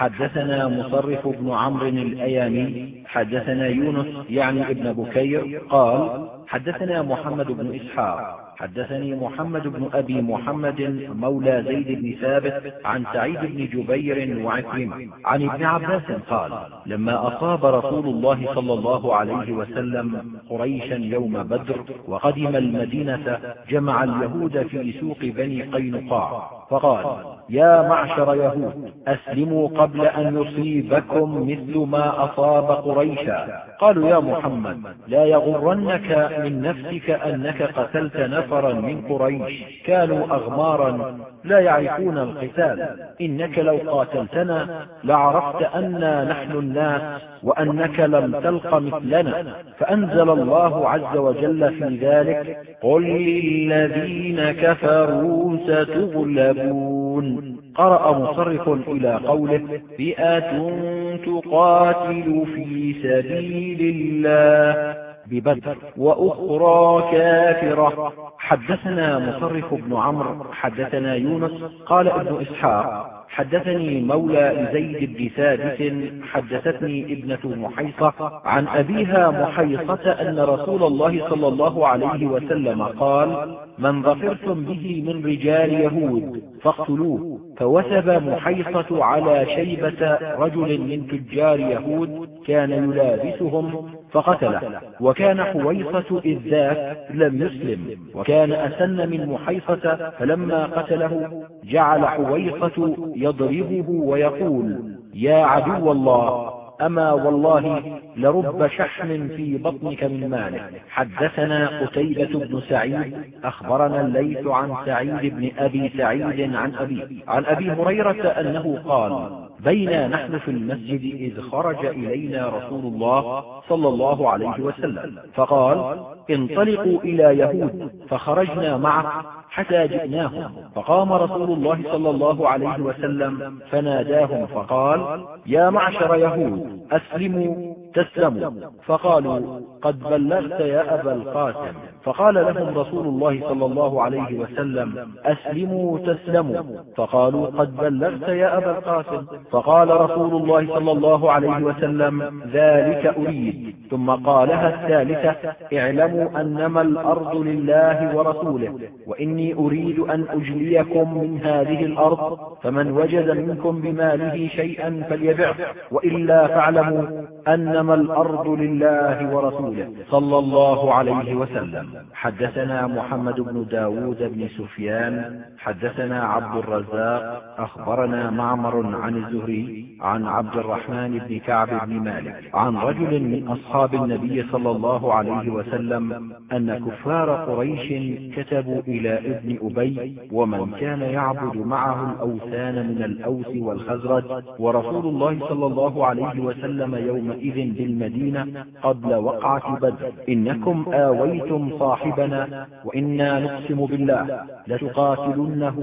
حدثنا مصرف بن عمرو الأيامي حدثنا يونس يعني ابن بكير قال حدثنا محمد بن إسحاق حدثني محمد بن أبي محمد مولى زيد بن ثابت عن سعيد بن جبير وعكرمة عن ابن عباس قال لما أصاب رسول الله صلى الله عليه وسلم قريشا يوم بدر وقدم المدينة جمع اليهود في سوق بني قينقاع. فقال يا معشر يهود أسلموا قبل أن يصيبكم مثل ما أصاب قريشا قالوا يا محمد لا يغرنك من نفسك أنك قتلت نفرا من قريش كانوا أغمارا لا يعرفون القتال. إنك لو قاتلتنا لعرفت أنا نحن الناس وأنك لم تلق مثلنا. فأنزل الله عز وجل في ذلك قل للذين كفروا ستغلبون قرأ مصرف إلى قوله فئة تقاتل في سبيل الله. ببدر وأخرى كافرة. حدثنا مصرف بن عمرو حدثنا يونس قال ابن إسحاق حدثني مولى زيد بن ثابت حدثتني ابنة محيصة عن أبيها محيصة أن رسول الله صلى الله عليه وسلم قال من ظفرتم به من رجال يهود فاقتلوه. فوثب محيصة على شيبة رجل من تجار يهود كان يلابسهم فقتله. وكان حويصة إذ ذاك لم يسلم. وكان أسن من محيصة فلما قتله جعل حويصة يضربه ويقول يا عدو الله أما والله لرب شحم في بطنك من مالك. حدثنا قتيبة بن سعيد أخبرنا الليث عن سعيد بن أبي سعيد عن أبي عن أبي هريرة أنه قال بينا نحن في المسجد إذ خرج إلينا رسول الله صلى الله عليه وسلم. فقال انطلقوا إلى يهود فخرجنا معه حتى جئناهم. فقام رسول الله صلى الله عليه وسلم فناداهم فقال يا معشر يهود أسلموا تسلموا. فقالوا قد بلغت يا أبا القاسم. فقال لهم رسول الله صلى الله عليه وسلم أسلموا تسلموا. فقالوا قد بلغت يا أبا القاسم. فقال رسول الله صلى الله عليه وسلم ذلك أريد. ثم قالها الثالثة اعلموا أنما الأرض لله ورسوله وإني أريد أن أجليكم من هذه الأرض فمن وجد منكم بماله شيئا فليبعه وإلا فاعلموا أنما الأرض لله ورسوله. صلى الله عليه وسلم. حدثنا محمد بن داود بن سفيان. حدثنا عبد الرزاق. أخبرنا معمر عن الزهري عن عبد الرحمن بن كعب بن مالك عن رجل من أصحاب النبي صلى الله عليه وسلم أن كفار قريش كتبوا إلى ابن أبي ومن كان يعبد معه الأوثان من الأوس والخزرج ورسول الله صلى الله عليه وسلم يومئذ بالمدينة قبل وقعة بدر. إنكم آويتم صاحبنا وإنا نقسم بالله لتقاتلنه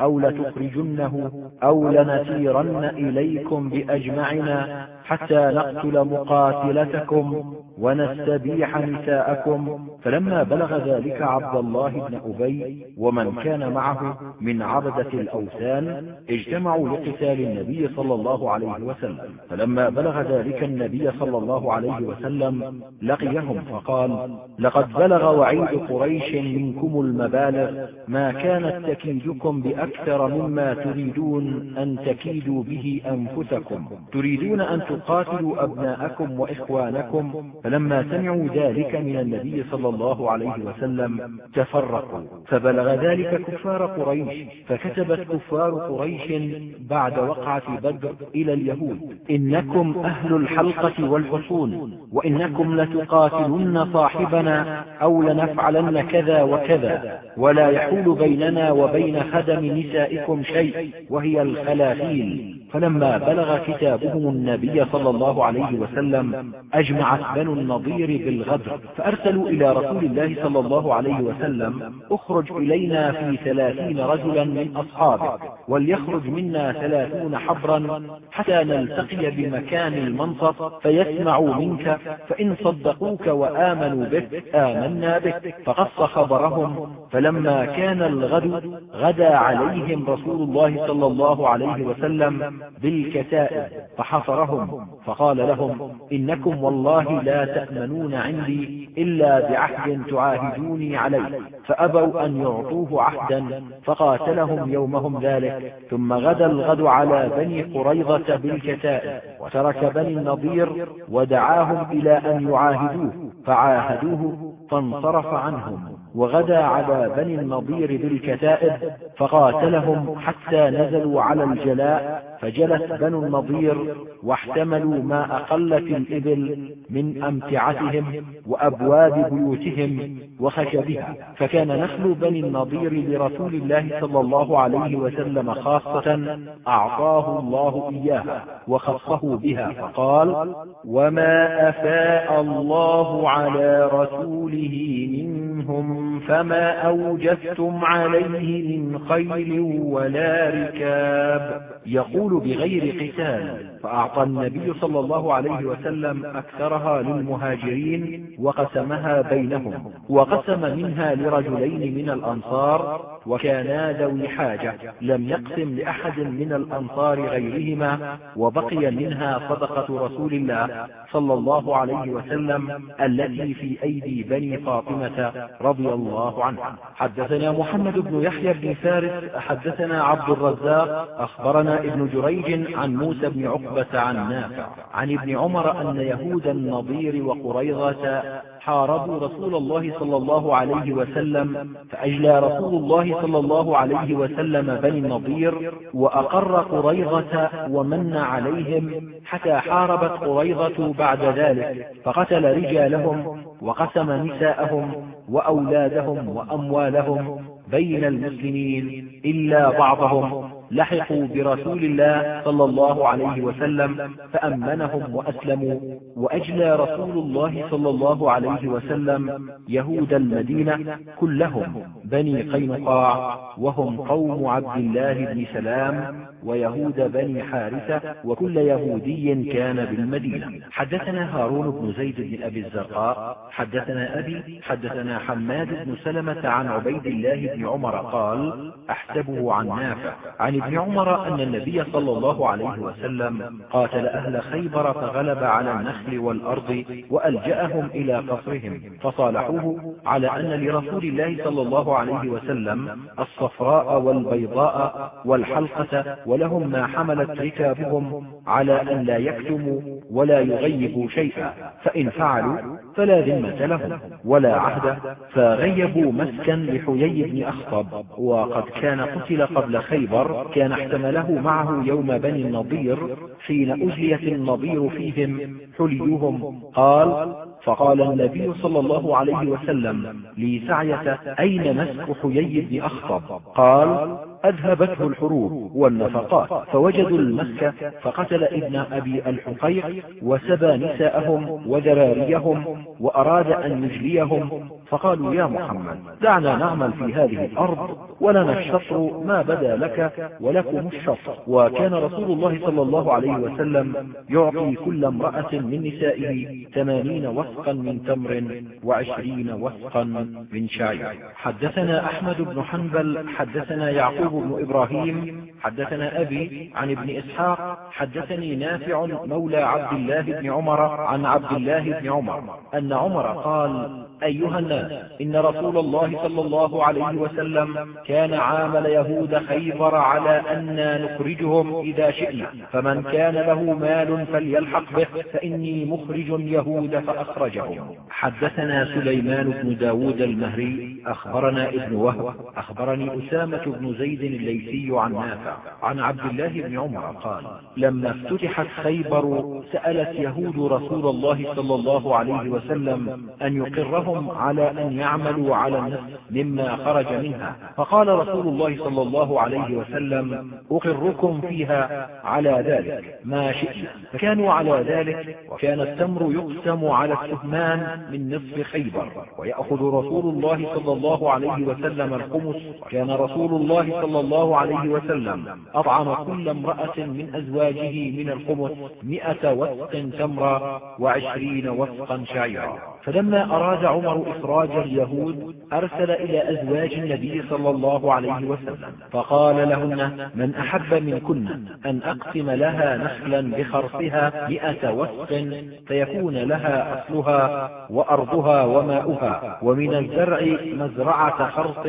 أو لتخرجنه أو لنسيرن إليكم بأجمعنا حتى نقتل مقاتلتكم ونستبيح نساءكم. فلما بلغ ذلك عبد الله بن أبي ومن كان معه من عبدة الأوثان اجتمعوا لقتال النبي صلى الله عليه وسلم. فلما بلغ ذلك النبي صلى الله عليه وسلم لقيهم فقال لقد بلغ وعيد قريش منكم المبالغ ما كانت تكيدكم بأكثر مما تريدون أن تكيدوا به أنفسكم. تريدون أن تقاتلوا أبناءكم وإخوانكم فلما سمعوا ذلك من النبي صلى الله عليه وسلم تفرقوا. فبلغ ذلك كفار قريش فكتبت كفار قريش بعد وقعة بدر إلى اليهود. إنكم أهل الحلقة والحصون وإنكم لتقاتلن صاحبنا أو لنفعلن كذا وكذا ولا يحول بيننا وبين خدم نسائكم شيء وهي الخلاخيل فلما بلغ كتابهم النبي النبي صلى الله عليه وسلم أجمعت بنو النضير بالغدر. فأرسلوا إلى رسول الله صلى الله عليه وسلم اخرج إلينا في ثلاثين رجلا من أصحابك وليخرج منا ثلاثون حبرا حتى نلتقي بمكان المنصف فيسمعوا منك فإن صدقوك وآمنوا بك آمنا بك فقص خبرهم فلما كان الغد غدا عليهم رسول الله صلى الله عليه وسلم بالكتائب فحصرهم فقال لهم إنكم والله لا تأمنون عندي إلا بعهد تعاهدوني عليه فأبوا أن يعطوه عهدا فقاتلهم يومهم ذلك ثم غدا الغد على بني قريظة بالكتائب وترك بني النضير ودعاهم إلى أن يعاهدوه فعاهدوه فانصرف عنهم وغدا على بني النضير بالكتائب فقاتلهم حتى نزلوا على الجلاء فجلت بنو النضير واحتملوا ما أقلت الإبل من أمتعتهم وأبواب بيوتهم وخشبها فكان نخل بني النضير لرسول الله صلى الله عليه وسلم خاصة أعطاه الله إياها وخصه بها. فقال وما أفاء الله على رسوله منهم فما أوجفتم عليه من خيل ولا ركاب. يقول بغير قتال. فأعطى النبي صلى الله عليه وسلم أكثرها للمهاجرين وقسمها بينهم وقسم منها لرجلين من الأنصار وكانا ذوي حاجة لم يقسم لأحد من الأنصار غيرهما وبقي منها صدقة رسول الله صلى الله عليه وسلم التي في أيدي بني فاطمة رضي الله عنها. حدثنا محمد بن يحيى بن فارس حدثنا عبد الرزاق أخبرنا ابن جريج عن موسى بن عقبة عن نافع عن ابن عمر أن يهود النضير وقريظة حاربوا رسول الله صلى الله عليه وسلم فأجلى رسول الله صلى الله عليه وسلم بني النضير وأقر قريظة ومن عليهم حتى حاربت قريظة بعد ذلك فقتل رجالهم وقسم نساءهم وأولادهم وأموالهم بين المسلمين إلا بعضهم. لحقوا برسول الله صلى الله عليه وسلم فأمنهم وأسلموا. وأجلى رسول الله صلى الله عليه وسلم يهود المدينة كلهم. بني قينقاع وهم قوم عبد الله بن سلام ويهود بني حارثة وكل يهودي كان بالمدينة. حدثنا هارون بن زيد بن أبي الزرقاء حدثنا أبي حدثنا حماد بن سلمة عن عبيد الله بن عمر قال أحسبه عن نافع. عن ابن عمر أن النبي صلى الله عليه وسلم قاتل أهل خيبر فغلب على النخل والأرض وألجأهم إلى قصرهم فصالحوه على أن لرسول الله صلى الله عليه وسلم الصفراء والبيضاء والحلقة ولهم ما حملت ركابهم على أن لا يكتموا ولا يغيبوا شيئا فإن فعلوا فلا ذمة لهم ولا عهد فغيبوا مسكا لحيي بن أخطب. وقد كان قتل قبل خيبر كان احتمله معه يوم بني النضير حين أجليت النضير فيهم حليهم قال فقال النبي صلى الله عليه وسلم لي سعية أين مسك حيي بن أخطب؟ قال أذهبته الحروب والنفقات فوجدوا المسك فقتل ابن أبي الحقيق وسبى نساءهم وذراريهم وأراد أن يجليهم فقالوا يا محمد دعنا نعمل في هذه الأرض ولنا الشطر ما بدا لك ولكم الشطر وكان رسول الله صلى الله عليه وسلم يعطي كل امرأة من نسائه ثمانين وسقا من تمر وعشرين وسقا من شعير. حدثنا أحمد بن حنبل حدثنا يعقوب بن إبراهيم حدثنا أبي عن ابن إسحاق حدثني نافع مولى عبد الله بن عمر عن عبد الله بن عمر أن عمر قال أيها الناس إن رسول الله صلى الله عليه وسلم كان عامل يهود خيبر على أنا نخرجهم إذا شئنا. فمن كان له مال فليلحق به فإني مخرج يهود فأخرجهم. حدثنا سليمان بن داود المهري أخبرنا ابن وهب أخبرني أسامة بن زيد الليثي عن نافع عن عبد الله بن عمر قال لما افتتحت خيبر سألت يهود رسول الله صلى الله عليه وسلم أن يقرهم على أن يعملوا على النصف مما خرج منها. فقال رسول الله صلى الله عليه وسلم أقركم فيها على ذلك. ما شئنا. فكانوا على ذلك وكان التمر يقسم على السهمان من نصف خيبر. ويأخذ رسول الله صلى الله عليه وسلم الخمس. وكان رسول الله صلى الله عليه وسلم أطعم كل امرأة من أزواجه من الخمس مئة وسق تمرا وعشرين وسقا شعيرا. فلما أراد عمر إخراج اليهود أرسل إلى أزواج النبي صلى الله عليه وسلم فقال لهن من أحب منكن أن أقسم لها نخلا بخرصها مئة وسق فيكون لها أصلها وأرضها وماؤها ومن الزرع مزرعة خرص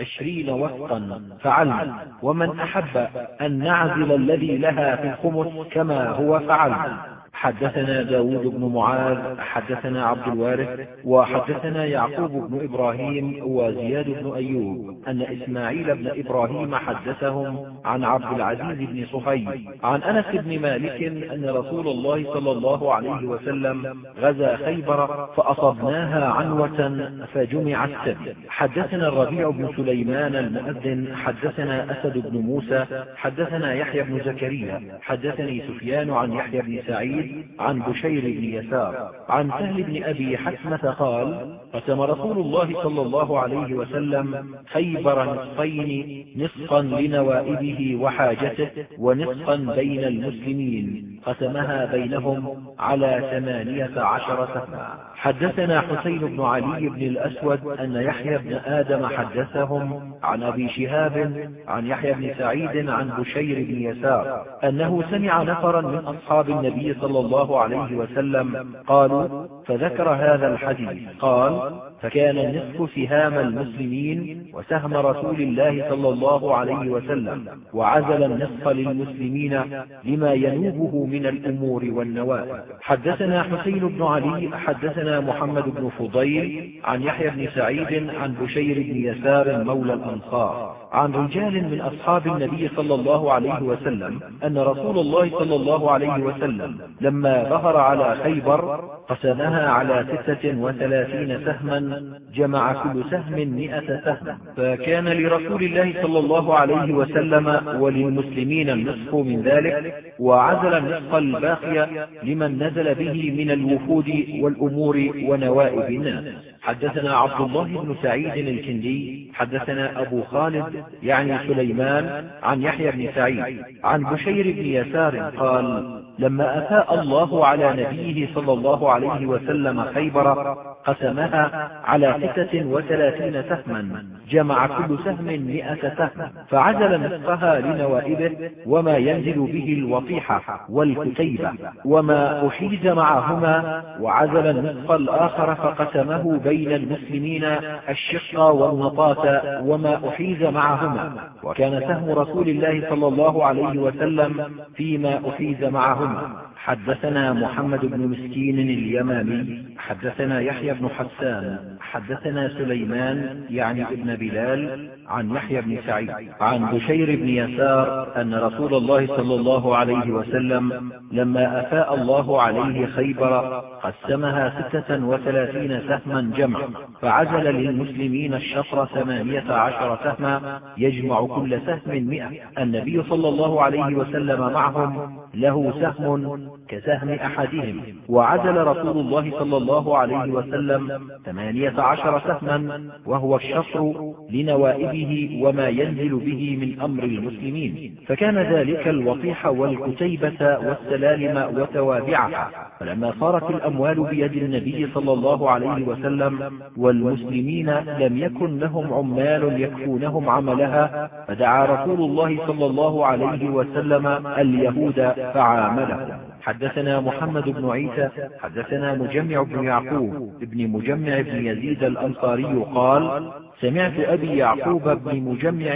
عشرين وسقا فعلن ومن أحب أن نعزل الذي لها في الخمس كما هو فعلن حدثنا داود بن معاذ حدثنا عبد الوارث وحدثنا يعقوب بن إبراهيم وزياد بن أيوب أن إسماعيل بن إبراهيم حدثهم عن عبد العزيز بن صهيب عن أنس بن مالك أن رسول الله صلى الله عليه وسلم غزا خيبر فأصبناها عنوة فجمع السبي حدثنا الربيع بن سليمان المؤذن حدثنا أسد بن موسى حدثنا يحيى بن زكريا حدثني سفيان عن يحيى بن سعيد عن بشير بن يسار عن سهل بن أبي حسمة قال قسم رسول الله صلى الله عليه وسلم خيبر نصفين نصفا لنوائبه وحاجته ونصفا بين المسلمين قسمها بينهم على ثمانية عشر سهما. حدثنا حسين بن علي بن الأسود أن يحيى بن آدم حدثهم عن أبي شهاب عن يحيى بن سعيد عن بشير بن يسار أنه سمع نفرا من أصحاب النبي صلى الله عليه وسلم قالوا فذكر هذا الحديث. قال فكان النصف سهام المسلمين وسهم رسول الله صلى الله عليه وسلم وعزل النصف للمسلمين لما ينوبه من الأمور والنوائب حدثنا حسين بن علي حدثنا محمد بن فضيل عن يحيى بن سعيد عن بشير بن يسار مولى الأنصار عن رجال من أصحاب النبي صلى الله عليه وسلم أن رسول الله صلى الله عليه وسلم لما ظهر على خيبر قسمها على ستة وثلاثين سهما جمع كل سهم مئة سهم. فكان لرسول الله صلى الله عليه وسلم وللمسلمين النصف من ذلك وعزل النصف الباقي لمن نزل به من الوفود والأمور ونوائب الناس. حدثنا عبد الله بن سعيد الكندي حدثنا أبو خالد يعني سليمان عن يحيى بن سعيد عن بشير بن يسار قال لما أفاء الله على نبيه صلى الله عليه وسلم خيبر قسمها على ستة وثلاثين سهما جمع كل سهم مئة سهم فعزل نصفها لنوائبه وما ينزل به الوطيحة والكتيبة وما أحيز معهما وعزل النصف الآخر فقسمه بين المسلمين الشق والنطاة وما أحيز معهما. وكان سهم رسول الله صلى الله عليه وسلم فيما أحيز معهما. حدثنا محمد بن مسكين اليمامي حدثنا يحيى بن حسان حدثنا سليمان يعني ابن بلال عن يحيى بن سعيد عن بشير بن يسار أن رسول الله صلى الله عليه وسلم لما أفاء الله عليه خيبر قسمها ستة وثلاثين سهما جمع فعزل للمسلمين الشطر ثمانية عشر سهما يجمع كل سهم مئة النبي صلى الله عليه وسلم معهم له سهم كسهم أحدهم وعزل رسول الله صلى الله عليه وسلم ثمانية عشر سهما وهو الشطر لنوائبه وما ينزل به من أمر المسلمين. فكان ذلك الوطيح والكتيبة والسلالم وتوابعها. فلما صارت الأموال بيد النبي صلى الله عليه وسلم والمسلمين لم يكن لهم عمال يكفونهم عملها فدعا رسول الله صلى الله عليه وسلم اليهود فعاملهم. حدثنا محمد بن عيسى حدثنا مجمع بن يعقوب ابن مجمع بن يزيد الأنصاري قال سمعت أبي يعقوب بن مجمع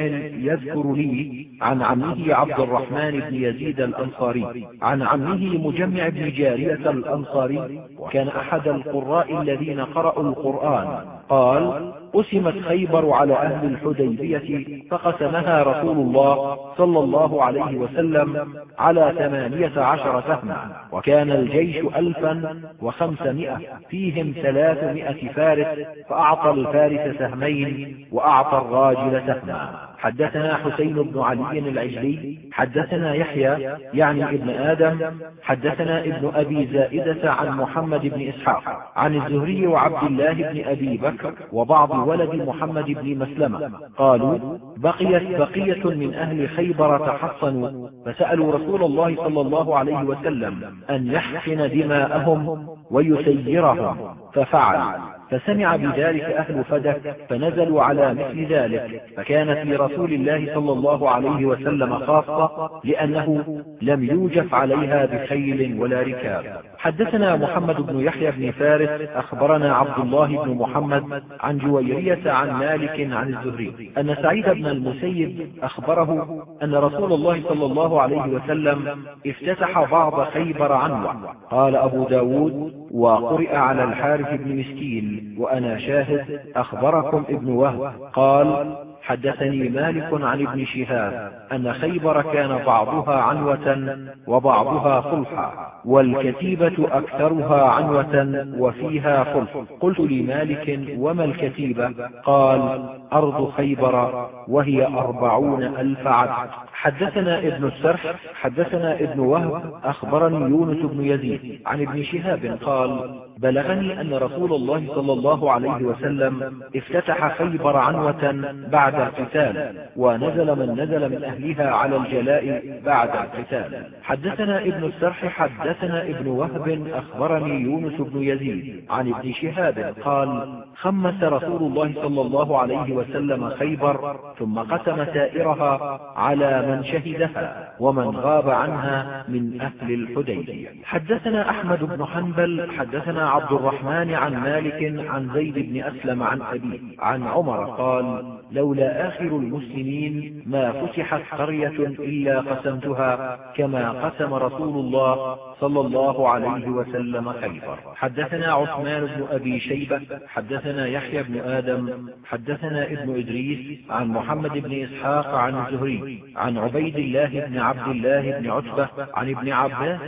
يذكر لي عن عمه عبد الرحمن بن يزيد الأنصاري عن عمه مجمع بن جارية الأنصاري وكان أحد القراء الذين قرأوا القرآن. قال قسمت خيبر على أهل الحديبية فقسمها رسول الله صلى الله عليه وسلم على ثمانية عشر سهما وكان الجيش ألفا وخمسمائة فيهم ثلاثمائة فارس فأعطى الفارس سهمين وأعطى الراجل سهما. حدثنا حسين بن علي العجلي حدثنا يحيى يعني ابن آدم حدثنا ابن أبي زائدة عن محمد بن إسحاق عن الزهري وعبد الله بن أبي بكر وبعض ولد محمد بن مسلمة قالوا بقيت بقية من أهل خيبر تحصنوا فسألوا رسول الله صلى الله عليه وسلم أن يحقن دماءهم ويسيرهم ففعل. فسمع بذلك أهل فدك فنزلوا على مثل ذلك. فكان في رسول الله صلى الله عليه وسلم خاصة لأنه لم يوجف عليها بخيل ولا ركاب. حدثنا محمد بن يحيى بن فارس أخبرنا عبد الله بن محمد عن جويرية عن مالك عن الزهري. أن سعيد بن المسيب أخبره أن رسول الله صلى الله عليه وسلم افتتح بعض خيبر عنوة. قال أبو ب داود وقرئ على الحارث بن مسكين وأنا شاهد أخبركم ابن وهب. قال حدثني مالك عن ابن شهاب أن خيبر كان بعضها عنوة وبعضها صلحا. والكتيبة أكثرها عنوة وفيها صلح. قلت لمالك وما الكتيبة؟ قال أرض خيبر وهي أربعون ألف عبد حدثنا ابن السرح حدثنا ابن وهب أخبرني يونس بن يزيد عن ابن شهاب قال بلغني أن رسول الله صلى الله عليه وسلم افتتح خيبر عنوة بعد القتال ونزل من نزل من أهلها على الجلاء بعد القتال. حدثنا ابن السرح حدثنا ابن وهب أخبرني يونس بن يزيد عن ابن شهاب قال خمس رسول الله صلى الله عليه وسلم خيبر ثم قسم سائرها على من شهدها ومن غاب عنها من أهل الحديبية. حدثنا أحمد بن حنبل حدثنا عبد الرحمن عن مالك عن زيد بن أسلم عن أبيه عن عمر قال لولا آخر المسلمين ما فتحت قرية إلا قسمتها كما قسم رسول الله صلى الله عليه وسلم خيبر حدثنا عثمان بن أبي شيبة حدثنا يحيى بن آدم حدثنا ابن إدريس عن محمد بن إسحاق عن الزهري عن عبيد الله بن عبد الله بن عتبة عن ابن عباس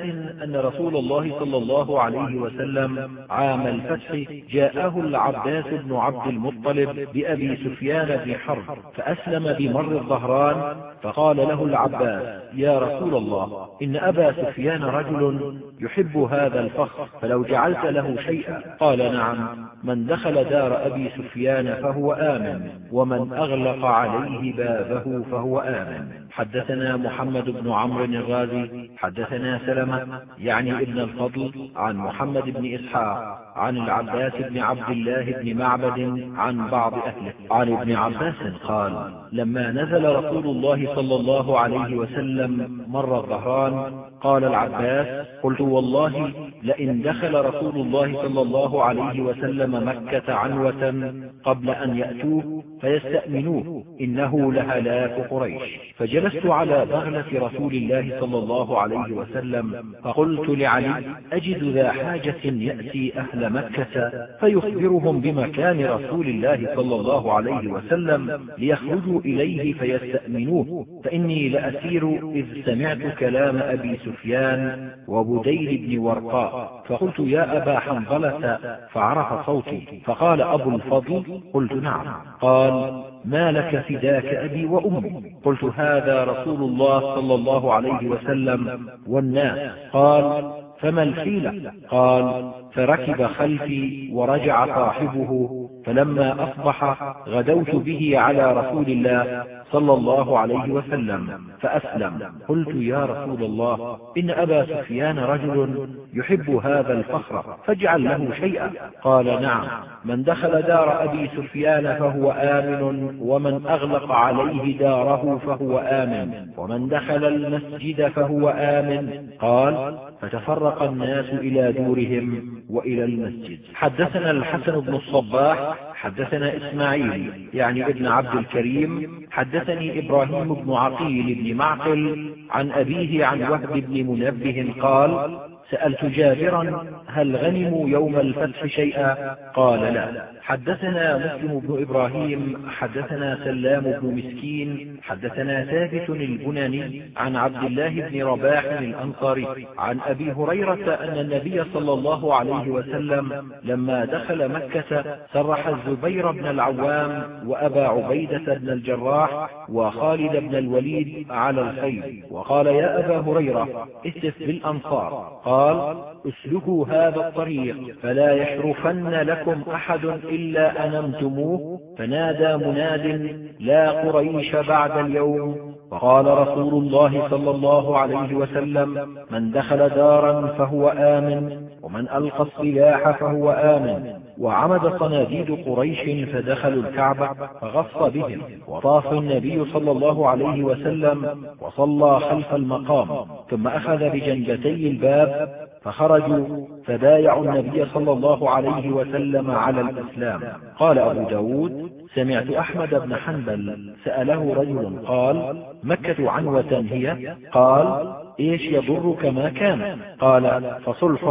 أن رسول الله صلى الله عليه وسلم عام الفتح جاءه العباس بن عبد المطلب بأبي سفيان بن حرب فأسلم بمر الظهران فقال له العباس يا رسول الله إن أبا سفيان رجل يحب هذا الفخر فلو جعلت له شيئا. قال نعم من دخل دار أبي سفيان فهو آمن ومن أغلق عليه بابه فهو آمن. حدثنا محمد بن عمرو الغازي حدثنا سلمة يعني ابن الفضل عن محمد بن إسحاق عن العباس بن عبد الله بن معبد عن بعض أهله. عن ابن عباس قال لما نزل رسول الله صلى الله عليه وسلم مر الظهران قال العباس قلت والله لئن دخل رسول الله صلى الله عليه وسلم مكة عنوة قبل أن يأتوه فيستأمنوه إنه لهلاك قريش. فجلست على بغلة رسول الله صلى الله عليه وسلم فقلت لعلي أجد ذا حاجة يأتي أهل مكة؟ فيخبرهم بمكان رسول الله صلى الله عليه وسلم ليخرجوا إليه فيستأمنوه. فإني لأسير إذ سمعت كلام أبي سفيان وبديل بن ورقاء. فقلت يا أبا حنظلة فعرف صوتي. فقال أبو الفضل قلت نعم. قال ما لك فداك أبي وأمي؟ قلت هذا رسول الله صلى الله عليه وسلم والناس. قال فما الحيلة قال فركب خلفي ورجع صاحبه فلما أصبح غدوت به على رسول الله صلى الله عليه وسلم فأسلم. قلت يا رسول الله إن أبا سفيان رجل يحب هذا الفخر فاجعل له شيئا. قال نعم. من دخل دار أبي سفيان فهو آمن ومن أغلق عليه داره فهو آمن ومن دخل المسجد فهو آمن. قال فتفرق الناس إلى دورهم. وإلى المسجد. حدثنا الحسن بن الصباح حدثنا إسماعيل يعني ابن عبد الكريم حدثني إبراهيم بن عقيل بن معقل عن أبيه عن وهب بن منبه قال سألت جابرا هل غنموا يوم الفتح شيئا؟ قال لا. حدثنا مسلم بن إبراهيم حدثنا سلام بن مسكين حدثنا ثابت البناني عن عبد الله بن رباح الأنصاري عن أبي هريرة أن النبي صلى الله عليه وسلم لما دخل مكة سرح الزبير بن العوام وأبا عبيدة بن الجراح وخالد بن الوليد على الخيل وقال يا أبا هريرة اتف بالأنصار. قال اسلكوا هذا الطريق فلا يشرفن لكم أحد إلا أنمتموه فنادى مناد لا قريش بعد اليوم. فقال رسول الله صلى الله عليه وسلم من دخل دارا فهو آمن ومن ألقى السلاح فهو آمن. وعمد صناديد قريش فدخلوا الكعبة فغص بهم. وطاف النبي صلى الله عليه وسلم وصلى خلف المقام ثم أخذ بجنبتي الباب فخرجوا فبايعوا النبي صلى الله عليه وسلم على الإسلام. قال أبو ب داود سمعت أحمد بن حنبل سأله رجل قال مكة عنوة هي؟ قال إيش يضرك ما كان؟ قال فصلح؟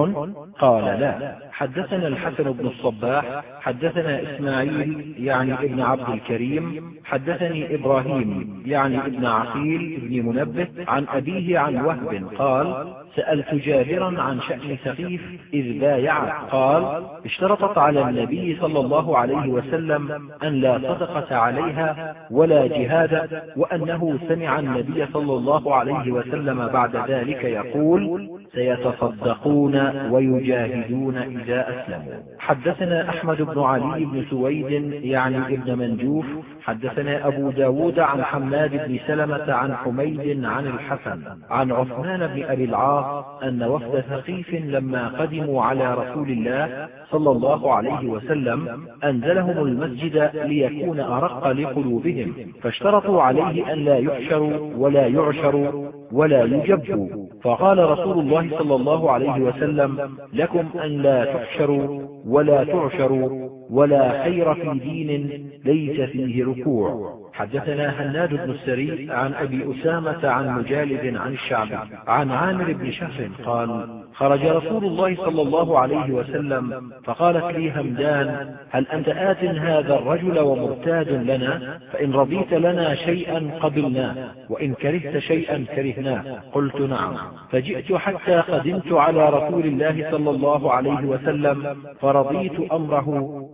قال لا. حدثنا الحسن بن الصباح حدثنا إسماعيل يعني ابن عبد الكريم حدثني إبراهيم يعني ابن عقيل بن منبه عن أبيه عن وهب قال سألت جابرا عن شأن سخيف إذ بايع. قال اشترطت على النبي صلى الله عليه وسلم أن لا صدقة عليها ولا جهاد وأنه سمع النبي صلى الله عليه وسلم بعد ذلك يقول سيتصدقون ويجاهدون إذا أسلموا. حدثنا أحمد بن علي بن سويد يعني ابن منجوف. حدثنا أبو ب داود عن حماد بن سلمة عن حميد عن الحسن عن عثمان بن أبي العاص أن وفد ثقيف لما قدموا على رسول الله صلى الله عليه وسلم أنزلهم المسجد ليكون أرق لقلوبهم فاشترطوا عليه أن لا يحشروا ولا يعشروا ولا يجبوا. فقال رسول الله صلى الله عليه وسلم لكم أن لا تحشروا ولا تعشروا ولا خير في دين ليس فيه ركوع. حدثنا هناد بن السري عن أبي أسامة عن مجالد عن الشعبي عن عامر بن شهر قال خرج رسول الله صلى الله عليه وسلم فقالت لي همدان هل أنت آت هذا الرجل ومرتاد لنا؟ فإن رضيت لنا شيئا قبلناه وإن كرهت شيئا كرهناه. قلت نعم. فجئت حتى قدمت على رسول الله صلى الله عليه وسلم فرضيت أمره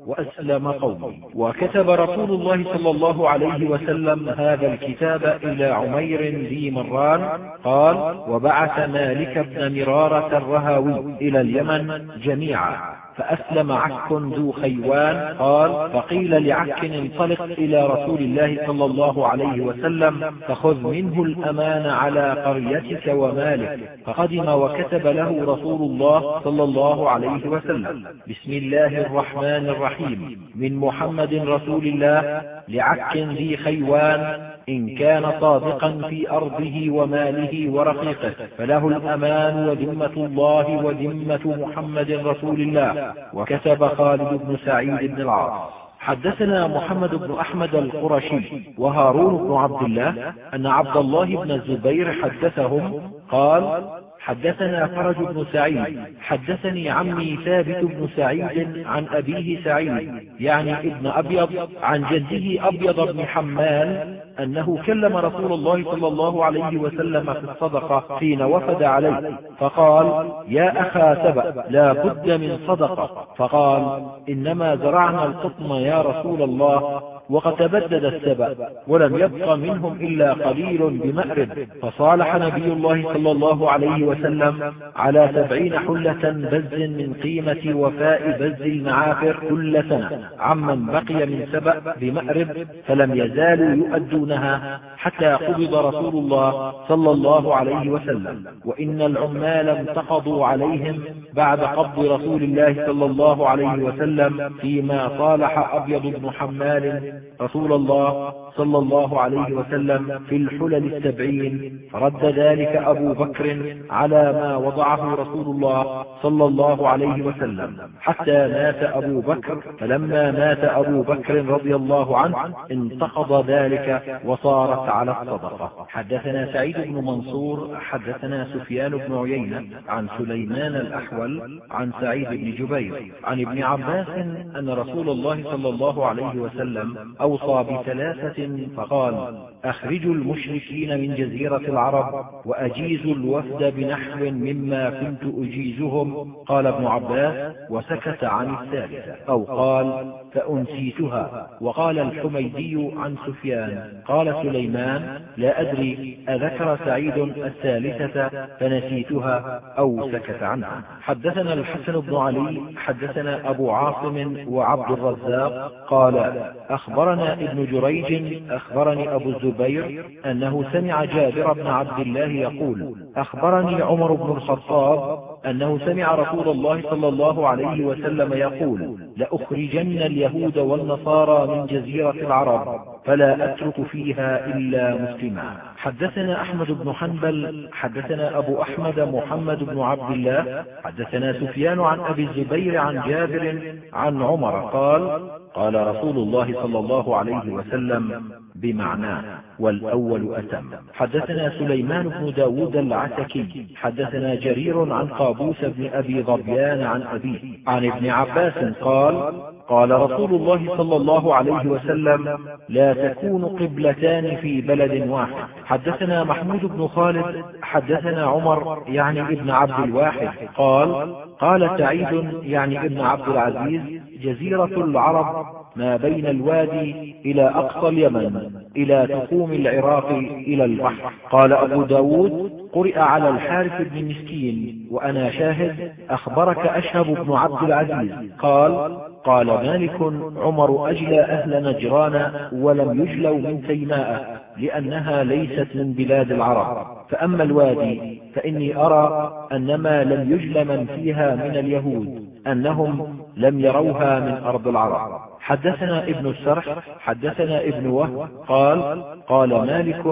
وأسلم قومي. وكتب رسول الله صلى الله عليه وسلم هذا الكتاب إلى عمير ذي مران قال وبعث مالك بن مرارة الرهاوي إلى اليمن جميعا فأسلم عك ذو خيوان قال فقيل لعك انطلق إلى رسول الله صلى الله عليه وسلم فخذ منه الأمان على قريتك ومالك. فقدم وكتب له رسول الله صلى الله عليه وسلم بسم الله الرحمن الرحيم من محمد رسول الله لعك ذي خيوان إن كان صادقا في أرضه وماله ورقيقه فله الأمان وذمة الله وذمة محمد رسول الله. وكتب خالد بن سعيد بن العاص. حدثنا محمد بن أحمد القرشي وهارون بن عبد الله أن عبد الله بن الزبير حدثهم قال حدثنا فرج بن سعيد. حدثني عمي ثابت بن سعيد عن أبيه سعيد يعني ابن أبيض عن جده أبيض بن حمال أنه كلم رسول الله صلى الله عليه وسلم في الصدقة حين وفد عليه فقال يا أخا سبأ لا بد من صدقة. فقال إنما زرعنا القطن يا رسول الله. وقد تبدد السبأ ولم يبق منهم إلا قليل بمأرب فصالح نبي الله صلى الله عليه وسلم على سبعين حلة بز من قيمة وفاء بز المعافر كل سنة. عمن بقي من سبأ بمأرب فلم يزالوا يؤدونها حتى قبض رسول الله صلى الله عليه وسلم. وإن العمال انتقضوا عليهم بعد قبض رسول الله صلى الله عليه وسلم فيما صالح أبيض بن حمال رسول الله صلى الله عليه وسلم في الحلل السبعين فرد ذلك أبو بكر على ما وضعه رسول الله صلى الله عليه وسلم. حتى مات أبو بكر فلما مات أبو بكر رضي الله عنه انتقض ذلك وصارت على الصدقة. حدثنا سعيد بن منصور حدثنا سفيان بن عيينة عن سليمان الأحول عن سعيد بن جبير عن ابن عباس أن رسول الله صلى الله عليه وسلم أوصى بثلاثة فقال أخرجوا المشركين من جزيرة العرب وأجيزوا الوفد بنحو مما كنت أجيزهم قال ابن عباس وسكت عن الثالثة أو قال فأنسيتها. وقال الحميدي عن سفيان قال سليمان لا أدري أذكر سعيد الثالثة فنسيتها أو سكت عنها. حدثنا الحسن بن علي حدثنا أبو عاصم وعبد الرزاق قال أخبرنا ابن جريج أخبرني أبو الزبير أنه سمع جابر بن عبد الله يقول أخبرني عمر بن الخطاب أنه سمع رسول الله صلى الله عليه وسلم يقول لأخرجن اليهود والنصارى من جزيرة العرب فلا أترك فيها إلا مسلما. حدثنا أحمد بن حنبل حدثنا أبو أحمد محمد بن عبد الله حدثنا سفيان عن أبي الزبير عن جابر عن عمر قال قال رسول الله صلى الله عليه وسلم بمعناه والأول أتم. حدثنا سليمان بن داود العتكي حدثنا جرير عن قابوس بن أبي ظبيان عن أبيه عن ابن عباس قال قال رسول الله صلى الله عليه وسلم لا تكون قبلتان في بلد واحد. حدثنا محمود بن خالد حدثنا عمر يعني ابن عبد الواحد قال قال سعيد يعني ابن عبد العزيز جزيرة العرب ما بين الوادي إلى أقصى اليمن إلى تقوم العراق إلى البحر. قال أبو ب داود قرئ على الحارث بن مسكين وأنا شاهد أخبرك أشهب بن عبد العزيز. قال قال مالك عمر أجلى أهل نجران ولم يجلوا من سيناء لأنها ليست من بلاد العرب. فأما الوادي فإني أرى أن ما لم يجل من فيها من اليهود أنهم لم يروها من أرض العرب. حدثنا ابن السرح حدثنا ابن وهب قال قال مالك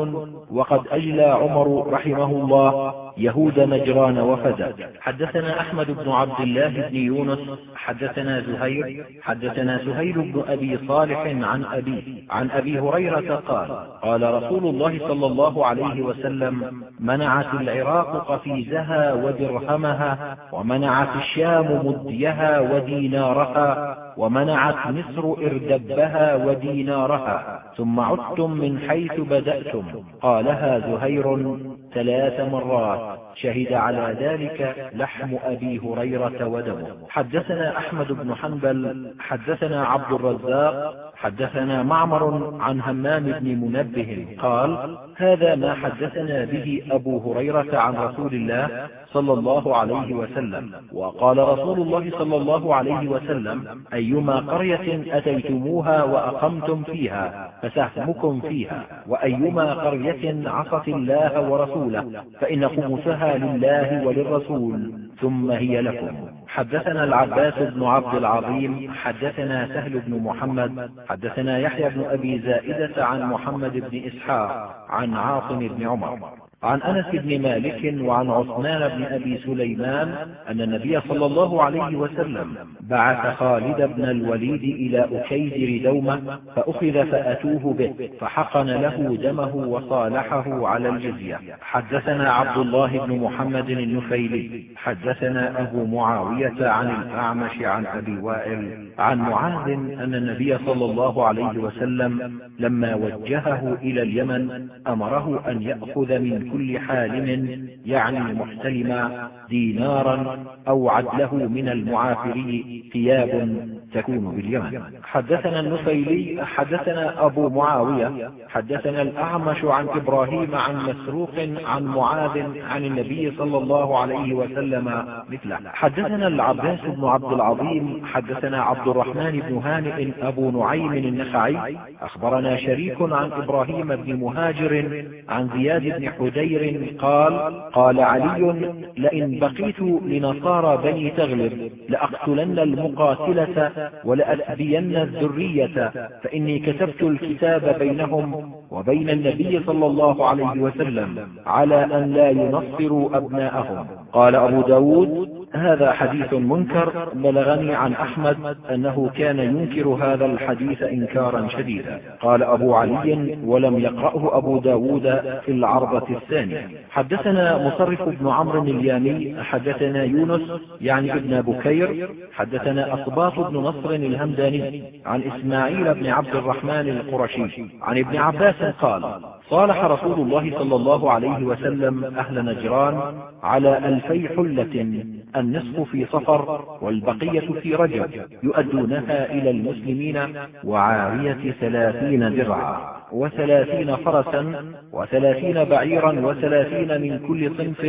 وقد أجلى عمر رحمه الله. يهود نجران وفزد حدثنا أحمد بن عبد الله بن يونس حدثنا زهير حدثنا زهير بن أبي صالح عن أبيه عن أبي هريرة قال قال رسول الله صلى الله عليه وسلم منعت العراق قفيزها ودرهمها ومنعت الشام مديها ودينارها ومنعت مصر إردبها ودينارها ثم عدتم من حيث بدأتم. قالها زهير ثلاث مرات. God. شهد على ذلك لحم أبي هريرة ودمه. حدثنا أحمد بن حنبل حدثنا عبد الرزاق حدثنا معمر عن همام بن منبه قال هذا ما حدثنا به أبو هريرة عن رسول الله صلى الله عليه وسلم. وقال رسول الله صلى الله عليه وسلم أيما قرية أتيتموها وأقمتم فيها فسهمكم فيها وأيما قرية عصت الله ورسوله فإن خمسها لله وللرسول ثم هي لكم. حدثنا العباس بن عبد العظيم حدثنا سهل بن محمد حدثنا يحيى بن أبي زائدة عن محمد بن إسحاق عن عاصم بن عمر. عن أنس بن مالك وعن عثمان بن أبي سليمان أن النبي صلى الله عليه وسلم بعث خالد بن الوليد إلى أكيدر دومة فأخذ فأتوه به فحقن له دمه وصالحه على الجزية. حدثنا عبد الله بن محمد النفيلي. حدثنا أبو معاوية عن الأعمش عن أبي وائل عن معاذ أن النبي صلى الله عليه وسلم لما وجهه إلى اليمن أمره أن يأخذ من كل حالم يعني محتلما دينارا أو عدله من المعافري ثياب تكون باليمن. حدثنا النفيلي حدثنا أبو معاوية حدثنا الأعمش عن إبراهيم عن مسروق عن معاذ عن النبي صلى الله عليه وسلم مثله. حدثنا العباس بن عبد العظيم حدثنا عبد الرحمن بن هانئ أبو نعيم النخعي. أخبرنا شريك عن إبراهيم بن مهاجر عن زياد بن حديث حدير قال قال علي لئن بقيت لنصارى بني تغلب لأقتلن المقاتلة ولأسبين الذرية فإني كتبت الكتاب بينهم وبين النبي صلى الله عليه وسلم على أن لا ينصروا أبناءهم. قال أبو داود هذا حديث منكر بلغني عن أحمد أنه كان ينكر هذا الحديث إنكارا شديدا. قال أبو علي ولم يقرأه أبو ب داود في العرضة الثانية. حدثنا مصرف بن عمرو اليامي حدثنا يونس يعني ابن بكير حدثنا أصباط بن نصر الهمداني عن إسماعيل بن عبد الرحمن القرشي عن ابن عباس قال صالح رسول الله صلى الله عليه وسلم أهل نجران على ألفي حلة النصف في صفر والبقية في رجب يؤدونها إلى المسلمين وعارية ثلاثين درعا وثلاثين فرسا وثلاثين بعيرا وثلاثين من كل صنف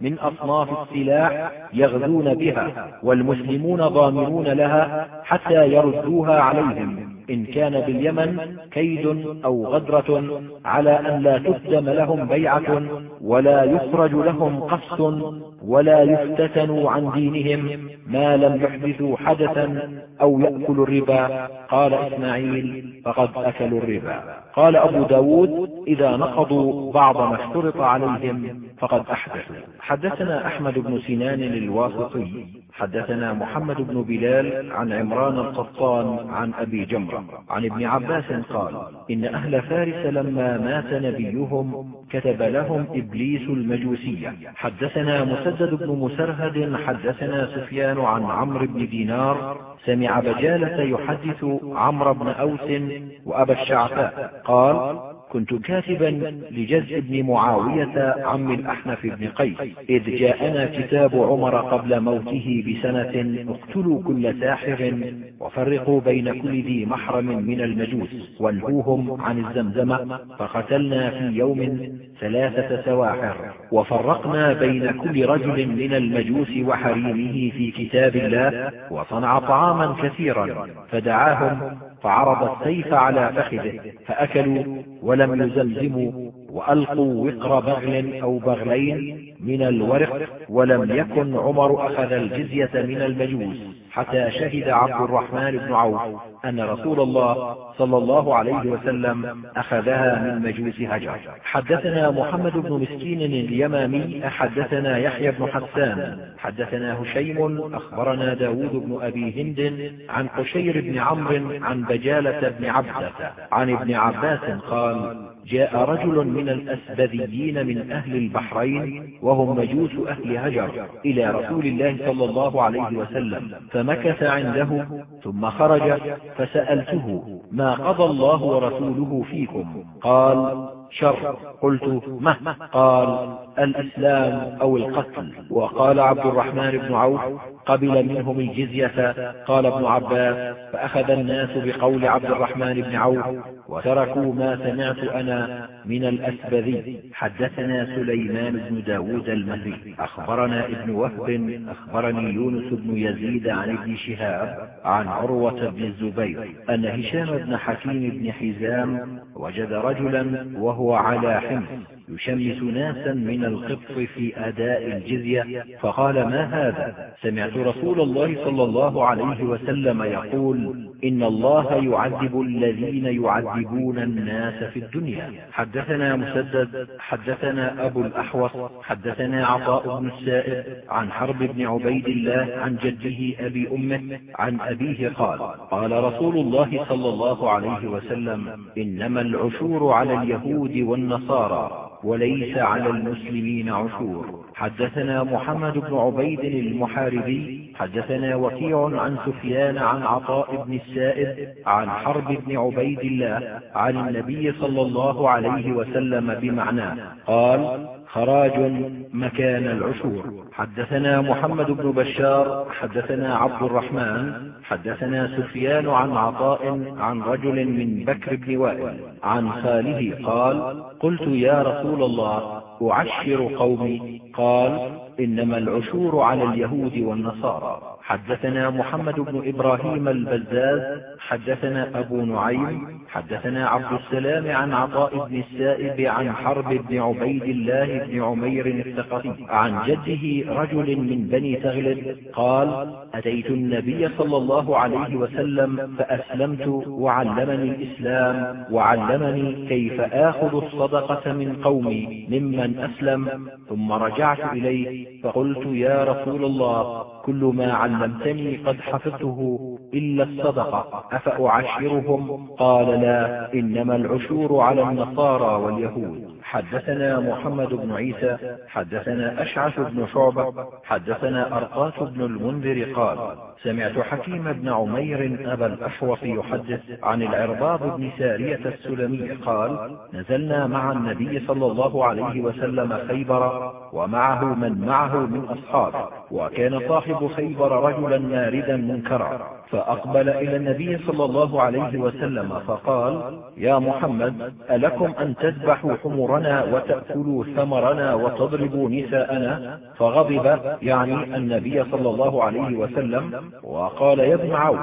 من أصناف السلاح يغزون بها والمسلمون ضامنون لها حتى يردوها عليهم إن كان باليمن كيد أو غدرة على أن لا تقدم لهم بيعة ولا يخرج لهم قسط ولا يفتتنوا عن دينهم ما لم يحدثوا حدثا أو يأكلوا الربا. قال إسماعيل فقد أكلوا الربا. قال أبو ب داود إذا نقضوا بعض ما اشترط عليهم فقد أحدثوا. حدثنا أحمد بن سنان الواسطي. حدثنا محمد بن بلال عن عمران القطان عن أبي جمرة عن ابن عباس قال إن أهل فارس لما مات نبيهم كتب لهم إبليس المجوسية. حدثنا مسدد بن مسرهد حدثنا سفيان عن عمرو بن دينار سمع بجالة يحدث عمرو بن أوس وأبا الشعفاء قال كنت كاتبا لجزء بن معاوية عم الأحنف بن قيس إذ جاءنا كتاب عمر قبل موته بسنة اقتلوا كل ساحر وفرقوا بين كل ذي محرم من المجوس وانهوهم عن الزمزمة فقتلنا في يوم ثلاثة سواحر وفرقنا بين كل رجل من المجوس وحريمه في كتاب الله وصنع طعاما كثيرا فدعاهم فعرض السيف على فخذه فأكلوا ولم يزمزموا وألقوا وقر بغل أو بغلين من الورق ولم يكن عمر أخذ الجزية من المجوس حتى شهد عبد الرحمن بن عوف أن رسول الله صلى الله عليه وسلم أخذها من مجوس هجر. حدثنا محمد بن مسكين اليمامي حدثنا يحيى بن حسان حدثنا هشيم أخبرنا داود بن أبي هند عن قشير بن عمرو عن بجالة بن عبدة عن ابن عباس قال جاء رجل من الأسبذيين من أهل البحرين وهم مجوس أهل هجر إلى رسول الله صلى الله عليه وسلم فمكث عنده ثم خرج فسألته ما قضى الله ورسوله فيكم؟ قال شر. قلت ما قال الإسلام أو القتل. وقال عبد الرحمن بن عوف قبل منهم الجزية. قال ابن عباس فأخذ الناس بقول عبد الرحمن بن عوف وتركوا ما سمعت أنا من الأسبذي. حدثنا سليمان بن داود المهري أخبرنا ابن وهب أخبرني يونس بن يزيد عن ابن شهاب عن عروة بن الزبير أن هشام بن حكيم بن حزام وجد رجلا وهو على حمص يشمس ناسا من القبط في أداء الجزية. فقال ما هذا؟ سمعت رسول الله صلى الله عليه وسلم يقول إن الله يعذب الذين يعذبون الناس في الدنيا. حدثنا مسدد حدثنا أبو الأحوص حدثنا عطاء بن السائب عن حرب بن عبيد الله عن جده أبي أمه عن أبيه قال قال رسول الله صلى الله عليه وسلم إنما العشور على اليهود والنصارى. وليس على المسلمين عشور. حدثنا محمد بن عبيد المحاربي حدثنا وكيع عن سفيان عن عطاء بن السائب عن حرب بن عبيد الله عن النبي صلى الله عليه وسلم بمعناه قال خراج مكان العشور. حدثنا محمد بن بشار حدثنا عبد الرحمن حدثنا سفيان عن عطاء عن رجل من بكر بن وائل. عن خاله قال قلت يا رسول الله أعشر قومي. قال إنما العشور على اليهود والنصارى. حدثنا محمد بن إبراهيم البزاز حدثنا أبو نعيم حدثنا عبد السلام عن عطاء بن السائب عن حرب بن عبيد الله بن عمير الثقفي عن جده رجل من بني تغلب قال أتيت النبي صلى الله عليه وسلم فأسلمت وعلمني الإسلام وعلمني كيف آخذ الصدقة من قومي ممن أسلم ثم رجعت إليه فقلت يا رسول الله كل ما علمتني قد حفظته إلا الصدقة أفأعشرهم؟ قال لا إنما العشور على النصارى واليهود. حدثنا محمد بن عيسى حدثنا أشعث بن شعبة حدثنا أرقاة بن المنذر قال سمعت حكيم بن عمير أبا الأشوص يحدث عن العرباض بن سارية السلمي قال نزلنا مع النبي صلى الله عليه وسلم خيبر ومعه من معه من أصحابه وكان صاحب خيبر رجلا ماردا منكرا. فأقبل إلى النبي صلى الله عليه وسلم فقال يا محمد ألكم أن تذبحوا حمرنا وتأكلوا ثمرنا وتضربوا نساءنا؟ فغضب يعني النبي صلى الله عليه وسلم وقال يا ابن عوف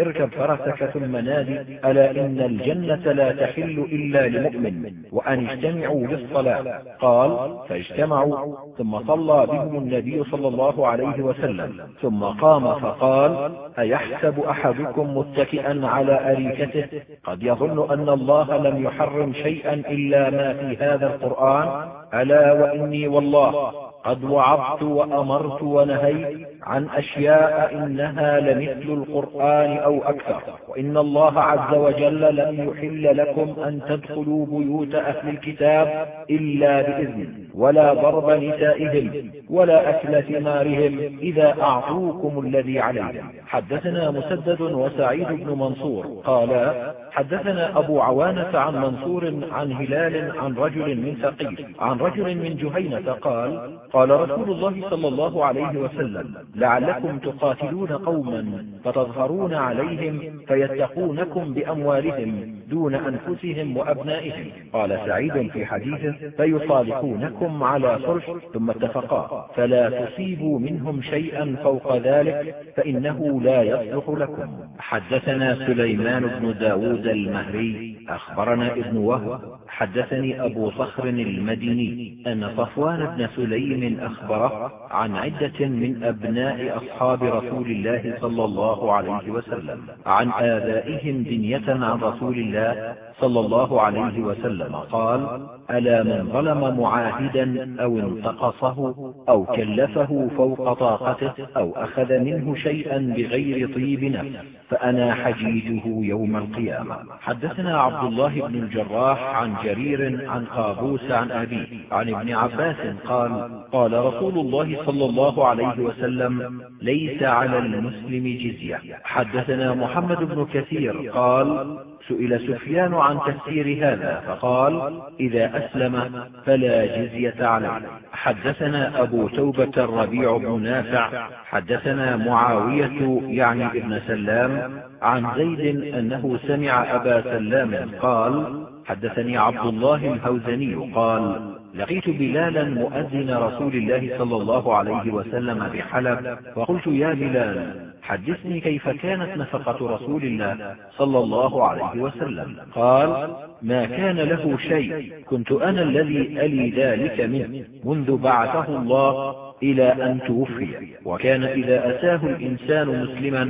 اركب فرسك ثم نادي ألا إن الجنة لا تحل إلا لمؤمن وأن اجتمعوا للصلاة. قال فاجتمعوا ثم صلى بهم النبي صلى الله عليه وسلم ثم قام فقال أيحسب أحدكم متكئا على أريكته. قد يظن أن الله لم يحرم شيئا إلا ما في هذا القرآن. ألا وإني والله قد وعظت وأمرت ونهيت عن أشياء إنها لمثل القرآن أو أكثر. وإن الله عز وجل لم يحل لكم أن تدخلوا بيوت أهل الكتاب إلا بإذن ولا ضرب نسائهم ولا أكل ثمارهم إذا أعطوكم الذي عليهم. حدثنا مسدد وسعيد بن منصور قالا حدثنا أبو عوانة عن منصور عن هلال عن رجل من ثقيف عن رجل من جهينة قال قال رسول الله صلى الله عليه وسلم لعلكم تقاتلون قوما فتظهرون عليهم فيتقونكم بأموالهم دون أنفسهم وأبنائهم. قال سعيد في حديثه فيصالحونكم على صلح ثم اتفقا. فلا تصيبوا منهم شيئا فوق ذلك فإنه لا يصلح لكم. حدثنا سليمان بن داود المهري أخبرنا ابن وهب حدثني أبو صخر المديني أن صفوان بن سليم أخبره عن عدة من أبناء أصحاب رسول الله صلى الله عليه وسلم عن آبائهم دنية عن رسول الله صلى الله عليه وسلم قال ألا من ظلم معاهدا أو انتقصه أو كلفه فوق طاقته أو أخذ منه شيئا بغير طيب نفس فأنا حجيجه يوم القيامة. حدثنا عبد الله بن الجراح عن جرير عن قابوس عن أبيه عن ابن عباس قال قال رسول الله صلى الله عليه وسلم ليس على المسلم جزية. حدثنا محمد بن كثير قال سئل سفيان عن تفسير هذا فقال إذا أسلم فلا جزية عليه. حدثنا أبو توبة الربيع بن نافع حدثنا معاوية يعني ابن سلام عن زيد أنه سمع أبا سلام قال حدثني عبد الله الهوزني قال لقيت بلالا مؤذن رسول الله صلى الله عليه وسلم بحلب فقلت يا بلال حدثني كيف كانت نفقة رسول الله صلى الله عليه وسلم. قال ما كان له شيء. كنت أنا الذي ألي ذلك منه. منذ بعثه الله إلى أن توفي. وكان إذا أتاه الإنسان مسلما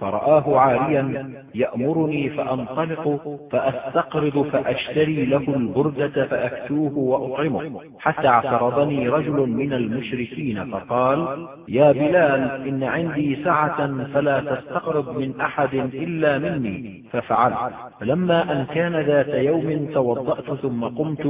فرآه عاريا يأمرني فأنطلق فأستقرض فأشتري له البردة فأكتوه وأطعمه. حتى اعترضني رجل من المشركين فقال يا بلال إن عندي سعة فلا تستقرض من أحد إلا مني. ففعلت فلما أن كان ذات يوم توضأت ثم قمت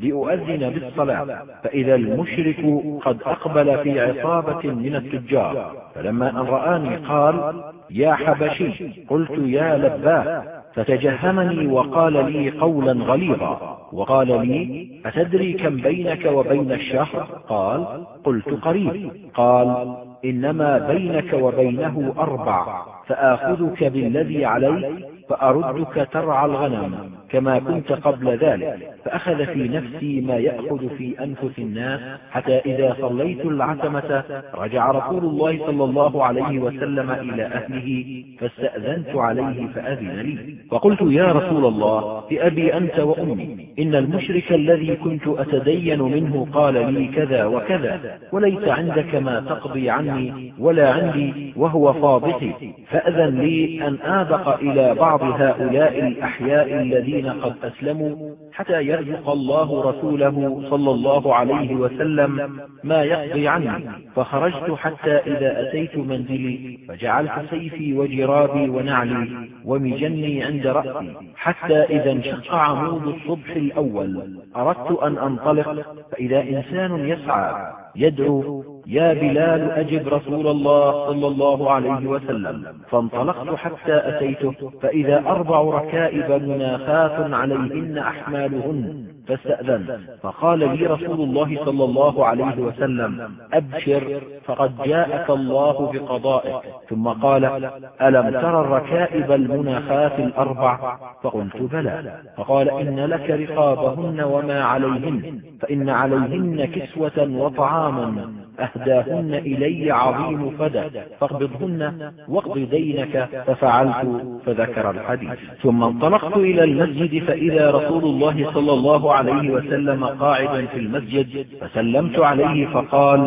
لأؤذن بالصلاة. فإذا المشرك قد أقبل في عصابة من التجار. فلما أن رآني قال يا حبشي قلت يا لباه فتجهمني وقال لي قولا غليظا. وقال لي أتدري كم بينك وبين الشهر؟ قال قلت قريب. قال إنما بينك وبينه أربع فآخذك بالذي عليك فأردك ترعى الغنم. كما كنت قبل ذلك. فأخذ في نفسي ما يأخذ في أنفس الناس حتى إذا صليت العتمة رجع رسول الله صلى الله عليه وسلم إلى أهله فاستأذنت عليه فأذن لي. فقلت يا رسول الله بأبي أنت وأمي. إن المشرك الذي كنت أتدين منه قال لي كذا وكذا. وليس عندك ما تقضي عني ولا عندي وهو فاضحي. فأذن لي أن آبق إلى بعض هؤلاء الأحياء الذين قد أسلموا حتى يرزق الله رسوله صلى الله عليه وسلم ما يقضي عني فخرجت حتى إذا أتيت منزلي فجعلت سيفي وجرابي ونعلي ومجني عند رأسي حتى إذا انشق عمود الصبح الأول أردت أن أنطلق فإذا إنسان يسعى يدعو يا بلال أجب رسول الله صلى الله عليه وسلم. فانطلقت حتى أتيته فإذا أربع ركائب مناخات عليهن أحمالهن فاستأذنت فقال لي رسول الله صلى الله عليه وسلم أبشر فقد جاءك الله بقضائك. ثم قال ألم ترى الركائب المناخات الأربع؟ فقلت بلى. فقال إن لك رقابهن وما عليهن فإن عليهن كسوة وطعاما. أهداهن إلي عظيم فدى فاقبضهن واقض دينك ففعلت فذكر الحديث. ثم انطلقت إلى المسجد فإذا رسول الله صلى الله عليه وسلم قاعدا في المسجد فسلمت عليه فقال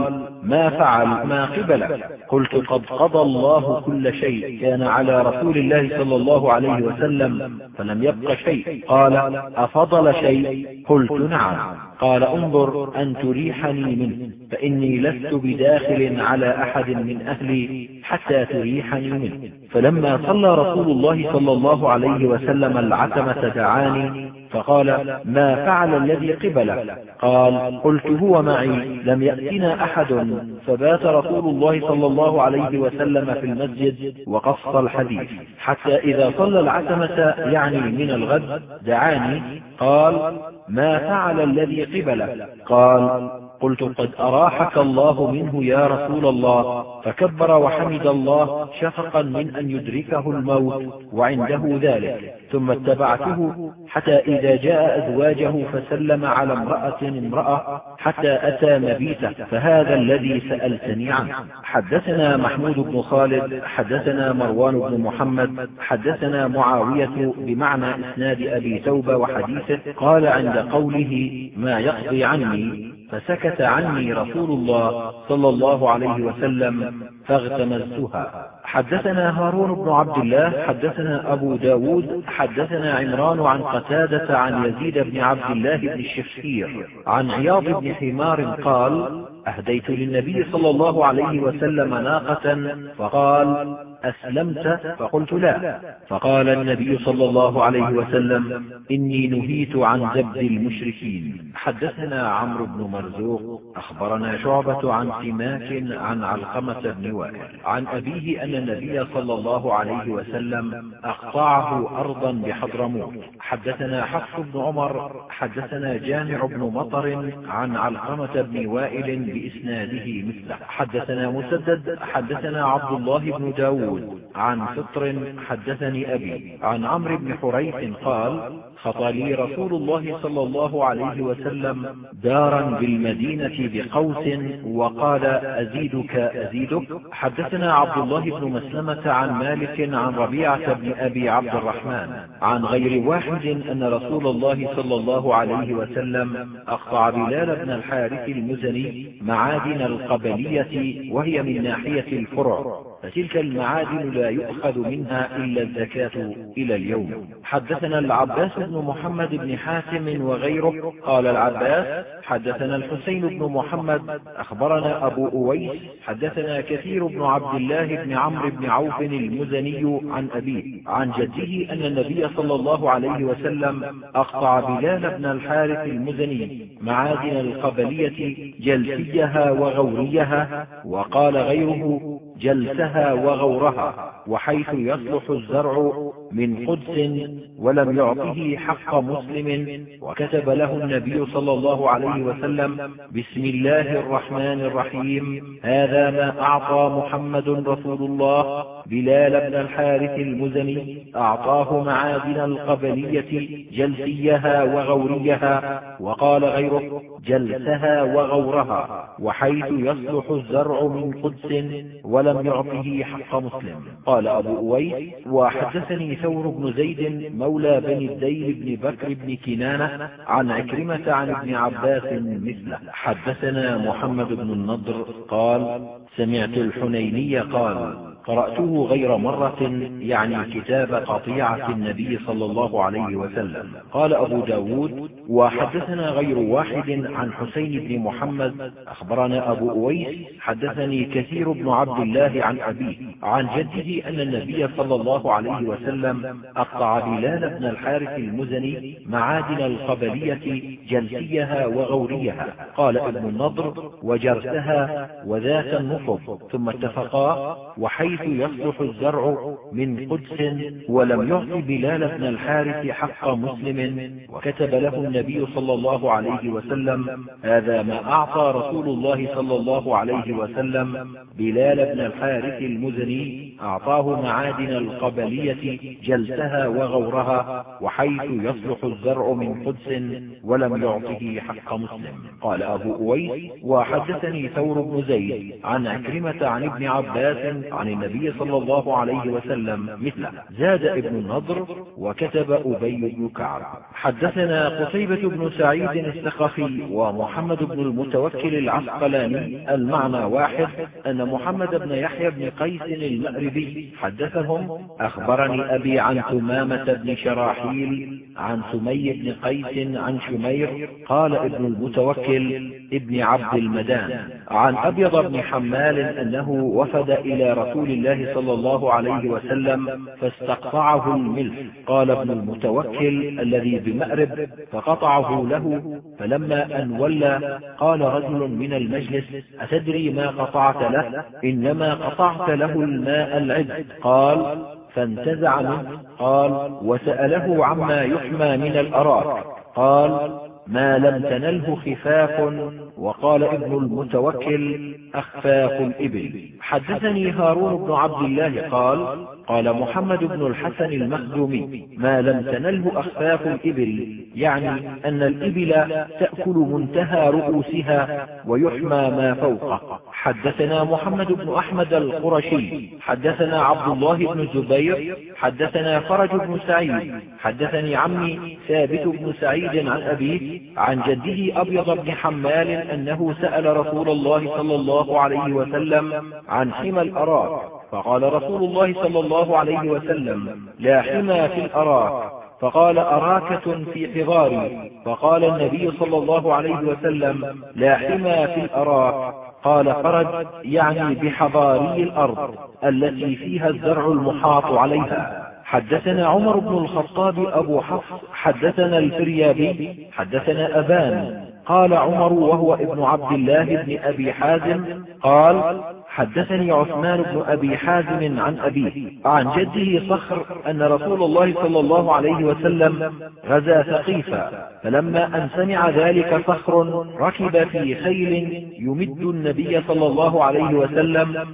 ما فعل ما قبلك قلت قد قضى الله كل شيء كان على رسول الله صلى الله عليه وسلم فلم يبق شيء. قال أفضل شيء؟ قلت نعم. قال انظر أن تريحني منه فإني لست بداخل على أحد من أهلي حتى تريحني منه. فلما صلى رسول الله صلى الله عليه وسلم العتمة دعاني فقال ما فعل الذي قبلك؟ قال قلت هو معي لم يأتنا أحد. فبات رسول الله صلى الله عليه وسلم في المسجد وقص الحديث حتى إذا صلى العتمة يعني من الغد دعاني قال ما فعل الذي قبلك؟ قال قلت قد أراحك الله منه يا رسول الله. فكبر وحمد الله شفقا من أن يدركه الموت وعنده ذلك. ثم اتبعته حتى إذا جاء أزواجه فسلم على امرأة امرأة حتى أتى مبيته. فهذا الذي سألتني عنه. حدثنا محمود بن خالد حدثنا مروان بن محمد حدثنا معاوية بمعنى إسناد أبي توبة وحديثه قال عند قوله ما يقضي عني فسكت عني رسول الله صلى الله عليه وسلم فاغتمزتها حدثنا هارون بن عبد الله حدثنا أبو ب داود حدثنا عمران عن قتادة عن يزيد بن عبد الله بن الشخير عن عياض بن حمار قال أهديت للنبي صلى الله عليه وسلم ناقة فقال أسلمت؟ فقلت لا. فقال النبي صلى الله عليه وسلم إني نهيت عن ذبد المشركين. حدثنا عمرو بن مرزوق أخبرنا شعبة عن سماك عن علقمة بن وائل. عن أبيه أن النبي صلى الله عليه وسلم أقطعه أرضا بحضرموت. حدثنا حفص بن عمر حدثنا جامع بن مطر عن علقمة بن وائل بإسناده مثله. حدثنا مسدد حدثنا عبد الله بن داود عن فطر حدثني أبي عن عمرو بن حريث قال خطى لي رسول الله صلى الله عليه وسلم دارا بالمدينة بقوس وقال أزيدك أزيدك. حدثنا عبد الله بن مسلمة عن مالك عن ربيعة بن أبي عبد الرحمن عن غير واحد أن رسول الله صلى الله عليه وسلم أقطع بلال بن الحارث المزني معادن القبلية وهي من ناحية الفرع فتلك المعادن لا يؤخذ منها إلا الزكاة إلى اليوم. حدثنا العباس بن محمد بن حاتم وغيره. قال العباس حدثنا الحسين بن محمد. أخبرنا أبو أويس. حدثنا كثير بن عبد الله بن عمرو بن عوف المزني عن أبيه عن جده أن النبي صلى الله عليه وسلم أقطع بلال بن الحارث المزني معادن القبلية جلسيها وغوريها وقال غيره جلسها وغورها وحيث يصلح الزرع من قدس ولم يعطه حق مسلم. وكتب له النبي صلى الله عليه وسلم بسم الله الرحمن الرحيم هذا ما أعطى محمد رسول الله. بلال بن الحارث المزني أعطاه معادن القبلية جلسيها وغوريها وقال غيره جلسها وغورها وحيث يصلح الزرع من قدس ولم يعطه حق مسلم. قال أبو أويس وحدثني ثور بن زيد مولى بني الديل بن بكر بن كنانة عن عكرمة عن ابن عباس مثله. حدثنا محمد بن النضر قال سمعت الحنيني قال قرأته غير مرة يعني كتاب قطيعة النبي صلى الله عليه وسلم. قال أبو ب داود وحدثنا غير واحد عن حسين بن محمد أخبرنا أبو أويس حدثني كثير بن عبد الله عن أبيه عن جده أن النبي صلى الله عليه وسلم أقطع بلال بن الحارث المزني معادن القبلية جلسيها وغوريها. قال ابن النضر وجرسها وذات النفض ثم اتفقا وحيث حيث يصلح الزرع من قدس ولم يعط بلال بن الحارث حق مسلم. وكتب له النبي صلى الله عليه وسلم هذا ما أعطى رسول الله صلى الله عليه وسلم بلال بن الحارث المزني أعطاه معادن القبلية جلسها وغورها وحيث يصلح الزرع من قدس ولم يعطه حق مسلم. قال أبو أويس وحدثني ثور بن زيد عن عكرمة عن ابن عباس عن النبي صلى الله عليه وسلم مثله. زاد ابن النضر وكتب أبي بن كعب حدثنا قتيبة بن سعيد الثقفي ومحمد بن المتوكل العسقلاني. المعنى واحد أن محمد بن يحيى بن قيس المأربي حدثهم أخبرني أبي عن ثمامة بن شراحيل عن سمي بن قيس عن شمير قال ابن المتوكل ابن عبد المدان. عن أبيض بن حمال أنه وفد إلى رسول الله صلى الله عليه وسلم فاستقطعه الملح. قال ابن المتوكل الذي بمأرب فقطعه له فلما أن ولى قال رجل من المجلس أتدري ما قطعت له؟ إنما قطعت له الماء العذب. قال فانتزع منه. قال وسأله عما يحمى من الأراك. قال ما لم تنله خفاف وقال ابن المتوكل أخفاف الإبل. حدثني هارون بن عبد الله قال قال محمد بن الحسن المخزومي ما لم تنله أخفاف الإبل يعني أن الإبل تأكل منتهى رؤوسها ويحمى ما فوقه. حدثنا محمد بن أحمد القرشي حدثنا عبد الله بن الزبير حدثنا فرج بن سعيد حدثني عمي ثابت بن سعيد عن أبيه عن جده أبيض بن حمال أنه سأل رسول الله صلى الله عليه وسلم عن حمى الأراك. فقال رسول الله صلى الله عليه وسلم لا حمى في الأراك. فقال أراكة في حضاري. فقال النبي صلى الله عليه وسلم لا حمى في الأراك. قال فرج يعني بحضاري الأرض التي فيها الزرع المحاط عليها. حدثنا عمر بن الخطاب أبو حفص حدثنا الفريابي حدثنا أبان قال عمر وهو ابن عبد الله بن أبي حازم قال حدثني عثمان بن أبي حازم عن أبيه عن جده صخر أن رسول الله صلى الله عليه وسلم غزا ثقيفا فلما أن سمع ذلك صخر ركب في خيل يمد النبي صلى الله عليه وسلم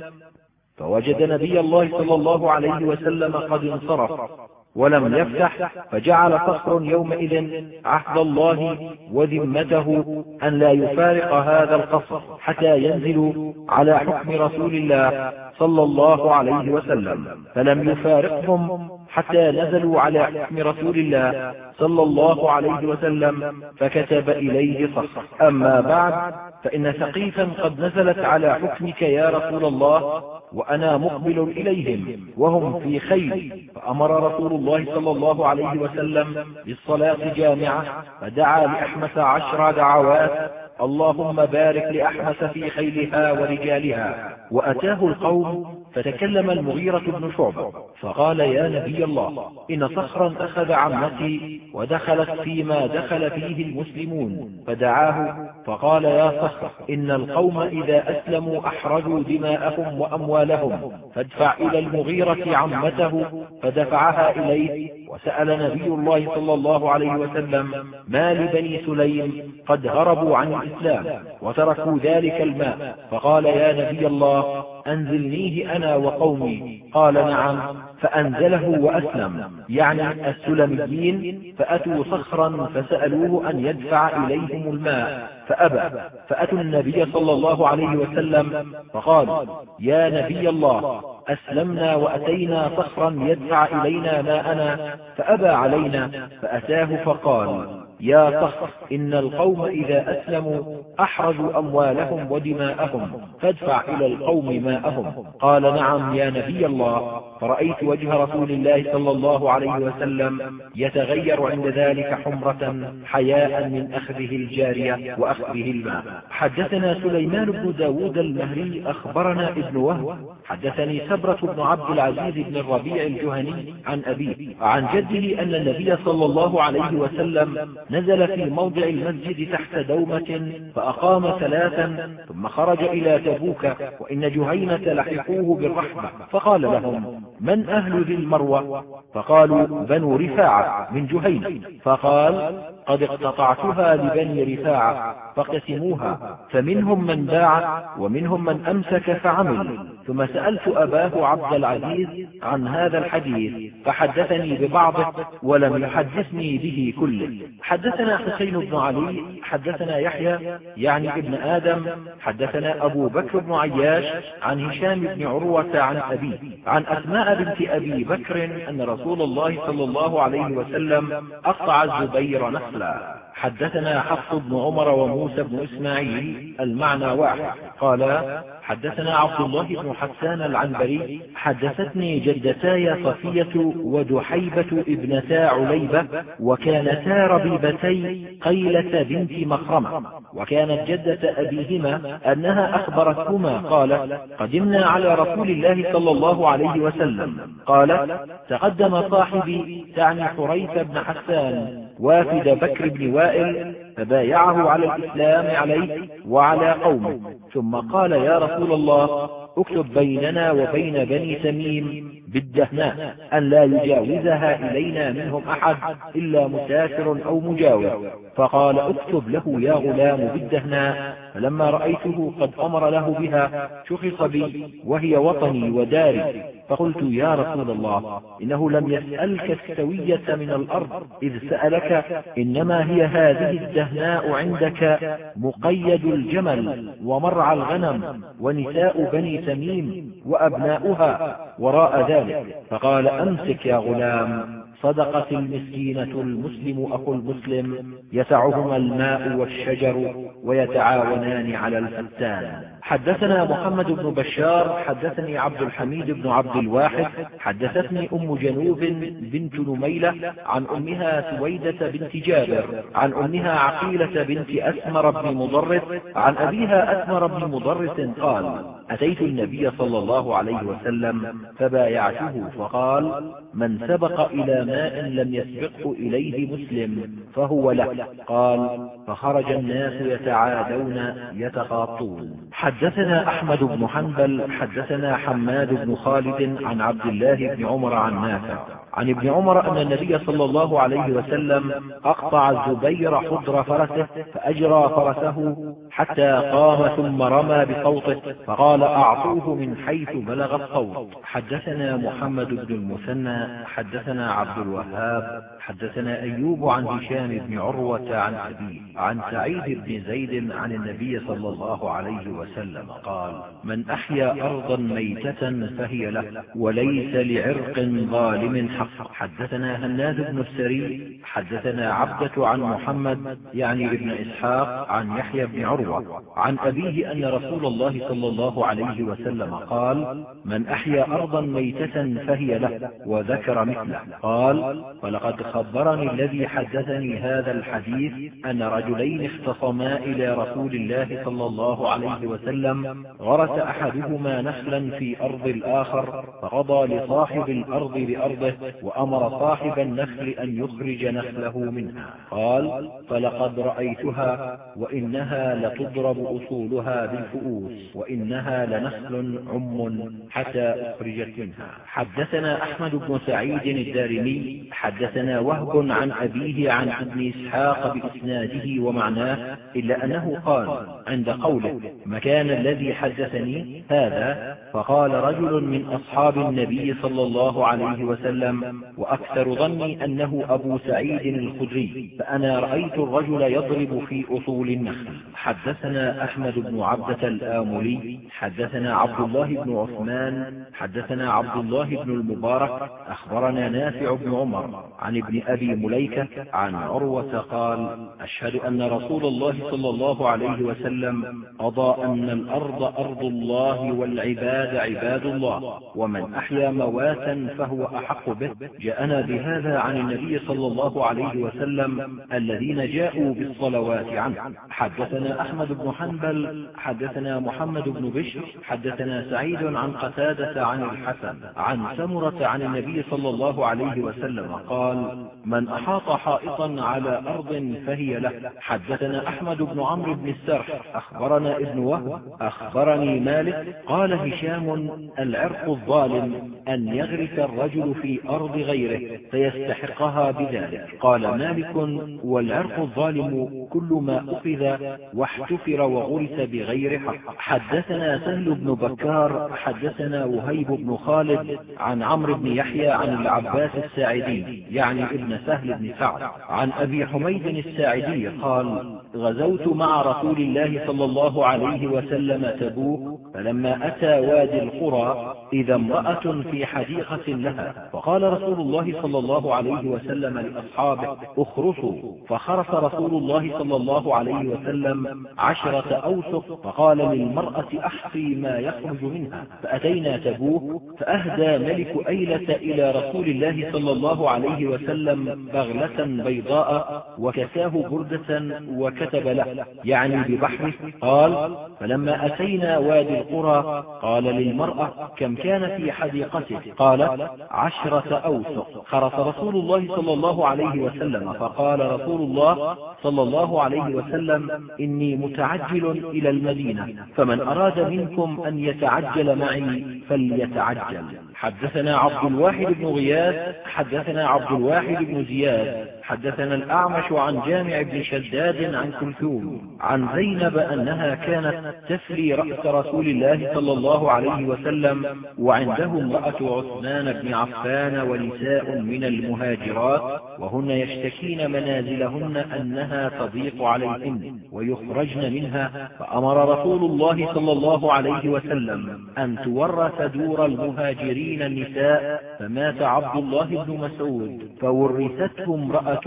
فوجد نبي الله صلى الله عليه وسلم قد انصرف. ولم يفتح فجعل صخر يومئذ عهد الله وذمته أن لا يفارق هذا القصر حتى ينزلوا على حكم رسول الله صلى الله عليه وسلم. فلم يفارقهم حتى نزلوا على حكم رسول الله صلى الله عليه وسلم فكتب إليه صخر أما بعد فإن ثقيفا قد نزلت على حكمك يا رسول الله وأنا مقبل إليهم وهم في خير. فأمر رسول الله صلى الله عليه وسلم بالصلاة جامعة فدعا لأحمس عشر دعوات. اللهم بارك لأحمس في خيلها ورجالها. وأتاه القوم فتكلم المغيرة بن شعبة فقال يا نبي الله إن صخرا أخذ عمتي ودخلت فيما دخل فيه المسلمون فدعاه فقال يا صخر إن القوم إذا أسلموا أحرجوا دماءهم وأموالهم فادفع إلى المغيرة عمته فدفعها إليه وسأل نبي الله صلى الله عليه وسلم ما لبني سليم؟ قد هربوا عن الإسلام وتركوا ذلك الماء. فقال يا نبي الله أنزلنيه أنا وقومي. قال نعم. فأنزله وأسلم. يعني السلميين فأتوا صخرا فسألوه أن يدفع إليهم الماء. فأبى. فأتوا النبي صلى الله عليه وسلم فقالوا يا نبي الله أسلمنا وأتينا صخرا يدفع إلينا ماءنا. فأبى علينا فأتاه فقال يا صخر إن القوم إذا أسلموا أحرجوا أموالهم ودماءهم فادفع إلى القوم ماءهم. قال نعم يا نبي الله. فرأيت وجه رسول الله صلى الله عليه وسلم يتغير عند ذلك حمرة حياء من أخذه الجارية وأخذه الماء. حدثنا سليمان بن داود المهري أخبرنا ابن وهب. حدثني سبرة بن عبد العزيز بن الربيع الجهني عن أبيه عن جده أن النبي صلى الله عليه وسلم نزل في موضع المسجد تحت دومة فأقام ثلاثا ثم خرج إلى تبوك وإن جهينة لحقوه بالرحمة فقال لهم من أهل ذي المروة؟ فقالوا بنو رفاعة من جهينة فقال قد اقتطعتها لبني رفاعة فاقسموها فمنهم من باع ومنهم من أمسك فعمل. ثم سألت أباه عبد العزيز عن هذا الحديث فحدثني ببعضه ولم يحدثني به كله. حدثنا حسين بن علي حدثنا يحيى يعني ابن آدم حدثنا أبو بكر بن عياش عن هشام بن عروة عن أبيه عن أسماء بنت أبي بكر أن رسول الله صلى الله عليه وسلم أقطع الزبير نخلا. حدثنا حفص بن عمر وموسى بن إسماعيل المعنى واحد. قال حدثنا عبد الله بن حسان العنبري حدثتني جدتاي صفية ودحيبة ابنتا عليبة وكانتا ربيبتي قيلة بنت مخرمة. وكانت جدة أبيهما أنها أخبرتهما قالت قدمنا على رسول الله صلى الله عليه وسلم. قالت تقدم صاحبي تعني حريث بن حسان وافد بكر بن وائل فبايعه على الإسلام عليه وعلى قومه. ثم قال يا رسول الله اكتب بيننا وبين بني تميم بالدهناء أن لا يجاوزها إلينا منهم أحد إلا مسافر أو مجاور. فقال اكتب له يا غلام بالدهناء فلما رأيته قد أمر له بها شخص بي وهي وطني وداري. فقلت يا رسول الله إنه لم يسألك السوية من الأرض إذ سألك إنما هي هذه الدهناء عندك مقيد الجمل ومرعى الغنم ونساء بني تميم وأبناؤها وراء ذلك فقال أمسك يا غلام. صدقت المسكينة المسلم أخو المسلم. يسعهما الماء والشجر ويتعاونان على الفتان. حدثنا محمد بن بشار حدثني عبد الحميد بن عبد الواحد حدثتني أم جنوب بنت نميلة عن أمها سويدة بنت جابر عن أمها عقيلة بنت أسمر بن مضرس عن أبيها أسمر بن مضرس قال أتيت النبي صلى الله عليه وسلم فبايعته فقال من سبق إلى ماء لم يسبقه إليه مسلم فهو له. قال فخرج الناس يتعادون يتخاطون. حدثنا أحمد بن حنبل حدثنا حماد بن خالد عن عبد الله بن عمر عن نافع. عن ابن عمر أن النبي صلى الله عليه وسلم أقطع الزبير حضر فرسه فأجرى فرسه حتى قام ثم رمى بصوته فقال أعطوه من حيث بلغ الصوت. حدثنا محمد بن المثنى حدثنا عبد الوهاب حدثنا أيوب عن هشام بن عروة عن أبيه عن سعيد بن زيد عن النبي صلى الله عليه وسلم قال من أحيا أرضا ميتة فهي له وليس لعرق ظالم حق. حدثنا هناد بن السري حدثنا عبدة عن محمد يعني ابن إسحاق عن يحيى بن عروة عن أبيه أن رسول الله صلى الله عليه وسلم قال من أحيا أرضا ميتة فهي له وذكر مثله. قال فلقد خبرني الذي حدثني هذا الحديث أن رجلين اختصما إلى رسول الله صلى الله عليه وسلم غرس أحدهما نخلا في أرض الآخر فقضى لصاحب الأرض بأرضه وأمر صاحب النخل أن يخرج نخله منها. قال فلقد رأيتها وإنها لتضرب أصولها بالفؤوس وإنها لنخل عم حتى أخرجت منها. حدثنا أحمد بن سعيد الدارمي حدثنا وهب عن أبيه عن ابن إسحاق بإسناده ومعناه إلا أنه قال عند قوله مكان الذي حدثني هذا؟ فقال رجل من أصحاب النبي صلى الله عليه وسلم وأكثر ظني أنه أبو سعيد الخدري فأنا رأيت الرجل يضرب في أصول النخل. حدثنا أحمد بن عبدة الآملي حدثنا عبد الله بن عثمان حدثنا عبد الله بن المبارك أخبرنا نافع بن عمر عن ابن أبي مليكة عن عروة قال أشهد أن رسول الله صلى الله عليه وسلم قضى أن الأرض أرض الله والعباد عباد الله ومن أحيا مواتا فهو أحق به. جاءنا بهذا عن النبي صلى الله عليه وسلم الذين جاءوا بالصلوات عنه. حدثنا بن حنبل حدثنا محمد بن بشر حدثنا سعيد عن قتادة عن الحسن عن سمرة عن النبي صلى الله عليه وسلم قال من أحاط حائطا على أرض فهي له. حدثنا أحمد بن عمرو بن السرح أخبرنا ابن وهب أخبرني مالك قال هشام العرق الظالم أن يغرس الرجل في أرض غيره فيستحقها بذلك. قال مالك والعرق الظالم كل ما أخذ واحتفر وغرس بغير حق. حدثنا سهل بن بكار حدثنا وهيب بن خالد عن عمرو بن يحيى عن العباس الساعدي يعني ابن سهل بن سعد. عن أبي حميد الساعدي قال غزوت مع رسول الله صلى الله عليه وسلم تبوك فلما أتى وادي القرى إذا امرأة في حديقة لها. فقال رسول الله صلى الله عليه وسلم لأصحابه اخرصوا. فخرس رسول الله صلى الله عليه وسلم عشرة أوسق فقال للمرأة أحصي ما يخرج منها. فأتينا تبوك فأهدى ملك أيلة إلى رسول الله صلى الله عليه وسلم بغلة بيضاء وكساه بردة وكتب له يعني ببحره. قال فلما أتينا وادي القرى قال للمرأة كم كان في حديقته قالت عشرة أوسق. خرس رسول الله صلى الله عليه وسلم فقال رسول الله صلى الله عليه وسلم إني متعجل إلى المدينة فمن أراد منكم أن يتعجل معي فليتعجل. حدثنا عبد الواحد بن غياث حدثنا عبد الواحد بن زياد حدثنا الأعمش عن جامع بن شداد عن كلثوم عن زينب أنها كانت تفلي رأس رسول الله صلى الله عليه وسلم وعنده امرأة عثمان بن عفان ونساء من المهاجرات وهن يشتكين منازلهن أنها تضيق عليهن ويخرجن منها فأمر رسول الله صلى الله عليه وسلم أن تورث دور المهاجرين النساء فمات عبد الله بن مسعود فورثته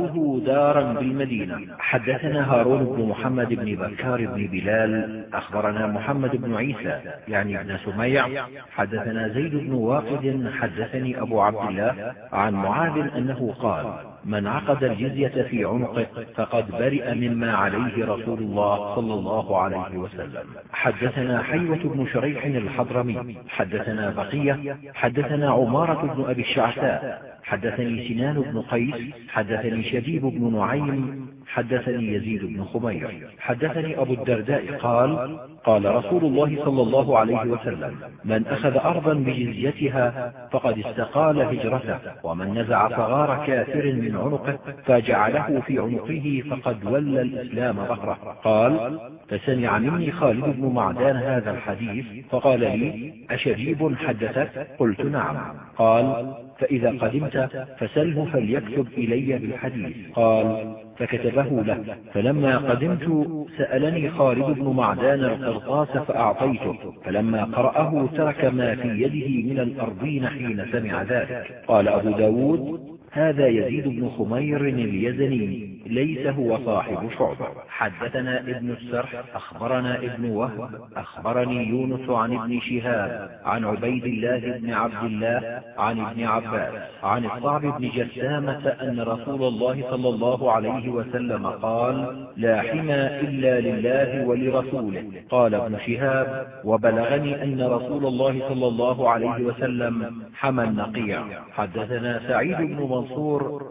امرأته دارا بالمدينة. حدثنا هارون بن محمد بن بكار بن بلال. أخبرنا محمد بن عيسى يعني ابن سميع. حدثنا زيد بن واقد. حدثني أبو عبد الله عن معاذ أنه قال من عقد الجزية في عنقه فقد برئ مما عليه رسول الله صلى الله عليه وسلم. حدثنا حيوة بن شريح الحضرمي. حدثنا بقية. حدثنا عمارة بن أبي الشعثاء. حدثني سنان بن قيس حدثني شبيب بن نعيم حدثني يزيد بن خمير حدثني أبو الدرداء قال قال رسول الله صلى الله عليه وسلم من أخذ أرضا بجزيتها فقد استقال هجرته ومن نزع صغار كافر من عنقه فجعله في عنقه فقد ولى الإسلام ظهره. قال فسمع مني خالد بن معدان هذا الحديث فقال لي أشجيب حدثك؟ قلت نعم. قال فإذا قدمت فسله فليكتب إلي بالحديث. قال فكتبه له. فلما قدمت سألني خالد بن معدان القرطاس فأعطيته. فلما قرأه ترك ما في يده من الأرضين حين سمع ذلك. قال أبو ب داود هذا يزيد بن خمير اليزني ليس هو صاحب شعبة. حدثنا ابن السرح أخبرنا ابن وهب أخبرني يونس عن ابن شهاب عن عبيد الله بن عبد الله عن ابن عباس عن الصعب بن جسامة أن رسول الله صلى الله عليه وسلم قال لا حمى إلا لله ولرسوله قال ابن شهاب وبلغني أن رسول الله صلى الله عليه وسلم حمى النقيع حدثنا سعيد بن منصور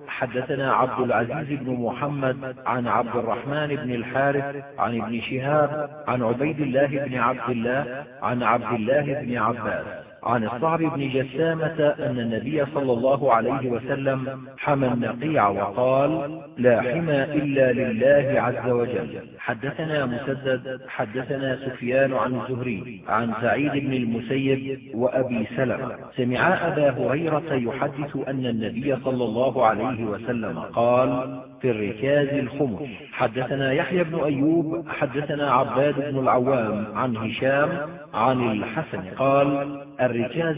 حدثنا عبد العزيز بن محمد عن عبد الرحمن بن الحارث عن ابن شهاب عن عبيد الله بن عبد الله عن عبد الله بن عباس. عن الصعب بن جسامة أن النبي صلى الله عليه وسلم حمى النقيع وقال لا حمى إلا لله عز وجل. حدثنا مسدد حدثنا سفيان عن الزهري عن سعيد بن المسيب وأبي سلمة. سمعا أبا هريرة يحدث أن النبي صلى الله عليه وسلم قال في الركاز الخمس. حدثنا يحيى بن أيوب حدثنا عباد بن العوام عن هشام عن الحسن قال الركاز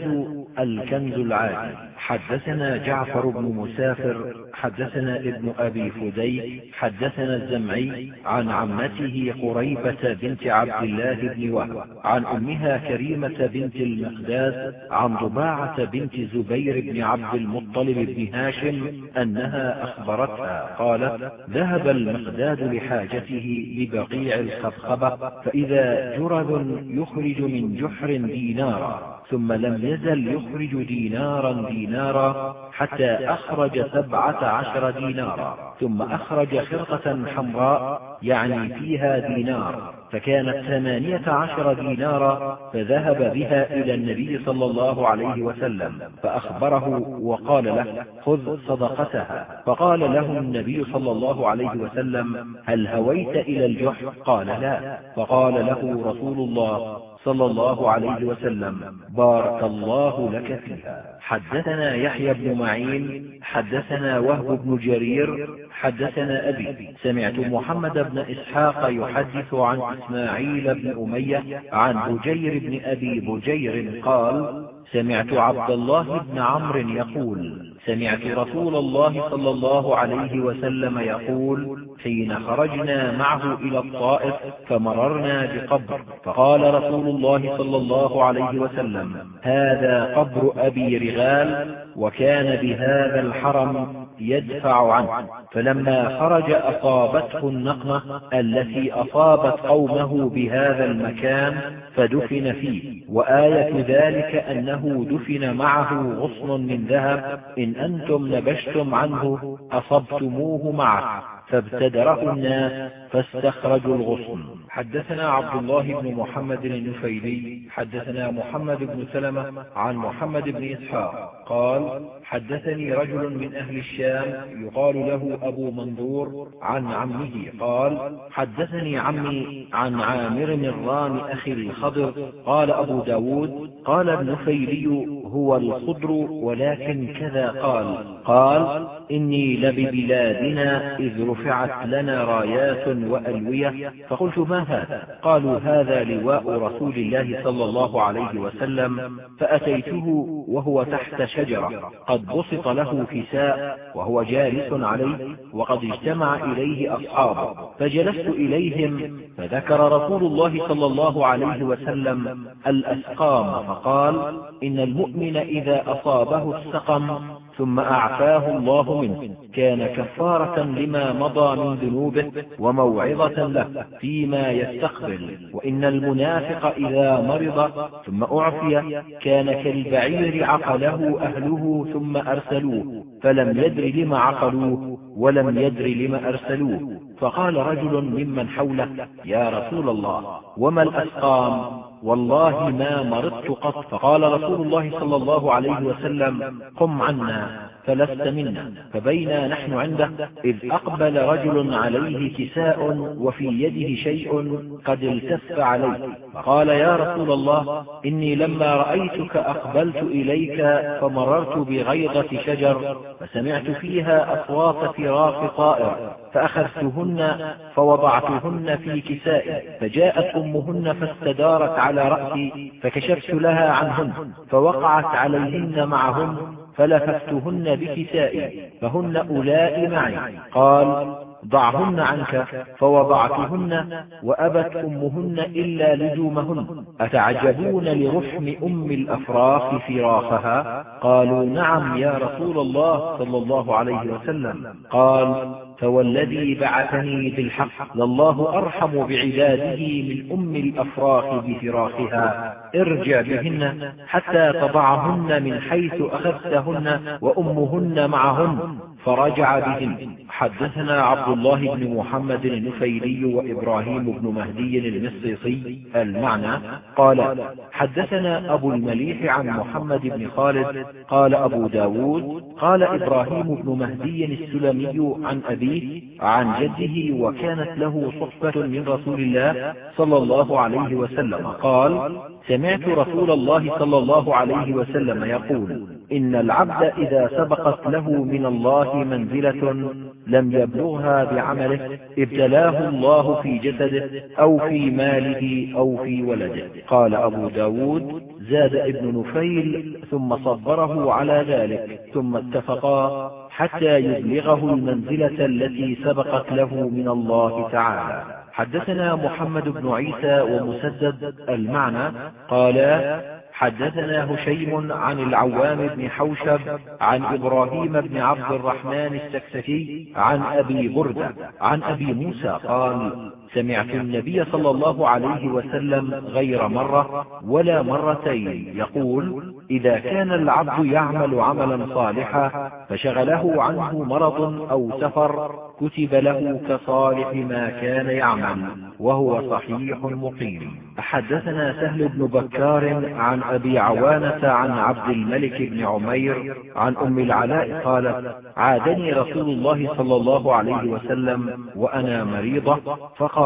الكنز العادي. حدثنا جعفر بن مسافر حدثنا ابن أبي فدي حدثنا الزمعي عن عمته قريبة بنت عبد الله بن وهب عن أمها كريمة بنت المقداس عن ضباعة بنت زبير بن عبد المطلب بن هاشم أنها أخبرتها قالت ذهب المقداد لحاجته لبقيع الخبخبة فإذا جرذ يخرج من جحر دينارا. ثم لم يزل يخرج دينارا دينارا حتى أخرج سبعة عشر دينارا. ثم أخرج خرقة حمراء. يعني فيها دينار فكانت ثمانية عشر دينارا فذهب بها إلى النبي صلى الله عليه وسلم فأخبره وقال له خذ صدقتها. فقال له النبي صلى الله عليه وسلم هل هويت إلى الجحر قال لا. فقال له رسول الله صلى الله عليه وسلم بارك الله لك فيها. حدثنا يحيى بن معين حدثنا وهب بن جرير حدثنا أبي. سمعت محمد بن إسحاق يحدث عن إسماعيل بن أمية عن بجير بن أبي بجير قال سمعت عبد الله بن عمرو يقول سمعت رسول الله صلى الله عليه وسلم يقول حين خرجنا معه إلى الطائف فمررنا بقبر. فقال رسول الله صلى الله عليه وسلم هذا قبر أبي رغال وكان بهذا الحرم يدفع عنه. فلما خرج أصابته النقمة التي أصابت قومه بهذا المكان فدفن فيه. وآية ذلك أنه دفن معه غصن من ذهب. إن أنتم نبشتم عنه أصبتموه معه. فابتدره الناس فاستخرجوا الغصن. حدثنا عبد الله بن محمد النفيلي. حدثنا محمد بن سلمة عن محمد بن إسحاق. قال حدثني رجل من أهل الشام يقال له أبو منظور عن عمه قال حدثني عمي عن عامر الرام أخي الخضر قال أبو ب داود قال النفيلي هو الخضر ولكن كذا قال. قال إني لببلادنا إذ رفعت لنا رايات وألوية. فقلت ما هذا؟ قالوا هذا لواء رسول الله صلى الله عليه وسلم. فأتيته وهو تحت شجرة. قد بسط له كساء وهو جالس عليه وقد اجتمع إليه أصحابه. فجلست إليهم فذكر رسول الله صلى الله عليه وسلم الأسقام فقال إن المؤمن إذا أصابه السقم ثم أعفاه الله منه. كان كفارة لما مضى من ذنوبه وموعظة له فيما يستقبل. وإن المنافق إذا مرض ثم أعفي كان كالبعير عقله أهله ثم أرسلوه. فلم يدر لم عقلوه ولم يدر لم أرسلوه. فقال رجل ممن حوله يا رسول الله وما الأسقام؟ والله ما مرضت قط. فقال رسول الله صلى الله عليه وسلم قم عنا. فلست منا فبينا نحن عنده إذ أقبل رجل عليه كساء وفي يده شيء قد التف عليه فقال يا رسول الله إني لما رأيتك أقبلت إليك فمررت بغيضة شجر فسمعت فيها أصوات فراق طائر فأخذتهن فوضعتهن في كسائي فجاءت أمهن فاستدارت على رأسي فكشفت لها عنهن فوقعت عليهن معهن فلففتهن بكسائي فهن أولاء معي. قال ضعهن عنك فوضعتهن وأبت أمهن إلا لجومهن أتعجبون لرحم أم الأفراخ فراخها قالوا نعم يا رسول الله صلى الله عليه وسلم. قال فوالذي بعثني بالحق لله أرحم بعباده من أم الأفراخ بفراخها. ارجع بهن حتى تضعهن من حيث أخذتهن وأمهن معهن. فرجع بهن حدثنا عبد الله بن محمد النفيلي وإبراهيم بن مهدي المصيصي المعنى قال حدثنا أبو المليح عن محمد بن خالد قال أبو ب داود قال إبراهيم بن مهدي السلمي عن أبيه عن جده وكانت له صحبة من رسول الله صلى الله عليه وسلم. قال سمعت رسول الله صلى الله عليه وسلم يقول إن العبد إذا سبقت له من الله منزلة لم يبلغها بعمله ابتلاه الله في جسده أو في ماله أو في ولده. قال أبو ب داود زاد ابن نفيل ثم صبره على ذلك ثم اتفقا حتى يبلغه المنزلة التي سبقت له من الله تعالى. حدثنا محمد بن عيسى ومسدد المعنى. قالا حدثنا هشيم عن العوام بن حوشب عن إبراهيم بن عبد الرحمن السكسكي عن أبي بردة عن أبي موسى قال سمعت النبي صلى الله عليه وسلم غير مرة ولا مرتين يقول إذا كان العبد يعمل عملا صالحا فشغله عنه مرض أو سفر كتب له كصالح ما كان يعمل وهو صحيح مقيم. حدثنا سهل بن بكار عن أبي عوانة عن عبد الملك بن عمير عن أم العلاء قالت عادني رسول الله صلى الله عليه وسلم وأنا مريضة فقال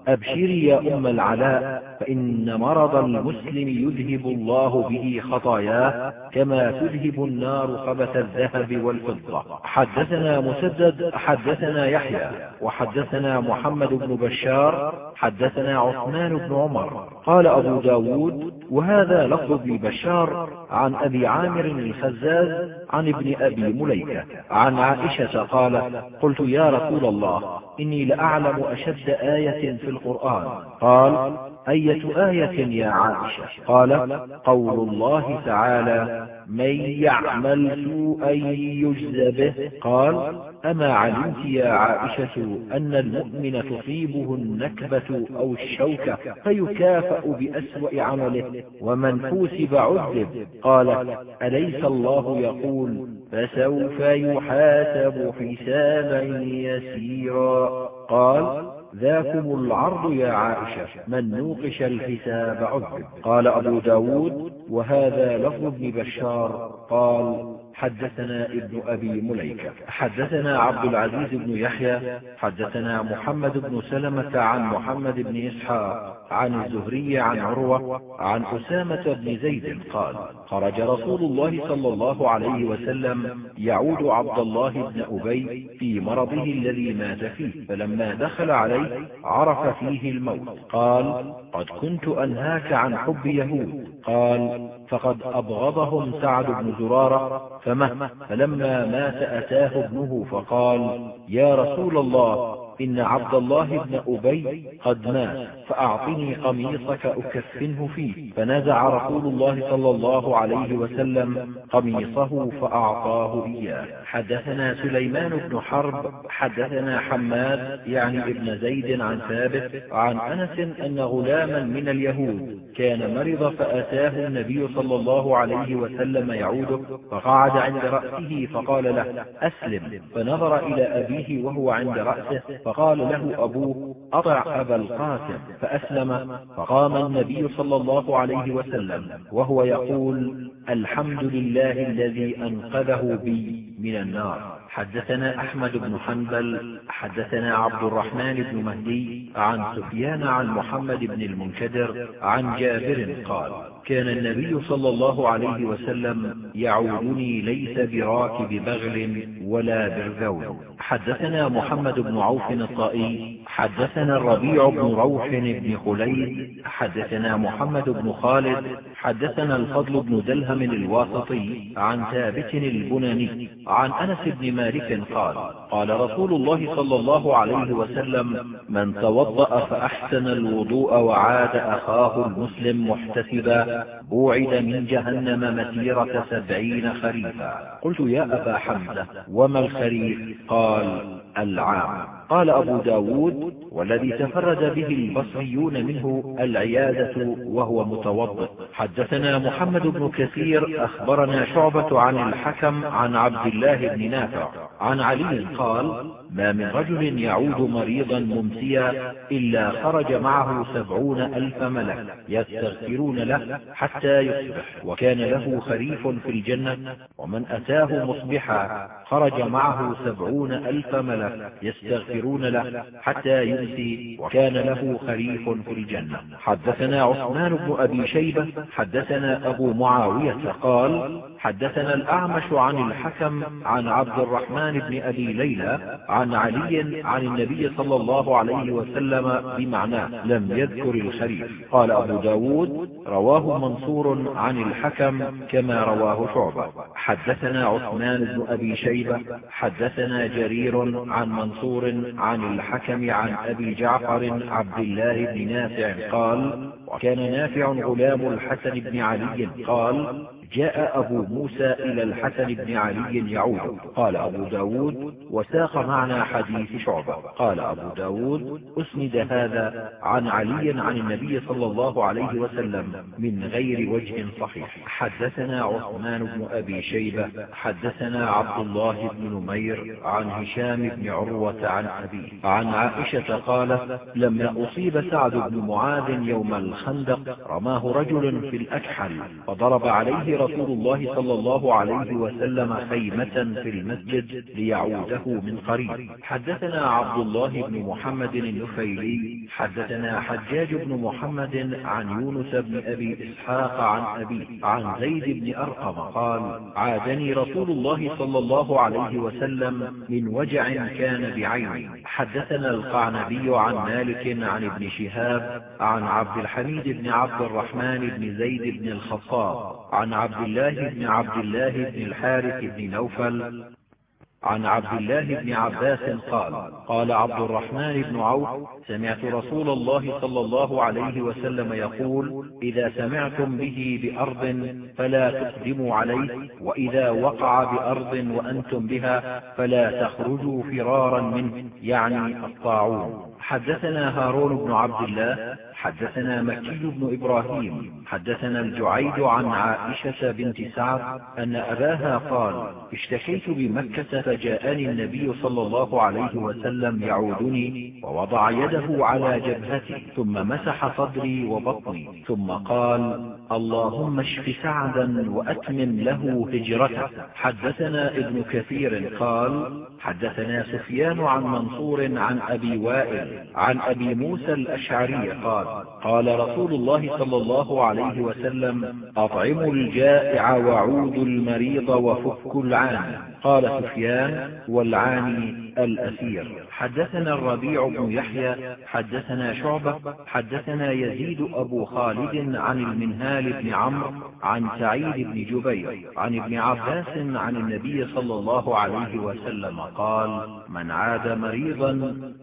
أبشري يا أم العلاء فإن مرض المسلم يذهب الله به خطاياه كما تذهب النار خبث الذهب والفضة. حدثنا مسدد حدثنا يحيى وحدثنا محمد بن بشار حدثنا عثمان بن عمر. قال أبو ب داود وهذا لفظ ابن بشار عن أبي عامر الخزاز عن ابن أبي مليكة. عن عائشة قال قلت يا رسول الله إني لأعلم أشد آية في القرآن. قال أية آية يا عائشة؟ قال قول الله تعالى من يعمل سوءا يجز به. قال أما علمت يا عائشة أن المؤمن تصيبه النكبة أو الشوكة فيكافأ بأسوأ عمله ومن حوسب عذب قال أليس الله يقول فسوف يحاسب حسابا يسيرا. قال ذاكم العرض يا عائشة من نوقش الحساب عذب. قال أبو ب داود وهذا لفظ ابن بشار قال حدثنا ابن أبي مليكة. حدثنا عبد العزيز بن يحيى. حدثنا محمد بن سلمة عن محمد بن إسحاق عن الزهري عن عروة عن أسامة بن زيد قال خرج رسول الله صلى الله عليه وسلم يعود عبد الله بن أبي في مرضه الذي مات فيه. فلما دخل عليه عرف فيه الموت. قال قد كنت أنهاك عن حب يهود. قال فقد أبغضهم سعد بن زرارة فمه فلما مات أتاه ابنه فقال يا رسول الله إن عبد الله بن أبي قد مات فأعطني قميصك أكفنه فيه. فنزع رسول الله صلى الله عليه وسلم قميصه فأعطاه إياه. حدثنا سليمان بن حرب حدثنا حماد يعني ابن زيد عن ثابت عن أنس أن غلاما من اليهود كان مرض فأتاه النبي صلى الله عليه وسلم يعوده فقعد عند رأسه فقال له أسلم. فنظر إلى أبيه وهو عند رأسه فقال له أبوه أطع أبا القاسم فأسلم فقام النبي صلى الله عليه وسلم وهو يقول الحمد لله الذي أنقذه بي من النار. حدثنا أحمد بن حنبل حدثنا عبد الرحمن بن مهدي عن سفيان عن محمد بن المنكدر عن جابر قال كان النبي صلى الله عليه وسلم يعودني ليس براكب بغل ولا برذول حدثنا محمد بن عوف الطائي حدثنا الربيع بن روح بن خليل حدثنا محمد بن خالد حدثنا الفضل بن دلهم الواسطي عن ثابت البناني عن أنس بن مالك قال قال رسول الله صلى الله عليه وسلم من توضأ فأحسن الوضوء وعاد أخاه المسلم محتسبا بوعد من جهنم مسيرة سبعين خريفا. قلت يا أبا حمزة وما الخريف؟ قال العام. قال أبو ب داود والذي تفرد به البصريون منه العيادة وهو متوضئ. حدثنا محمد بن كثير أخبرنا شعبة عن الحكم عن عبد الله بن نافع. عن علي قال ما من رجل يعود مريضا ممسيا إلا خرج معه سبعون ألف ملك يستغفرون له حتى يصبح وكان له خريف في الجنة ومن أتاه مصبحا خرج معه سبعون ألف ملك يستغفرون له حتى يمسي وكان له خريف في الجنة. حدثنا عثمان بن أبي شيبة حدثنا أبو معاوية قال حدثنا الأعمش عن الحكم عن عبد الرحمن بن أبي ليلى عن علي عن النبي صلى الله عليه وسلم بمعناه لم يذكر الخريف. قال أبو ب داود رواه منصور عن الحكم كما رواه شعبة. حدثنا عثمان بن أبي شيبة. حدثنا جرير عن منصور عن الحكم عن أبي جعفر عبد الله بن نافع قال وكان نافع غلام الحسن بن علي قال جاء أبو موسى إلى الحسن بن علي يعود. قال أبو ب داود وساق معنا حديث شعبة. قال أبو ب داود أسند هذا عن علي عن النبي صلى الله عليه وسلم من غير وجه صحيح. حدثنا عثمان بن أبي شيبة حدثنا عبد الله بن نمير عن هشام بن عروة عن أبيه. عن عائشة قالت لما أصيب سعد بن معاذ يوم الخندق رماه رجل في الأكحل فضرب عليه رسول الله صلى الله عليه وسلم خيمة في المسجد ليعوده من قريب. حدثنا عبد الله بن محمد النفيلي حدثنا حجاج بن محمد عن يونس بن أبي إسحاق عن أبي عن زيد بن أرقم قال عادني رسول الله صلى الله عليه وسلم من وجع كان بعيني. حدثنا القعنبي عن مالك عن ابن شهاب عن عبد الحميد بن عبد الرحمن بن زيد بن الخطاب عن الله بن عبد الله بن الحارث بن نوفل عن عبد الله بن عباس قال قال عبد الرحمن بن عوف سمعت رسول الله صلى الله عليه وسلم يقول إذا سمعتم به بأرض فلا تقدموا عليه وإذا وقع بأرض وأنتم بها فلا تخرجوا فرارا منه يعني الطاعون. حدثنا هارون بن عبد الله حدثنا مكي بن إبراهيم حدثنا الجعيد عن عائشة بنت سعد أن أباها قال اشتكيت بمكة فجاءني النبي صلى الله عليه وسلم يعودني ووضع يده على جبهتي ثم مسح صدري وبطني ثم قال اللهم اشف سعدا وأتمم له هجرته. حدثنا ابن كثير قال حدثنا سفيان عن منصور عن أبي وائل عن أبي موسى الأشعري قال قال رسول الله صلى الله عليه وسلم أطعموا الجائع وعودوا المريض وفكوا العاني. قال سفيان والعاني الأسير. حدثنا الربيع بن يحيى حدثنا شعبة حدثنا يزيد أبو خالد عن المنهال بن عمرو عن سعيد بن جبير عن ابن عباس عن النبي صلى الله عليه وسلم قال من عاد مريضا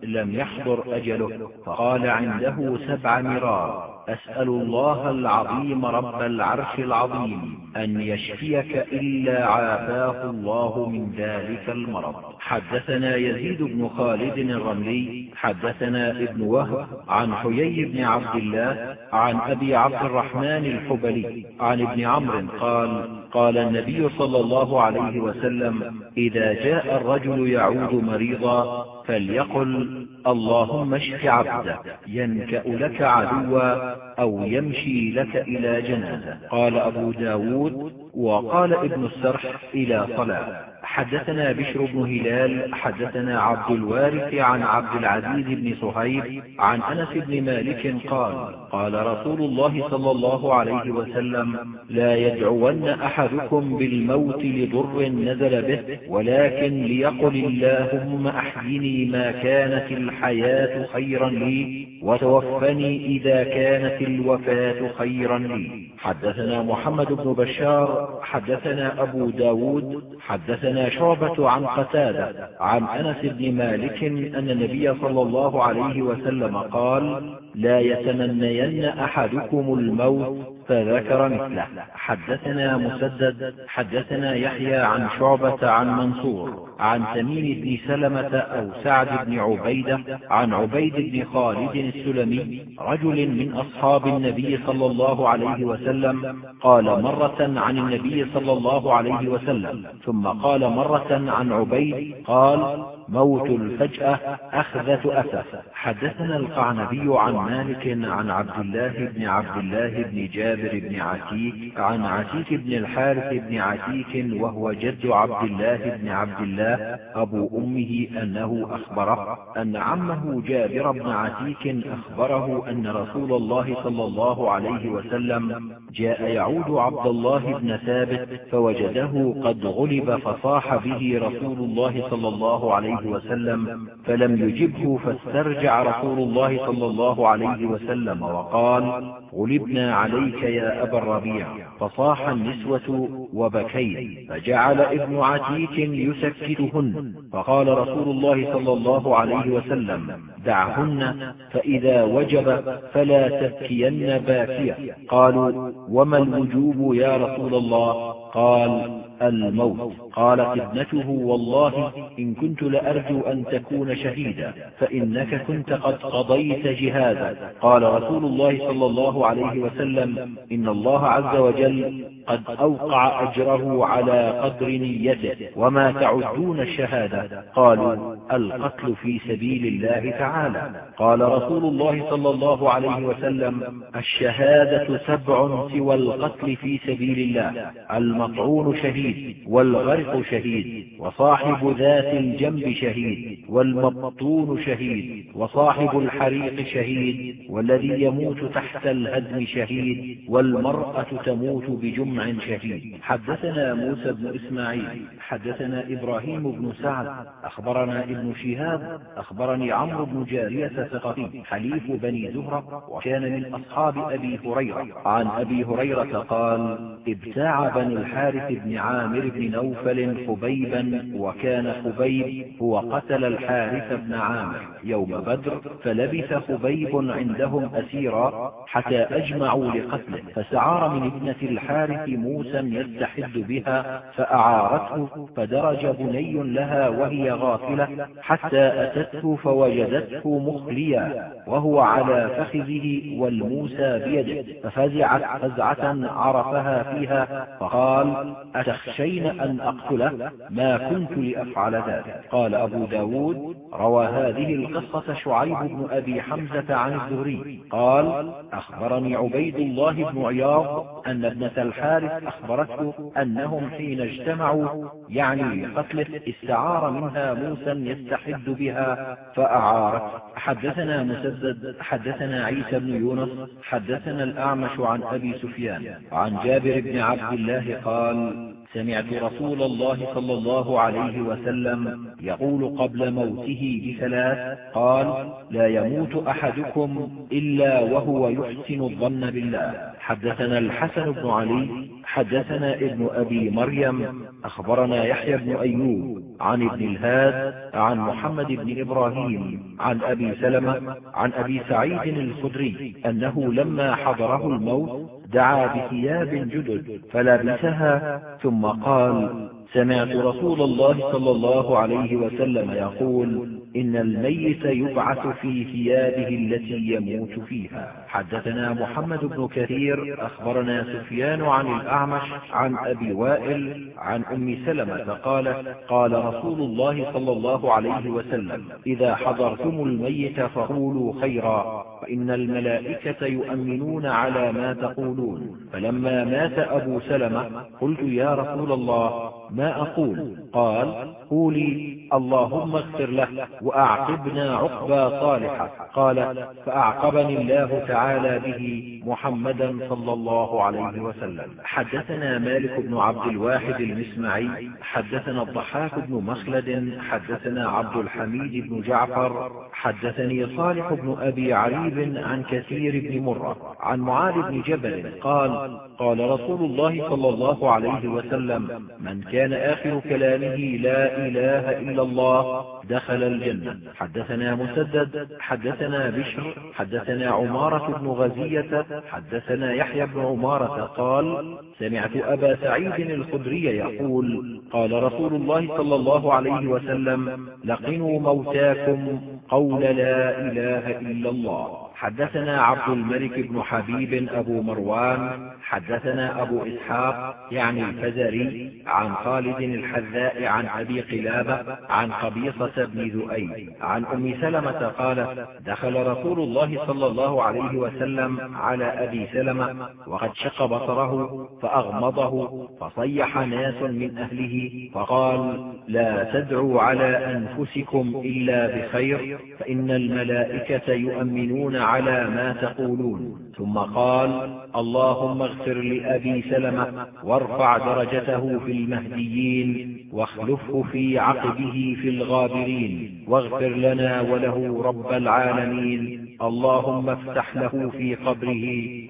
لم يحضر أجله فقال عنده سبع مرار أسأل الله العظيم رب العرش العظيم أن يشفيك إلا عافاه الله من ذلك المرض. حدثنا يزيد بن خالد الرملي حدثنا ابن وهب عن حيي بن عبد الله عن أبي عبد الرحمن الحبلي عن ابن عمرو قال قال النبي صلى الله عليه وسلم إذا جاء الرجل يعود مريضا فليقل اللهم اشف عبده ينكأ لك عدوا أو يمشي لك إلى جنازة. قال أبو ب داود وقال ابن السرح إلى صلاة. حدثنا بشر بن هلال حدثنا عبد الوارث عن عبد العزيز بن صهيب عن أنس بن مالك قال قال رسول الله صلى الله عليه وسلم لا يدعون أحدكم بالموت لضر نزل به ولكن ليقل اللهم أحيني ما كانت الحياة خيرا لي وتوفني إذا كانت الوفاة خيرا لي. حدثنا محمد بن بشار حدثنا أبو ب داود حدثنا شعبة عن قتادة عن أنس بن مالك أن النبي صلى الله عليه وسلم قال لا يتمنين أحدكم الموت فذكر مثله حدثنا مسدد حدثنا يحيى عن شعبة عن منصور. عن تميم بن سلمة أو سعد بن عبيدة عن عبيد بن خالد السلمي رجل من أصحاب النبي صلى الله عليه وسلم قال مرة عن النبي صلى الله عليه وسلم ثم قال مرة عن عبيد قال موت الفجأة أخذة أسف حدثنا القعنبي عن مالك عن عبد الله بن عبد الله بن جابر بن عتيك عن عتيك بن الحارث بن عتيك وهو جد عبد الله بن عبد الله أبو أمه أنه أخبره أن عمه جابر بن عتيك أخبره أن رسول الله صلى الله عليه وسلم جاء يعود عبد الله بن ثابت فوجده قد غلب فصاح به رسول الله صلى الله عليه وسلم فلم يجبه فاسترجع رسول الله صلى الله عليه وسلم وقال غلبنا عليك يا أبا الربيع. فصاح النسوة وبكين فجعل ابن عتيك يسكتهن فقال رسول الله صلى الله عليه وسلم دعهن فإذا وجب فلا تبكين باكية. قالوا وما الوجوب يا رسول الله؟ قال الموت. قالت ابنته والله إن كنت لأرجو أن تكون شهيدا فإنك كنت قد قضيت جهادا. قال رسول الله صلى الله عليه وسلم إن الله عز وجل قد أوقع أجره على قدر نيته وما تعدون الشهادة. قالوا القتل في سبيل الله تعالى. قال رسول الله صلى الله عليه وسلم الشهادة سبع سوى القتل في سبيل الله. المطعون شهيد والغرق شهيد وصاحب ذات الجنب شهيد والمبطون شهيد وصاحب الحريق شهيد والذي يموت تحت الهدم شهيد والمرأة تموت بجمع شهيد. حدثنا موسى بن إسماعيل حدثنا إبراهيم بن سعد أخبرنا ابن شهاب أخبرني عمرو بن جارية ثقفي حليف بني زهرة وكان من أصحاب أبي هريرة. عن أبي هريرة قال ابتاع بني الحارث بن عامر بن نوفل خبيبا وكان خبيب هو قتل الحارث بن عامر يوم بدر فلبث خبيب عندهم أسيرا حتى أجمعوا لقتله فسعار من ابنة الحارث موسى يستحد بها فأعارته فدرج بني لها وهي غافلة حتى أتته فوجدته مخليا وهو على فخذه والموسى بيده ففزعت فزعة عرفها فيها فقال أتخشين أن أقتله ما كنت لأفعل ذلك. قال أبو ب داود روى هذه القصة شعيب بن أبي حمزة عن الزهري. قال أخبرني عبيد الله بن عياض أن ابنة الحارث أخبرته أنهم حين اجتمعوا يعني لقتله استعار منها موسى يستحد بها فأعارت. حدثنا مسدد حدثنا عيسى بن يونس حدثنا الأعمش عن أبي سفيان عن جابر بن عبد الله قال سمعت رسول الله صلى الله عليه وسلم يقول قبل موته بثلاث قال لا يموت أحدكم إلا وهو يحسن الظن بالله. حدثنا الحسن بن علي حدثنا ابن أبي مريم أخبرنا يحيى بن أيوب عن ابن الهاد عن محمد بن إبراهيم عن أبي سلمة عن أبي سعيد الخدري أنه لما حضره الموت دعا بثياب جدد فلبسها ثم قال سمعت رسول الله صلى الله عليه وسلم يقول إن الميت يبعث في ثيابه التي يموت فيها. حدثنا محمد بن كثير أخبرنا سفيان عن الأعمش عن أبي وائل عن أم سلمة قالت قال رسول الله صلى الله عليه وسلم إذا حضرتم الميت فقولوا خيرا فإن الملائكة يؤمنون على ما تقولون. فلما مات أبو سلمة قلت يا رسول الله ما أقول. قال قولي اللهم اغفر له وأعقبنا عقبى صالحة قال فأعقبني الله تعالى به محمدا صلى الله عليه وسلم. حدثنا مالك بن عبد الواحد المسمعي. حدثنا الضحاك بن مخلد. حدثنا عبد الحميد بن جعفر. حدثني صالح بن أبي عريب عن كثير بن مرة عن معاذ بن جبل قال قال رسول الله صلى الله عليه وسلم من كان آخر كلامه لا إله إلا الله دخل الجنة. حدثنا مسدد حدثنا بشر حدثنا عمارة بن غزية حدثنا يحيى بن عمارة قال سمعت أبا سعيد الخدري يقول قال رسول الله صلى الله عليه وسلم لقنوا موتاكم قول لا إله إلا الله. حدثنا عبد الملك بن حبيب أبو مروان حدثنا أبو إسحاق يعني الفزري عن خالد الحذاء عن أبي قلابة عن قبيصة بن ذؤيب عن أم سلمة قالت دخل رسول الله صلى الله عليه وسلم على أبي سلمة وقد شق بصره فأغمضه فصيح ناس من أهله فقال لا تدعوا على أنفسكم إلا بخير فإن الملائكة يؤمنون على ما تقولون. ثم قال اللهم اغفر لأبي سلمة وارفع درجته في المهديين واخلفه في عقبه في الغابرين واغفر لنا وله رب العالمين. اللهم افتح له في قبره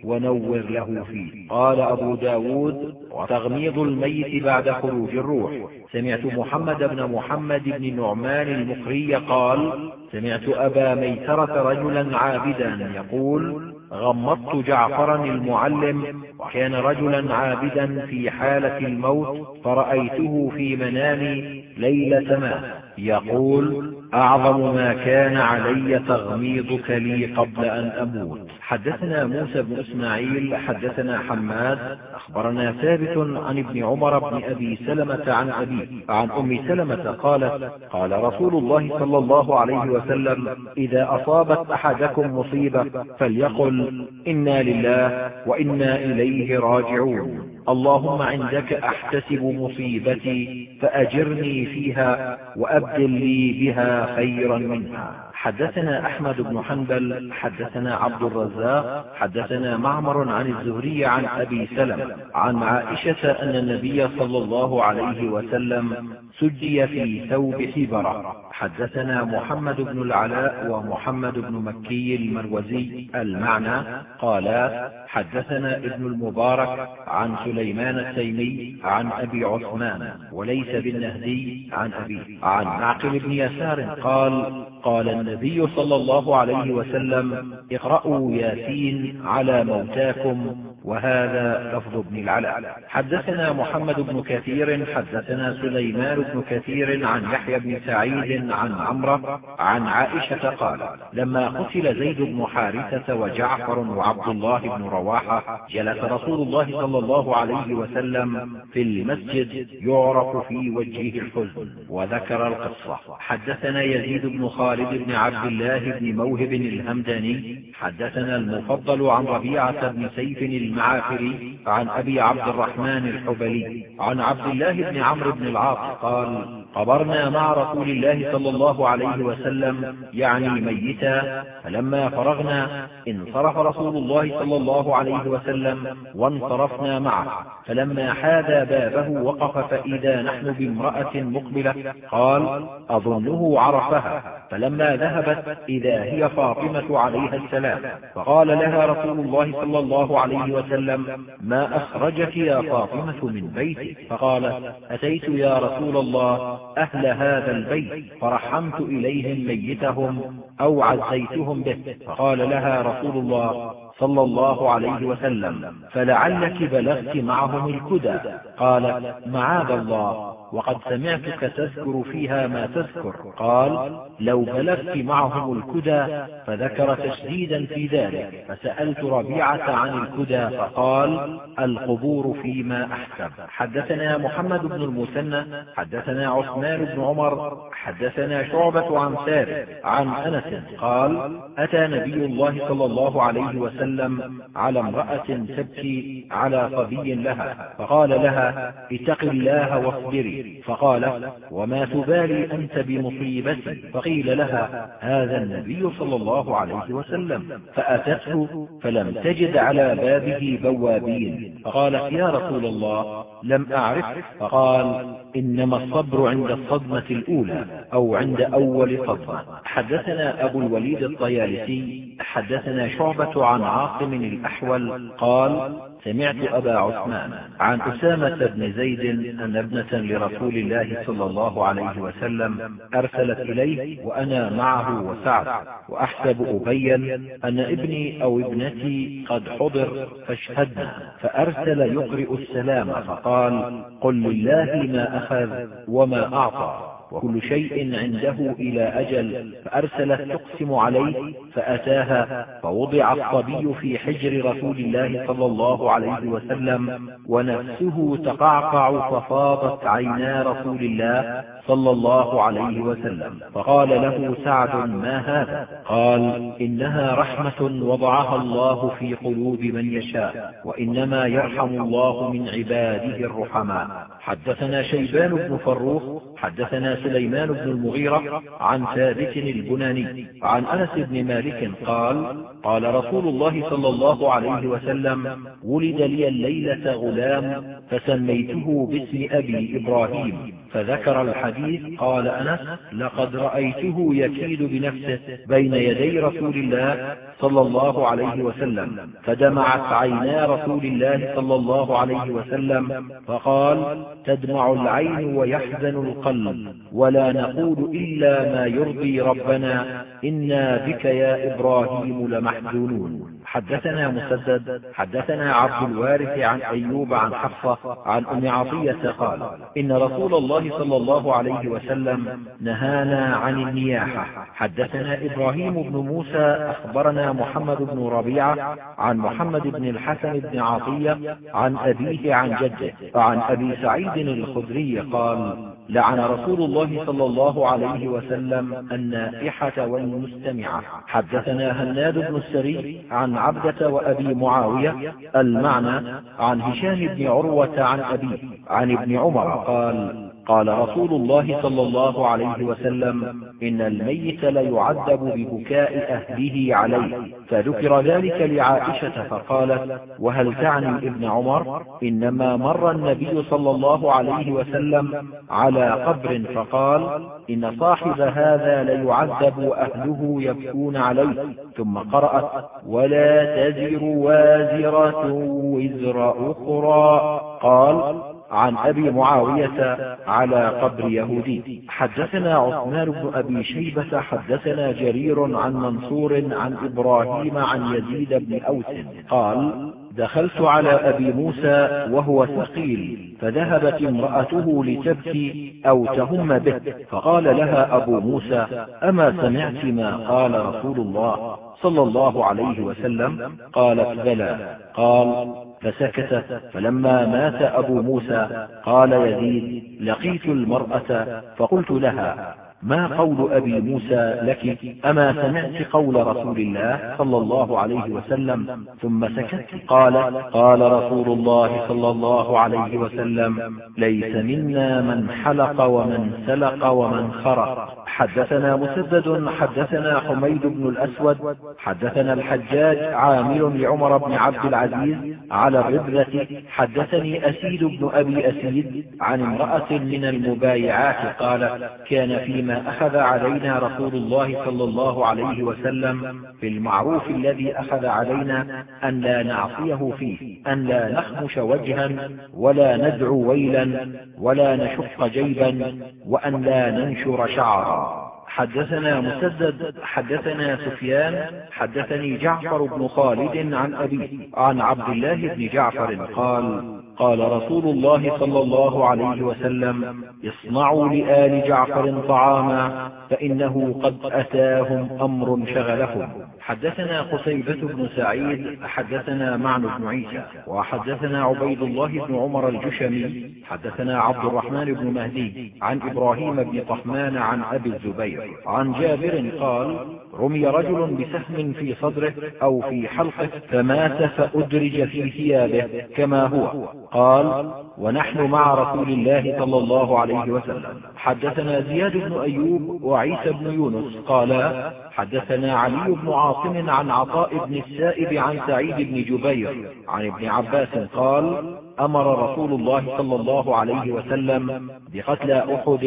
ونور له فيه. قال أبو ب داود وتغميض الميت بعد خروج الروح. سمعت محمد بن محمد بن نعمان المقري قال سمعت أبا ميسرة رجلا عابدا يقول غمضت جعفرا المعلم وكان رجلا عابدا في حالة الموت فرأيته في منامي ليلة ما. يقول أعظم ما كان علي تغميضك لي قبل أن أموت. حدثنا موسى بن إسماعيل حدثنا حماد أخبرنا ثابت عن ابن عمر بن أبي سلمة عن أبيه عن أم سلمة قالت قال رسول الله صلى الله عليه وسلم إذا أصابت أحدكم مصيبة فليقل إنا لله وإنا إليه راجعون. اللهم عندك أحتسب مصيبتي فأجرني فيها وأبدل لي بها خيرا منها. حدثنا أحمد بن حنبل حدثنا عبد الرزاق حدثنا معمر عن الزهري عن أبي سلم عن عائشة أن النبي صلى الله عليه وسلم سجي في ثوب حبرة. حدثنا محمد بن العلاء ومحمد بن مكي المروزي المعنى. قالا حدثنا ابن المبارك عن سليمان التيمي عن أبي عثمان وليس بالنهدي عن أبيه عن معقل بن يسار قال قال النبي صلى الله عليه وسلم اقرأوا ياسين على موتاكم. وهذا لفظ ابن العلاء. حدثنا محمد بن كثير حدثنا سليمان بن كثير عن يحيى بن سعيد عن عمرة عن عائشة قال لما قتل زيد بن حارثة وجعفر وعبد الله بن رواحة جلس رسول الله صلى الله عليه وسلم في المسجد يعرف في وجهه الحزن وذكر القصة. حدثنا يزيد بن خالد بن عبد الله بن موهب الهمداني حدثنا المفضل عن ربيعة بن سيف المعافري عن أبي عبد الرحمن الحبلي عن عبد الله بن عمرو بن العاص قال قبرنا مع رسول الله صلى الله عليه وسلم يعني ميتا فلما فرغنا انصرف رسول الله صلى الله عليه وسلم وانصرفنا معه فلما حاذى بابه وقف فإذا نحن بامرأة مقبلة قال أظنه عرفها. فلما ذهبت إذا هي فاطمة عليها السلام فقال لها رسول الله صلى الله عليه وسلم ما أخرجك يا فاطمة من بيتك؟ فقالت أتيت يا رسول الله أهل هذا البيت فرحمت إليهم ميتهم أو عزيتهم به. فقال لها رسول الله صلى الله عليه وسلم فلعلك بلغت معهم الكدى قالت معاذ الله. وقد سمعتك تذكر فيها ما تذكر. قال لو بلغت معهم الكدى فذكر تشديدا في ذلك. فسألت ربيعة عن الكدى فقال القبور فيما أحسب حدثنا محمد بن المثنى. حدثنا عثمان بن عمر. حدثنا شعبة عن ثابت. عن أنس قال أتى نبي الله صلى الله عليه وسلم وسلم على امرأة تبكي على صبي لها. فقال لها اتق الله واصبري فقالت وما تبالي أنت بمصيبتي؟ فقيل لها هذا النبي صلى الله عليه وسلم. فأتته فلم تجد على بابه بوابين. فقالت يا رسول الله لم أعرف؟ فقال إنما الصبر عند الصدمة الأولى أو عند أول صدمة. حدثنا أبو الوليد الطيالسي حدثنا شعبة عن عاصم الأحول قال سمعت أبا عثمان عن أسامة بن زيد أن ابنة لرسول الله صلى الله عليه وسلم أرسلت إليه وأنا معه وسعد وأحسب أبيا أن ابني أو ابنتي قد حضر فاشهدنا. فأرسل يقرئ السلام فقال قل لله ما أخذ وما أعطى. وكل شيء عنده إلى أجل فأرسلت تقسم عليه فأتاها فوضع الصبي في حجر رسول الله صلى الله عليه وسلم ونفسه تقعقع ففاضت عينا رسول الله صلى الله عليه وسلم. فقال له سعد ما هذا؟ قال إنها رحمة وضعها الله في قلوب من يشاء وإنما يرحم الله من عباده الرحماء. حدثنا شيبان بن فروخ حدثنا سليمان بن المغيرة عن ثابت البناني عن أنس بن مالك قال قال رسول الله صلى الله عليه وسلم ولد لي الليلة غلام فسميته باسم أبي إبراهيم فذكر الحديث قال أنس لقد رأيته يكيد بنفسه بين يدي رسول الله صلى الله عليه وسلم فدمعت عينا رسول الله صلى الله عليه وسلم فقال تدمع العين ويحزن القلب ولا نقول إلا ما يرضي ربنا إنا بك يا إبراهيم لمحزونون. حدثنا مسدد حدثنا عبد الوارث عن أيوب عن حفصة عن أم عطية قال إن رسول الله صلى الله عليه وسلم نهانا عن النياحة. حدثنا إبراهيم بن موسى أخبرنا محمد بن ربيعة عن محمد بن الحسن بن عطية عن أبيه عن جده وعن أبي سعيد الخدري قال لعن رسول الله صلى الله عليه وسلم النائحة والمستمعة. حدثنا هناد بن السري عن عبدة وأبي معاوية المعنى عن هشام بن عروة عن أبيه عن ابن عمر قال قال رسول الله صلى الله عليه وسلم إن الميت ليعذب ببكاء أهله عليه. فذكر ذلك لعائشة فقالت وهل تعني ابن عمر؟ إنما مر النبي صلى الله عليه وسلم على قبر فقال إن صاحب هذا ليعذب وأهله يبكون عليه. ثم قرأت ولا تزر وازرة وزر أخرى. قال عن أبي معاوية على قبر يهودي. حدثنا عثمان بن أبي شيبة حدثنا جرير عن منصور عن إبراهيم عن يزيد بن أوس قال دخلت على أبي موسى وهو ثقيل فذهبت امرأته لتبكي أو تهم به فقال لها أبو موسى أما سمعت ما قال رسول الله صلى الله عليه وسلم؟ قالت بلى. قال فسكت. فلما مات أبو موسى قال يزيد لقيت المرأة؟ فقلت لها ما قول أبي موسى لك؟ أما سمعت قول رسول الله صلى الله عليه وسلم ثم سكت؟ قال قال رسول الله صلى الله عليه وسلم ليس منا من حلق ومن سلق ومن خرق. حدثنا مسدد حدثنا حميد بن الأسود حدثنا الحجاج عامل لعمر بن عبد العزيز على الربلة حدثني أسيد بن أبي أسيد عن امرأة من المبايعات قال كان فيما أخذ علينا رسول الله صلى الله عليه وسلم في المعروف الذي أخذ علينا أن لا نعصيه فيه أن لا نخمش وجها ولا ندعو ويلا ولا نشق جيبا وأن لا ننشر شعرا. حدثنا مسدد حدثنا سفيان حدثني جعفر بن خالد عن أبيه عن عبد الله بن جعفر قال قال رسول الله صلى الله عليه وسلم اصنعوا لآل جعفر طعاما فإنه قد أتاهم أمر شغلهم. حدثنا قتيبة بن سعيد حدثنا معن بن عيسى وحدثنا عبيد الله بن عمر الجشمي حدثنا عبد الرحمن بن مهدي عن إبراهيم بن طحمان عن أبي الزبير عن جابر قال رمي رجل بسهم في صدره أو في حلقه فمات فأدرج في ثيابه كما هو. قال ونحن مع رسول الله صلى الله عليه وسلم. حدثنا زياد بن أيوب وعيسى بن يونس. قالا حدثنا علي بن عاصم عن عطاء بن السائب عن سعيد بن جبير عن ابن عباس قال أمر رسول الله صلى الله عليه وسلم بقتلى أحد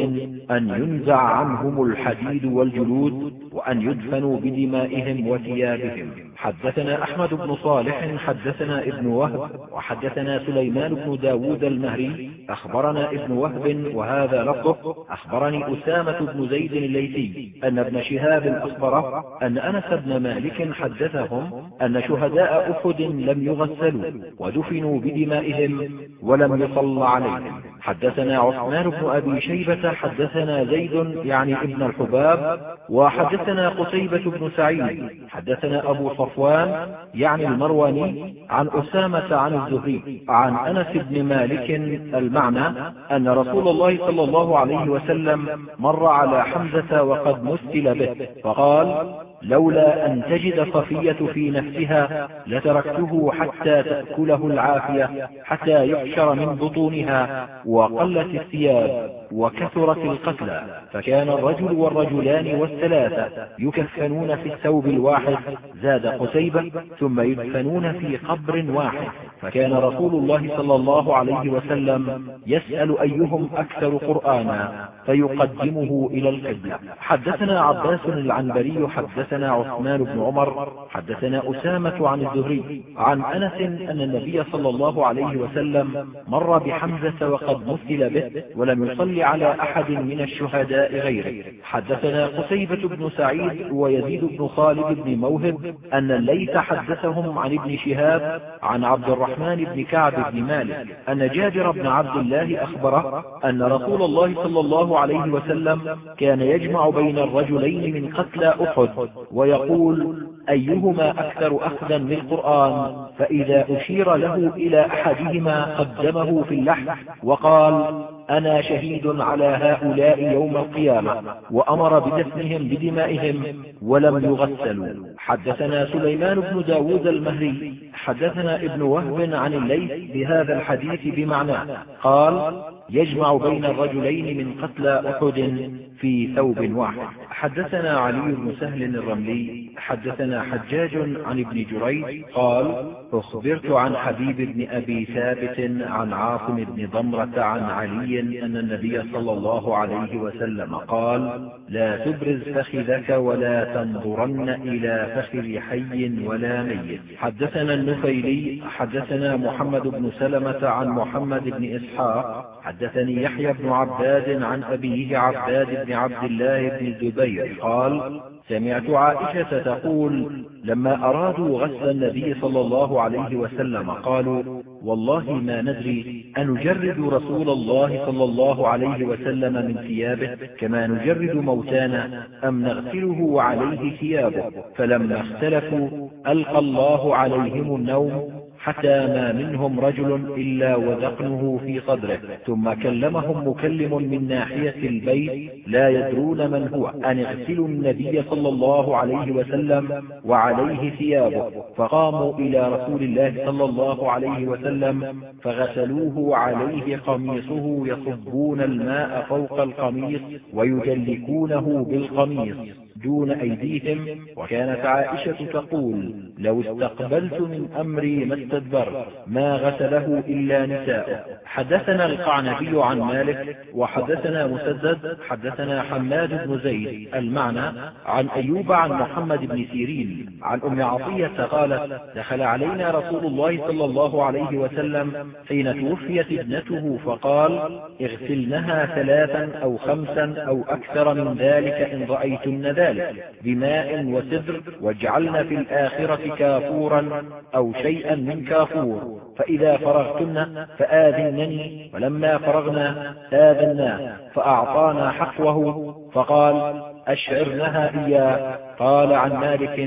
أن ينزع عنهم الحديد والجلود وأن يدفنوا بدمائهم وثيابهم. حدثنا أحمد بن صالح حدثنا ابن وهب وحدثنا سليمان بن داود المهري أخبرنا ابن وهب وهذا لفظه أخبرني أسامة بن زيد الليثي أن ابن شهاب أخبره أن أنس بن مالك حدثهم أن شهداء أحد لم يغسلوا ودفنوا بدمائهم ولم يصل عليهم. حدثنا عثمان بن أبي شيبة حدثنا زيد يعني ابن الحباب وحدثنا قتيبة بن سعيد حدثنا أبو صفوان يعني المرواني عن أسامة عن الزهري عن أنس بن مالك المعنى أن رسول الله صلى الله عليه وسلم مر على حمزة وقد مثل به فقال لولا أن تجد صفية في نفسها لتركته حتى تأكله العافية حتى يحشر من بطونها وقلت الثياب وكثرت القتلى فكان الرجل والرجلان والثلاثة يكفنون في الثوب الواحد زاد قتيبة ثم يدفنون في قبر واحد. فكان رسول الله صلى الله عليه وسلم يسأل أيهم أكثر قرآنا فيقدمه إلى القبلة. حدثنا عباس العنبري حدثنا عثمان بن عمر حدثنا أسامة عن الزهري عن أنس أن النبي صلى الله عليه وسلم مر بحمزة وقد مثل به ولم على أحد من الشهداء غيره. حدثنا قتيبة بن سعيد ويزيد بن خالد بن موهب أن الليث حدثهم عن ابن شهاب عن عبد الرحمن بن كعب بن مالك أن جابر بن عبد الله أخبره أن رسول الله صلى الله عليه وسلم كان يجمع بين الرجلين من قتلى أحد ويقول أيهما أكثر أخذا للقرآن؟ فإذا أشير له إلى أحدهما قدمه في اللحم. وقال أنا شهيد على هؤلاء يوم القيامة وأمر بدفنهم بدمائهم ولم يغسلوا. حدثنا سليمان بن داود المهري حدثنا ابن وهب عن الليث بهذا الحديث بمعناه قال يجمع بين الرجلين من قتلى أحد في ثوب واحد. حدثنا علي بن سهل الرملي حدثنا حجاج عن ابن جريج قال أخبرت عن حبيب بن أبي ثابت عن عاصم بن ضمرة عن علي أن النبي صلى الله عليه وسلم قال لا تبرز فخذك ولا تنظرن إلى فخذ حي ولا ميت. حدثنا النفيلي حدثنا محمد بن سلمة عن محمد بن إسحاق حدثني يحيى بن عباد عن أبيه عباد بن عبد الله بن الزبير قال سمعت عائشة تقول لما أرادوا غسل النبي صلى الله عليه وسلم قالوا والله ما ندري أنجرد رسول الله صلى الله عليه وسلم من ثيابه كما نجرد موتانا أم نغسله وعليه ثيابه. فلما اختلفوا ألقى الله عليهم النوم حتى ما منهم رجل إلا وذقنه في صدره ثم كلمهم مكلم من ناحية البيت لا يدرون من هو أن اغسلوا النبي صلى الله عليه وسلم وعليه ثيابه فقاموا إلى رسول الله صلى الله عليه وسلم فغسلوه وعليه قميصه يصبون الماء فوق القميص ويدلكونه بالقميص. دون أيديهم وكانت عائشة تقول لو استقبلت من أمري ما استدبرت ما غسله إلا نساء حدثنا القعنبي عن مالك وحدثنا مسدد حدثنا حماد بن زيد المعنى عن أيوب عن محمد بن سيرين عن أم عطية قالت دخل علينا رسول الله صلى الله عليه وسلم حين توفيت ابنته فقال اغسلنها ثلاثا أو خمسا أو أكثر من ذلك إن رأيتن ذلك. ذلك بماء وسدر واجعلن في الآخرة كافورا أو شيئا من كافور. فإذا فرغتن فآذنني. فلما فرغنا آذنا فأعطانا حقوه. فقال أشعرنها إياه. قال عن مالك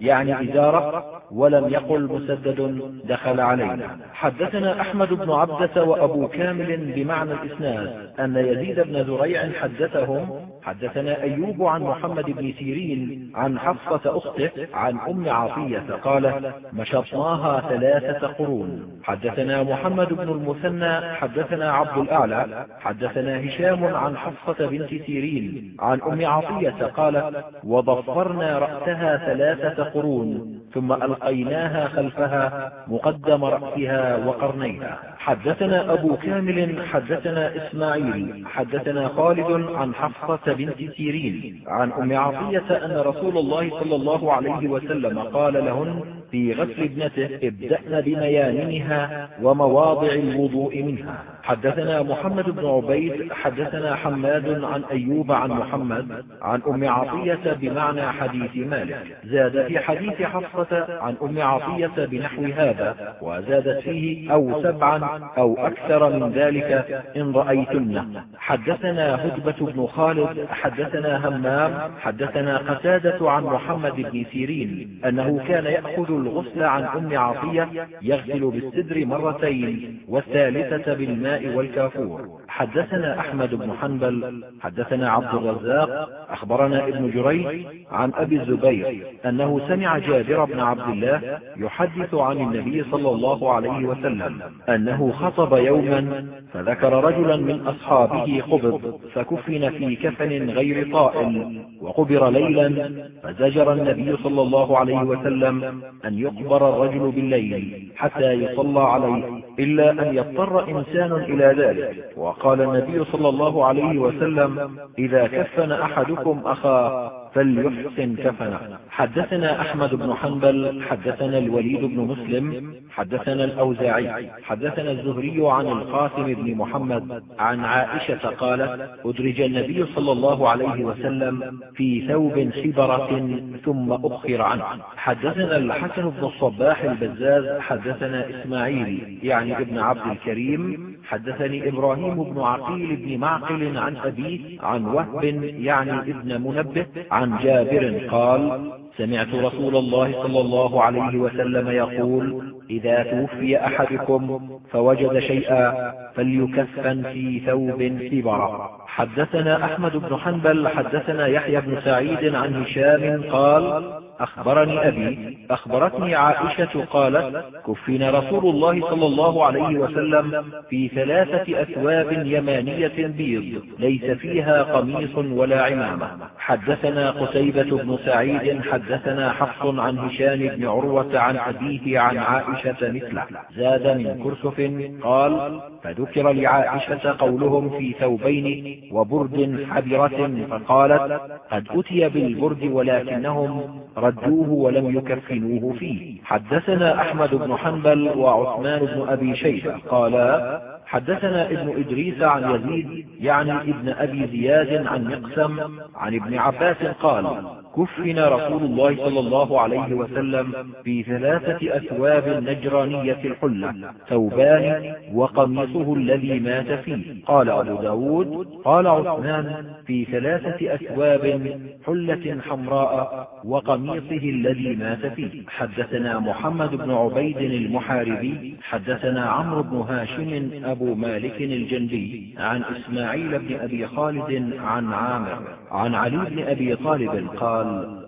يعني إزارة ولم يقل مسدد دخل علينا. حدثنا أحمد بن عبدة وأبو كامل بمعنى الإسناد أن يزيد بن زريع حدثهم حدثنا أيوب عن محمد بن سيرين عن حفصة أخته عن أم عطية قالت مشطناها ثلاثة قرون. حدثنا محمد بن المثنى حدثنا عبد الأعلى حدثنا هشام عن حفصة بنت سيرين عن أم عطية قالت وضفرنا رأسها ثلاثة قرون ثم ألقيناها خلفها مقدم رأسها وقرنيها. حدثنا أبو كامل حدثنا إسماعيل حدثنا خالد عن حفصة بنت سيرين عن أم عطية أن رسول الله صلى الله عليه وسلم قال لهن في غسل ابنته ابدأن بميامنها ومواضع الوضوء منها. حدثنا محمد بن عبيد حدثنا حماد عن أيوب عن محمد عن أم عطية بمعنى حديث مالك. زاد في حديث حفصة عن أم عطية بنحو هذا وزادت فيه أو سبعا أو أكثر من ذلك إن رأيتن. حدثنا هدبة بن خالد حدثنا همام حدثنا قتادة عن محمد بن سيرين أنه كان يأخذ الغسل عن أم عطية يغسل بالسدر مرتين والثالثة بالماء والكافور. حدثنا أحمد بن حنبل حدثنا عبد الرزاق أخبرنا ابن جريج عن أبي الزبير أنه سمع جابر بن عبد الله يحدث عن النبي صلى الله عليه وسلم أنه خطب يوما فذكر رجلا من أصحابه قبض فكفن في كفن غير طائل وقبر ليلا فزجر النبي صلى الله عليه وسلم أن يقبر الرجل بالليل حتى يصلى عليه إلا أن يضطر إنسان إلى ذلك. وقال النبي صلى الله عليه وسلم إذا كفن أحدكم أخاه فليحسن كفنه. حدثنا أحمد بن حنبل حدثنا الوليد بن مسلم حدثنا الأوزاعي حدثنا الزهري عن القاسم بن محمد عن عائشة قالت أدرج النبي صلى الله عليه وسلم في ثوب حبرة ثم أخر عنه. حدثنا الحسن بن الصباح البزاز حدثنا إسماعيل يعني ابن عبد الكريم حدثني إبراهيم بن عقيل بن معقل عن أبيه عن وهب يعني ابن منبه عن جابر قال سمعت رسول الله صلى الله عليه وسلم يقول إذا توفي أحدكم فوجد شيئا فليكفن في ثوب سبرة حدثنا أحمد بن حنبل حدثنا يحيى بن سعيد عن هشام قال أخبرني أبي أخبرتني عائشة قالت كفن رسول الله صلى الله عليه وسلم في ثلاثة أثواب يمانية بيض ليس فيها قميص ولا عمامة. حدثنا قتيبة بن سعيد حدثنا حفص عن هشام بن عروة عن أبيه عن عائشة مثله. زاد من كرسف قال فذكر لعائشة قولهم في ثوبين وبرد حبرة فقالت قد أتي بالبرد ولكنهم ردوه ولم يكفنوه فيه. حدثنا أحمد بن حنبل وعثمان بن أبي شيبة. قالا حدثنا ابن إدريس عن يزيد يعني ابن أبي زياد عن مقسم عن ابن عباس قال كفن رسول الله صلى الله عليه وسلم في ثلاثة أثواب نجرانية الحلة ثوبان وقميصه الذي مات فيه. قال أبو ب داود قال عثمان في ثلاثة أثواب حلة حمراء وقميصه الذي مات فيه. حدثنا محمد بن عبيد المحاربي حدثنا عمرو بن هاشم أبو مالك الجندي عن إسماعيل بن أبي خالد عن عامر عن علي بن أبي طالب قال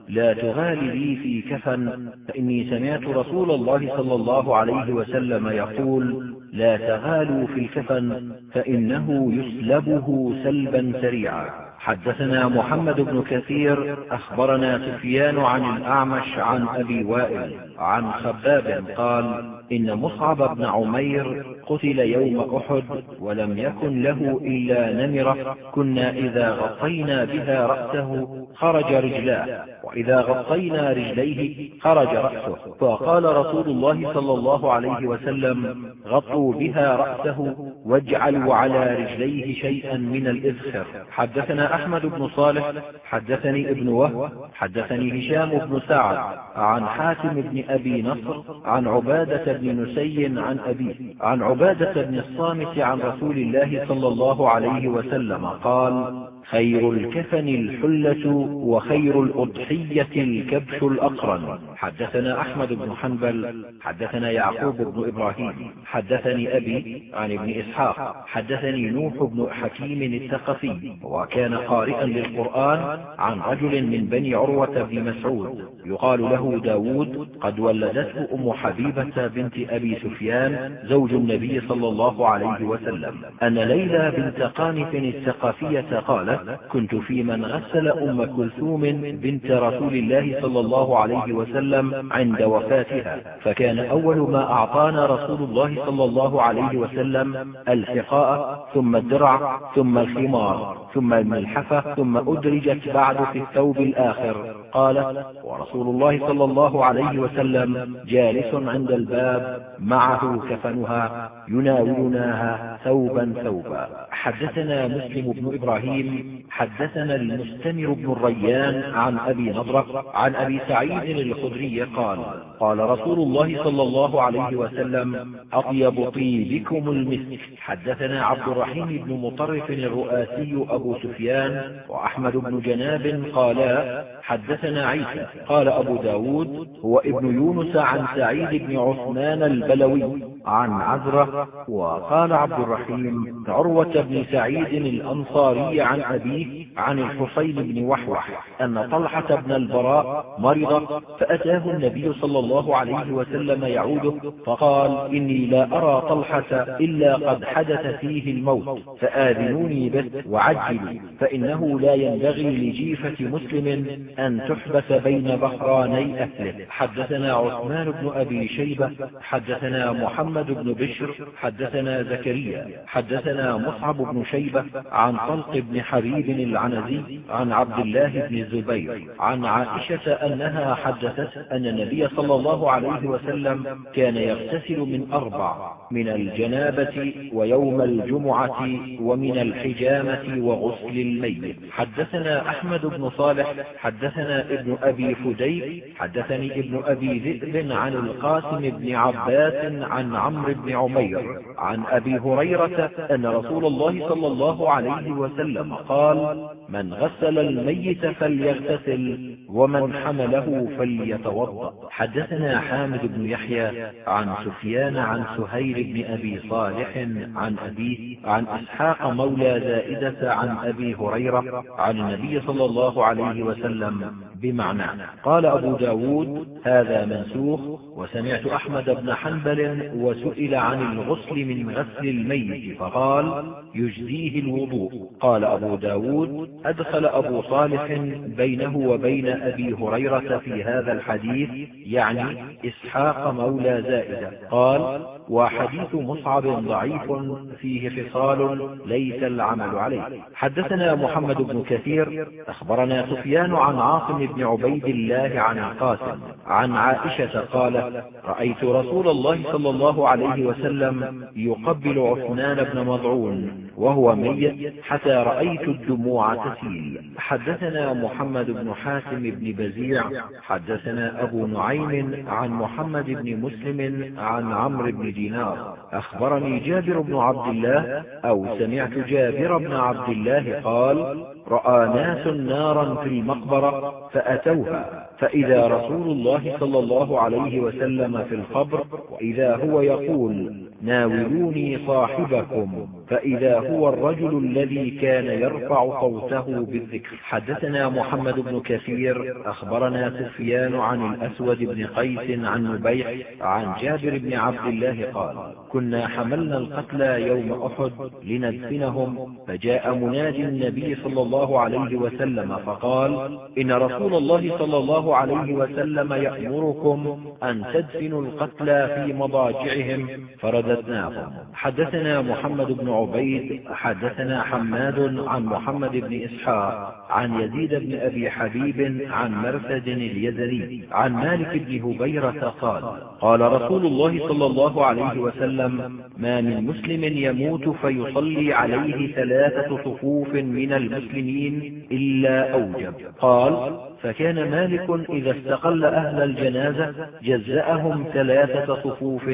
لا تغال لي في كفن. فإني سمعت رسول الله صلى الله عليه وسلم يقول لا تغالوا في الكفن فإنه يسلبه سلبا سريعا. حدثنا محمد بن كثير أخبرنا سفيان عن الأعمش عن أبي وائل. عن خباب قال إن مصعب بن عمير قتل يوم أحد ولم يكن له إلا نمرة كنا إذا غطينا بها رأسه خرج رجلاه وإذا غطينا رجليه خرج رأسه. فقال رسول الله صلى الله عليه وسلم غطوا بها رأسه واجعلوا على رجليه شيئا من الإذخر حدثنا أحمد بن صالح حدثني ابن وهب حدثني هشام بن سعد عن حاتم بن أبي نصر عن عبادة بن نسي عن أبيه. عن عبادة بن الصامت عن رسول الله صلى الله عليه وسلم قال خير الكفن الحلة وخير الأضحية الكبش الأقرن. حدثنا أحمد بن حنبل حدثنا يعقوب بن إبراهيم حدثني أبي عن ابن إسحاق حدثني نوح بن حكيم الثقفي وكان قارئا للقرآن عن رجل من بني عروة بن مسعود يقال له داود قد ولدته أم حبيبة بنت أبي سفيان زوج النبي صلى الله عليه وسلم. أن ليلى بنت قانف الثقافية قالت كنت في من غسل أم كلثوم بنت رسول الله صلى الله عليه وسلم عند وفاتها فكان أول ما أعطانا رسول الله صلى الله عليه وسلم الحقاء ثم الدرع ثم الخمار ثم الملحفة ثم أدرجت بعد في الثوب الآخر. قال ورسول الله صلى الله عليه وسلم جالس عند الباب معه كفنها يناولناها ثوبا ثوبا. حدثنا مسلم بن إبراهيم حدثنا المستمر بن الريان عن أبي نضرة عن أبي سعيد الخدري قال قال رسول الله صلى الله عليه وسلم أطيب طيبكم المسك. حدثنا عبد الرحيم بن مطرف الرؤاسي أبو سفيان وأحمد بن جناب قالا. حدثنا عيسى. قال أبو ب داود هو ابن يونس عن سعيد بن عثمان البلوي عن عزرة وقال عبد الرحيم عروة بن سعيد الأنصاري عن أبيه عن الحصين بن وحوح أن طلحة بن البراء مرض فأتاه النبي صلى الله عليه وسلم يعوده فقال إني لا أرى طلحة إلا قد حدث فيه الموت فآذنوني به وعجلوا فإنه لا ينبغي لجيفة مسلم أن تحبس بين بحراني أهله. حدثنا عثمان بن أبي شيبة حدثنا محمد بن بشر حدثنا زكريا حدثنا مصعب بن شيبة عن طلق بن حبيب العنزي عن عبد الله بن الزبير عن عائشة أنها حدثت أن النبي صلى الله عليه وسلم كان يغتسل من أربع من الجنابة ويوم الجمعة ومن الحجامة وغسل الميت. حدثنا أحمد بن صالح حدثنا ابن أبي فديك حدثني ابن أبي ذئب عن القاسم بن عباس عن عمرو بن عمير عن أبي هريرة أن رسول الله صلى الله عليه وسلم قال من غسل الميت فليغتسل ومن حمله فليتوضأ. حدثنا حامد بن يحيى عن سفيان عن سهيل بن أبي صالح عن أبيه عن إسحاق مولى زائدة عن أبي هريرة عن النبي صلى الله عليه وسلم بمعنى. قال أبو ب داود هذا منسوخ وسمعت أحمد بن حنبل وسئل عن الغسل من غسل الميت فقال يجزيه الوضوء. قال أبو ب داود أدخل أبو صالح بينه وبين أبي هريرة في هذا الحديث يعني إسحاق مولى زائدة. قال وحديث مصعب ضعيف فيه فصال ليس العمل عليه. حدثنا محمد بن كثير أخبرنا سفيان عن عاصم بن عبيد الله عن القاسم عن عائشة قالت رأيت رسول الله صلى الله عليه وسلم يقبل عثمان بن مضعون وهو ميت حتى رأيت الدموع تسيل. حدثنا محمد بن حاتم بن بزيع حدثنا أبو نعيم عن محمد بن مسلم عن عمرو بن دينار. أخبرني جابر بن عبد الله أو سمعت جابر بن عبد الله قال رأى ناس نارا في المقبرة فأتوها. فإذا رسول الله صلى الله عليه وسلم في القبر وإذا هو يقول ناولوني صاحبكم. فإذا هو الرجل الذي كان يرفع صوته بالذكر. حدثنا محمد بن كثير أخبرنا سفيان عن الأسود بن قيس عن نبيح عن جابر بن عبد الله قال كنا حملنا القتلى يوم أحد لندفنهم. فجاء منادي النبي صلى الله عليه وسلم فقال إن رسول الله صلى الله عليه وسلم يأمركم أن تدفنوا القتلى في مضاجعهم. فرددناهم. حدثنا محمد بن عبيد حدثنا حماد عن محمد بن إسحاق عن يزيد بن أبي حبيب عن مرثد اليزري عن مالك بن هبيرة قال قال رسول الله صلى الله عليه وسلم ما من مسلم يموت فيصلي عليه ثلاثة صفوف من المسلمين إلا أوجب. قال فكان مالك إذا استقل أهل الجنازة جزأهم ثلاثة صفوف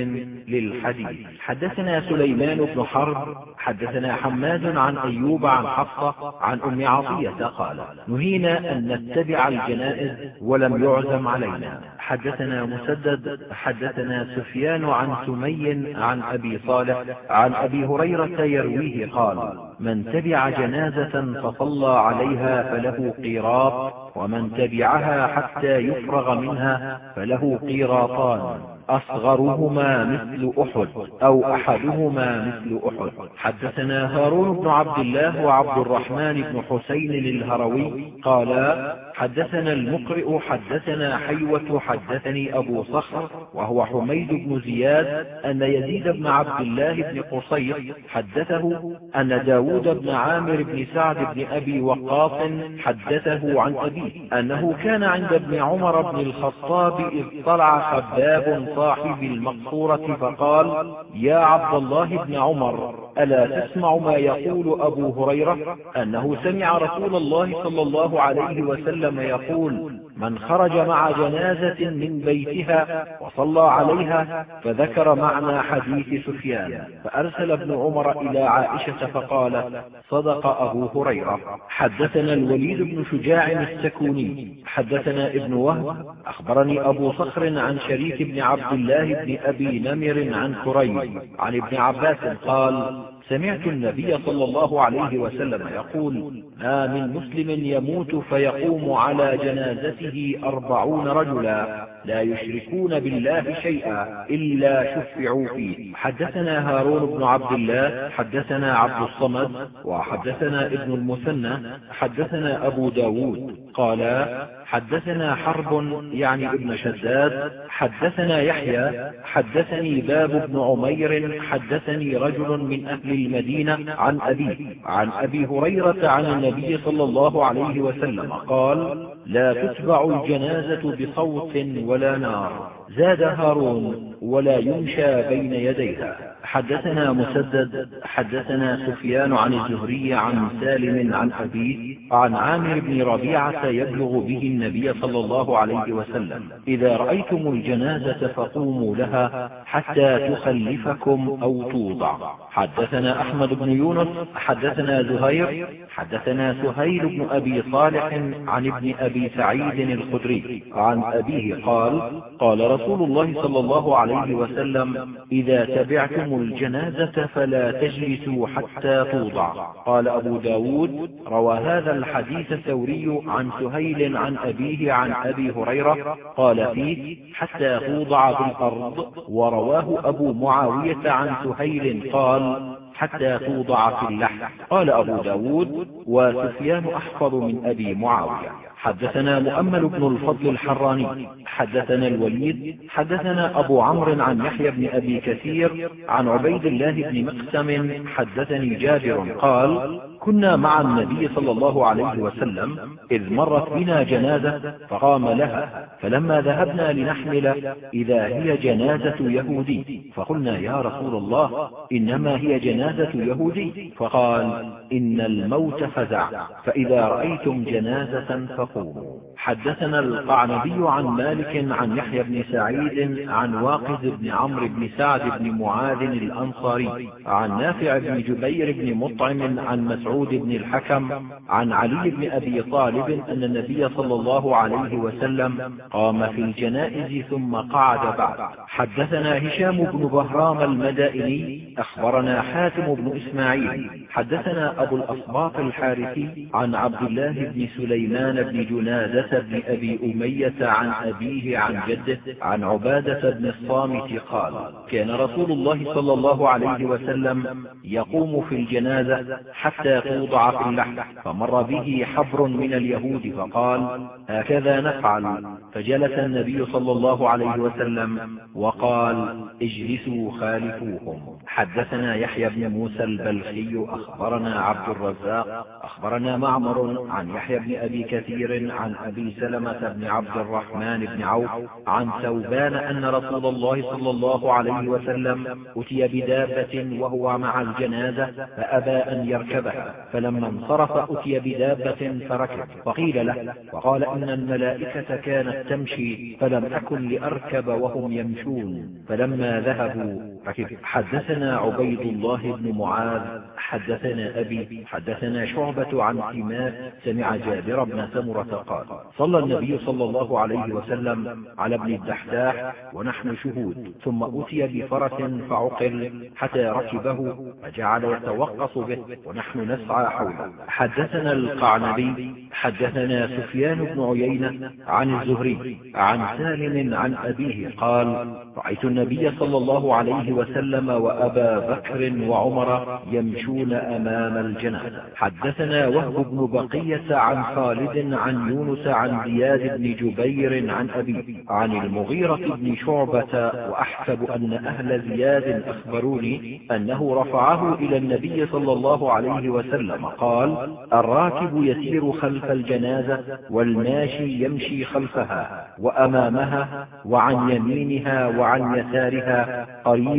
للحديث. حدثنا سليمان بن حرب حدثنا حماد عن أيوب عن حفصة عن أم عطية قال نهينا أن نتبع الجنائز ولم يعزم علينا. حدثنا مسدد حدثنا سفيان عن سمي عن أبي صالح عن أبي هريرة يرويه قال من تبع جنازة فصلى عليها فله قيراط ومن تبعها حتى يفرغ منها فله قيراطان. أصغرهما مثل أحد أو أحدهما مثل أحد. حدثنا هارون بن عبد الله وعبد الرحمن بن حسين الهروي قالا حدثنا المقرئ حدثنا حيوة حدثني أبو صخر وهو حميد بن زياد أن يزيد بن عبد الله بن قصير حدثه أن داود بن عامر بن سعد بن أبي وقاص حدثه عن أبيه أنه كان عند ابن عمر بن الخطاب إذ طلع خباب صاحب المقصورة فقال يا عبد الله بن عمر ألا تسمع ما يقول أبو هريرة؟ أنه سمع رسول الله صلى الله عليه وسلم يقول من خرج مع جنازة من بيتها وصلى عليها فذكر معنى حديث سفيان فأرسل ابن عمر إلى عائشة فقال صدق أبو هريرة. حدثنا الوليد بن شجاع السكوني. حدثنا ابن وهب. أخبرني أبو صخر عن شريك بن عبد الله بن أبي نمر عن كريم عن ابن عباس قال سمعت النبي صلى الله عليه وسلم يقول ما من مسلم يموت فيقوم على جنازته أربعون رجلا لا يشركون بالله شيئا إلا شفعوا فيه. حدثنا هارون بن عبد الله حدثنا عبد الصمد وحدثنا ابن المثنى حدثنا أبو ب داود. قال حدثنا حرب يعني ابن شداد. حدثنا يحيى. حدثني باب بن عمير. حدثني رجل من أهل المدينة عن أبيه عن أبي هريرة عن النبي صلى الله عليه وسلم. قال لا تتبع الجنازة بصوت ولا نار. زاد هارون ولا يمشى بين يديها. حدثنا مسدد حدثنا سفيان عن الزهري عن سالم عن أبيه عن عامر بن ربيعة يبلغ به النبي صلى الله عليه وسلم إذا رأيتم الجنازة فقوموا لها حتى تخلفكم أو توضع. حدثنا أحمد بن يونس حدثنا زهير حدثنا سهيل بن أبي صالح عن ابن أبي سعيد الخدري عن أبيه قال قال رسول الله صلى الله عليه وسلم إذا تبعتم الجنازة فلا تجلسوا حتى توضع. قال أبو ب داود روى هذا الحديث الثوري عن سهيل عن أبيه عن أبي هريرة قال فيه حتى توضع بالأرض. ورواه أبو معاوية عن سهيل قال حتى توضع في اللحم. قال أبو ب داود وسفيان أحفظ من أبي معاوية. حدثنا مؤمل بن الفضل الحراني حدثنا الوليد حدثنا أبو عمرو عن يحيى بن أبي كثير عن عبيد الله بن مقسم حدثني جابر قال كنا مع النبي صلى الله عليه وسلم إذ مرت بنا جنازة فقام لها فلما ذهبنا لنحمل إذا هي جنازة يهودي فقلنا يا رسول الله إنما هي جنازة يهودي فقال إن الموت فزع فإذا رأيتم جنازة فقوموا حدثنا القعنبي عن مالك عن يحيى بن سعيد عن واقد بن عمرو بن سعد بن معاذ الأنصاري عن نافع بن جبير بن مطعم عن مسعود بن الحكم عن علي بن أبي طالب أن النبي صلى الله عليه وسلم قام في الجنائز ثم قعد بعد. حدثنا هشام بن بهرام المدائني أخبرنا حاتم بن إسماعيل. حدثنا أبو الأصباط الحارثي عن عبد الله بن سليمان بن جنادة بن أبي أمية عن أبيه عن جده عن عبادة بن الصامت قال كان رسول الله صلى الله عليه وسلم يقوم في الجنازة حتى توضع في اللحم فمر به حبر من اليهود فقال هكذا نفعل. فجلس النبي صلى الله عليه وسلم وقال اجلسوا خالفوهم. حدثنا يحيى بن موسى البلخي أخبرنا عبد الرزاق أخبرنا معمر عن يحيى بن أبي كثير عن أبي سلمة بن عبد الرحمن بن عوف عن ثوبان أن رسول الله صلى الله عليه وسلم أتي بدابة وهو مع الجنازة فأبى أن يركبها فلما انصرف أتي بدابة فركب فقيل له وقال إن الملائكة كانت تمشي فلم أكن لأركب وهم يمشون فلما ذهبوا حدثنا عبيد الله بن معاذ حدثنا أبي حدثنا شعبة عن سماء سمع جابر بن سمرة قال صلى النبي صلى الله عليه وسلم على ابن الدحداح ونحن شهود ثم أتي بفرس فعقل حتى ركبه فجعل يتوقص به ونحن نسعى حوله. حدثنا القعنبي حدثنا سفيان بن عيينة عن الزهري عن سالم عن أبيه قال رأيت النبي صلى الله عليه وسلم وأبا بكر وعمر يمشون أمام الجنازة. حدثنا وهب بن بقية عن خالد عن يونس عن زياد بن جبير عن أبيه عن المغيرة بن شعبة وأحسب أن أهل زياد أخبروني أنه رفعه إلى النبي صلى الله عليه وسلم قال الراكب يسير خلف الجنازة والماشي يمشي خلفها وأمامها وعن يمينها وعن يسارها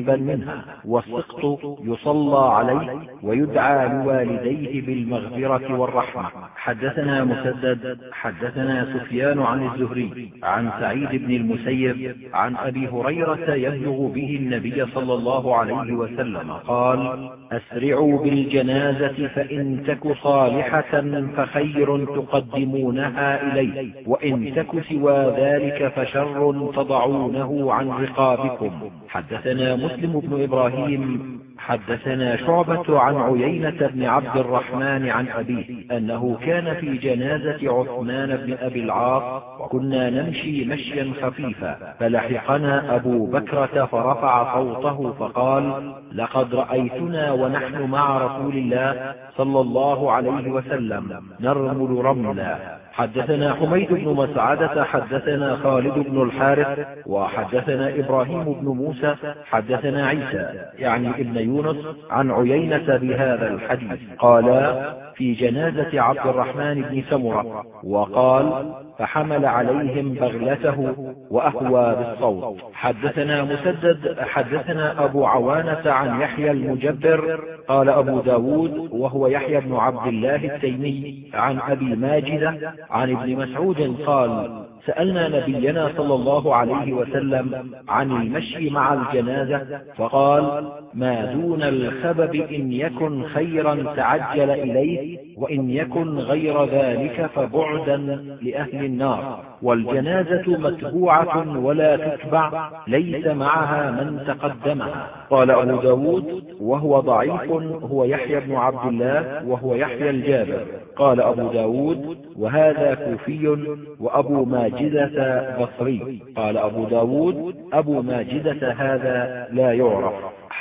قريبا منها والسقط يصلى عليه ويدعى لوالديه بالمغفرة والرحمة. حدثنا مسدد حدثنا سفيان عن الزهري عن سعيد بن المسيب عن أبي هريرة يبلغ به النبي صلى الله عليه وسلم قال أسرعوا بالجنازة فإن تك صالحة فخير تقدمونها إليه وإن تك سوى ذلك فشر تضعونه عن رقابكم. حدثنا مسلم بن إبراهيم حدثنا شعبة عن عيينة بن عبد الرحمن عن أبيه أنه كان في جنازة عثمان بن أبي العاص وكنا نمشي مشيا خفيفا فلحقنا أبو بكرة فرفع صوته فقال لقد رأيتنا ونحن مع رسول الله صلى الله عليه وسلم نرمل رملا. حدثنا حميد بن مسعدة حدثنا خالد بن الحارث وحدثنا إبراهيم بن موسى حدثنا عيسى يعني ابن يونس عن عيينة بهذا الحديث. قالا في جنازة عبد الرحمن بن سمرة وقال فحمل عليهم بغلته وأهوى بالصوت. حدثنا مسدد حدثنا أبو عوانة عن يحيى المجبر قال أبو ب داود وهو يحيى بن عبد الله التيمي عن أبي ماجدة عن ابن مسعود قال سألنا نبينا صلى الله عليه وسلم عن المشي مع الجنازة فقال ما دون الخبب إن يكن خيرا تعجل إليه وإن يكن غير ذلك فبعدا لأهل النار. والجنازة متبوعة ولا تتبع ليس معها من تقدمها. قال أبو ب داود وهو ضعيف هو يحيى بن عبد الله وهو يحيى الجابر. قال أبو ب داود وهذا كوفي وأبو ماجدة بصري. قال أبو ب داود أبو ماجدة هذا لا يعرف.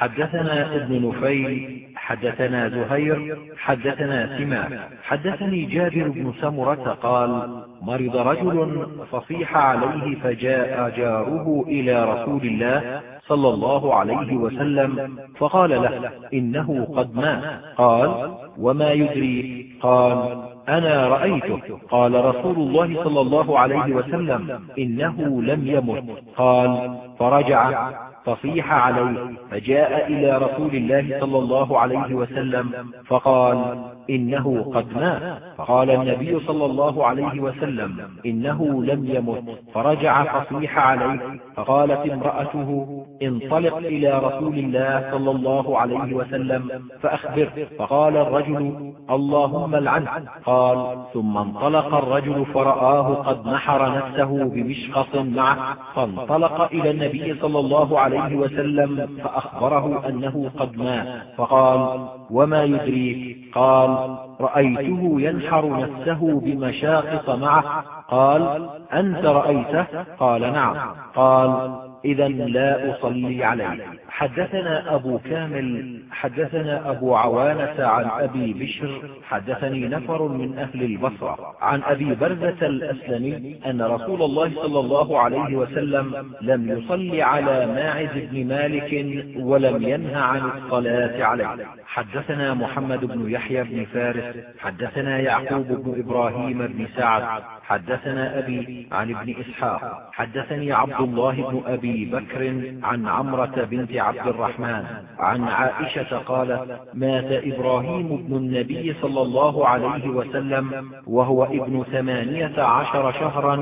حدثنا ابن نفيل حدثنا زهير حدثنا سماك حدثني جابر بن سمرة قال مرض رجل فصيح عليه فجاء جاره إلى رسول الله صلى الله عليه وسلم فقال له إنه قد مات. قال وما يدري؟ قال أنا رأيته. قال رسول الله صلى الله عليه وسلم إنه لم يمت. قال فرجع. فصيح عليه فجاء إلى رسول الله صلى الله عليه وسلم فقال إنه قد مات. فقال النبي صلى الله عليه وسلم إنه لم يمت فرجع فصيح عليه فقالت امرأته انطلق إلى رسول الله صلى الله عليه وسلم فأخبره فقال الرجل اللهم العنه قال ثم انطلق الرجل فرآه قد نحر نفسه بمشقص معه فانطلق إلى النبي صلى الله عليه وسلم فأخبره أنه قد مات فقال وما يدريك؟ قال رأيته ينحر نفسه بمشاقص معه. قال أنت رأيته؟ قال نعم. قال إذا لا أصلي عليه حدثنا أبو كامل حدثنا أبو عوانة عن أبي بشر حدثني نفر من أهل البصرة عن أبي برزة الأسلمي أن رسول الله صلى الله عليه وسلم لم يصلي على ماعز بن مالك ولم ينه عن الصلاة عليه. حدثنا محمد بن يحيى بن فارس حدثنا يعقوب بن إبراهيم بن سعد حدثنا أبي عن ابن إسحاق. حدثني عبد الله بن أبي بكر عن عمرة بنت عبد الرحمن عن عائشة قالت مات إبراهيم بن النبي صلى الله عليه وسلم وهو ابن ثمانية عشر شهرا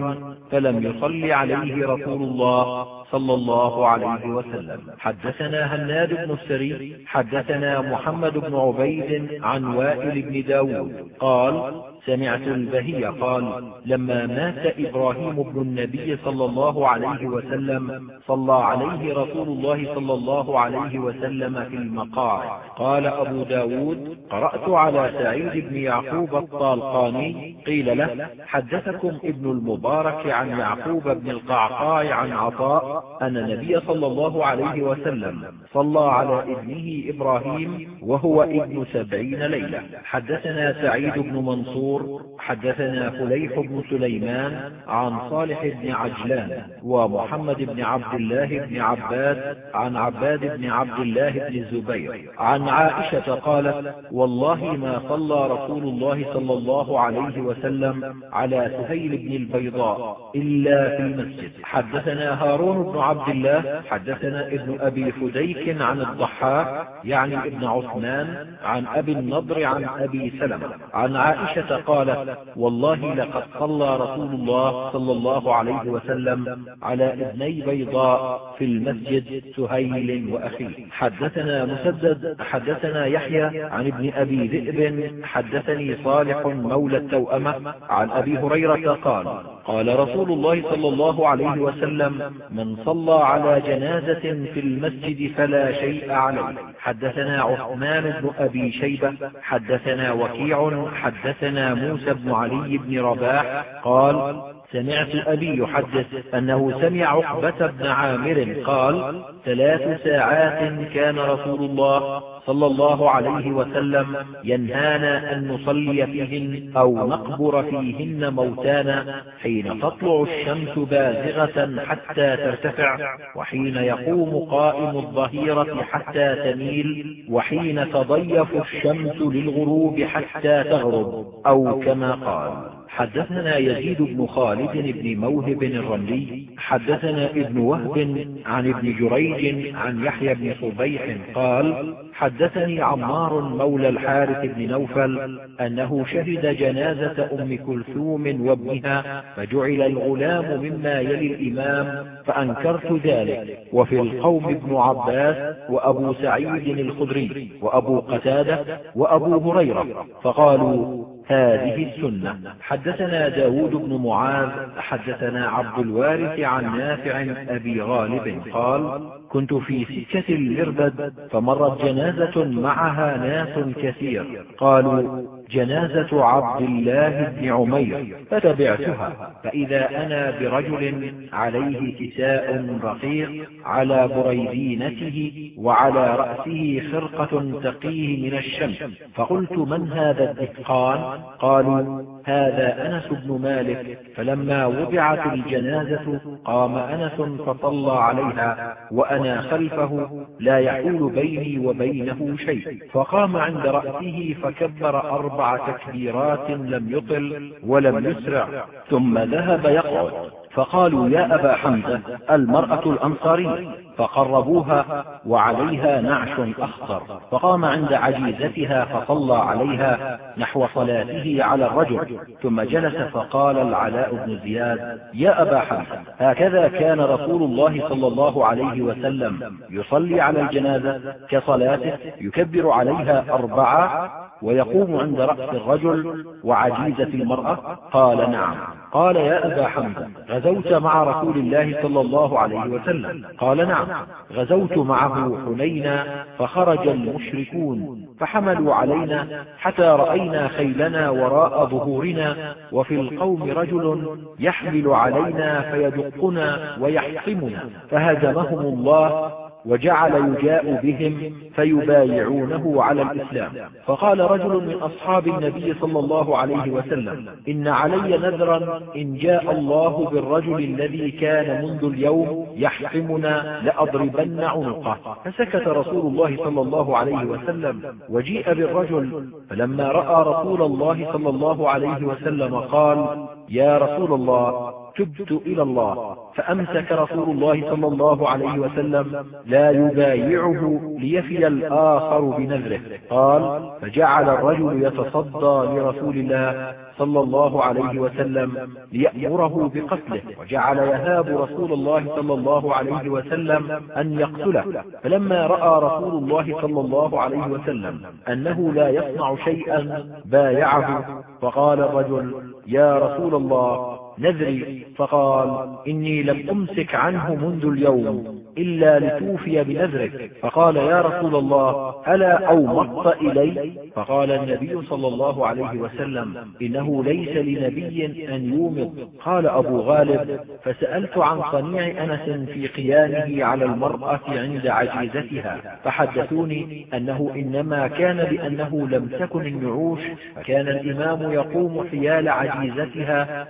فلم يصل عليه رسول الله صلى الله عليه وسلم. حدثنا هناد بن السري حدثنا محمد بن عبيد عن وائل بن داود. قال سمعت البهي قال لما مات إبراهيم بن النبي صلى الله عليه وسلم صلى عليه رسول الله صلى الله عليه وسلم في المقاعد قال أبو ب داود قرأت على سعيد بن يعقوب الطالقاني قيل له حدثكم ابن المبارك عن يعقوب بن القعقاع عن عطاء أن النبي صلى الله عليه وسلم صلى على ابنه إبراهيم وهو ابن سبعين ليلة. حدثنا سعيد بن منصور منصور حدثنا فليح بن سليمان عن صالح بن عجلان ومحمد بن عبد الله بن عباد عن عباد بن عبد الله بن الزبير عن عائشة قالت والله ما صلى رسول الله صلى الله عليه وسلم على سهيل بن البيضاء إلا في المسجد. حدثنا هارون بن عبد الله حدثنا ابن أبي فديك عن الضحاك يعني ابن عثمان عن أبي النضر عن أبي سلمة. عن عائشة قالت والله لقد صلى رسول الله صلى الله عليه وسلم على ابني بيضاء في المسجد سهيل وأخيه حدثنا مسدد حدثنا يحيى عن ابن أبي ذئب حدثني صالح مولى التوأمة عن أبي هريرة قال قال رسول الله صلى الله عليه وسلم من صلى على جنازة في المسجد فلا شيء عليه. حدثنا عثمان بن أبي شيبة حدثنا وكيع حدثنا موسى بن علي بن رباح قال سمعت أبي يحدث أنه سمع عقبة بن عامر قال ثلاث ساعات كان رسول الله صلى الله عليه وسلم ينهانا أن نصلي فيهن أو نقبر فيهن موتانا حين تطلع الشمس بازغة حتى ترتفع وحين يقوم قائم الظهيرة حتى تميل وحين تضيف الشمس للغروب حتى تغرب أو كما قال. حدثنا يزيد بن خالد بن موهب الرملي حدثنا ابن وهب عن ابن جريج عن يحيى بن صبيح قال حدثني عمار مولى الحارث بن نوفل أنه شهد جنازة أم كلثوم وابنها فجعل الغلام مما يلي الإمام فأنكرت ذلك. وفي القوم ابن عباس وأبو سعيد الخدري وأبو قتادة وأبو هريرة فقالوا هذه السنة. حدثنا داود بن معاذ حدثنا عبد الوارث عن نافع أبي غالب قال كنت في سكة المربد فمرت جنازة معها ناس كثير. قالوا جنازة عبد الله بن عمير فتبعتها فإذا أنا برجل عليه كساء رقيق على بريدينته وعلى رأسه خرقة تقيه من الشمس فقلت من هذا الدهقان قالوا هذا أنس بن مالك فلما وضعت الجنازة قام أنس فصلى عليها وأنا خلفه لا يحول بيني وبينه شيء. فقام عند رأسه فكبر أربع تكبيرات لم يطل ولم يسرع ثم ذهب يقعد. فقالوا يا أبا حمزة المرأة الأنصارية. فقربوها وعليها نعش أخضر. فقام عند عجيزتها فصلى عليها نحو صلاته على الرجل. ثم جلس فقال العلاء بن زياد يا أبا حمزة هكذا كان رسول الله صلى الله عليه وسلم يصلي على الجنازة كصلاته يكبر عليها أربعة ويقوم عند رأس الرجل وعجيزة المرأة؟ قال نعم. قال يا أبا حمزة غزوت مع رسول الله صلى الله عليه وسلم. قال نعم. غزوت معه حنينا فخرج المشركون فحملوا علينا حتى رأينا خيلنا وراء ظهورنا وفي القوم رجل يحمل علينا فيدقنا ويحطمنا فهزمهم الله وجعل يجاء بهم فيبايعونه على الإسلام. فقال رجل من أصحاب النبي صلى الله عليه وسلم إن علي نذرا إن جاء الله بالرجل الذي كان منذ اليوم يحكمنا لأضربن عنقه. فسكت رسول الله صلى الله عليه وسلم وجيء بالرجل فلما رأى رسول الله صلى الله عليه وسلم قال يا رسول الله تبت إلى الله فأمسك رسول الله صلى الله عليه وسلم لا يبايعه ليفي الآخر بنذره. قال فجعل الرجل يتصدى لرسول الله صلى الله عليه وسلم ليأمره بقتله وجعل يهاب رسول الله صلى الله عليه وسلم أن يقتله. فلما رأى رسول الله صلى الله عليه وسلم أنه لا يصنع شيئا بايعه فقال الرجل يا رسول الله نذري فقال إني لم أمسك عنه منذ اليوم إلا لتوفي بنذرك. فقال يا رسول الله ألا أومضت إلي؟ فقال النبي صلى الله عليه وسلم إنه ليس لنبي أن يومض قال أبو غالب فسألت عن صنيع أنس في قيامه على المرأة عند عجيزتها فحدثوني أنه إنما كان لأنه لم تكن النعوش فكان الإمام يقوم حيال عجيزتها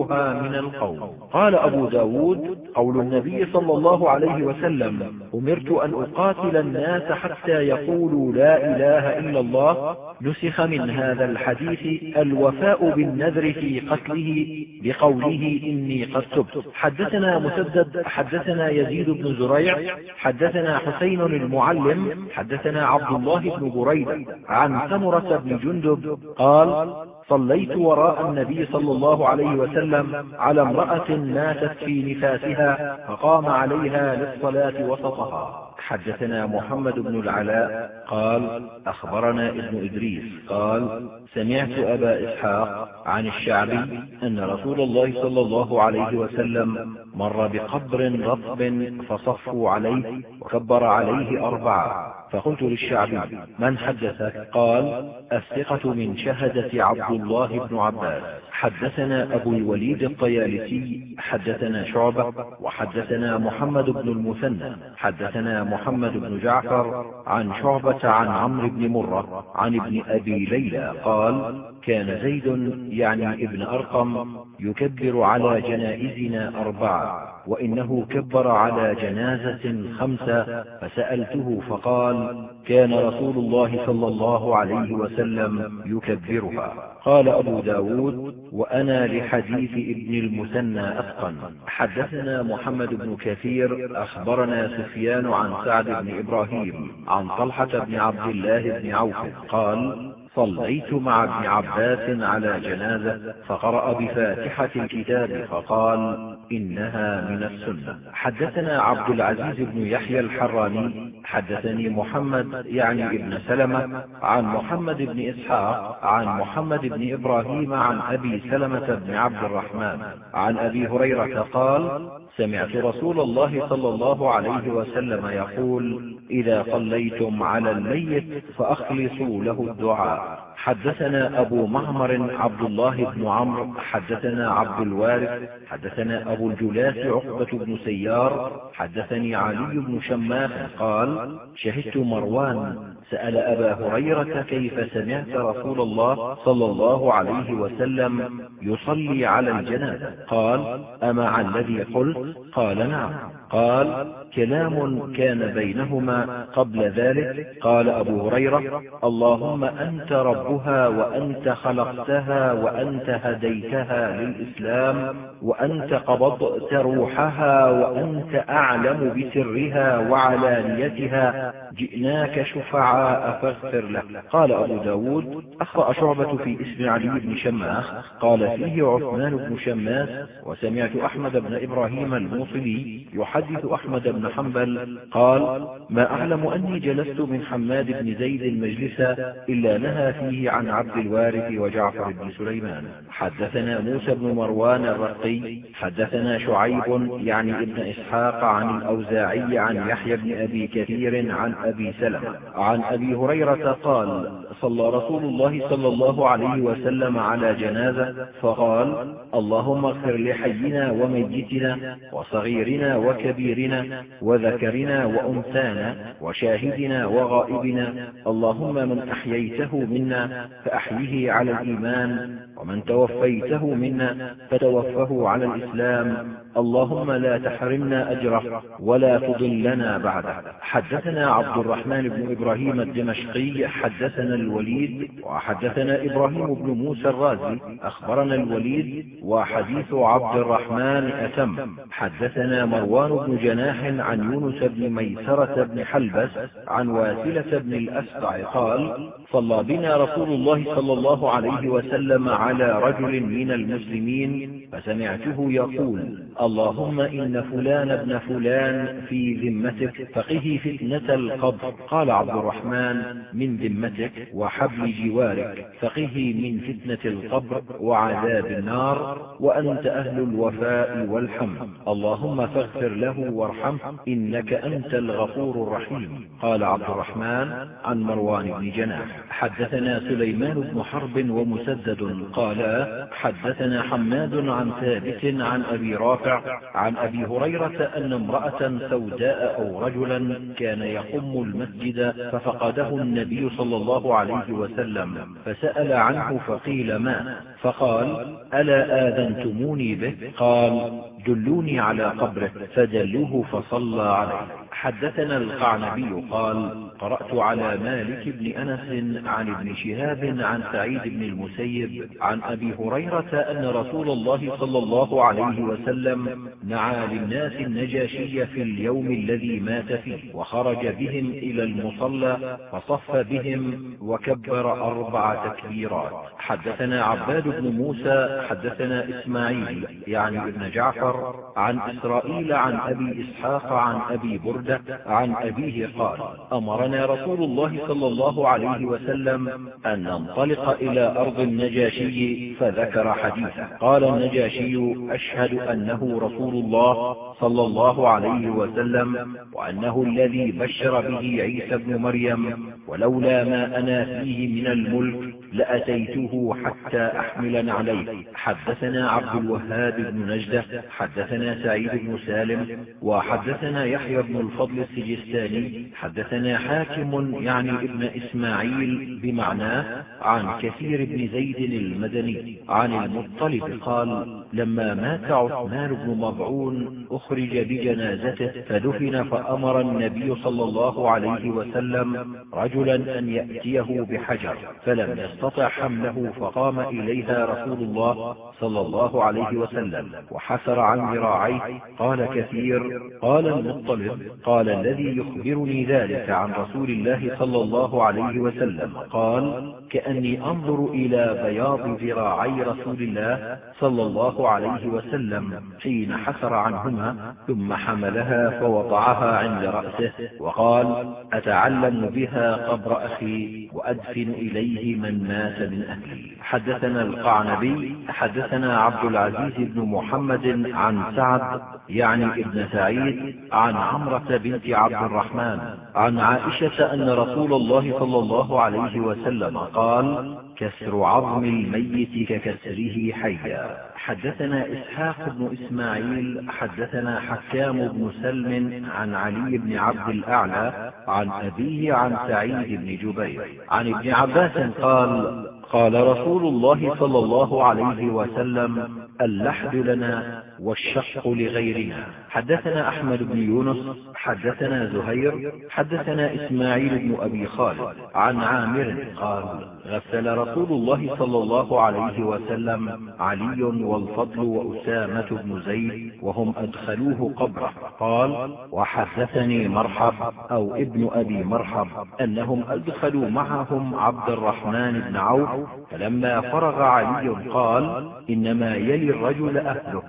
يسترها من القوم قال أبو ب داود قول النبي صلى الله عليه عليه وسلم أمرت أن أقاتل الناس حتى يقولوا لا إله إلا الله. نسخ من هذا الحديث الوفاء بالنذر في قتله بقوله إني قد تبت. حدثنا مسدد حدثنا يزيد بن زريع حدثنا حسين المعلم حدثنا عبد الله بن بريدة عن سمرة بن جندب قال صليت وراء النبي صلى الله عليه وسلم على امرأة ماتت في نفاسها فقام عليها للصلاة وسطها. حدثنا محمد بن العلاء قال أخبرنا ابن إدريس قال سمعت أبا إسحاق عن الشعبي أن رسول الله صلى الله عليه وسلم مر بقبر رطب فصفوا عليه وكبر عليه أربعة. فقلت للشعبي من حدثك؟ قال الثقة من شهدة عبد الله بن عباس. حدثنا أبو الوليد الطيالسي حدثنا شعبة وحدثنا محمد بن المثنى حدثنا محمد بن جعفر عن شعبة عن عمرو بن مرة عن ابن أبي ليلى قال كان زيد يعني ابن أرقم يكبر على جنائزنا أربعة. وإنه كبر على جنازة خمسة فسألته فقال كان رسول الله صلى الله عليه وسلم يكبرها. قال أبو ب داود وأنا لحديث ابن المثنى أتقن حدثنا محمد بن كثير أخبرنا سفيان عن سعد بن إبراهيم عن طلحة بن عبد الله بن عوف قال صليت مع ابن عباس على جنازة فقرأ بفاتحة الكتاب فقال إنها من السنة. حدثنا عبد العزيز بن يحيى الحراني حدثني محمد يعني ابن سلمة عن محمد بن إسحاق عن محمد بن إبراهيم عن أبي سلمة بن عبد الرحمن عن أبي هريرة قال سمعت رسول الله صلى الله عليه وسلم يقول إذا صليتم على الميت فأخلصوا له الدعاء. حدثنا أبو معمر عبد الله بن عمرو حدثنا عبد الوارث حدثنا أبو الجلاس عقبة بن سيار حدثني علي بن شماخ قال شهدت مروان سأل أبا هريرة كيف سمعت رسول الله صلى الله عليه وسلم يصلي على الجنازة؟ قال أمع الذي قلت؟ قال نعم. قال كلام كان بينهما قبل ذلك؟ قال أبو هريرة اللهم أنت ربها وأنت خلقتها وأنت هديتها للإسلام وأنت قبضت روحها وأنت أعلم بسرها وعلانيتها جئناك شفعاء فاغفر له. قال أبو ب داود أخطأ شعبة في اسم علي بن شماخ. قال فيه عثمان بن شماس وسمعت أحمد بن إبراهيم الموصلي يحدث أحمد بن حنبل. قال ما أعلم أني جلست من حماد بن زيد مجلسا إلا نهى فيه عن عبد الوارث وجعفر بن سليمان. حدثنا موسى بن مروان الرقي. حدثنا شعيب يعني ابن إسحاق عن الأوزاعي عن يحيى بن أبي كثير عن أبي سلمة. عن أبي هريرة قال صلى رسول الله صلى الله عليه وسلم على جنازة فقال اللهم اغفر لحينا وميتنا وصغيرنا وكبيرنا وذكرنا وأنثانا وشاهدنا وغائبنا اللهم من أحييته منا فأحيه على الإيمان ومن توفيته منا فتوفه على الإسلام. اللهم لا تحرمنا أجره ولا تضلنا بعده. حدثنا عبد الرحمن بن إبراهيم الدمشقي حدثنا الوليد وحدثنا إبراهيم بن موسى الرازي أخبرنا الوليد وحديث عبد الرحمن أتم. حدثنا مروان بن جناح عن يونس بن ميسرة بن حلبس عن واسلة بن الأسقع قال صلى بنا رسول الله صلى الله عليه وسلم على رجل من المسلمين فسمعته يقول اللهم إن فلان ابن فلان في ذمتك فقه فتنة القبر. قال عبد الرحمن من ذمتك وحبل جوارك فقه من فتنة القبر وعذاب النار وأنت أهل الوفاء والحمد. اللهم فاغفر له وارحمه إنك أنت الغفور الرحيم. قال عبد الرحمن عن مروان بن جناح حدثنا سليمان بن حرب ومسدد قالا حدثنا حماد عن ثابت عن أبي رافع عن أبي هريرة أن امرأة سوداء أو رجلا كان يقم المسجد ففقده النبي صلى الله عليه وسلم فسأل عنه فقيل ما؟ فقال ألا آذنتموني به؟ قال دلوني على قبره فدلوه فصلى عليه. حدثنا القعنبي قال قرأت على مالك بن أنس عن ابن شهاب عن سعيد بن المسيب عن أبي هريرة أن رسول الله صلى الله عليه وسلم نعى للناس النجاشي في اليوم الذي مات فيه وخرج بهم إلى المصلى فصف بهم وكبر أربع تكبيرات. حدثنا عباد بن موسى حدثنا إسماعيل يعني ابن جعفر عن إسرائيل عن أبي إسحاق عن أبي بردة عن أبيه قال أمرنا رسول الله صلى الله عليه وسلم أن ننطلق إلى أرض النجاشي فذكر حديثا قال النجاشي أشهد أنه رسول الله صلى الله عليه وسلم وأنه الذي بشر به عيسى بن مريم ولولا ما أنا فيه من الملك لأتيته حتى أحمل عليه. حدثنا عبد الوهاب بن نجدة حدثنا سعيد بن سالم وحدثنا يحيى بن الفضل السجستاني حدثنا حاكم يعني ابن إسماعيل بمعناه عن كثير بن زيد المدني عن المطلب قال لما مات عثمان بن مضعون أخرج بجنازته فدفن فأمر النبي صلى الله عليه وسلم رجلا أن يأتيه بحجر. فلم يستطع حمله فقام إليها رسول الله صلى الله عليه وسلم. وحسر عن ذراعيه. قال كثير. قال المطلب. قال الذي يخبرني ذلك عن رسول الله صلى الله عليه وسلم. قال كأني أنظر إلى بياض ذراعي رسول الله صلى الله عليه وسلم حين حسر عنهما ثم حملها فوضعها عند رأسه وقال أتعلم بها قبر أخي وأدفن إليه من مات من أهلي. حدثنا القعنبي حدثنا عبد العزيز بن محمد عن سعد يعني ابن سعيد عن عمرة بنت عبد الرحمن عن عائشة أن رسول الله صلى الله عليه وسلم قال كسر عظم الميت ككسره حيا. حدثنا إسحاق بن إسماعيل حدثنا حكام بن سلم عن علي بن عبد الأعلى عن أبيه عن سعيد بن جبير. عن ابن عباس قال قال رسول الله صلى الله عليه وسلم اللحد لنا والشق لغيرنا. حدثنا أحمد بن يونس حدثنا زهير حدثنا إسماعيل بن أبي خالد عن عامر قال غسل رسول الله صلى الله عليه وسلم علي والفضل وأسامة بن زيد وهم أدخلوه قبره. قال وحدثني مرحب أو ابن أبي مرحب أنهم أدخلوا معهم عبد الرحمن بن عوف فلما فرغ علي قال إنما يلي الرجل أهله.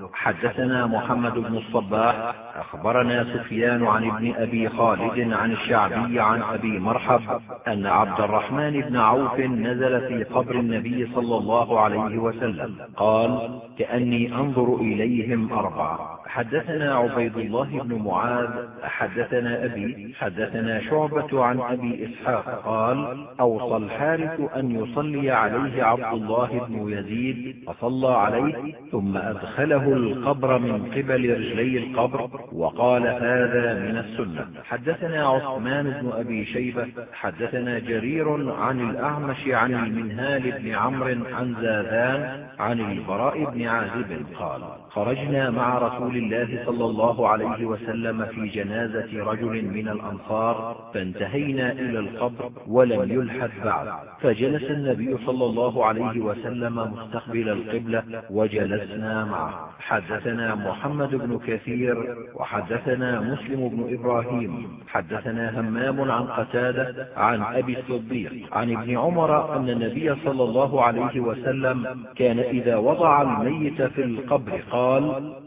حدثنا محمد بن الصباح أخبرنا سفيان عن ابن أبي خالد عن الشعبي عن أبي مرحب أن عبد الرحمن بن عوف نزل في قبر النبي صلى الله عليه وسلم قال كأني أنظر إليهم أربعة. حدثنا عبيد الله بن معاذ حدثنا أبي حدثنا شعبة عن أبي إسحاق قال أوصى الحارث أن يصلي عليه عبد الله بن يزيد فصلى عليه ثم أدخله القبر من قبل رجلي القبر وقال هذا من السنة. حدثنا عثمان بن أبي شيبة حدثنا جرير عن الأعمش عن المنهال بن عمرو عن زاذان عن البراء بن عازب قال خرجنا مع رسول الله صلى الله عليه وسلم في جنازة رجل من الأنصار فانتهينا إلى القبر ولم يلحد بعد. فجلس النبي صلى الله عليه وسلم مستقبل القبلة وجلسنا معه. حدثنا محمد بن كثير وحدثنا مسلم بن إبراهيم. حدثنا همام عن قتادة عن أبي الصديق عن ابن عمر أن النبي صلى الله عليه وسلم كان إذا وضع الميت في القبر قال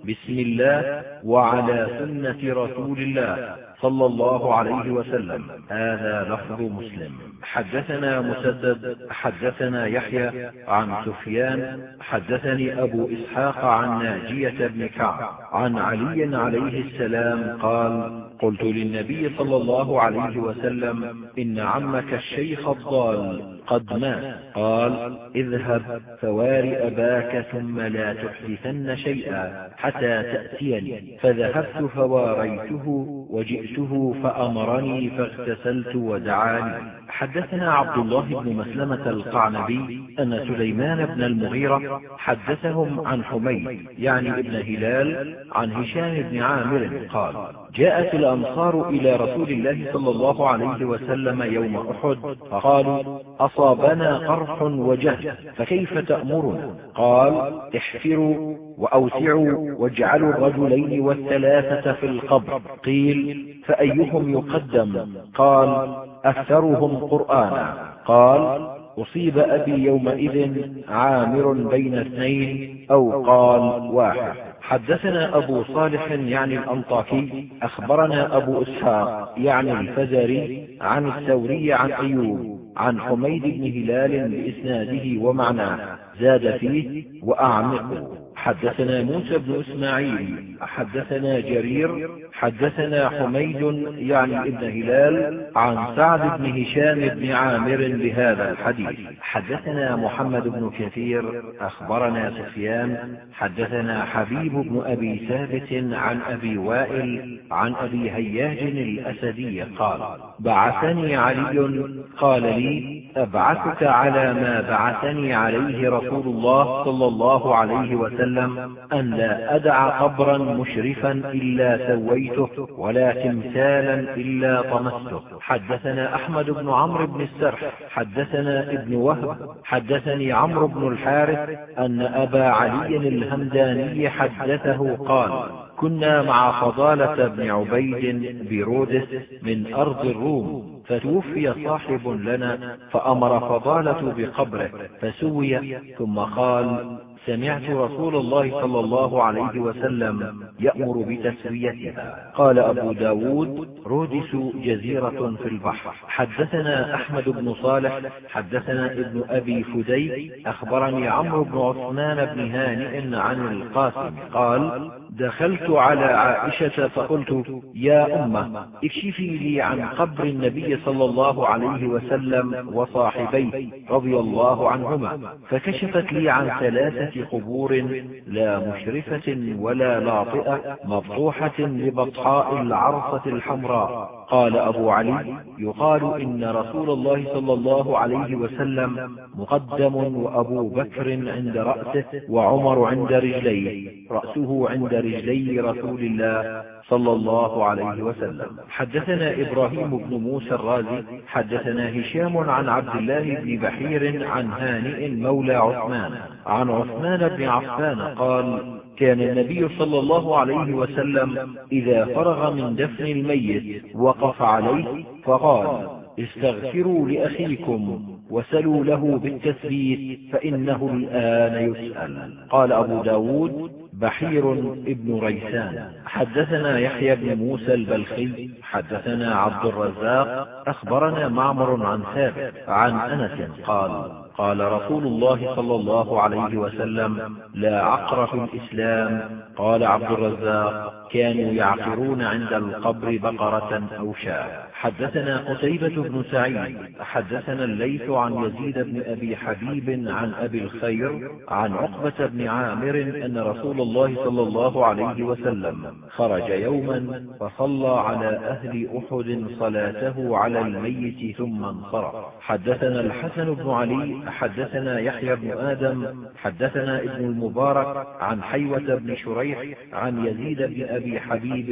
بسم الله وعلى سنة رسول الله صلى الله عليه وسلم. هذا لفظ مسلم. حدثنا مسدد حدثنا يحيى عن سفيان حدثني أبو إسحاق عن ناجية بن كعب عن علي عليه السلام قال قلت للنبي صلى الله عليه وسلم إن عمك الشيخ الضال قد مات. قال اذهب فوار أباك ثم لا تحدثن شيئا حتى تأتيني. فذهبت فواريته وجئته فأمرني فاغتسلت ودعاني. حدثنا عبد الله بن مسلمة القعنبي أن سليمان بن المغيرة حدثهم عن حميد يعني ابن هلال عن هشام بن عامر قال جاءت الأنصار إلى رسول الله صلى الله عليه وسلم يوم أحد فقالوا أصابنا قرح وجهد فكيف تأمرنا؟ قال احفروا وأوسعوا واجعلوا الرجلين والثلاثة في القبر. قيل فأيهم يقدم؟ قال أكثرهم قرآنا. قال أصيب أبي يومئذ عامر بين اثنين أو قال واحد. حدثنا أبو صالح يعني الأنطاكي أخبرنا أبو إسحاق يعني الفزري عن الثوري عن أيوب عن حميد بن هلال بإسناده ومعناه زاد فيه وأعمقه. حدثنا موسى بن إسماعيل حدثنا جرير حدثنا حميد يعني ابن هلال عن سعد بن هشام بن عامر بهذا الحديث. حدثنا محمد بن كثير أخبرنا سفيان حدثنا حبيب بن أبي ثابت عن أبي وائل عن أبي هياج الأسدي قال بعثني علي قال لي أبعثك على ما بعثني عليه رسول الله صلى الله عليه وسلم أن لا أدع قبرا مشرفا إلا سويته ولا تمثالا إلا طمسته. حدثنا أحمد بن عمرو بن السرح حدثنا ابن وهب حدثني عمرو بن الحارث أن أبا علي الهمداني حدثه قال كنا مع فضالة بن عبيد برودس من أرض الروم فتوفي صاحب لنا فأمر فضالة بقبره فسوي ثم قال سمعت رسول الله صلى الله عليه وسلم يأمر بتسويتها. قال أبو ب داود رودس جزيرة في البحر. حدثنا أحمد بن صالح حدثنا ابن أبي فدي أخبرني عمرو بن عثمان بن هانئ عن القاسم. قال دخلت على عائشة فقلت يا أمة اكشفي لي عن قبر النبي صلى الله عليه وسلم وصاحبيه رضي الله عنهما فكشفت لي عن ثلاثة قبور لا مشرفة ولا لاطئة مفتوحة لبطحاء العرصة الحمراء. قال أبو علي يقال إن رسول الله صلى الله عليه وسلم مقدم وأبو بكر عند رأسه وعمر عند رجليه رأسه عند رجلي رسول الله صلى الله عليه وسلم. حدثنا إبراهيم بن موسى الرازي حدثنا هشام عن عبد الله بن بحير عن هانئ مولى عثمان. عن عثمان بن عفان قال كان النبي صلى الله عليه وسلم إذا فرغ من دفن الميت وقف عليه فقال استغفروا لأخيكم وسلوا له بالتثبيت فإنه الآن يسأل. قال أبو ب داود بحير ابن ريسان حدثنا يحيى بن موسى البلخي حدثنا عبد الرزاق أخبرنا معمر عن ثابت عن أنس قال قال رسول الله صلى الله عليه وسلم لا عقر في الإسلام. قال عبد الرزاق كانوا يعقرون عند القبر بقرة أو شاة. حدثنا قتيبة بن سعيد حدثنا الليث عن يزيد بن أبي حبيب عن أبي الخير عن عقبة بن عامر أن رسول الله صلى الله عليه وسلم خرج يوما فصلى على أهل أحد صلاته على الميت ثم انصرف. حدثنا الحسن بن علي حدثنا يحيى بن آدم حدثنا ابن المبارك عن حيوة بن شريح عن يزيد بن أبي حبيب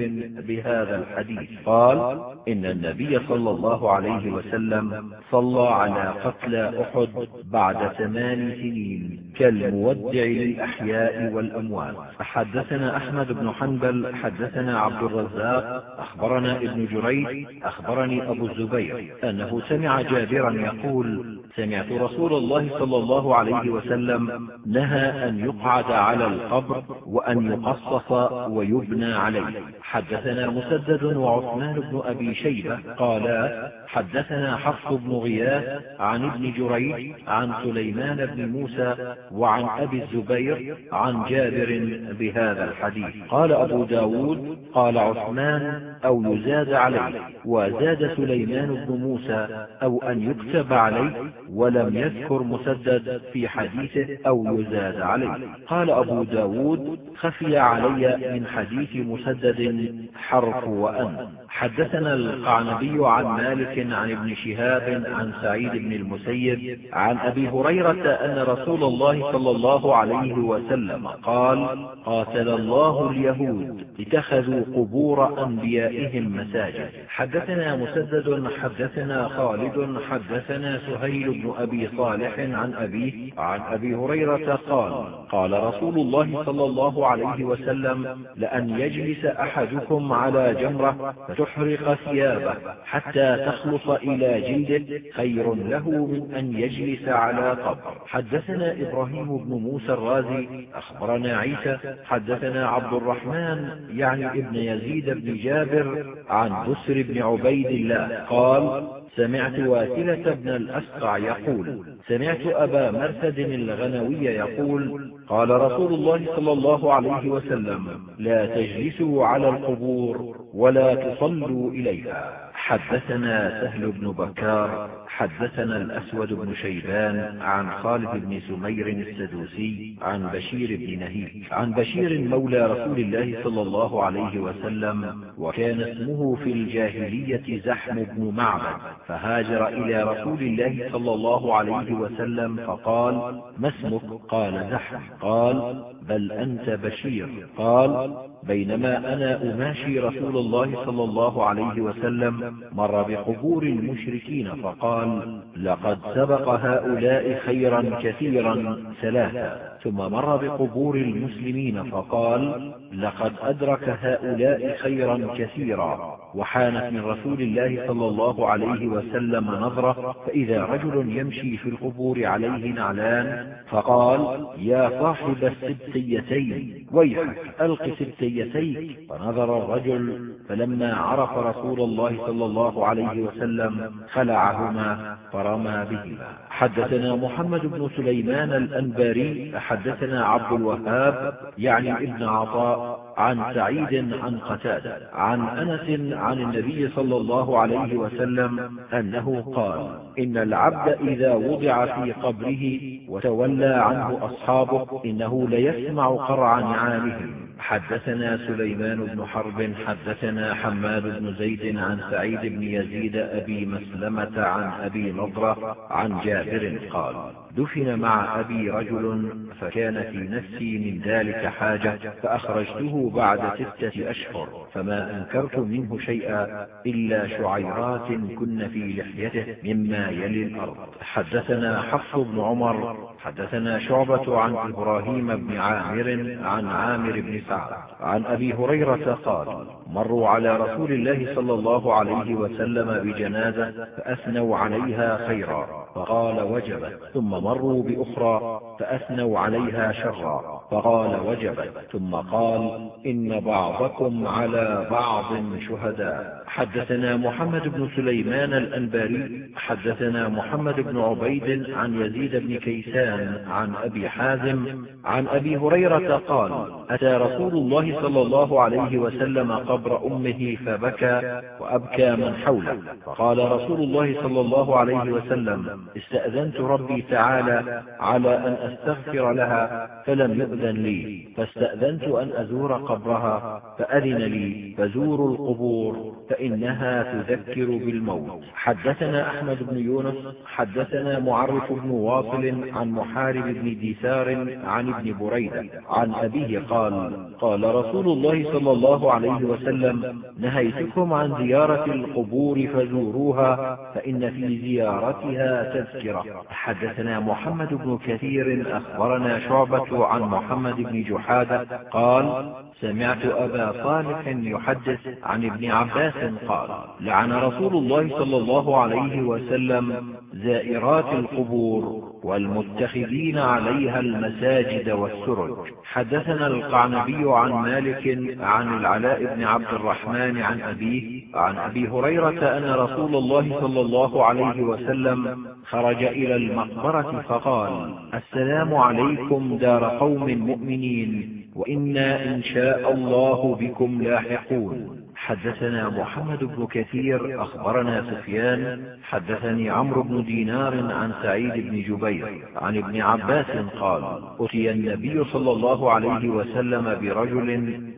بهذا الحديث. قال إن النبي صلى الله عليه وسلم صلى على قتلى أحد بعد ثمان سنين. كالمودع للأحياء والأموات. حدثنا أحمد بن حنبل حدثنا عبد الرزاق أخبرنا ابن جريج أخبرني أبو الزبير أنه سمع جابرا يقول سمعت رسول الله صلى الله عليه وسلم نهى أن يقعد على القبر وأن يقصص ويبنى عليه. حدثنا مسدد وعثمان بن أبي شيبة قالا حدثنا حفص بن غياث عن ابن جريج عن سليمان بن موسى وعن أبي الزبير عن جابر بهذا الحديث. قال أبو ب داود قال عثمان أو يزاد عليه وزاد سليمان بن موسى أو أن يكتب عليه ولم يذكر مسدد في حديثه أو يزاد عليه. قال أبو ب داود خفي علي من حديث مسدد حرف وأن. حدثنا القعنبي عن مالك عن ابن شهاب عن سعيد بن المسيب عن أبي هريرة أن رسول الله صلى الله عليه وسلم قال قاتل الله اليهود اتخذوا قبور أنبيائهم مساجد. حدثنا مسدد حدثنا خالد حدثنا سهيل بن أبي صالح عن أبيه عن أبي هريرة قال قال رسول الله صلى الله عليه وسلم لأن يجلس أحدكم على جمرة فتحرق ثيابه حتى تخلص إلى جلده خير له من أن يجلس على قبر. حدثنا إبراهيم بن موسى الرازي أخبرنا عيسى حدثنا عبد الرحمن يعني ابن يزيد بن جابر عن بسر بن عبيد الله قال سمعت واسلة بن الأسقع يقول سمعت أبا مرثد الغنوي يقول قال رسول الله صلى الله عليه وسلم لا تجلسوا على القبور ولا تصلوا إليها. حدثنا سهل بن بكار حدثنا الأسود بن شيبان عن خالد بن سمير السدوسي عن بشير بن نهيب. عن بشير مولى رسول الله صلى الله عليه وسلم وكان اسمه في الجاهلية زحم بن معبد. فهاجر إلى رسول الله صلى الله عليه وسلم فقال ما اسمك؟ قال زحم قال بل أنت بشير. قال بينما أنا أماشي رسول الله صلى الله عليه وسلم مر بقبور المشركين فقال لقد سبق هؤلاء خيرا كثيرا ثلاثا. ثم مر بقبور المسلمين فقال لقد أدرك هؤلاء خيرا كثيرا. وحانت من رسول الله صلى الله عليه وسلم نظرة فإذا رجل يمشي في القبور عليه نعلان فقال يا صاحب السبتيتين ويحك ألق سبتيتيك. فنظر الرجل فلما عرف رسول الله صلى الله عليه وسلم خلعهما فرمى بهما. حدثنا محمد بن سليمان الأنباري حدثنا عبد الوهاب يعني ابن عطاء عن سعيد عن قتادة عن أنس عن النبي صلى الله عليه وسلم أنه قال إن العبد إذا وضع في قبره وتولى عنه أصحابه إنه ليسمع قرع نعالهم. حدثنا سليمان بن حرب حدثنا حماد بن زيد عن سعيد بن يزيد أبي مسلمة عن أبي نضرة عن جابر قال دفن مع أبي رجل فكان في نفسي من ذلك حاجة فأخرجته بعد ستة أشهر فما أنكرت منه شيئا إلا شعيرات كن في لحيته مما يلي الأرض. حدثنا حفص بن عمر حدثنا شعبة عن إبراهيم بن عامر عن عامر بن سعد عن أبي هريرة قال مروا على رسول الله صلى الله عليه وسلم بجنازة فأثنوا عليها خيرا فقال وجبت. ثم مروا بأخرى فأثنوا عليها شرا فقال وجبت ثم قال إن بعضكم على بعض شهداء. حدثنا محمد بن سليمان الأنباري حدثنا محمد بن عبيد عن يزيد بن كيسان عن أبي حازم عن أبي هريرة قال أتى رسول الله صلى الله عليه وسلم قبر أمه فبكى وأبكى من حوله. فقال رسول الله صلى الله عليه وسلم استأذنت ربي تعالى على أن أستغفر لها فلم يؤذن لي. فاستأذنت أن أزور قبرها فأذن لي فزوروا القبور. فإنها تذكر بالموت. حدثنا أحمد بن يونس حدثنا معرف بن واصل عن محارب بن ديسار عن ابن بريدة عن أبيه قال قال رسول الله صلى الله عليه وسلم نهيتكم عن زيارة القبور فزوروها فإن في زيارتها تذكرة. حدثنا محمد بن كثير أخبرنا شعبة عن محمد بن جحادة قال سمعت أبا صالح يحدث عن ابن عباس قال لعن رسول الله صلى الله عليه وسلم زائرات القبور والمتخذين عليها المساجد والسرج. حدثنا القعنبي عن مالك عن العلاء بن عبد الرحمن عن أبيه عن أبي هريرة أن رسول الله صلى الله عليه وسلم خرج إلى المقبرة فقال السلام عليكم دار قوم مؤمنين وإنا إن شاء الله بكم لاحقون. حدثنا محمد بن كثير أخبرنا سفيان حدثني عمرو بن دينار عن سعيد بن جبير عن ابن عباس قال أتي النبي صلى الله عليه وسلم برجل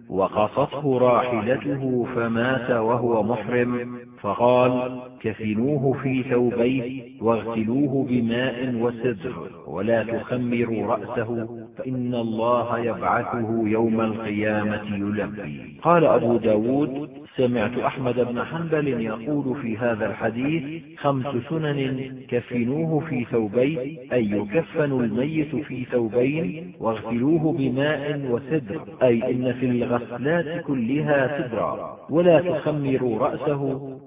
وقصته راحلته فمات وهو محرم فقال كفنوه في ثوبيه واغسلوه بماء وسدر ولا تخمروا رأسه فإن الله يبعثه يوم القيامة يلبي قال أبو ب داود سمعت أحمد بن حنبل يقول في هذا الحديث خمس سنن كفنوه في ثوبين أي يكفن الميت في ثوبين واغسلوه بماء وسدر أي إن في الغسلات كلها سدرا ولا تخمروا رأسه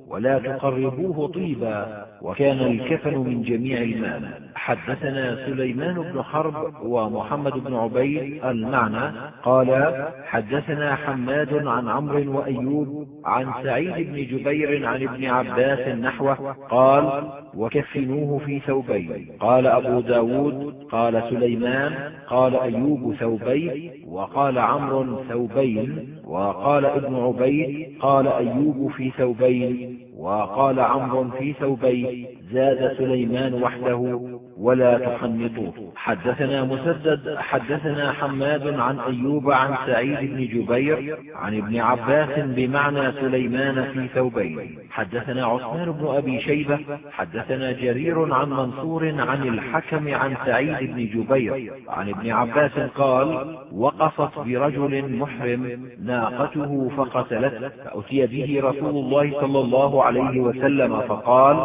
ولا تقربوه طيبا. وكان الكفن من جميع المال. حدثنا سليمان بن حرب ومحمد بن عبيد المعنى. قال حدثنا حماد عن عمرو وأيوب عن سعيد بن جبير عن ابن عباس نحوه قال وكفنوه في ثوبين. قال أبو ب داود قال سليمان قال أيوب ثوبين. وقال عمرو ثوبين. وقال ابن عبيد قال أيوب في ثوبين. وقال عمرو في ثوبين زاد سليمان وحده. ولا تخنطوه. حدثنا مسدد حدثنا حماد عن أيوب عن سعيد بن جبير عن ابن عباس بمعنى سليمان في ثوبين. حدثنا عثمان بن أبي شيبة حدثنا جرير عن منصور عن الحكم عن سعيد بن جبير عن ابن عباس قال وقفت برجل محرم ناقته فقتلته. فأتي به رسول الله صلى الله عليه وسلم فقال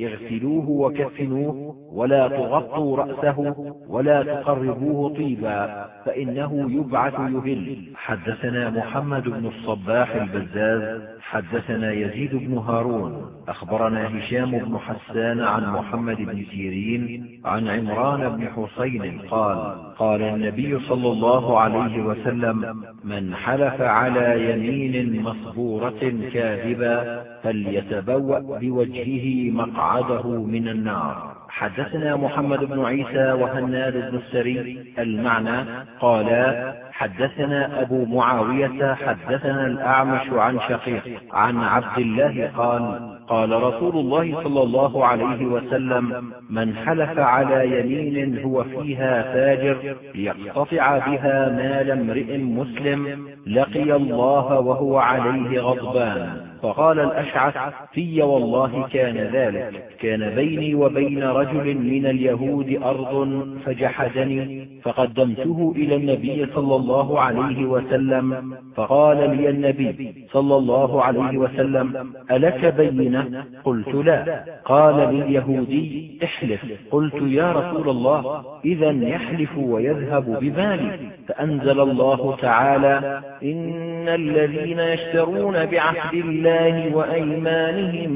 اغسلوه وكفنوه ولا تغطوا رأسه ولا تقربوه طيبا فإنه يبعث يهل. حدثنا محمد بن الصباح البزاز حدثنا يزيد بن هارون أخبرنا هشام بن حسان عن محمد بن سيرين عن عمران بن حسين قال قال النبي صلى الله عليه وسلم من حلف على يمين مصبورة كاذبا فليتبوأ بوجهه مقعده من النار. حدثنا محمد بن عيسى وهناد بن السري المعنى قالا حدثنا أبو معاوية حدثنا الأعمش عن شقيق عن عبد الله قال قال رسول الله صلى الله عليه وسلم من حلف على يمين هو فيها فاجر ليقتطع بها مال امرئ مسلم لقي الله وهو عليه غضبان. فقال الأشعث في والله كان ذلك كان بيني وبين رجل من اليهود أرض فجحدني فقدمته إلى النبي صلى الله عليه وسلم فقال لي النبي صلى الله عليه وسلم ألك بينة؟ قلت لا قال لليهودي احلف. قلت يا رسول الله إذا يحلف ويذهب بمالي. فأنزل الله تعالى إن الذين يشترون بعهد الله وأيمانهم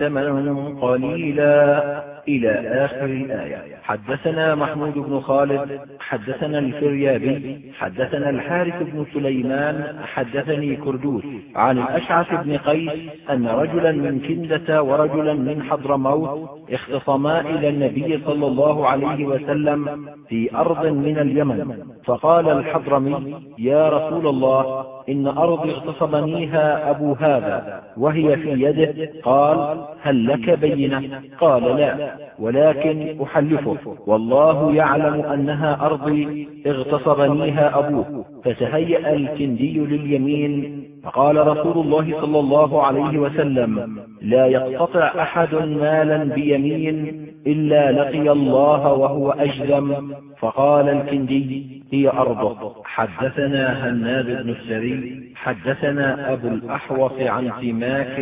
ثمنا قليلا. إلى آخر الآية. حدثنا محمود بن خالد حدثنا الفريابي حدثنا الحارث بن سليمان حدثني كردوس عن الأشعث بن قيس أن رجلا من كندة ورجلا من حضرموت اختصما إلى النبي صلى الله عليه وسلم في أرض من اليمن. فقال الحضرمي يا رسول الله إن أرضي اغتصبنيها أبو هذا وهي في يده قال هل لك بينة؟ قال لا ولكن أحلفه والله يعلم أنها أرضي اغتصبنيها أبوه فتهيأ الكندي لليمين فقال رسول الله صلى الله عليه وسلم لا يقتطع أحد مالا بيمين إلا لقي الله وهو أجذم فقال الكندي هي أرضه. حدثنا هناد بن السري حدثنا أبو الأحوص عن سماك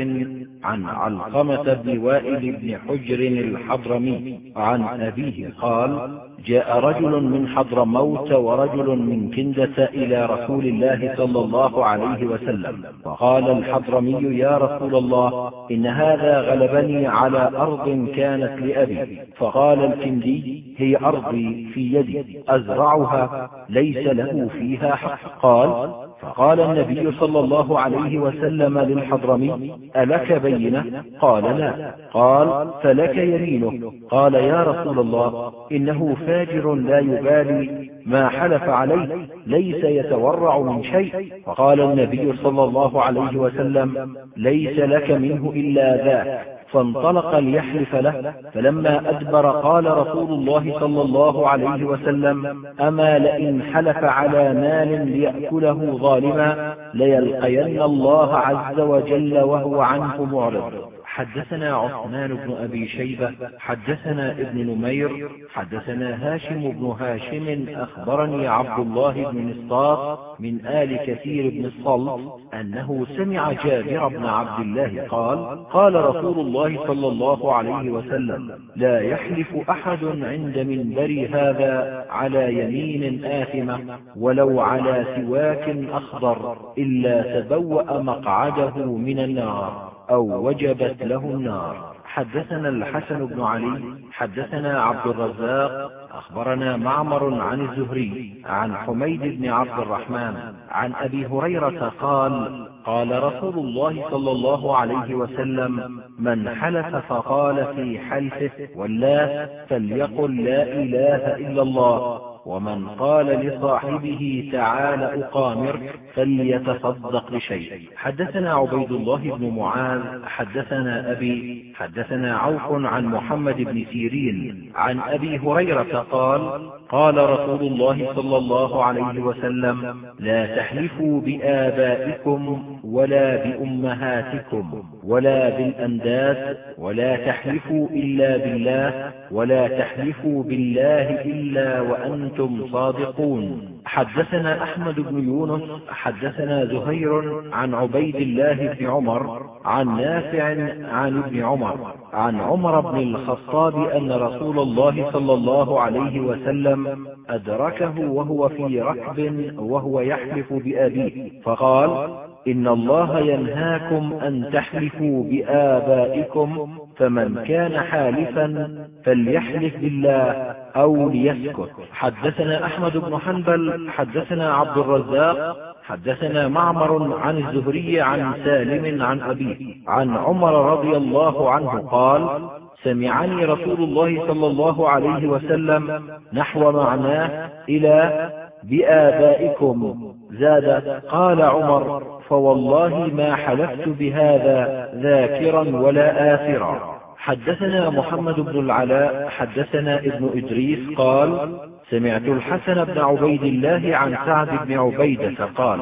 عن علقمة بن وائل بن حجر الحضرمي عن أبيه قال جاء رجل من حضرموت ورجل من كندة إلى رسول الله صلى الله عليه وسلم. فقال الحضرمي يا رسول الله إن هذا غلبني على أرض كانت لأبي. فقال الكندي هي أرضي في يدي أزرعها ليس له فيها حق. قال فقال النبي صلى الله عليه وسلم للحضرمي ألك بينة؟ قال لا. قال فلك يمينه قال يا رسول الله إنه فاجر لا يبالي ما حلف عليه ليس يتورع من شيء. فقال النبي صلى الله عليه وسلم ليس لك منه إلا ذاك. فانطلق ليحلف له فلما أدبر قال رسول الله صلى الله عليه وسلم أما لئن حلف على مال ليأكله ظالما ليلقين الله عز وجل وهو عنه معرض. حدثنا عثمان بن أبي شيبة حدثنا ابن نمير حدثنا هاشم بن هاشم أخبرني عبد الله بن نصار من آل كثير بن الصلت أنه سمع جابر بن عبد الله قال قال رسول الله صلى الله عليه وسلم لا يحلف أحد عند منبر هذا على يمين آثمة ولو على سواك أخضر إلا تبوأ مقعده من النار. أو وجبت له النار. حدثنا الحسن بن علي حدثنا عبد الرزاق أخبرنا معمر عن الزهري عن حميد بن عبد الرحمن. عن أبي هريرة قال قال رسول الله صلى الله عليه وسلم من حلف فقال في حلفه والله فليقل لا إله إلا الله. ومن قال لصاحبه تعال أقامر فليتصدق بشيء. حدثنا عبيد الله بن معاذ حدثنا أبي حدثنا عوف عن محمد بن سيرين عن أبي هريرة قال قال رسول الله صلى الله عليه وسلم لا تحلفوا بآبائكم ولا بأمهاتكم ولا بالأنداد ولا تحلفوا إلا بالله ولا تحلفوا بالله إلا وأنتم صادقون. حدثنا أحمد بن يونس حدثنا زهير عن عبيد الله بن عمر عن نافع عن ابن عمر عن عمر بن الخطاب أن رسول الله صلى الله عليه وسلم أدركه وهو في ركب وهو يحلف بأبيه فقال إن الله ينهاكم أن تحلفوا بآبائكم فمن كان حالفا فليحلف بالله أو ليسكت. حدثنا أحمد بن حنبل حدثنا عبد الرزاق حدثنا معمر عن الزهري عن سالم عن أبيه عن عمر رضي الله عنه قال سمعني رسول الله صلى الله عليه وسلم نحو معناه إلى بآبائكم. زاد قال عمر فوالله ما حلفت بهذا ذاكرا ولا آثرا حدثنا محمد بن العلاء حدثنا ابن إدريس قال سمعت الحسن بن عبيد الله عن سعد بن عبيدة قال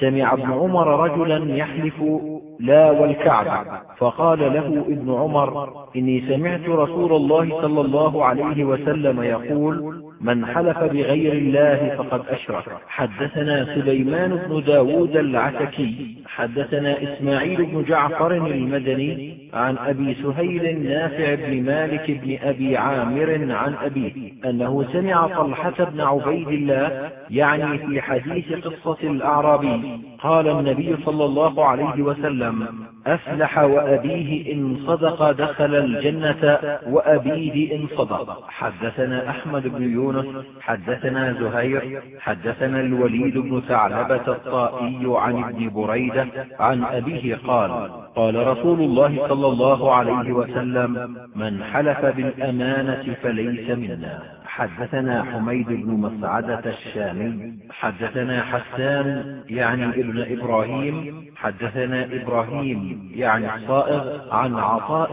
سمع ابن عمر رجلا يحلف لا والكعبة. فقال له ابن عمر إني سمعت رسول الله صلى الله عليه وسلم يقول من حلف بغير الله فقد أشرك. حدثنا سليمان بن داود العتكي حدثنا إسماعيل بن جعفر المدني عن أبي سهيل نافع بن مالك بن أبي عامر عن أبيه أنه سمع طلحة بن عبيد الله يعني في حديث قصة الأعرابي قال النبي صلى الله عليه وسلم أفلح وأبيه إن صدق دخل الجنة وأبيه إن صدق. حدثنا أحمد بن يونس حدثنا زهير حدثنا الوليد بن ثعلبة الطائي عن ابن بريدة عن أبيه قال قال رسول الله صلى الله عليه وسلم من حلف بالأمانة فليس منا. حدثنا حميد بن مسعدة الشامي. حدثنا حسان يعني ابن إبراهيم حدثنا إبراهيم يعني الصائغ عن عطاء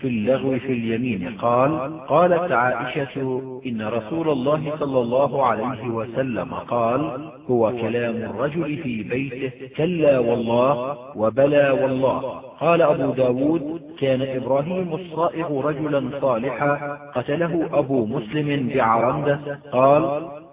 في اللغو في اليمين. قال قالت عائشة إن رسول الله صلى الله عليه وسلم قال هو كلام الرجل في بيته كلا والله وبلى والله. قال أبو ب داود كان إبراهيم الصائغ رجلا صالحا قتله أبو مسلم بعرندة. قال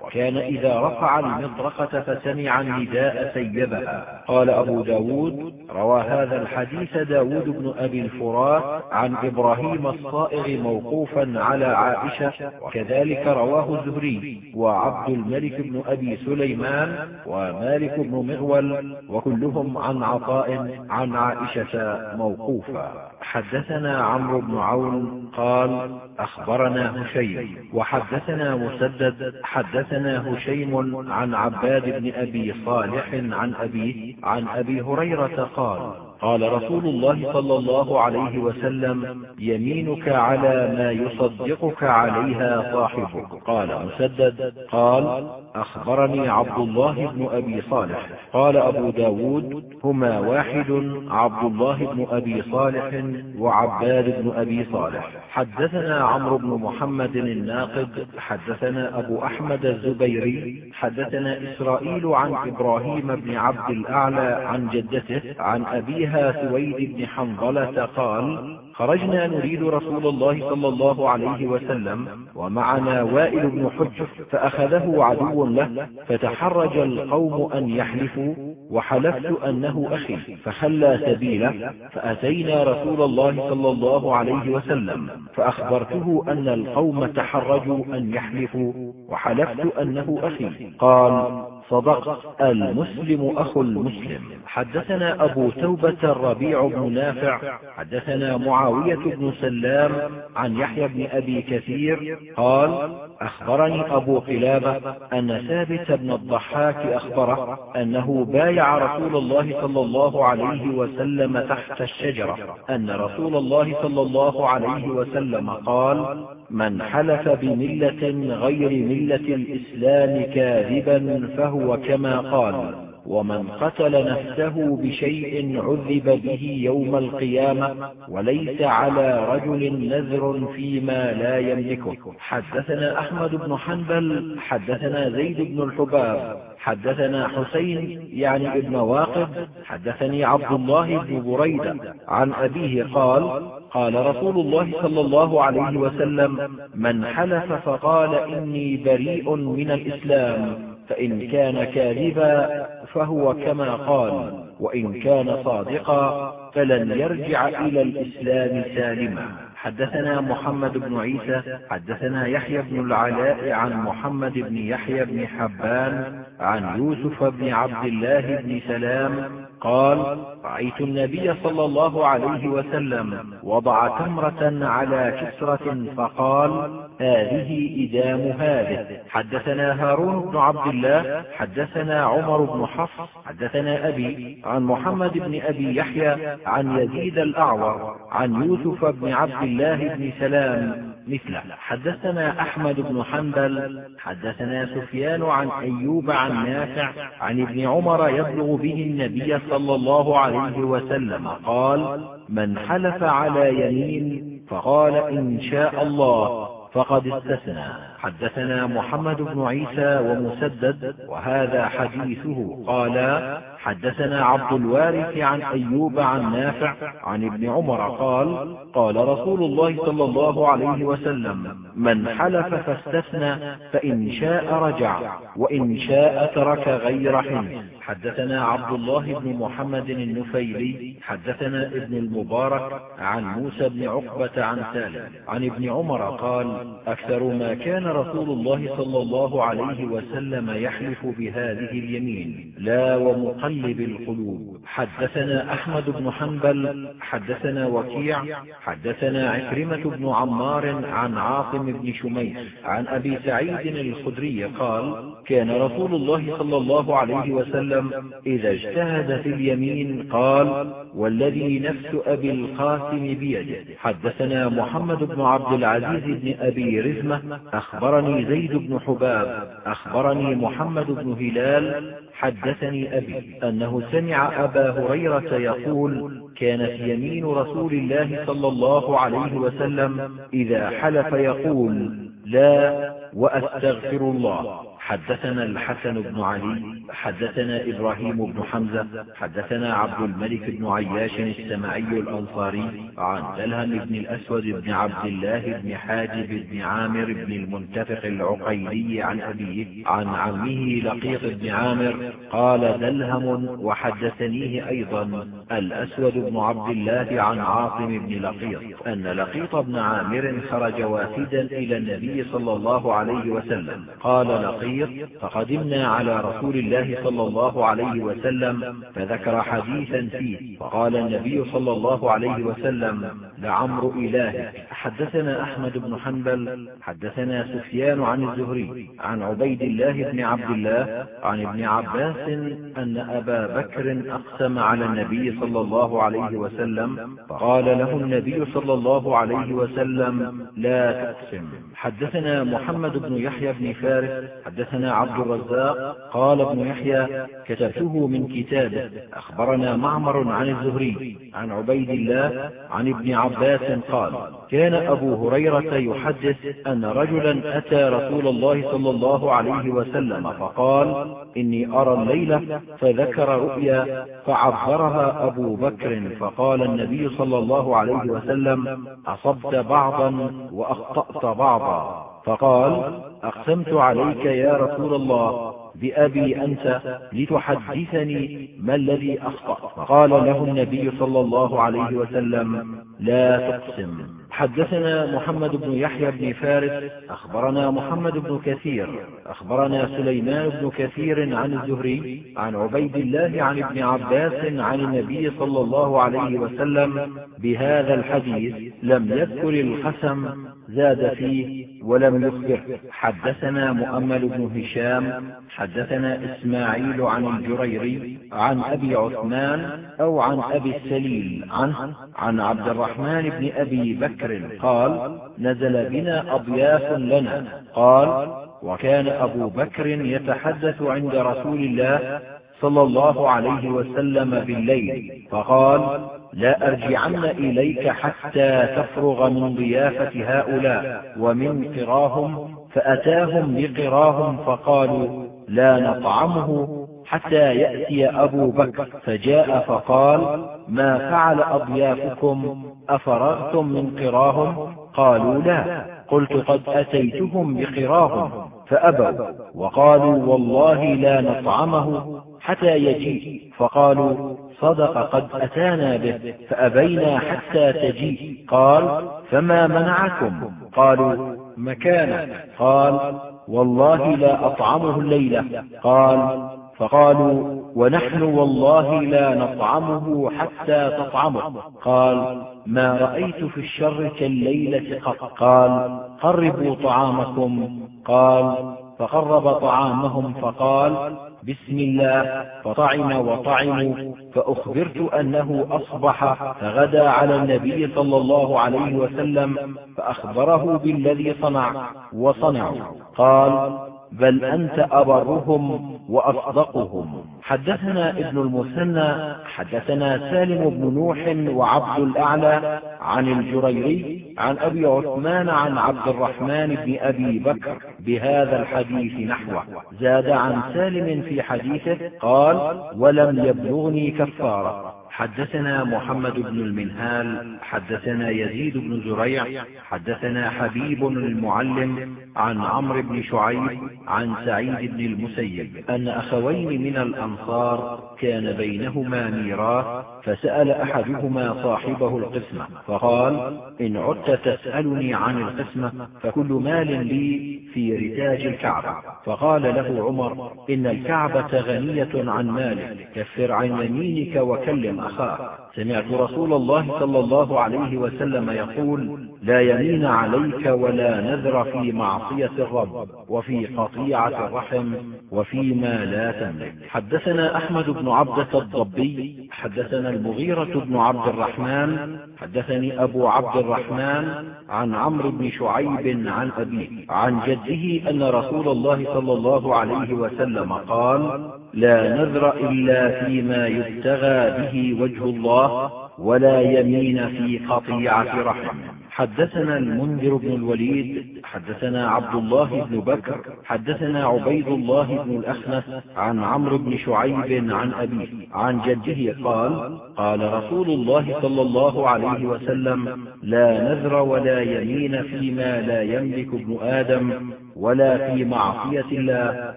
وكان إذا رفع المطرقة فسمع النداء سيبها. قال أبو ب داود روى هذا الحديث داود بن أبي الفرات عن إبراهيم الصائغ موقوفا على عائشة وكذلك رواه الزهري وعبد الملك بن أبي سليمان ومالك بن مغول وكلهم عن عطاء عن عائشة موقوفا. حدثنا عمرو بن عون قال أخبرنا هشيم وحدثنا مسدد حدثنا هشيم عن عباد بن أبي صالح عن أبيه عن أبي هريرة قال قال رسول الله صلى الله عليه وسلم يمينك على ما يصدقك عليها صاحبك. قال مسدد قال أخبرني عبد الله بن أبي صالح. قال أبو ب داود هما واحد عبد الله بن أبي صالح وعباد بن أبي صالح. حدثنا عمرو بن محمد الناقد حدثنا أبو أحمد الزبيري حدثنا إسرائيل عن إبراهيم بن عبد الأعلى عن جدته عن أبيها سويد بن حنظلة قال خرجنا نريد رسول الله صلى الله عليه وسلم ومعنا وائل بن حجر فأخذه عدو له فتحرج القوم أن يحلفوا وحلفت أنه أخي فخلى سبيله فأتينا رسول الله صلى الله عليه وسلم فأخبرته أن القوم تحرجوا أن يحلفوا وحلفت أنه أخي قال صدقت المسلم أخو المسلم. حدثنا أبو توبة الربيع بن نافع. حدثنا معاوية بن سلام عن يحيى بن أبي كثير. قال أخبرني أبو قلابة أن ثابت بن الضحاك أخبره أنه بايع رسول الله صلى الله عليه وسلم تحت الشجرة. أن رسول الله صلى الله عليه وسلم قال من حلف بملة غير ملة الإسلام كاذبا فهو كما قال ومن قتل نفسه بشيء عذب به يوم القيامة وليس على رجل نذر فيما لا يملكه. حدثنا أحمد بن حنبل حدثنا زيد بن الحباب حدثنا حسين يعني ابن واقد حدثني عبد الله بن بريدة عن أبيه قال قال رسول الله صلى الله عليه وسلم من حلف فقال إني بريء من الإسلام. فإن كان كاذبا فهو كما قال وإن كان صادقا فلن يرجع إلى الإسلام سالما. حدثنا محمد بن عيسى حدثنا يحيى بن العلاء عن محمد بن يحيى بن حبان عن يوسف بن عبد الله بن سلام قال رأيت النبي صلى الله عليه وسلم وضع تمرة على كسرة فقال هذه إدام هذه. حدثنا هارون بن عبد الله حدثنا عمر بن حفص حدثنا أبي عن محمد بن أبي يحيى عن يزيد الأعور عن يوسف بن عبد الله بن سلام مثله. حدثنا أحمد بن حنبل حدثنا سفيان عن أيوب عن نافع عن ابن عمر يبلغ به النبي صلى الله عليه وسلم قال من حلف على يمين فقال إن شاء الله فقد استثنى. حدثنا محمد بن عيسى ومسدد وهذا حديثه قالا حدثنا عبد الوارث عن أيوب عن نافع عن ابن عمر قال قال رسول الله صلى الله عليه وسلم من حلف فاستثنى فإن شاء رجع وإن شاء ترك غير حنس حدثنا عبد الله بن محمد النفيلي حدثنا ابن المبارك عن موسى بن عقبة عن سالم عن ابن عمر قال أكثر ما كان رسول الله صلى الله عليه وسلم يحلف بهذه اليمين لا ومقلب القلوب حدثنا أحمد بن حنبل حدثنا وكيع حدثنا عكرمة بن عمار عن عاصم بن شميس عن أبي سعيد الخدري قال كان رسول الله صلى الله عليه وسلم إذا اجتهد في اليمين قال والذي نفس أبي القاسم بيده. حدثنا محمد بن عبد العزيز بن أبي رزمة. أخبرني زيد بن حباب. أخبرني محمد بن هلال. حدثني أبي. أنه سمع أبا هريرة يقول كانت يمين رسول الله صلى الله عليه وسلم إذا حلف يقول لا وأستغفر الله. حدثنا الحسن بن علي حدثنا إبراهيم بن حمزة حدثنا عبد الملك بن عياش السمعي الأنصاري عن دلهم بن الأسود بن عبد الله بن حاجب بن عامر بن المنتفق العقيلي عن أبيه عن عمه لقيط بن عامر قال دلهم وحدثنيه أيضا الأسود بن عبد الله عن عاصم بن لقيط أن لقيط بن عامر خرج وافدا إلى النبي صلى الله عليه وسلم قال لقيط الصغير فقدمنا على رسول الله صلى الله عليه وسلم فذكر حديثا فيه فقال النبي صلى الله عليه وسلم لعمر إله حدثنا أحمد بن حنبل حدثنا سفيان عن الزهري عن عبيد الله بن عبد الله عن ابن عباس أن أبا بكر أقسم على النبي صلى الله عليه وسلم فقال له النبي صلى الله عليه وسلم لا تقسم. حدثنا محمد بن يحيى بن فارس حدثنا عبد الرزاق قال ابن يحيى كتبته من كتابه. أخبرنا معمر عن الزهري عن عبيد الله عن ابن عباس قال كان أبو هريرة يحدث أن رجلا أتى رسول الله صلى الله عليه وسلم فقال إني أرى الليلة فذكر رؤيا فعبرها أبو بكر فقال النبي صلى الله عليه وسلم أصبت بعضا وأخطأت بعضا. فقال أقسمت عليك يا رسول الله بأبي أنت لتحدثني ما الذي أخطأ. قال له النبي صلى الله عليه وسلم لا تقسم. حدثنا محمد بن يحيى بن فارس أخبرنا محمد بن كثير أخبرنا سليمان بن كثير عن الزهري عن عبيد الله عن ابن عباس عن النبي صلى الله عليه وسلم بهذا الحديث لم يذكر القسم زاد فيه ولم يخبر حدثنا مؤمل بن هشام حدثنا إسماعيل عن الجريري عن أبي عثمان أو عن أبي السليل عنه عن عبد الرحمن بن أبي بكر قال نزل بنا أضياف لنا. قال وكان أبو بكر يتحدث عند رسول الله صلى الله عليه وسلم بالليل فقال لا أرجعن إليك حتى تفرغ من ضيافة هؤلاء ومن قراهم. فأتاهم بقراهم فقالوا لا نطعمه حتى يأتي أبو بكر. فجاء فقال ما فعل أضيافكم؟ أفرغتم من قراهم؟ قالوا لا قلت قد أتيتهم بقراهم. فأبوا وقالوا والله لا نطعمه حتى يجيء. فقالوا صدق قد أتانا به فأبينا حتى تجيء. قال فما منعكم؟ قالوا مكانه قال والله لا أطعمه الليلة. قال فقالوا ونحن والله لا نطعمه حتى تطعمه. قال ما رأيت في الشر كالليلة قط. قال قربوا طعامكم. قال فقرب طعامهم فقال بسم الله فطعم وطعموا فأخبرت أنه أصبح فغدا على النبي صلى الله عليه وسلم فأخبره بالذي صنع وصنعوا. قال بل أنت أبرهم وأصدقهم. حدثنا ابن المثنى حدثنا سالم بن نوح وعبد الأعلى عن الجريري عن أبي عثمان عن عبد الرحمن بن أبي بكر بهذا الحديث نحوه. زاد عن سالم في حديثه قال ولم يبلغني كفارة. حدثنا محمد بن المنهال حدثنا يزيد بن زريع حدثنا حبيب المعلم عن عمرو بن شعيب عن سعيد بن المسيب. أن أخوين من الأنصار كان بينهما ميراث فسأل أحدهما صاحبه القسمة فقال إن عدت تسألني عن القسمة فكل مال لي في رتاج الكعبة. فقال له عمر إن الكعبة غنية عن مالك كفر عن يمينك وكلم أخاك. سمعت رسول الله صلى الله عليه وسلم يقول لا يمين عليك ولا نذر في معصية الرب وفي قطيعة الرحم وفيما لا تملك. حدثنا أحمد بن عبدة الضبي حدثنا المغيرة بن عبد الرحمن حدثني أبو عبد الرحمن عن عمرو بن شعيب عن أبيه عن جده أن رسول الله صلى الله عليه وسلم قال لا نذر إلا فيما يبتغى به وجه الله ولا يمين في قطيعة رحم حدثنا المنذر بن الوليد حدثنا عبد الله بن بكر حدثنا عبيد الله بن الأخنس عن عمرو بن شعيب عن أبيه عن جده قال قال رسول الله صلى الله عليه وسلم لا نذر ولا يمين فيما لا يملك ابن آدم ولا في معصية الله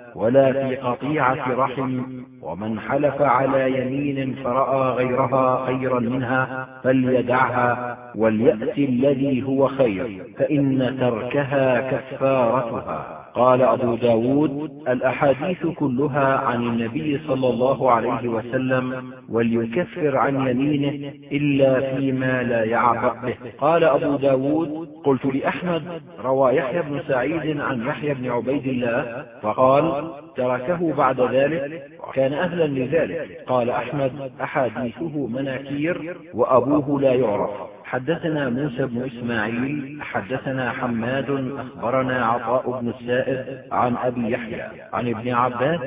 ولا في قطيعة رحم. ومن حلف على يمين فرأى غيرها خيرا منها فليدعها وليأت الذي هو خير فإن تركها كفارتها. قال أبو ب داود الأحاديث كلها عن النبي صلى الله عليه وسلم وليكفر عن يمينه إلا فيما لا يعبأ به. قال أبو ب داود قلت لأحمد روى يحيى بن سعيد عن يحيى بن عبيد الله فقال تركه بعد ذلك وكان أهلا لذلك. قال أحمد أحاديثه مناكير وأبوه لا يعرف. حدثنا موسى بن إسماعيل حدثنا حماد أخبرنا عطاء بن السائب عن أبي يحيى عن ابن عباس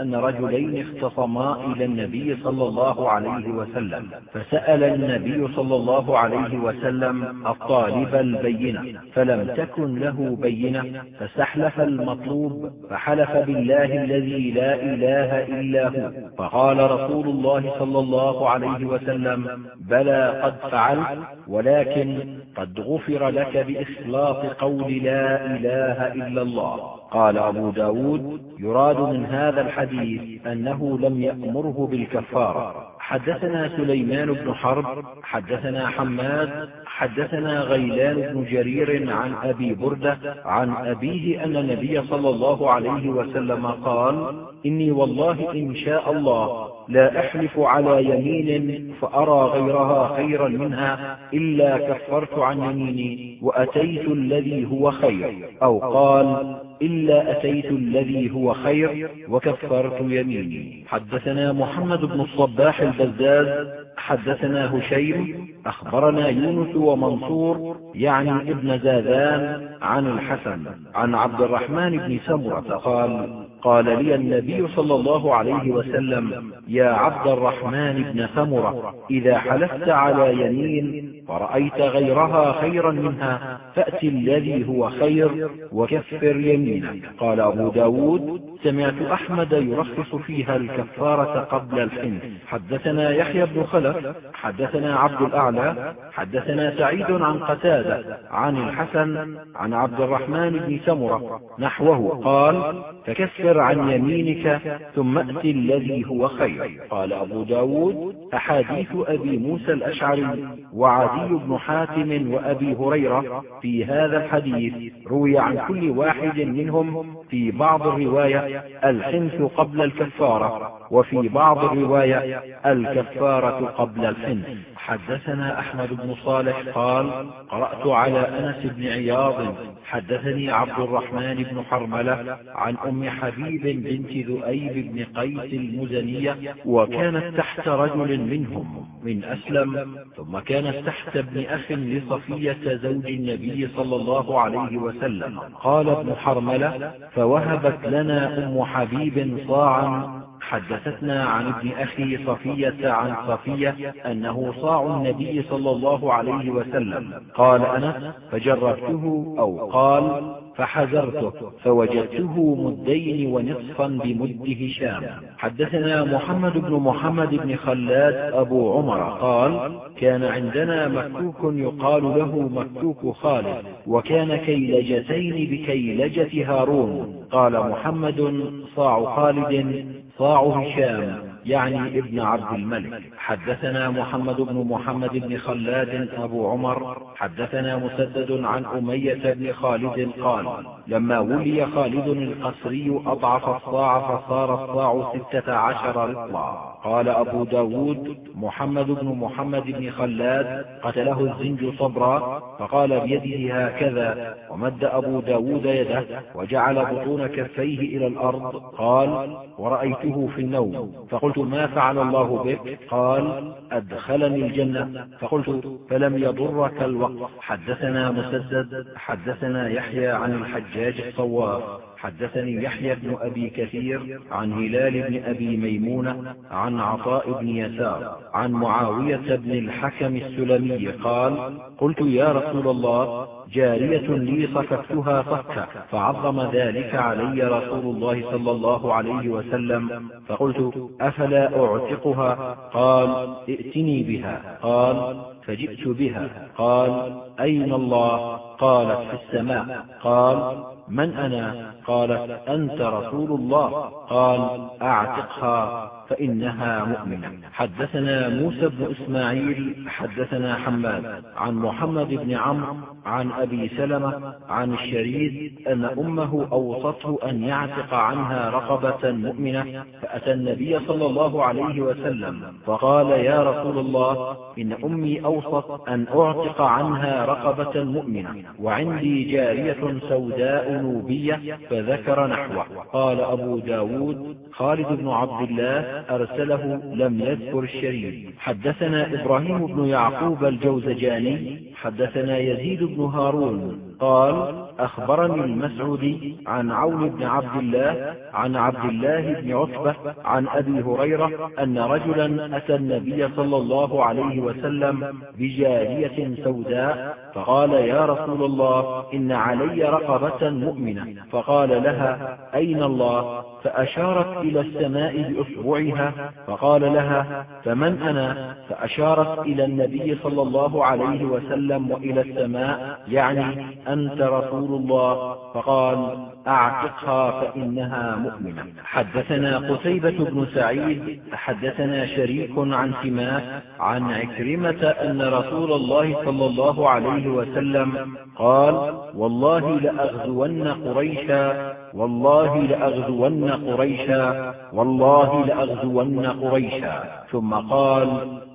أن رجلين اختصما إلى النبي صلى الله عليه وسلم فسأل النبي صلى الله عليه وسلم الطالب البينة فلم تكن له بينة فاستحلف المطلوب فحلف بالله الذي لا إله إلا هو فقال رسول الله صلى الله عليه وسلم بلى قد فعلت ولكن قد غفر لك بإخلاص قول لا إله إلا الله. قال أبو ب داود يراد من هذا الحديث أنه لم يأمره بالكفارة. حدثنا سليمان بن حرب حدثنا حماد حدثنا غيلان بن جرير عن أبي بردة عن أبيه أن النبي صلى الله عليه وسلم قال إني والله إن شاء الله لا أحلف على يمين فأرى غيرها خيرا منها إلا كفرت عن يميني وأتيت الذي هو خير. أو قال إلا أتيت الذي هو خير وكفرت يميني. حدثنا محمد بن الصباح البزاز حدثنا هشيم أخبرنا يونس ومنصور يعني ابن زاذان عن الحسن عن عبد الرحمن بن سمرة قال قال لي النبي صلى الله عليه وسلم يا عبد الرحمن بن سمرة إذا حلفت على يمين فرأيت غيرها خيرا منها. فأت الذي هو خير وكفر يمينك. قال أبو ب داود سمعت أحمد يرخص فيها الكفارة قبل الحنث. حدثنا يحيى بن خلف حدثنا عبد الأعلى حدثنا سعيد عن قتادة عن الحسن عن عبد الرحمن بن سمرة نحوه. قال فكفر عن يمينك ثم أت الذي هو خير. قال أبو ب داود أحاديث أبي موسى الأشعري وعدي بن حاتم وأبي هريرة في هذا الحديث روي عن كل واحد منهم في بعض الرواية الحنث قبل الكفارة وفي بعض الرواية الكفارة قبل الحنث. حدثنا أحمد بن صالح قال قرأت على أنس بن عياض حدثني عبد الرحمن بن حرملة عن أم حبيب بنت ذؤيب بن قيس المزنية وكانت تحت رجل منهم من أسلم ثم كانت تحت ابن أخ لصفية زوج النبي صلى الله عليه وسلم. قال ابن حرملة فوهبت لنا أم حبيب صاعا حدثتنا عن ابن أخي صفية عن صفية أنه صاع النبي صلى الله عليه وسلم. قال أنس فجربته أو قال فحذرته فوجدته مدين ونصفا بمد هشام. حدثنا محمد بن محمد بن خلاد أبو عمر قال كان عندنا مكوك يقال له مكوك خالد وكان كيلجتين بكيلجة هارون. قال محمد صاع خالد صاع هشام. يعني ابن عبد الملك. حدثنا محمد بن محمد بن خلاد أبو عمر. حدثنا مسدد عن أمية بن خالد قال لما ولي خالد القصري أضعف الصاع فصار الصاع ستة عشر رطلا قال أبو ب داود محمد بن محمد بن خلاد قتله الزنج صبرا فقال بيده هكذا. ومد أبو ب داود يده وجعل بطون كفيه إلى الأرض. قال ورأيته في النوم. فقلت ما فعل الله بك؟ قال أدخلني الجنة. فقلت فلم يضرك الوقت. حدثنا مسدد حدثنا يحيى عن الحجاج الصواف. حدثني يحيى بن أبي كثير عن هلال بن أبي ميمونة عن عطاء بن يسار عن معاوية بن الحكم السلمي. قال قلت يا رسول الله جارية لي صكفتها صكا فعظم ذلك علي رسول الله صلى الله عليه وسلم. فقلت أفلا أعتقها؟ قال ائتني بها. قال فجئت بها. قال أين الله؟ قالت في السماء. قال من أنا؟ قالت أنت رسول الله. قال أعتقها. فإنها مؤمنة. حدثنا موسى بن إسماعيل حدثنا حماد عن محمد بن عمرو عن أبي سلمة عن الشريد أن أمه أوصته أن يعتق عنها رقبة مؤمنة فأتى النبي صلى الله عليه وسلم فقال يا رسول الله إن أمي أوصت أن أعتق عنها رقبة مؤمنة وعندي جارية سوداء نوبية فذكر نحوه. قال أبو ب داود خالد بن عبد الله أرسله لم يذكر الشريف. حدثنا إبراهيم بن يعقوب الجوزجاني حدثنا يزيد بن هارون قال أخبرني المسعودي عن عون بن عبد الله عن عبد الله بن عتبة عن أبي هريرة أن رجلا أتى النبي صلى الله عليه وسلم بجارية سوداء فقال يا رسول الله إن علي رقبة مؤمنة فقال لها أين الله فأشارت إلى السماء بأصبعها فقال لها فمن أنا فأشارت إلى النبي صلى الله عليه وسلم وإلى السماء يعني أنت رسول الله فقال أعتقها فإنها مؤمنة. حدثنا قتيبة بن سعيد حدثنا شريك عن سماك عن عكرمة أن رسول الله صلى الله عليه وسلم قال والله لأغزون قريشا والله لأغزون قريشا والله لأغزون قريشا. ثم قال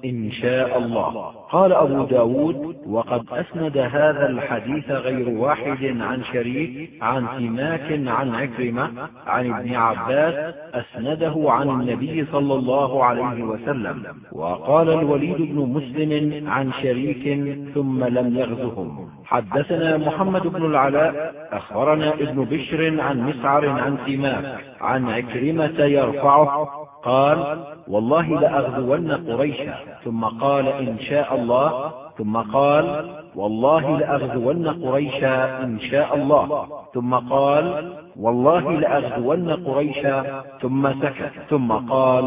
إن شاء الله. قال أبو ب داود وقد أسند هذا الحديث غير واحد عن شريك عن سماك عن عكرمة عن ابن عباس أسنده عن النبي صلى الله عليه وسلم. وقال الوليد بن مسلم عن شريك ثم لم يغزهم. حدثنا محمد بن العلاء أخبرنا ابن بشر عن مسعر عن سماك عن عكرمة يرفعه قال والله لأغزون قريشا. ثم قال إن شاء الله. ثم قال والله لأغزون قريشا إن شاء الله. ثم قال والله لأغزون قريشا. ثم سكت. ثم قال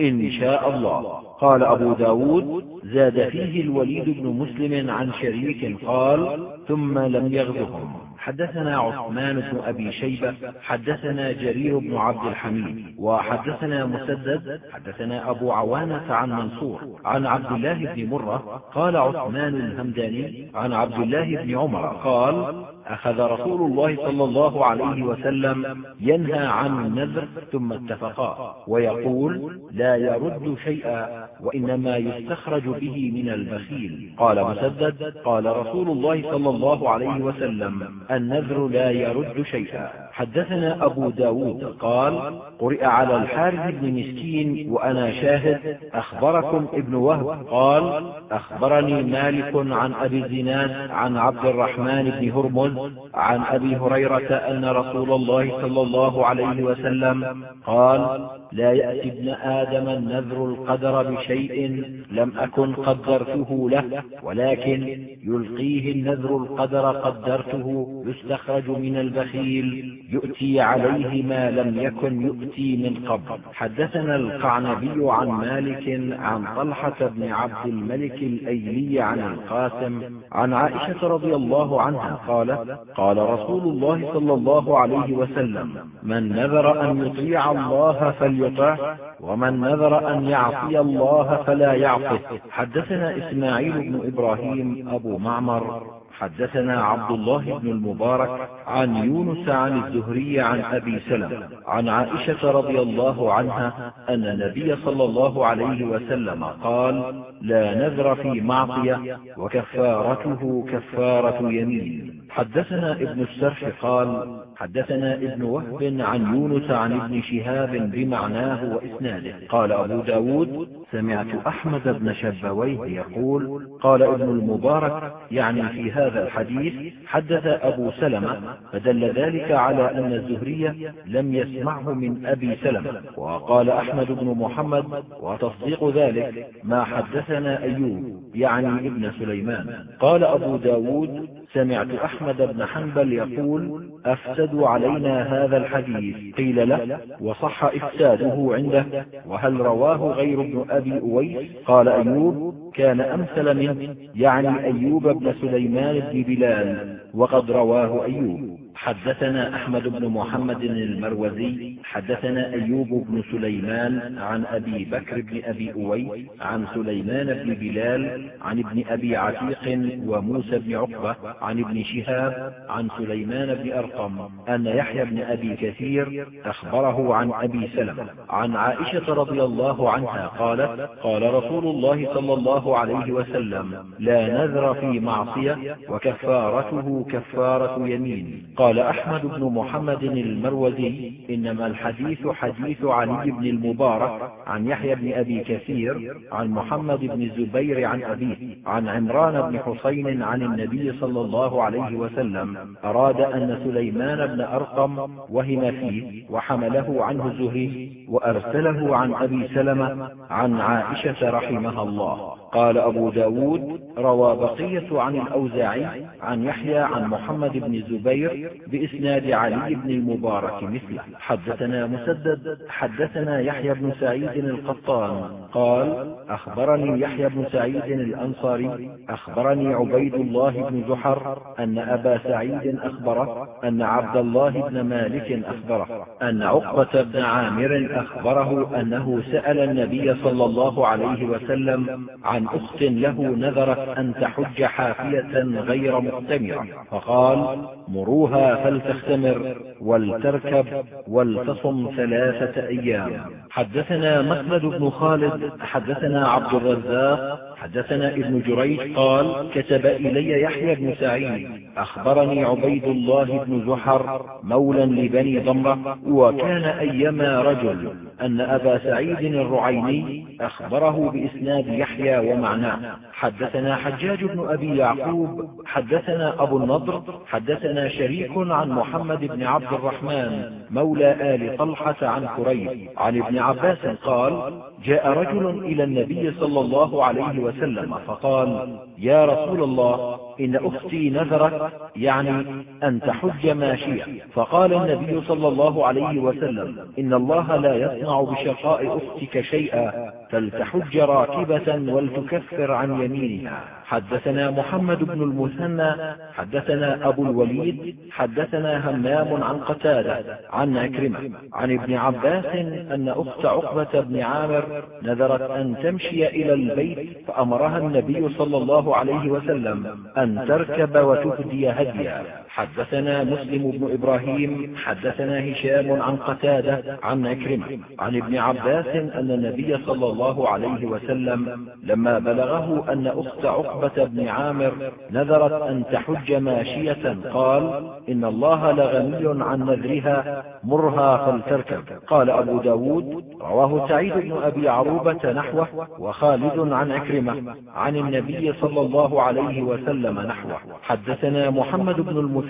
إن شاء الله. قال أبو ب داود زاد فيه الوليد بن مسلم عن شريك قال ثم لم يغزهم. حدثنا عثمان بن أبي شيبة حدثنا جرير بن عبد الحميد وحدثنا مسدد حدثنا أبو عوانة عن منصور عن عبد الله بن مرة قال عثمان الهمداني عن عبد الله بن عمر قال أخذ رسول الله صلى الله عليه وسلم ينهى عن النذر ثم اتفقا ويقول لا يرد شيئا وإنما يستخرج به من البخيل. قال مسدد قال رسول الله صلى الله عليه وسلم النذر لا يرد شيئا. حدثنا أبو ب داود قال قرئ على الحارث بن مسكين وأنا شاهد أخبركم ابن وهب قال أخبرني مالك عن أبي الزناد عن عبد الرحمن بن هرمز عن أبي هريرة أن رسول الله صلى الله عليه وسلم قال لا يأتي ابن آدم النذر القدر بشيء لم أكن قدرته له ولكن يلقيه النذر القدر قدرته يستخرج من البخيل. يؤتي عليه ما لم يكن يؤتي من قبل. حدثنا القعنبي عن مالك عن طلحة بن عبد الملك الأيلي عن القاسم عن عائشة رضي الله عنها قالت قال رسول الله صلى الله عليه وسلم من نذر أن يطيع الله فليطعه ومن نذر أن يعصي الله فلا يعصه. حدثنا إسماعيل بن إبراهيم أبو معمر حدثنا عبد الله بن المبارك عن يونس عن الزهري عن أبي سلم عن عائشة رضي الله عنها أن النبي صلى الله عليه وسلم قال لا نذر في معصية وكفارته كفارة يمين. حدثنا ابن السرح قال حدثنا ابن وهب عن يونس عن ابن شهاب بمعناه وإسناده. قال أبو ب داود سمعت أحمد بن شبويه يقول قال ابن المبارك يعني في هذا الحديث حدث أبو سلمة فدل ذلك على أن الزهري لم يسمعه من أبي سلمة. وقال أحمد بن محمد وتصديق ذلك ما حدثنا أيوب يعني ابن سليمان. قال أبو ب داود سمعت أحمد بن حنبل يقول أفسدوا علينا هذا الحديث. قيل له وصح إفساده عنده. وهل رواه غير ابن أبي أويس؟ قال أيوب كان أمثل منه يعني أيوب بن سليمان بن بلال وقد رواه أيوب. حدثنا أحمد بن محمد المروزي حدثنا أيوب بن سليمان عن أبي بكر بن أبي أوي عن سليمان بن بلال عن ابن أبي عتيق وموسى بن عقبة عن ابن شهاب عن سليمان بن أرقم أن يحيى بن أبي كثير أخبره عن أبي سلمة عن عائشة رضي الله عنها قالت قال رسول الله صلى الله عليه وسلم لا نذر في معصية وكفارته كفارة يمين. قال أحمد بن محمد المروزي إنما الحديث حديث علي بن المبارك عن يحيى بن أبي كثير عن محمد بن الزبير عن أبيه عن عمران بن حسين عن النبي صلى الله عليه وسلم أراد أن سليمان بن أرقم وهم فيه وحمله عنه الزهري وأرسله عن أبي سلمة عن عائشة رحمها الله. قال أبو ب داود روى بقية عن الأوزاعي عن يحيى عن محمد بن الزبير بإسناد علي بن المبارك مثله. حدثنا مسدد حدثنا يحيى بن سعيد القطان. قال أخبرني يحيى بن سعيد الأنصاري أخبرني عبيد الله بن زحر أن أبا سعيد أخبره أن عبد الله بن مالك أخبره أن عقبة بن عامر أخبره أنه سأل النبي صلى الله عليه وسلم عن أخت له نذرت أن تحج حافية غير مؤتمرة. فقال مروها فلتختمر ولتركب ولتصم ثلاثة أيام. حدثنا مسند بن خالد حدثنا عبد الرزاق حدثنا ابن جريج قال كتب إلي يحيى بن سعيد أخبرني عبيد الله بن زحر مولى لبني ضمرة وكان أيما رجل. أن أبا سعيد الرعيني أخبره بإسناد يحيى ومعناه حدثنا حجاج بن أبي يعقوب حدثنا أبو النضر حدثنا شريك عن محمد بن عبد الرحمن مولى آل طلحة عن كريب عن ابن عباس قال جاء رجل إلى النبي صلى الله عليه وسلم فقال يا رسول الله إن أختي نذرت يعني أن تحج ماشية فقال النبي صلى الله عليه وسلم إن الله لا يصنع بشقاء أختك شيئا فلتحج راكبة ولتكفر عن يمينها. حدثنا محمد بن المثنى حدثنا أبو الوليد حدثنا همام عن قتادة عن عكرمة. عن ابن عباس أن أخت عقبة بن عامر نذرت أن تمشي إلى البيت فأمرها النبي صلى الله عليه وسلم أن تركب وتهدي هديا حدثنا مسلم بن إبراهيم حدثنا هشام عن قتادة عن عكرمة عن ابن عباس أن النبي صلى الله عليه وسلم لما بلغه أن أخت عقبة بن عامر نذرت أن تحج ماشية قال إن الله لغني عن نذرها مرها فلتركب. قال أبو ب داود رواه سعيد بن أبي عروبة نحوه وخالد عن عكرمة عن النبي صلى الله عليه وسلم نحوه. حدثنا محمد بن المثنى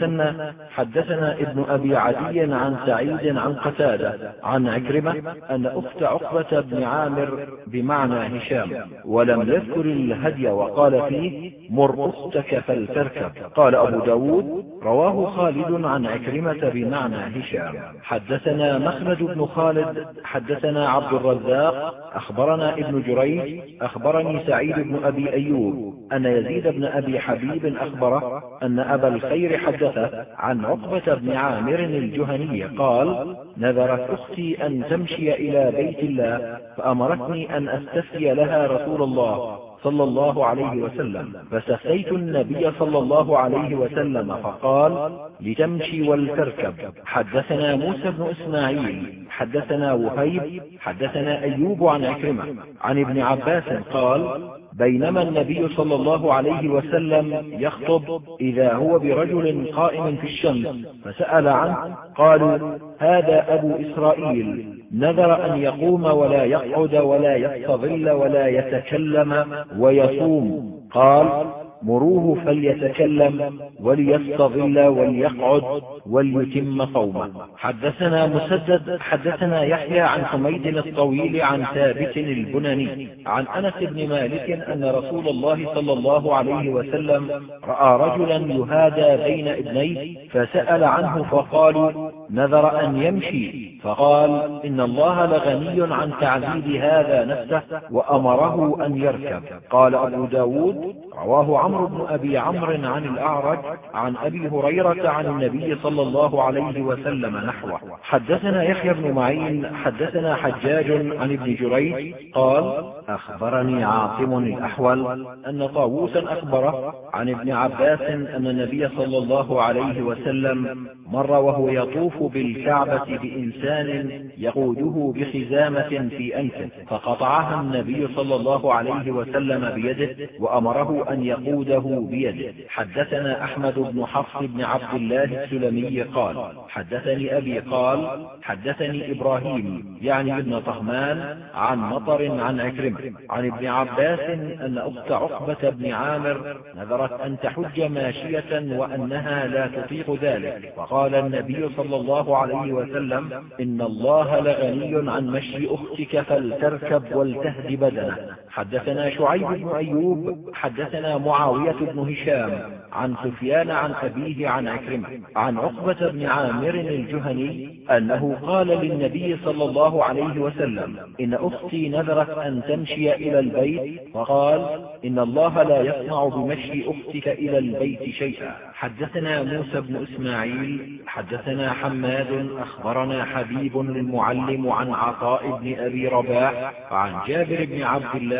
حدثنا ابن أبي عدي عن سعيد عن قتادة عن عكرمة أن أخت عقبة بن عامر بمعنى هشام ولم يذكر الهدي وقال فيه مر أختك فلتركب قال أبو ب داود رواه خالد عن عكرمة بمعنى هشام حدثنا مخلد بن خالد حدثنا عبد الرزاق أخبرنا ابن جريج أخبرني سعيد بن أبي أيوب. أن يزيد بن أبي حبيب أخبره أن أبا الخير حدثه عن عقبة بن عامر الجهني قال نذرت أختي أن تمشي إلى بيت الله فأمرتني أن أستفتي لها رسول الله صلى الله عليه وسلم فسفيت النبي صلى الله عليه وسلم فقال لتمشي ولتركب حدثنا موسى بن إسماعيل حدثنا وهيب حدثنا أيوب عن عكرمة عن ابن عباس قال بينما النبي صلى الله عليه وسلم يخطب إذا هو برجل قائم في الشمس فسأل عنه قالوا هذا أبو إسرائيل. نذر أن يقوم ولا يقعد ولا يستظل ولا يتكلم ويصوم. قال مروه فليتكلم وليستظل وليقعد وليتم صومه. حدثنا مسدد حدثنا يحيى عن حميد الطويل عن ثابت البناني عن أنس بن مالك أن رسول الله صلى الله عليه وسلم رأى رجلا يهادى بين ابنيه فسأل عنه فقالوا نذر أن يمشي فقال إن الله لغني عن تعذيب هذا نفسه وأمره أن يركب. قال أبو ب داود رواه عمرو بن أبي عمرو عن الأعرج عن أبي هريرة عن النبي صلى الله عليه وسلم نحوه. حدثنا يحيى بن معين حدثنا حجاج عن ابن جريج قال أخبرني عاصم الأحول أن طاووسا أخبره عن ابن عباس أن النبي صلى الله عليه وسلم مر وهو يطوف بالكعبة بإنسان يقوده بخزامة في أنفه فقطعها النبي صلى الله عليه وسلم بيده وأمره أن يقوده بيده. حدثنا أحمد بن حفص بن عبد الله السلمي قال حدثني أبي قال حدثني إبراهيم يعني ابن طهمان عن مطر عن عكرمة. عن ابن عباس أن أخت عقبة بن عامر نذرت أن تحج ماشية وأنها لا تطيق ذلك. فقال النبي صلى الله عليه وسلم إن الله لغني عن مشي أختك فلتركب ولتهد بدنه. حدثنا شعيب بن أيوب حدثنا معاوية بن هشام عن سفيان عن أبيه عن عكرمة عن عقبة بن عامر الجهني أنه قال للنبي صلى الله عليه وسلم إن أختي نذرت أن تمشي إلى البيت؟ فقال إن الله لا يصنع بمشي أختك إلى البيت شيئا. حدثنا موسى بن إسماعيل حدثنا حماد أخبرنا حبيب المعلم عن عطاء بن أبي رباح وعن جابر بن عبد الله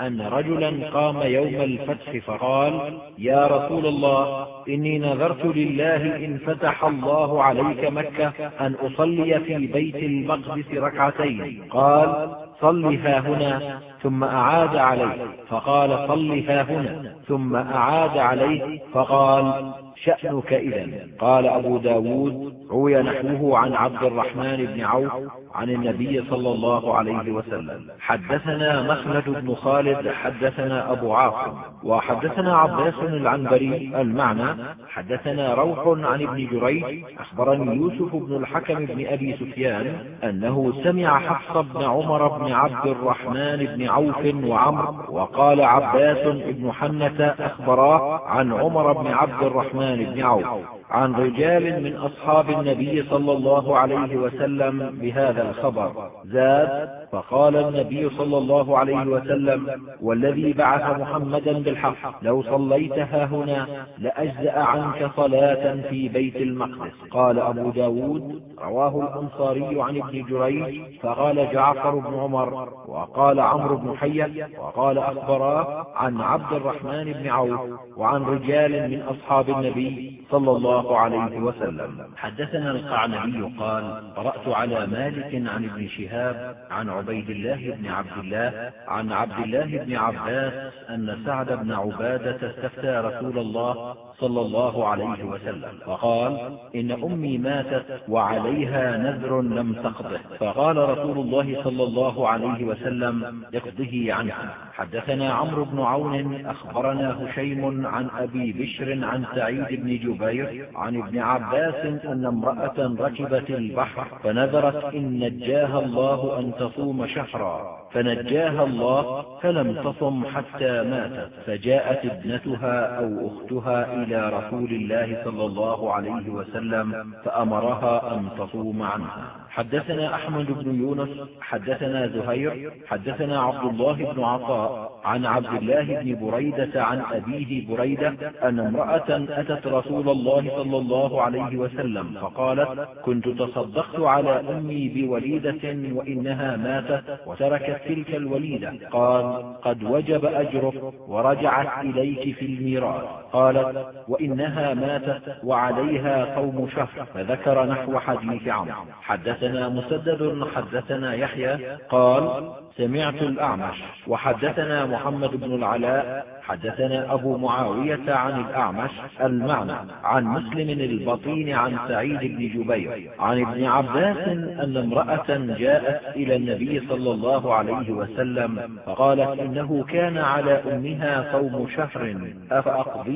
أن رجلا قام يوم الفتح فقال يا رسول الله إني نذرت لله إن فتح الله عليك مكة أن أصلي في بيت المقدس ركعتين. قال صل ها هنا. ثم أعاد عليه فقال صل ها هنا. ثم أعاد عليه فقال شأنك إذا قال أبو ب داود روي نحوه عن عبد الرحمن بن عوف عن النبي صلى الله عليه وسلم. حدثنا مخلد بن خالد حدثنا أبو عاصم وحدثنا عباس العنبري المعنى. حدثنا روح عن ابن جريج أخبرني يوسف بن الحكم بن أبي سفيان أنه سمع حفص بن عمر بن عبد الرحمن بن عوف وعمر وقال عباس بن حنة أخبراه عن عمر بن عبد الرحمن بن عوف عن رجال من أصحاب النبي صلى الله عليه وسلم بهذا الخبر. زاد فقال النبي صلى الله عليه وسلم والذي بعث محمدا بالحق لو صليت هنا لأجزأ عنك صلاة في بيت المقدس. قال أبو ب داود رواه الأنصاري عن ابن جريج فقال جعفر بن عمر وقال عمرو بن حية وقال أخبراه عن عبد الرحمن بن عوف وعن رجال من أصحاب النبي صلى الله عليه وسلم. حدثنا القعنبي قال قرأت على مالك عن ابن شهاب عن عبيد الله بن عبد الله عن عبد الله بن عباس أن سعد بن عبادة استفتى رسول الله صلى الله عليه وسلم فقال إن أمي ماتت وعليها نذر لم تقضه. فقال رسول الله صلى الله عليه وسلم اقضه عنها. حدثنا عمرو بن عون أخبرنا هشيم عن أبي بشر عن سعيد بن جبير عن ابن عباس أن امرأة ركبت البحر فنذرت إن نجاها الله أن تصوم شهرا. فنجاها الله فلم تصم حتى ماتت فجاءت ابنتها أو أختها إلى رسول الله صلى الله عليه وسلم فأمرها أن تصوم عنها. حدثنا أحمد بن يونس حدثنا زهير حدثنا عبد الله بن عطاء عن عبد الله بن بريدة عن أبيه بريدة أن امرأة أتت رسول الله صلى الله عليه وسلم فقالت كنت تصدقت على أمي بوليدة وإنها ماتت وتركت تلك الوليدة قال قد وجب أجرك ورجعت إليك في الميراث. قالت وإنها ماتت وعليها صوم شهر فذكر نحو حديث عمرو. حدثنا مسدد حدثنا يحيى قال سمعت الأعمش. وحدثنا محمد بن العلاء. حدثنا أبو معاوية عن الأعمش المعنى عن مسلم البطين عن سعيد بن جبير عن ابن عباس أن امرأة جاءت إلى النبي صلى الله عليه وسلم فقالت إنه كان على أمها صوم شهر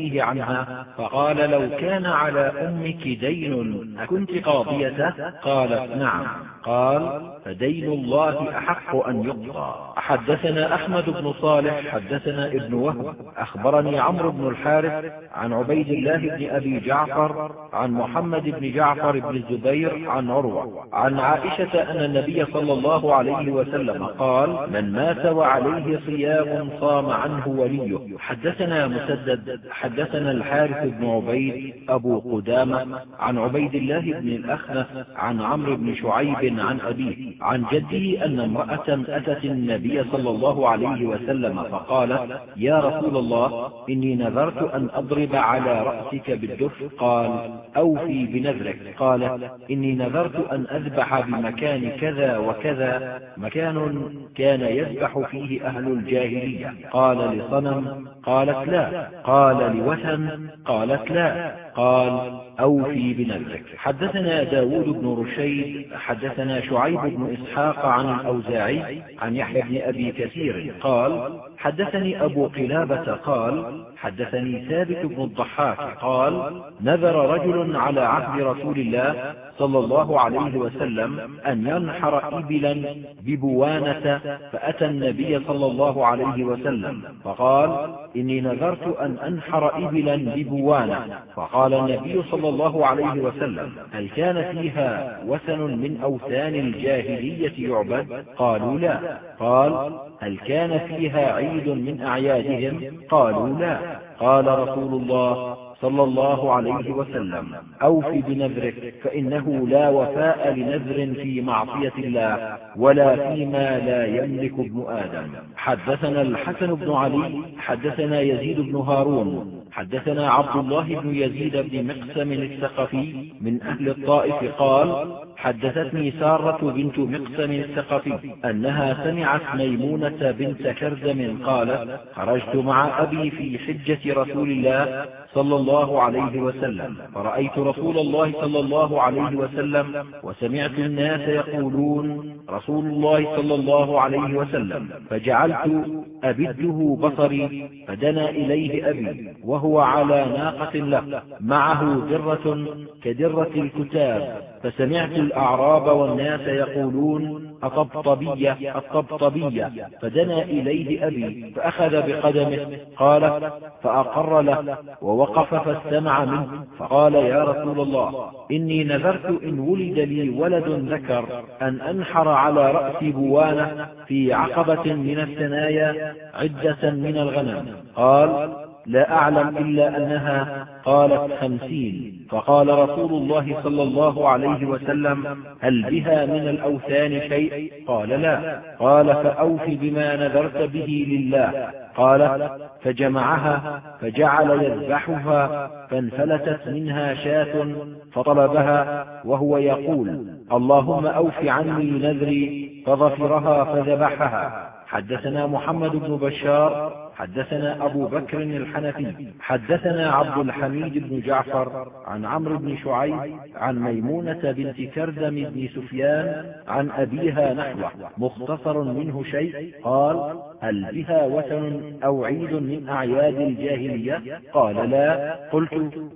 أفأقضيه عنها فقال لو كان على أمك دين أكنت قاضيته؟ قالت نعم. قال فدين الله أحق أن يقضى. حدثنا أحمد بن صالح حدثنا ابن وهب. أخبرني عمرو بن الحارث عن عبيد الله بن أبي جعفر عن محمد بن جعفر بن الزبير عن عروة. عن عائشة أن النبي صلى الله عليه وسلم قال من مات وعليه صيام صام عنه وليه. حدثنا مسدد حدثنا الحارث بن عبيد أبو قدامة عن عبيد الله بن الأخنف عن عمرو بن شعيب عن أبيه عن جده أن امرأة أتت النبي صلى الله عليه وسلم فقالت يا رسول الله إني نذرت أن أضرب على رأسك بالدف قال أوفي بنذرك. قالت إني نذرت أن أذبح بمكان كذا وكذا مكان كان يذبح فيه أهل الجاهلية. قال لصنم قالت لا. قال لوثن قالت لا. قال أوفي بنذرك حدثنا داود بن رشيد حدثنا شعيب بن إسحاق عن الأوزاعي عن يحيى بن أبي كثير قال حدثني أبو قلابة قال حدثني ثابت بن الضحاك قال نذر رجل على عهد رسول الله صلى الله عليه وسلم أن ينحر إبلا ببوانة فأتى النبي صلى الله عليه وسلم فقال إني نذرت أن أنحر إبلا ببوانة. فقال النبي صلى الله عليه وسلم هل كان فيها وثن من أوثان الجاهلية يعبد؟ قالوا لا. قال هل كان فيها عيد من أعيادهم؟ قالوا لا. قال رسول الله صلى الله عليه وسلم أوف بنذرك فإنه لا وفاء لنذر في معصية الله ولا فيما لا يملك ابن آدم. حدثنا الحسن بن علي حدثنا يزيد بن هارون حدثنا عبد الله بن يزيد بن مقسم الثقفي من أهل الطائف قال حدثتني سارة بنت مقسم الثقفي أنها سمعت ميمونة بنت كرزم قالت خرجت مع أبي في حجة رسول الله صلى الله عليه وسلم. فرأيت رسول الله صلى الله عليه وسلم وسمعت الناس يقولون رسول الله صلى الله عليه وسلم. فجعلت أبده بصري فدنا إليه أبي وهو على ناقة له. معه درة كدرة الكتاب. فسمعت الأعراب والناس يقولون الطبطبية الطبطبية فدنا إليه أبي فأخذ بقدمه قال فأقر له ووقف فاستمع منه. فقال يا رسول الله إني نذرت إن ولد لي ولد ذكر أن أنحر على رأس بوانة في عقبة من الثنايا عدة من الغنم. قال لا أعلم إلا أنها قالت خمسين. فقال رسول الله صلى الله عليه وسلم هل بها من الأوثان شيء؟ قال لا. قال فأوف بما نذرت به لله. قال فجمعها فجعل يذبحها فانفلتت منها شاة فطلبها وهو يقول اللهم أوف عني نذري فظفرها فذبحها. حدثنا محمد بن بشار حدثنا أبو بكر الحنفي حدثنا عبد الحميد بن جعفر عن عمرو بن شعيب عن ميمونة بنت كردم بن سفيان عن أبيها نحوه مختصر منه شيء قال هل بها وثن أو عيد من أعياد الجاهلية؟ قال لا. قلت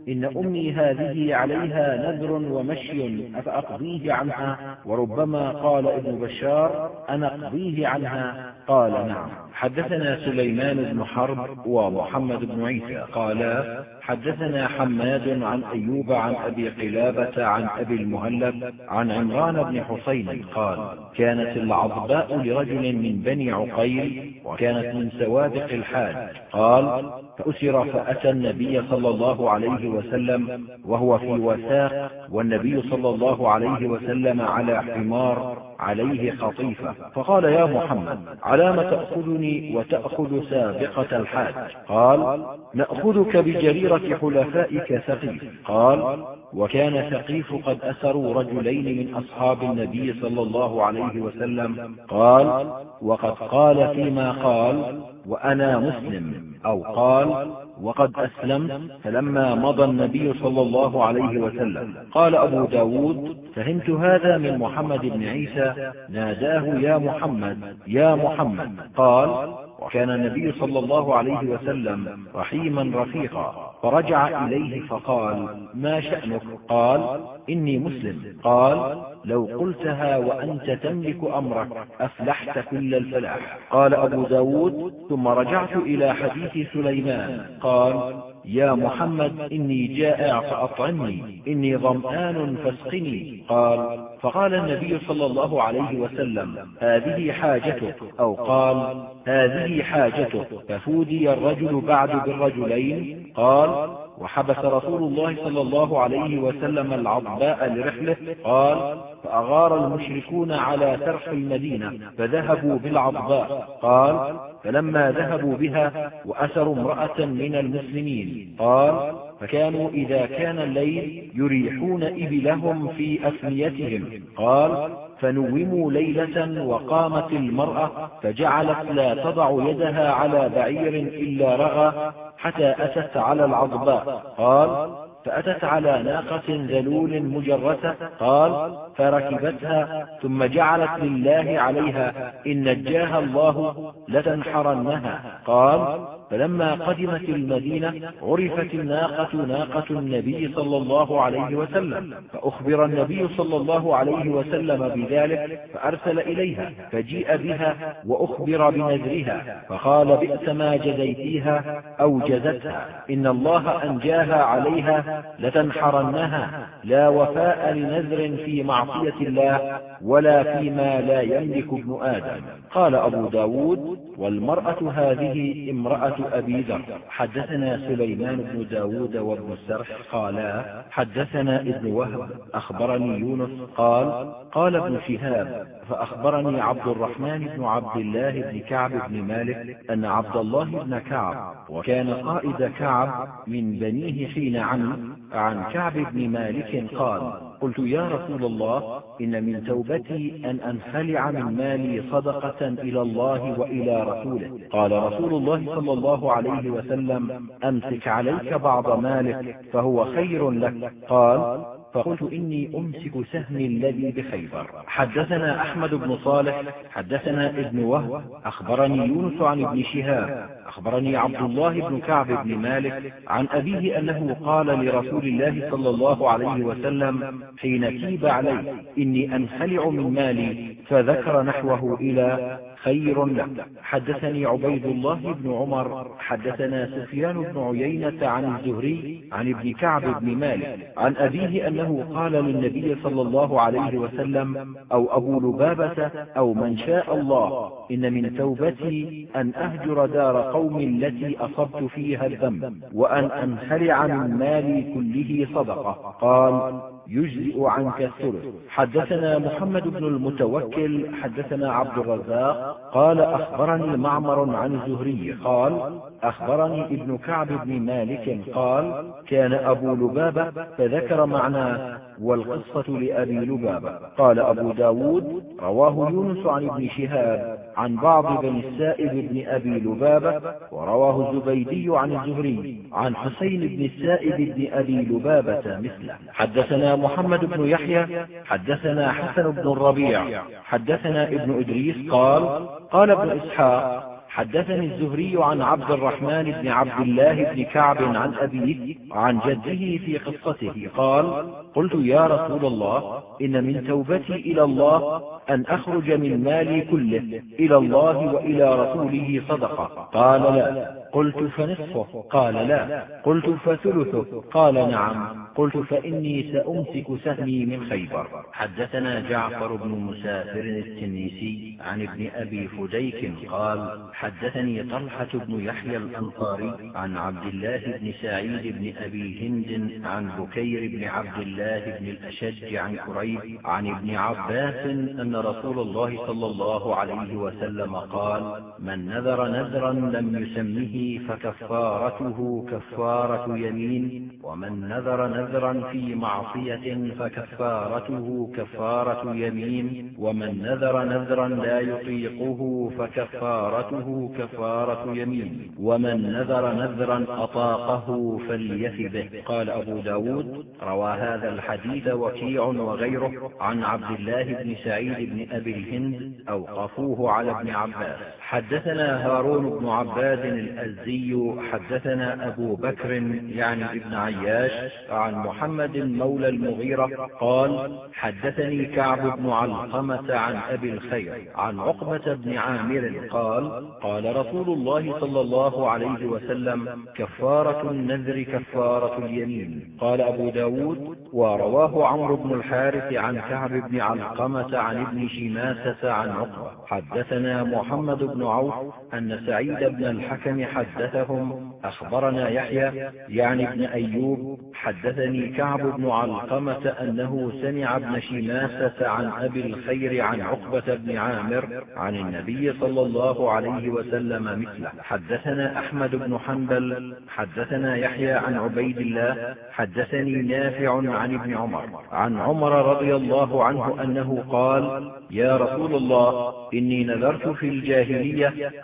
إن أمي هذه عليها نذر ومشي أفأقضيه عنها؟ وربما قال ابن بشار أنا أقضيه عنها؟ قال نعم. حدثنا سليمان بن حرب ومحمد بن عيسى قالا حدثنا حماد عن أيوب عن أبي قلابة عن أبي المهلب عن عمران بن حسين قال كانت العضباء لرجل من بني عقيل وكانت من سوابق الحاج. قال فأسر فأتى النبي صلى الله عليه وسلم وهو في وثاق والنبي صلى الله عليه وسلم على حمار عليه خطيفة. فقال يا محمد علام تأخذني وتأخذ سابقة الحاج؟ قال نأخذك بجريرة حلفائك ثقيف. قال وكان ثقيف قد أسروا رجلين من أصحاب النبي صلى الله عليه وسلم. قال وقد قال فيما قال وأنا مسلم. أو قال وقد أسلمت فلما مضى النبي صلى الله عليه وسلم. قال أبو ب داود فهمت هذا من محمد بن عيسى ناداه يا محمد يا محمد. قال وكان النبي صلى الله عليه وسلم رحيما رفيقا. فرجع إليه فقال ما شأنك؟ قال إني مسلم. قال لو قلتها وأنت تملك أمرك أفلحت كل الفلاح. قال أبو ب داود ثم رجعت إلى حديث سليمان. قال يا محمد إني جائع فأطعمني إني ظمآن فاسقني. قال فقال النبي صلى الله عليه وسلم هذه حاجتك. أو قال هذه حاجتك. ففودي الرجل بعد بالرجلين؟ قال وحبس رسول الله صلى الله عليه وسلم العضباء لرحله قال فأغار المشركون على ترح المدينة فذهبوا بالعضباء قال فلما ذهبوا بها وأسروا امرأة من المسلمين قال فكانوا إذا كان الليل يريحون إبلهم في أفنيتهم قال فنوموا ليلة وقامت المرأة فجعلت لا تضع يدها على بعير إلا رغى حتى أتت على العضباء قال فأتت على ناقة ذلول مجرسة قال فركبتها ثم جعلت لله عليها إن نجاها الله لتنحرنها. قال فلما قدمت المدينة عرفت الناقة ناقة النبي صلى الله عليه وسلم. فأخبر النبي صلى الله عليه وسلم بذلك فأرسل إليها فجيء بها وأخبر بنذرها. فقال بئس ما جزيتيها أو جزتها. إن الله أنجاها عليها لتنحرنها. لا وفاء لنذر في معصية الله ولا فيما لا يملك ابن آدم. قال أبو ب داود والمرأة هذه امرأة أبي ذر. حدثنا سليمان بن داود وابن السرح قالا حدثنا ابن وهب أخبرني يونس قال قال ابن شهاب فأخبرني عبد الرحمن بن عبد الله بن كعب بن مالك أن عبد الله بن كعب وكان قائد كعب من بنيه حين عن عن كعب بن مالك قال قلت يا رسول الله إن من توبتي أن أنخلع من مالي صدقة إلى الله وإلى رسوله. قال رسول الله صلى الله عليه وسلم أمسك عليك بعض مالك فهو خير لك. قال فقلت إني أمسك سهمي الذي بخيبر. حدثنا أحمد بن صالح حدثنا ابن وهب. أخبرني يونس عن ابن شهاب. أخبرني عبد الله بن كعب بن مالك عن أبيه أنه قال لرسول الله صلى الله عليه وسلم حين تيب عليه إني أنخلع من مالي فذكر نحوه إلى خير لك حدثني عبيد الله بن عمر حدثنا سفيان بن عيينة عن الزهري عن ابن كعب بن مالك عن أبيه أنه قال للنبي صلى الله عليه وسلم أو أبو لبابة أو من شاء الله إن من توبتي أن أهجر دار قوم التي أصبت فيها الذنب وأن أنخلع من مالي كله صدقة. قال يجزئ عنك الثلث. حدثنا محمد بن المتوكل حدثنا عبد الرزاق قال أخبرني معمر عن الزهري قال أخبرني ابن كعب بن مالك قال كان أبو لبابة فذكر معناه والقصة لأبي لبابة. قال أبو ب داود رواه يونس عن ابن شهاب. عن بعض بني السائب بن أبي لبابة ورواه الزبيدي عن الزهري عن حسين بن السائب بن أبي لبابة مثله. حدثنا محمد بن يحيى حدثنا حسن بن الربيع حدثنا ابن إدريس قال قال ابن إسحاق حدثني الزهري عن عبد الرحمن بن عبد الله بن كعب عن أبيه عن جده في قصته. قال قلت يا رسول الله إن من توبتي إلى الله أن أخرج من مالي كله إلى الله وإلى رسوله صدقة. قال لا. قلت فنصفه. قال لا. قلت فثلثه. قال نعم. قلت فإني سأمسك سهمي من خيبر. حدثنا جعفر بن مسافر التنيسي عن ابن أبي فديك قال حدثني طلحة بن يحيى الأنصاري عن عبد الله بن سعيد بن أبي هند عن بكير بن عبد الله بن الأشج عن كريب عن ابن عباس أن رسول الله صلى الله عليه وسلم قال من نذر نذرا لم يسمه فكفارته كفارة يمين ومن نذر نذرا في معصية فكفارته كفارة يمين ومن نذر نذرا لا يطيقه فكفارته كفارة يمين ومن نذر نذرا أطاقه فليف به قال أبو ب داود روى هذا الحديث وكيع وغيره عن عبد الله بن سعيد بن أبي الهند أوقفوه على ابن عباس. حدثنا هارون بن عباد الأزدي حدثنا أبو بكر يعني ابن عياش عن محمد مولى المغيرة قال حدثني كعب بن علقمة عن أبي الخير عن عقبة بن عامر قال قال رسول الله صلى الله عليه وسلم كفارة النذر كفارة اليمين قال أبو ب داود ورواه عمرو بن الحارث عن كعب بن علقمة عن ابن شماسة عن عقبة حدثنا محمد بن عوف أن سعيد بن الحكم حدثهم أخبرنا يحيى يعني ابن أيوب حدثني كعب بن علقمة أنه سمع ابن شماسة عن أبي الخير عن عقبة بن عامر عن النبي صلى الله عليه وسلم مثله. حدثنا أحمد بن حنبل حدثنا يحيى عن عبيد الله حدثني نافع عن ابن عمر. عن عمر رضي الله عنه أنه قال يا رسول الله إني نذرت في الجاهلية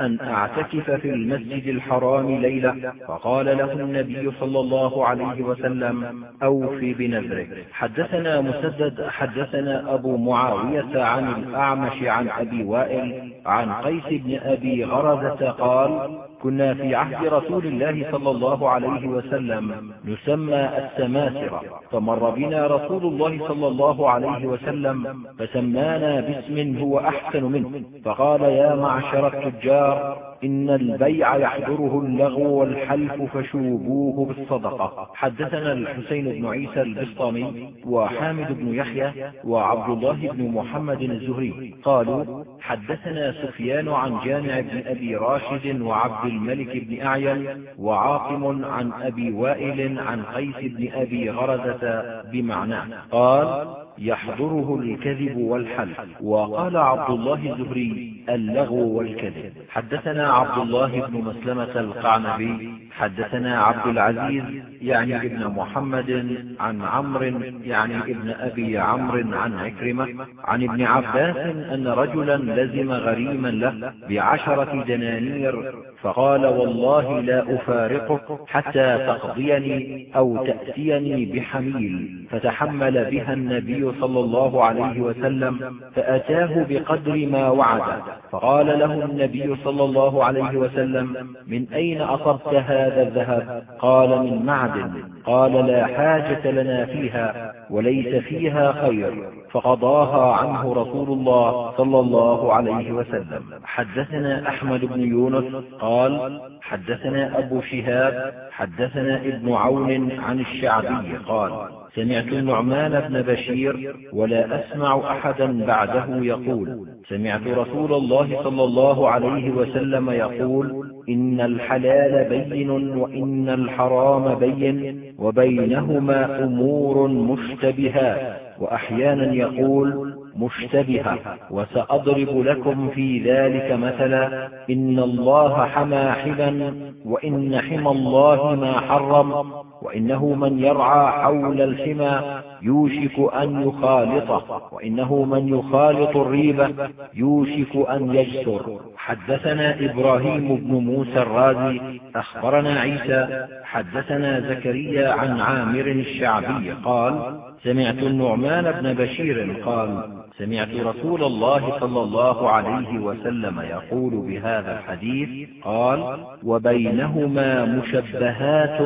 أن أعتكف في المسجد الحرام ليلة فقال له النبي صلى الله عليه وسلم أوفي بنذرك. حدثنا مسدد حدثنا أبو معاوية عن الأعمش عن أبي وائل عن قيس بن أبي غرزة قال كنا في عهد رسول الله صلى الله عليه وسلم نسمى السماسرة. فمر بنا رسول الله صلى الله عليه وسلم فسمانا باسم هو أحسن منه. فقال يا معشر التجار إن البيع يحضره اللغو والحلف فشوبوه بالصدقة. حدثنا الحسين بن عيسى البسطامي وحامد بن يحيى وعبد الله بن محمد الزهري. قالوا حدثنا سفيان عن جامع بن أبي راشد وعبد الملك بن أعين وعاقم عن أبي وائل عن قيس بن أبي غرزة بمعناه. قال يحضره الكذب والحلف وقال عبد الله الزهري اللغو والكذب. حدثنا عبد الله بن مسلمة القعنبي حدثنا عبد العزيز يعني ابن محمد عن عمرو يعني ابن أبي عمرو عن عكرمة عن ابن عباس أن رجلا لزم غريما له بعشرة دنانير فقال والله لا أفارقك حتى تقضيني أو تأتيني بحميل فتحمل بها النبي صلى الله عليه وسلم فأتاه بقدر ما وعد. فقال له النبي صلى الله عليه وسلم من أين أصبت هذا الذهب؟ قال من معدن. قال لا حاجة لنا فيها وليس فيها خير فقضاها عنه رسول الله صلى الله عليه وسلم. حدثنا أحمد بن يونس قال حدثنا أبو شهاب حدثنا ابن عون عن الشعبي قال سمعت النعمان بن بشير ولا أسمع أحدا بعده يقول. سمعت رسول الله صلى الله عليه وسلم يقول إن الحلال بين وإن الحرام بين وبينهما أمور مشتبهات. وأحيانا يقول مشتبهة. وسأضرب لكم في ذلك مثلا إن الله حمى حما وإن حمى الله ما حرم وإنه من يرعى حول الحمى يوشك أن يخالطه وإنه من يخالط الريبة يوشك أن يجسر. حدثنا إبراهيم بن موسى الرازي أخبرنا عيسى حدثنا زكريا عن عامر الشعبي قال سمعت النعمان بن بشير قال سمعت رسول الله صلى الله عليه وسلم يقول بهذا الحديث قال وبينهما مشبهات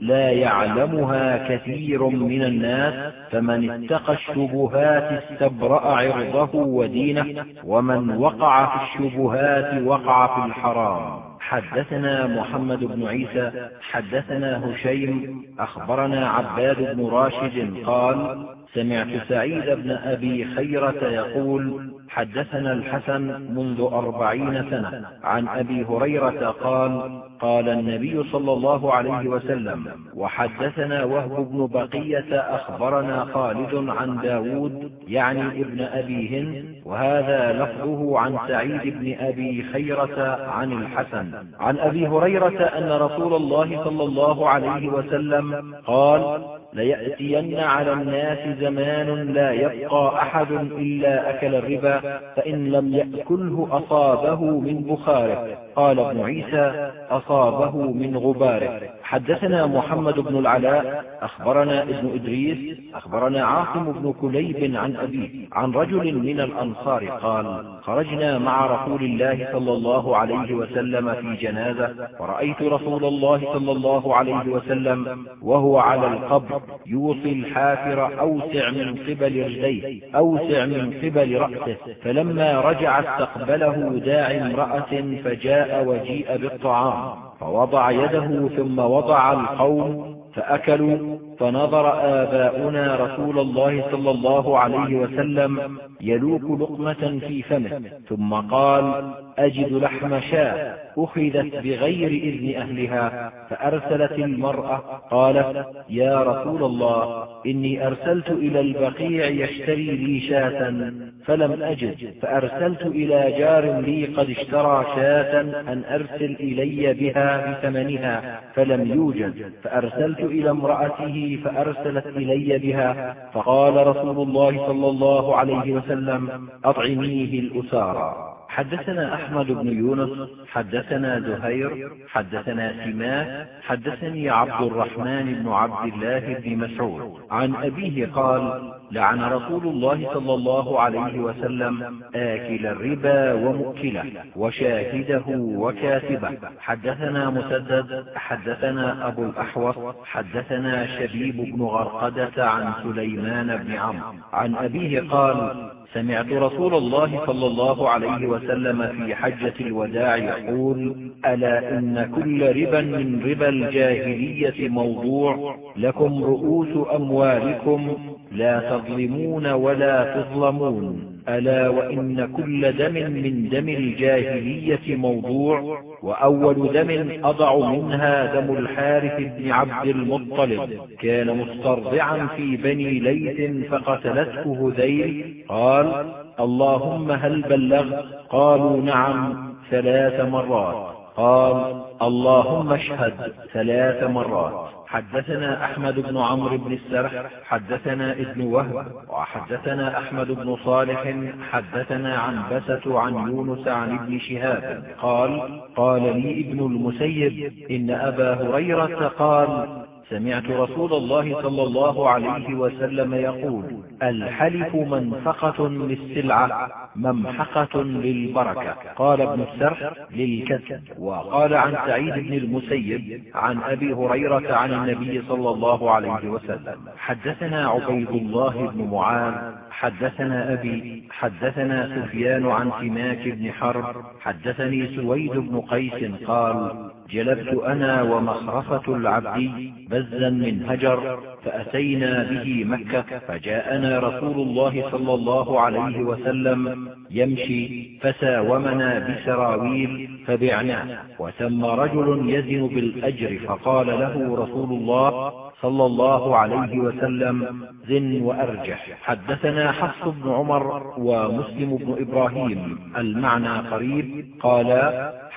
لا يعلمها كثير من الناس فمن اتقى الشبهات استبرأ عرضه ودينه ومن وقع في الشبهات وقع في الحرام. حدثنا محمد بن عيسى حدثنا هشيم أخبرنا عباد بن راشد قال سمعت سعيد بن أبي خيرة يقول حدثنا الحسن منذ أربعين سنة. عن أبي هريرة قال قال النبي صلى الله عليه وسلم وحدثنا وهب بن بقية أخبرنا خالد عن داود يعني ابن أبي هند وهذا لفظه عن سعيد بن أبي خيرة عن الحسن. عن أبي هريرة أن رسول الله صلى الله عليه وسلم قال ليأتين على الناس زمان لا يبقى أحد إلا أكل الربا فإن لم يأكله أصابه من بخاره. قال ابن عيسى أصابه من غباره. حدثنا محمد بن العلاء أخبرنا ابن إدريس أخبرنا عاصم بن كليب عن أبيه عن رجل من الأنصار قال خرجنا مع رسول الله صلى الله عليه وسلم في جنازة ورأيت رسول الله صلى الله عليه وسلم وهو على القبر يوصي الحافر أوسع من قبل رجليه أوسع من قبل رأسه فلما رجع استقبله داعي امرأة فجاء وجيء بالطعام فوضع يده ثم وضع القوم فأكلوا فنظر آباؤنا رسول الله صلى الله عليه وسلم يلوك لقمة في فمه ثم قال أجد لحم شاة أخذت بغير إذن أهلها فأرسلت المرأة قالت يا رسول الله إني أرسلت إلى البقيع يشتري لي شاة فلم أجد فأرسلت إلى جار لي قد اشترى شاة أن أرسل إلي بها بثمنها فلم يوجد فأرسلت إلى امرأته فأرسلت إلي بها فقال رسول الله صلى الله عليه وسلم أطعميه الأسارى. حدثنا أحمد بن يونس حدثنا زهير حدثنا سماك حدثني عبد الرحمن بن عبد الله بن مسعود. عن أبيه قال لعن رسول الله صلى الله عليه وسلم آكل الربا ومؤكله وشاهده وكاتبه. حدثنا مسدد حدثنا أبو الأحوص حدثنا شبيب بن غرقدة عن سليمان بن عمرو. عن أبيه قال سمعت رسول الله صلى الله عليه وسلم في حجة الوداع يقول ألا إن كل ربا من ربا الجاهلية موضوع لكم رؤوس أموالكم لا تظلمون ولا تظلمون. ألا وإن كل دم من دم الجاهلية موضوع وأول دم أضع منها دم الحارث بن عبد المطلب. كان مسترضعا في بني ليث فقتلته هذيل. قال اللهم هل بلغت؟ قالوا نعم ثلاث مرات. قال اللهم اشهد ثلاث مرات. حدثنا أحمد بن عمرو بن السرح حدثنا ابن وهب وحدثنا أحمد بن صالح حدثنا عن بسة عن يونس عن ابن شهاب قال قال لي ابن المسيب إن أبا هريرة قال سمعت رسول الله صلى الله عليه وسلم يقول الحلف منفقة للسلعة ممحقة للبركة. قال ابن السرح للكذب. وقال عن سعيد بن المسيب عن أبي هريرة عن النبي صلى الله عليه وسلم. حدثنا عبيد الله بن معاذ حدثنا أبي حدثنا سفيان عن سماك بن حرب حدثني سويد بن قيس قال جلبت أنا ومخرفة العبد بزا من هجر فأتينا به مكة فجاءنا رسول الله صلى الله عليه وسلم يمشي فساومنا بسراويل فبعناه وثم رجل يزن بالأجر فقال له رسول الله صلى الله عليه وسلم زن وأرجح. حدثنا حفص بن عمر ومسلم بن إبراهيم المعنى قريب قال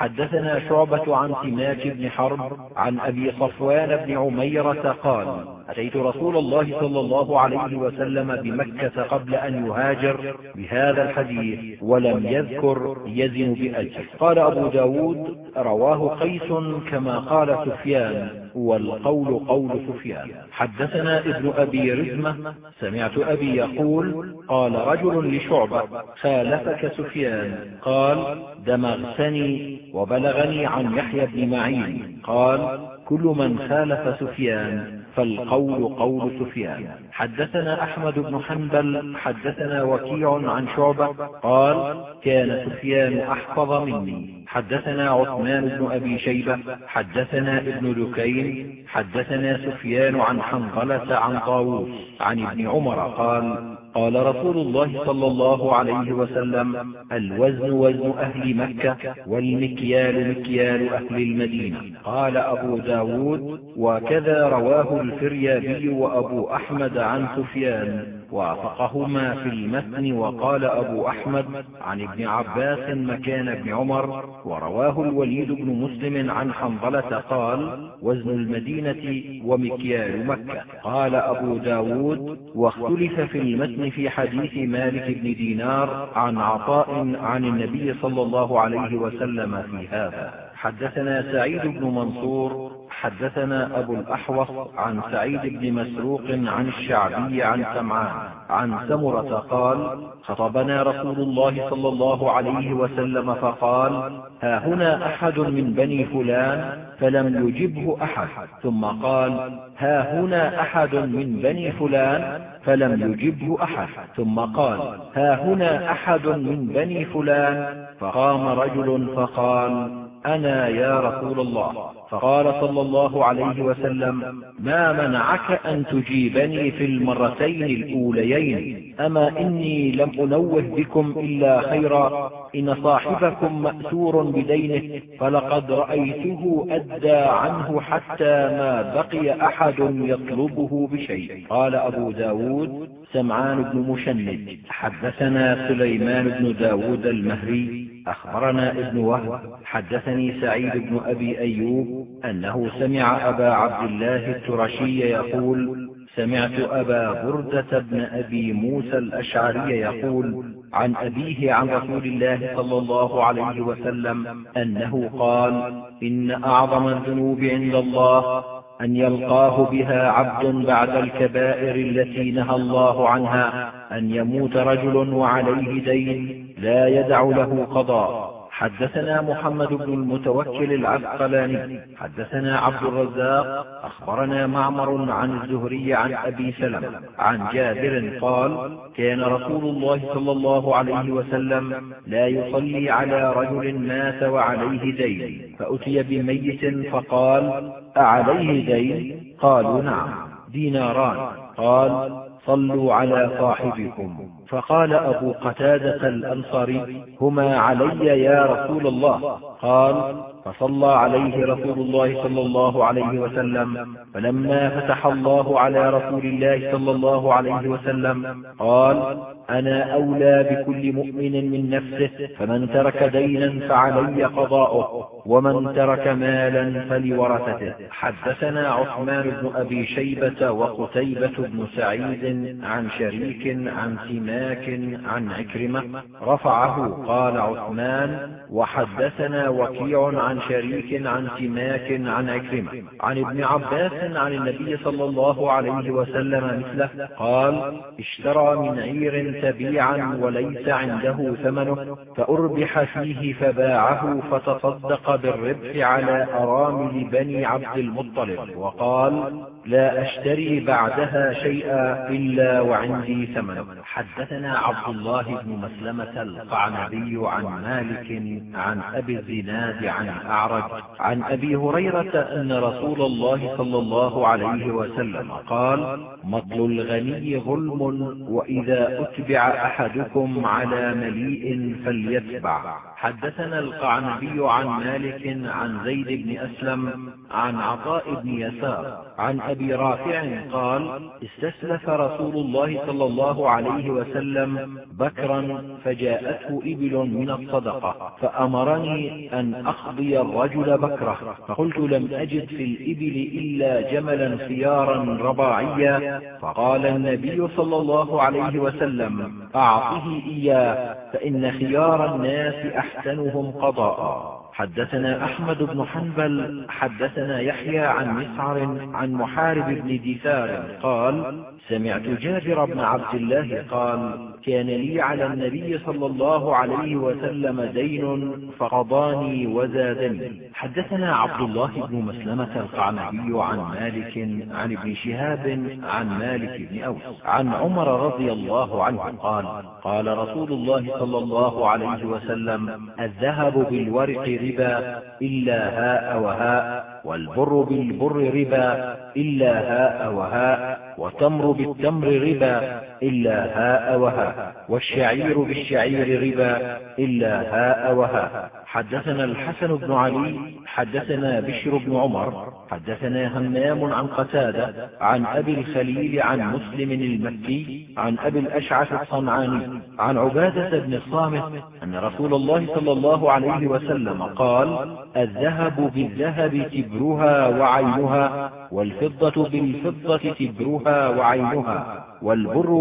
حدثنا شعبة عن سماك بن حرب عن أبي صفوان بن عميرة قال أتيت رسول الله صلى الله عليه وسلم بمكة قبل أن يهاجر بهذا الحديث ولم يذكر يزن بأجر قال أبو ب داود رواه قيس كما قال سفيان والقول قول سفيان. حدثنا ابن أبي رزمة سمعت أبي يقول قال رجل لشعبة خالفك سفيان قال دمغتني وبلغني عن يحيى بن معين. قال كل من خالف سفيان فالقول قول سفيان. حدثنا أحمد بن حنبل حدثنا وكيع عن شعبة. قال كان سفيان أحفظ مني. حدثنا عثمان بن أبي شيبة. حدثنا ابن دكين حدثنا سفيان عن حنظلة عن طاووس. عن ابن عمر قال قال رسول الله صلى الله عليه وسلم الوزن وزن أهل مكة والمكيال مكيال أهل المدينة. قال أبو ب داود وكذا رواه الفريابي وأبو أحمد عن سفيان وافقهما في المتن وقال أبو أحمد عن ابن عباس مكان ابن عمر ورواه الوليد بن مسلم عن حنظلة قال وزن المدينة ومكيال مكة. قال أبو ب داود واختلف في المتن في حديث مالك بن دينار عن عطاء عن النبي صلى الله عليه وسلم في هذا. حدثنا سعيد بن منصور حدثنا أبو الأحوص عن سعيد بن مسروق عن الشعبي عن سمعان. عن سمرة قال خطبنا رسول الله صلى الله عليه وسلم فقال ها هنا أحد من بني فلان فلم يجبه أحد. ثم قال ها هنا أحد من بني فلان فلم يجبه أحد. ثم قال ها هنا أحد من بني فلان. فقام رجل فقال أنا يا رسول الله. فقال صلى الله عليه وسلم ما منعك أن تجيبني في المرتين الأوليين؟ أما إني لم أنوه بكم إلا خيرا إن صاحبكم مأسور بدينه فلقد رأيته أدى عنه حتى ما بقي أحد يطلبه بشيء. قال أبو ب داود سمعان بن مشند حدثنا سليمان بن داود المهري أخبرنا ابن وهب حدثني سعيد بن أبي أيوب أنه سمع أبا عبد الله الترشي يقول سمعت أبا بردة بن أبي موسى الأشعري يقول عن أبيه عن رسول الله صلى الله عليه وسلم أنه قال إن أعظم الذنوب عند الله أن يلقاه بها عبد بعد الكبائر التي نهى الله عنها أن يموت رجل وعليه دين لا يدع له قضاء. حدثنا محمد بن المتوكل العسقلاني. حدثنا عبد الرزاق. أخبرنا معمر عن الزهري عن أبي سلمة. عن جابر قال كان رسول الله صلى الله عليه وسلم لا يصلي على رجل مات وعليه دين فأتي بميت فقال أعليه دين؟ قالوا نعم. ديناران. قال صلوا على صاحبكم. فقال أبو قتادة الأنصاري هما علي يا رسول الله. قال فصلى عليه رسول الله صلى الله عليه وسلم. فلما فتح الله على رسول الله صلى الله عليه وسلم قال أنا أولى بكل مؤمن من نفسه فمن ترك دينا فعلي قضاؤه ومن ترك مالا فلورثته. حدثنا عثمان بن أبي شيبة وقتيبة بن سعيد عن شريك عن سماك عن عكرمة. رفعه قال عثمان وحدثنا وكيع عن شريك عن سماك عن عكرمة عن ابن عباس عن النبي صلى الله عليه وسلم مثله قال اشترى من عير تبيعا وليس عنده ثمنه فأربح فيه فباعه فتصدق بالربح على أرامل بني عبد المطلب وقال لا أشتري بعدها شيئا إلا وعندي ثمن حدثنا عبد الله بن مسلمة القعنبي عن مالك عن أبي الزناد عن أعرج عن أبي هريرة أن رسول الله صلى الله عليه وسلم قال مطل الغني ظلم وإذا أتبع أحدكم على مليء فليتبع. حدثنا القعنبي عن مالك عن زيد بن أسلم عن عطاء بن يسار عن أبي رافع قال استسلف رسول الله صلى الله عليه وسلم بكرا فجاءته إبل من الصدقة فأمرني أن أخضي الرجل بكرة فقلت لم أجد في الإبل إلا جملا خيارا رباعيا فقال النبي صلى الله عليه وسلم أعطه إياه فإن خيار الناس أحسنهم قضاء. حدثنا أحمد بن حنبل حدثنا يحيى عن مسعر عن محارب بن دثار قال سمعت جابر بن عبد الله قال كان لي على النبي صلى الله عليه وسلم دين فقضاني وزادني حدثنا عبد الله بن مسلمة القعنبي عن مالك عن ابن شهاب عن مالك بن أوس عن عمر رضي الله عنه قال قال رسول الله صلى الله عليه وسلم الذهب بالورق ربا إلا هاء وهاء والبر بالبر ربا إلا هاء وهاء وتمر بالتمر ربا إلا هاء وهاء. والشعير بالشعير ربا إلا هاء وهاء. حدثنا الحسن بن علي حدثنا بشر بن عمر حدثنا همام عن قتادة عن أبي الخليل عن مسلم المكي عن أبي الأشعث الصنعاني عن عبادة بن الصامت أن رسول الله صلى الله عليه وسلم قال الذهب بالذهب تبرها وعينها والفضة بالفضة تبرها وعينها والبر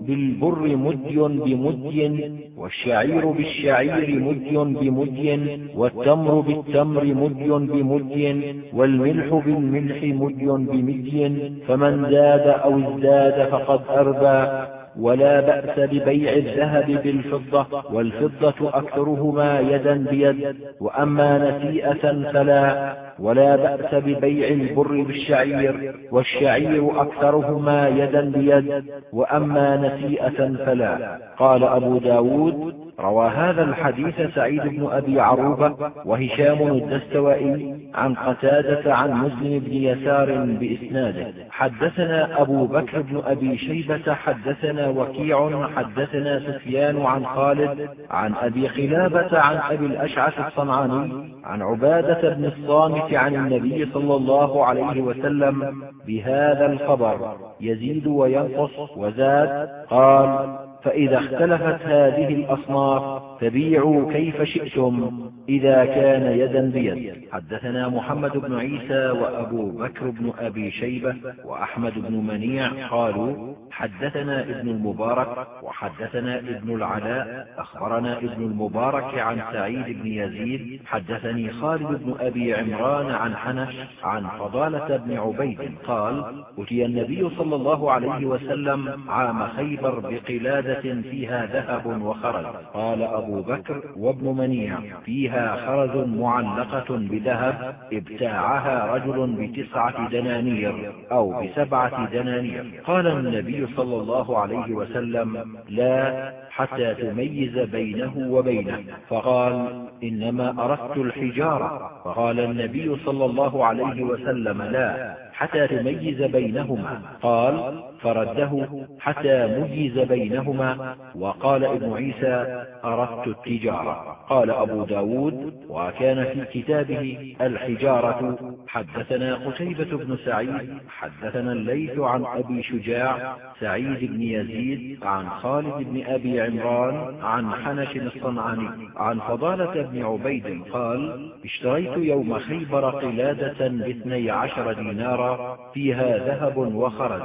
بالبر مدي بمدي والشعير بالشعير مدي بمدي والتمر بالتمر مدي بمدي والملح بالملح مدي بمدي فمن زاد أو ازداد فقد أربى. ولا بأس ببيع الذهب بالفضة والفضة أكثرهما يدا بيد. وأما نسيئة فلا ولا بأس ببيع البر بالشعير والشعير أكثرهما يدا بيد. وأما نسيئة فلا. قال أبو ب داود روى هذا الحديث سعيد بن أبي عروبة وهشام الدستوائي عن قتادة عن مسلم بن يسار بإسناده. حدثنا أبو بكر بن أبي شيبة حدثنا وكيع حدثنا سفيان عن خالد عن أبي خلابة عن أبي الأشعث الصنعاني عن عبادة بن الصامت عن النبي صلى الله عليه وسلم بهذا الخبر. يزيد وينقص وزاد قال فإذا اختلفت هذه الأصناف فبيعوا كيف شئتم إذا كان يدا بيد. حدثنا محمد بن عيسى وأبو بكر بن أبي شيبة وأحمد بن منيع قالوا حدثنا ابن المبارك وحدثنا ابن العلاء أخبرنا ابن المبارك عن سعيد بن يزيد حدثني خالد بن أبي عمران عن حنش عن فضالة بن عبيد قال أتي النبي صلى الله عليه وسلم عام خيبر بقلادة فيها ذهب وخرج. قال أبو بكر وابن منيع فيها خرز معلقة بذهب ابتاعها رجل بتسعة دنانير أو بسبعة دنانير. قال النبي صلى الله عليه وسلم لا حتى تميز بينه وبينه. فقال إنما أردت الحجارة. فقال النبي صلى الله عليه وسلم لا حتى تميز بينهما. قال فرده حتى ميز بينهما. وقال ابن عيسى أردت التجارة. قال أبو ب داود وكان في كتابه الحجارة حدثنا قتيبة بن سعيد حدثنا الليث عن أبي شجاع سعيد بن يزيد عن خالد بن أبي عمران عن حنش الصنعاني. عن فضالة بن عبيد قال اشتريت يوم خيبر قلادة باثني عشر دينارا فيها ذهب وخرج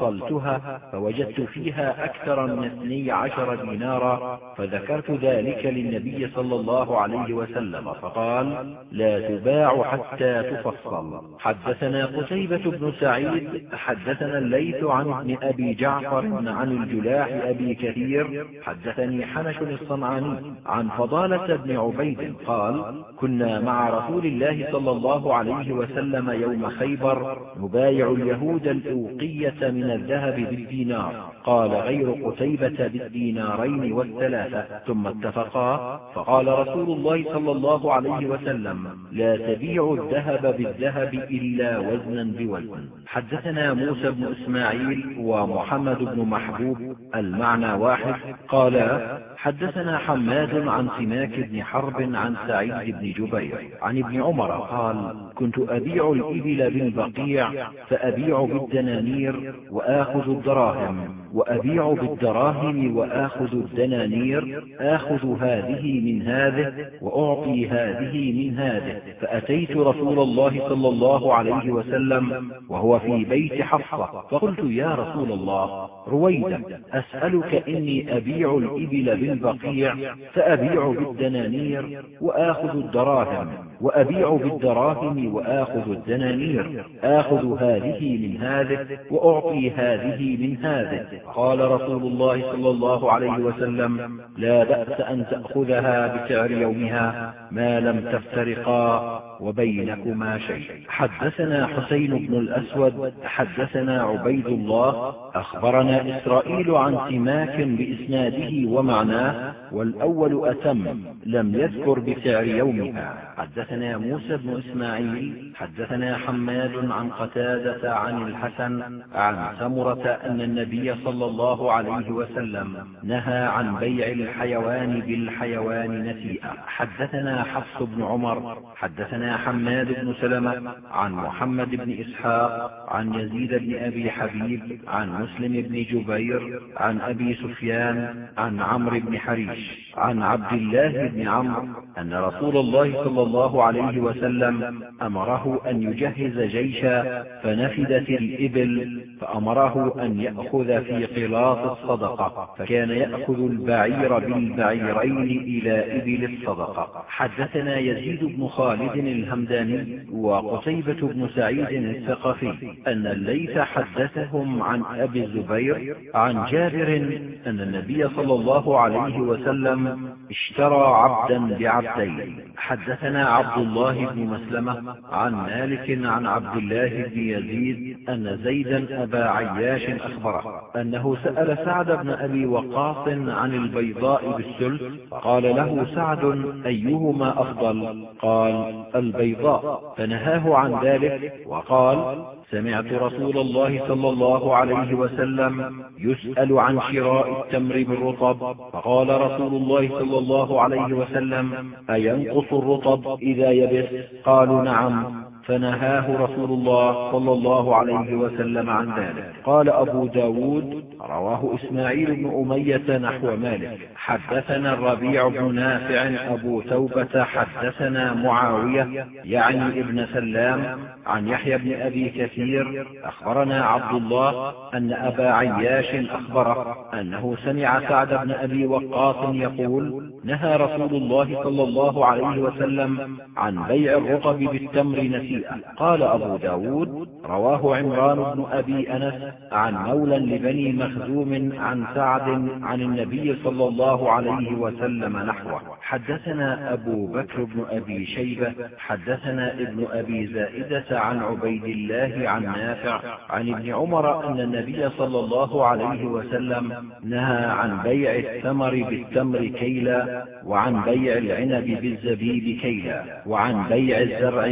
ففصلتها فوجدت فيها أكثر من اثني عشر دينارا فذكرت ذلك للنبي صلى الله عليه وسلم فقال لا تباع حتى تفصل. حدثنا قتيبة بن سعيد حدثنا الليث عن ابن أبي جعفر عن الجلاح أبي كثير حدثني حنش الصنعاني عن فضالة بن عبيد قال كنا مع رسول الله صلى الله عليه وسلم يوم خيبر نبايع اليهود الأوقية من الذهب بالدينار؟ قال غير قتيبة بالدينارين والثلاثة. ثم اتفقا فقال رسول الله صلى الله عليه وسلم لا تبيع الذهب بالذهب إلا وزنا بوزن. حدثنا موسى بن إسماعيل ومحمد بن محبوب المعنى واحد. قال حدثنا حماد عن سماك بن حرب عن سعيد بن جبير عن ابن عمر قال كنت أبيع الإبل بالبقيع فأبيع بالدنانير وآخذ الدراهم. وأبيع بالدراهم وآخذ الدنانير آخذ هذه من هذه وأعطي هذه من هذه. فأتيت رسول الله صلى الله عليه وسلم وهو في بيت حفصة. فقلت يا رسول الله رويدا أسألك إني أبيع الإبل بالبقيع فأبيع بالدنانير وآخذ الدراهم وأبيع بالدراهم وآخذ الدنانير آخذ هذه من هذه وأعطي هذه من هذه. قال رسول الله صلى الله عليه وسلم لا بأس أن تأخذها بسعر يومها ما لم تفترقا وبينكما شيء. حدثنا حسين بن الأسود حدثنا عبيد الله أخبرنا إسرائيل عن سماك بإسناده ومعناه والأول أتم لم يذكر بسعر يومها. حدثنا موسى بن إسماعيل حدثنا حماد عن قتادة عن الحسن عن سمرة أن النبي صلى الله عليه وسلم نهى عن بيع الحيوان بالحيوان نسيئا. حدثنا حفص بن عمر حدثنا حماد بن سلمة عن محمد بن إسحاق عن يزيد بن أبي حبيب عن مسلم بن جبير عن أبي سفيان عن عمرو بن حريش. عن عبد الله بن عمرو أن رسول الله صلى الله عليه وسلم أمره أن يجهز جيشا فنفدت الإبل فأمره أن يأخذ في قلاط الصدقة فكان يأخذ البعير بالبعيرين إلى إبل الصدقة. حدثنا يزيد بن خالد الهمداني وقتيبة بن سعيد الثقفي أن الليث حدثهم عن أبي الزبير عن جابر أن النبي صلى الله عليه وسلم اشترى عبدا بعبدين. حدثنا عبد الله بن مسلمة عن مالك عن عبد الله بن يزيد أن زيدا أبا عياش أخبره أنه سأل سعد بن أبي وقاص عن البيضاء بالسلف فقال له سعد أيهما أفضل؟ قال البيضاء. فنهاه عن ذلك وقال سمعت رسول الله صلى الله عليه وسلم يسأل عن شراء التمر بالرطب فقال رسول الله صلى الله عليه وسلم أينقص الرطب إذا يبس؟ قالوا نعم. فنهاه رسول الله صلى الله عليه وسلم عن ذلك. قال أبو ب داود رواه إسماعيل بن أمية نحو مالك. حدثنا الربيع بن نافع أبو توبة حدثنا معاوية يعني ابن سلام عن يحيى بن أبي كثير أخبرنا عبد الله أن أبا عياش أخبره أنه سمع سعد بن أبي وقاص يقول نهى رسول الله صلى الله عليه وسلم عن بيع الرطب بالتمر نسيئا قال أبو ب داود رواه عمران بن أبي أنس عن مولى لبني مخزوم عن سعد عن النبي صلى الله عليه وسلم نحوه. حدثنا أبو بكر بن أبي شيبة حدثنا ابن أبي زائدة عن عبيد الله عن نافع عن ابن عمر أن النبي صلى الله عليه وسلم نهى عن بيع الثمر بالتمر كيلا وعن بيع العنب بالزبيب كيلا وعن بيع الزرع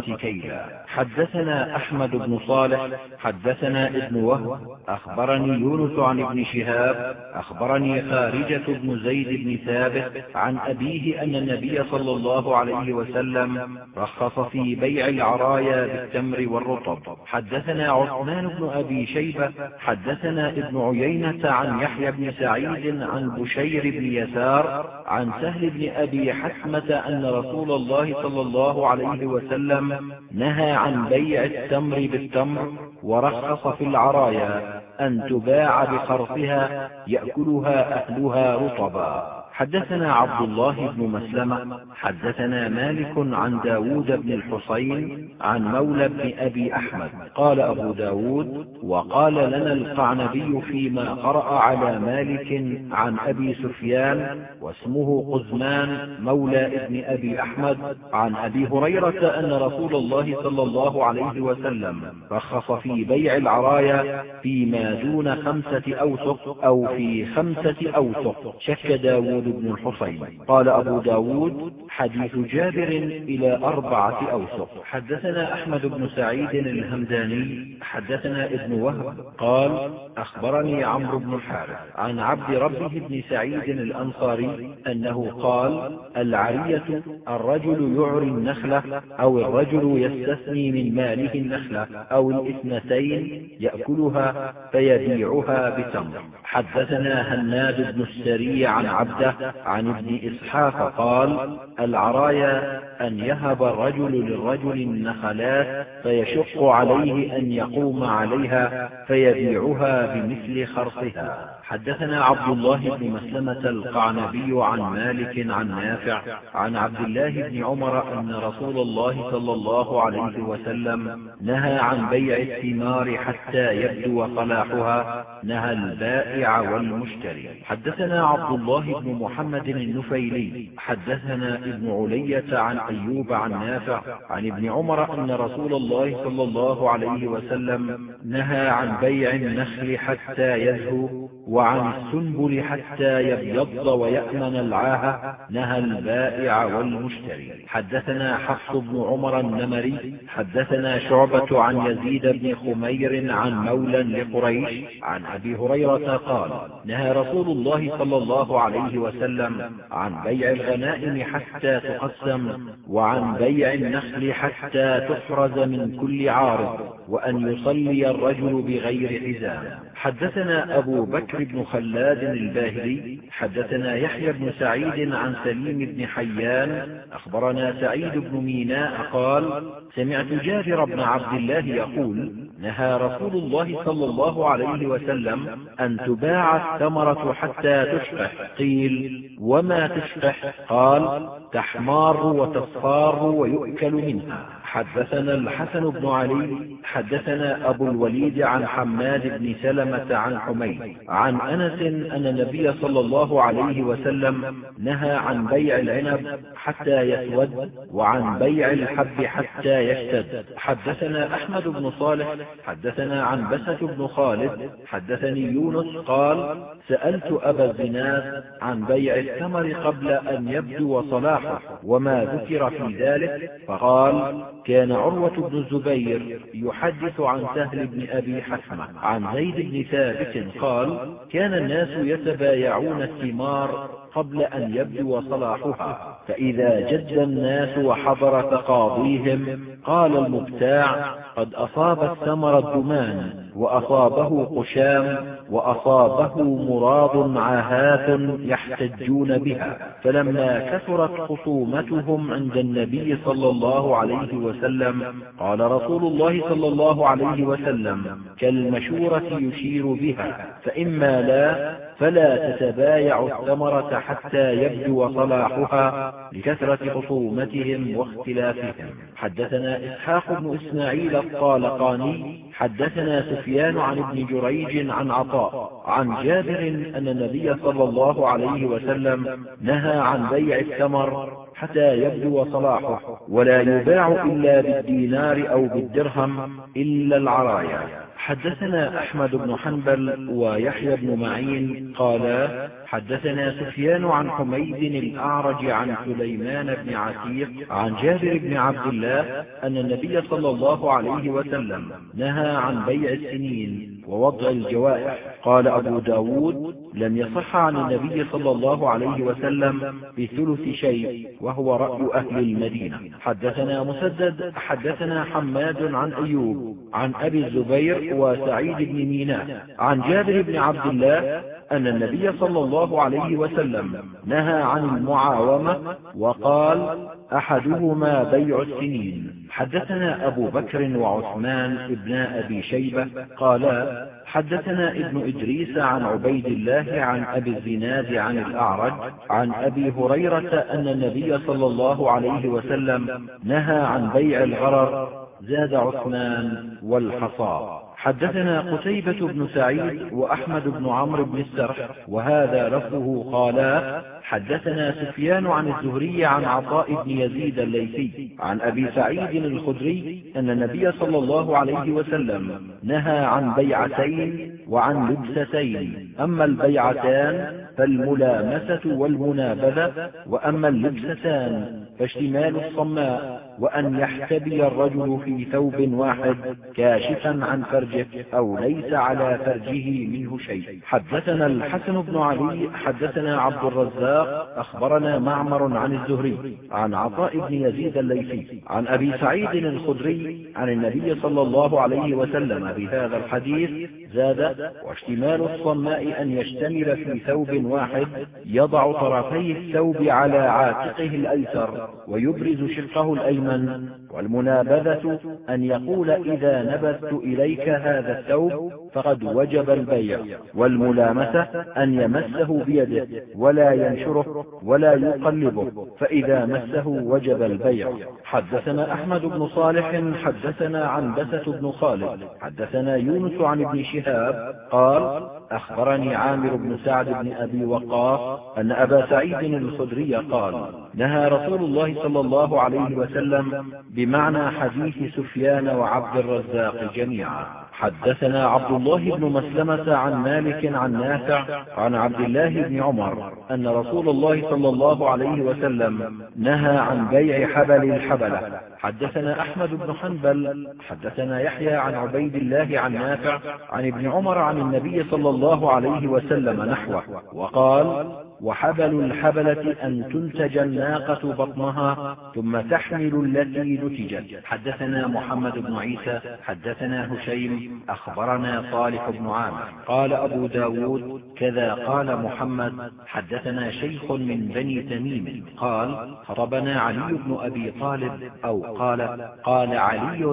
كيلا. حدثنا أحمد بن صالح حدثنا ابن وهب أخبرني يونس عن ابن شهاب أخبرني خارجة بن زيد بن ثابت عن أبيه أن النبي صلى الله عليه وسلم رخص في بيع العرايا بالتمر والرطب. حدثنا عثمان بن أبي شيبة حدثنا ابن عيينة عن يحيى بن سعيد عن بشير بن يسار عن سهل بن أبي حسمة أن رسول الله صلى الله عليه وسلم نهى عن بيع التمر بالتمر ورخص في العرايا أن تباع بخرصها يأكلها أهلها رطبا. حدثنا عبد الله بن مسلمة حدثنا مالك عن داود بن الحصين عن مولى بن أبي أحمد. قال أبو ب داود وقال لنا القعنبي فيما قرأ على مالك عن أبي سفيان واسمه قزمان مولى ابن أبي أحمد عن أبي هريرة أن رسول الله صلى الله عليه وسلم رخص في بيع العرايا فيما دون خمسة أوسق أو في خمسة أوسق. شك داود بن الحصين. قال أبو ب داود حديث جابر إلى أربعة أوسق حدثنا أحمد بن سعيد الهمداني حدثنا ابن وهب قال أخبرني عمرو بن الحارث عن عبد ربه بن سعيد الأنصاري أنه قال العرية الرجل يعري النخلة أو الرجل يستثني من ماله النخلة أو الاثنتين يأكلها فيبيعها بتمر. حدثنا هناد بن السري عن عبده عن ابن إسحاق قال العرايا أن يهب الرجل للرجل النخلات فيشق عليه أن يقوم عليها فيبيعها بمثل خرصها حدثنا عبد الله بن مسلمة القعنبي عن مالك عن نافع عن عبد الله بن عمر أن رسول الله صلى الله عليه وسلم نهى عن بيع الثمار حتى يبدو صلاحها نهى البائع والمشتري. حدثنا عبد الله بن محمد النفيلي. حدثنا ابن علية عن أيوب عن نافع عن ابن عمر أن رسول الله صلى الله عليه وسلم نهى عن بيع النخل حتى يزهو. وعن السنبل حتى يبيض ويأمن العاهة نهى البائع والمشتري. حدثنا حفص بن عمر النمري حدثنا شعبة عن يزيد بن خمير عن مولى لقريش عن أبي هريرة قال نهى رسول الله صلى الله عليه وسلم عن بيع الغنائم حتى تقسم وعن بيع النخل حتى تفرز من كل عارض وأن يصلي الرجل بغير حزام. حدثنا أبو بكر بن خلاد الباهلي حدثنا يحيى بن سعيد عن سليم بن حيان أخبرنا سعيد بن ميناء قال سمعت جابر بن عبد الله يقول نهى رسول الله صلى الله عليه وسلم أن تباع الثمرة حتى تشفح قيل وما تشفح قال تحمار وتصفار ويؤكل منها. حدثنا الحسن بن علي حدثنا أبو الوليد عن حماد بن سلمة عن حميد عن أنس أن النبي صلى الله عليه وسلم نهى عن بيع العنب حتى يسود وعن بيع الحب حتى يشتد. حدثنا أحمد بن صالح حدثنا عن بسة بن خالد حدثني يونس قال سألت أبا الزناد عن بيع الثمر قبل أن يبدو صلاحه وما ذكر في ذلك فقال كان عروة بن الزبير يحدث عن سهل بن أبي حسمة عن زيد بن ثابت قال كان الناس يتبايعون الثمار قبل أن يبدو صلاحها فإذا جد الناس وحضر تقاضيهم قال المبتاع قد أصاب الثمر الدمان. وأصابه قشام وأصابه مراد عاهات يحتجون بها. فلما كثرت خصومتهم عند النبي صلى الله عليه وسلم قال رسول الله صلى الله عليه وسلم كالمشورة يشير بها فإما لا فلا تتبايع الثمرة حتى يبدو صلاحها لكثرة خصومتهم واختلافهم. حدثنا إسحاق بن إسماعيل الطالقاني حدثنا سفيان عن ابن جريج عن عطاء عن جابر أن النبي صلى الله عليه وسلم نهى عن بيع الثمر حتى يبدو صلاحه ولا يباع إلا بالدينار أو بالدرهم إلا العرايا. حدثنا أحمد بن حنبل ويحيى بن معين قالا حدثنا سفيان عن حميد الأعرج عن سليمان بن عتيق عن جابر بن عبد الله أن النبي صلى الله عليه وسلم نهى عن بيع السنين ووضع الجوائح. قال أبو ب داود لم يصح عن النبي صلى الله عليه وسلم بثلث شيء وهو رأي أهل المدينة. حدثنا مسدد حدثنا حماد عن أيوب عن أبي الزبير وسعيد بن ميناء عن جابر بن عبد الله أن النبي صلى الله عليه وسلم نهى عن المعاومة وقال أحدهما بيع السنين. حدثنا أبو بكر وعثمان ابن أبي شيبة قالا حدثنا ابن إدريس عن عبيد الله عن أبي الزناد عن الأعرج عن أبي هريرة أن النبي صلى الله عليه وسلم نهى عن بيع الغرر زاد عثمان والحصى حدثنا قتيبة بن سعيد وأحمد بن عمرو بن السرح وهذا لفظه قالا حدثنا سفيان عن الزهري عن عطاء بن يزيد الليثي عن أبي سعيد الخدري أن النبي صلى الله عليه وسلم نهى عن بيعتين وعن لبستين. أما البيعتان فالملامسة والمنابذة وأما اللبستان فاشتمال الصماء وأن يحتبي الرجل في ثوب واحد كاشفا عن فرجه أو ليس على فرجه منه شيء. حدثنا الحسن بن علي حدثنا عبد الرزاق أخبرنا معمر عن الزهري عن عطاء بن يزيد الليثي عن أبي سعيد الخدري عن النبي صلى الله عليه وسلم بهذا الحديث زاد واشتمال الصماء أن يشتمل في ثوب واحد يضع طرفي الثوب على عاتقه الأيسر ويبرز شقه الأيمن والمنابذة أن يقول إذا نبذت إليك هذا الثوب فقد وجب البيع والملامسة أن يمسه بيده ولا ينشره ولا يقلبه فإذا مسه وجب البيع. حدثنا أحمد بن صالح حدثنا عن بسة بن خالد حدثنا يونس عن ابن شهاب قال أخبرني عامر بن سعد بن أبي وقاص أن أبا سعيد الخدري قال نهى رسول الله صلى الله عليه وسلم بمعنى حديث سفيان وعبد الرزاق جميعا. حدثنا عبد الله بن مسلمة عن مالك عن نافع عن عبد الله بن عمر أن رسول الله صلى الله عليه وسلم نهى عن بيع حبل الحبلة. حدثنا أحمد بن حنبل حدثنا يحيى عن عبيد الله عن نافع عن ابن عمر عن النبي صلى الله عليه وسلم نحوه وقال وحبل الحبلة أن تنتج الناقة بطنها ثم تحمل التي نتجت. حدثنا محمد بن عيسى حدثنا هشيم أخبرنا صالح بن عامر. قال أبو ب داود كذا قال محمد. حدثنا شيخ من بني تميم. قال خطبنا علي بن أبي طالب أو قال قال علي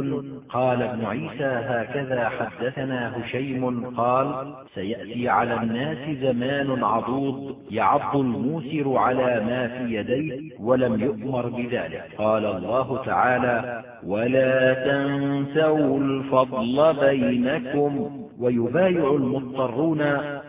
قال ابن عيسى هكذا حدثنا هشيم. قال سيأتي على الناس زمان عضوض يعض الموسر على ما في يديه ولم يؤمر بذلك. قال الله تعالى ولا تنسوا الفضل بينكم ويبايع المضطرون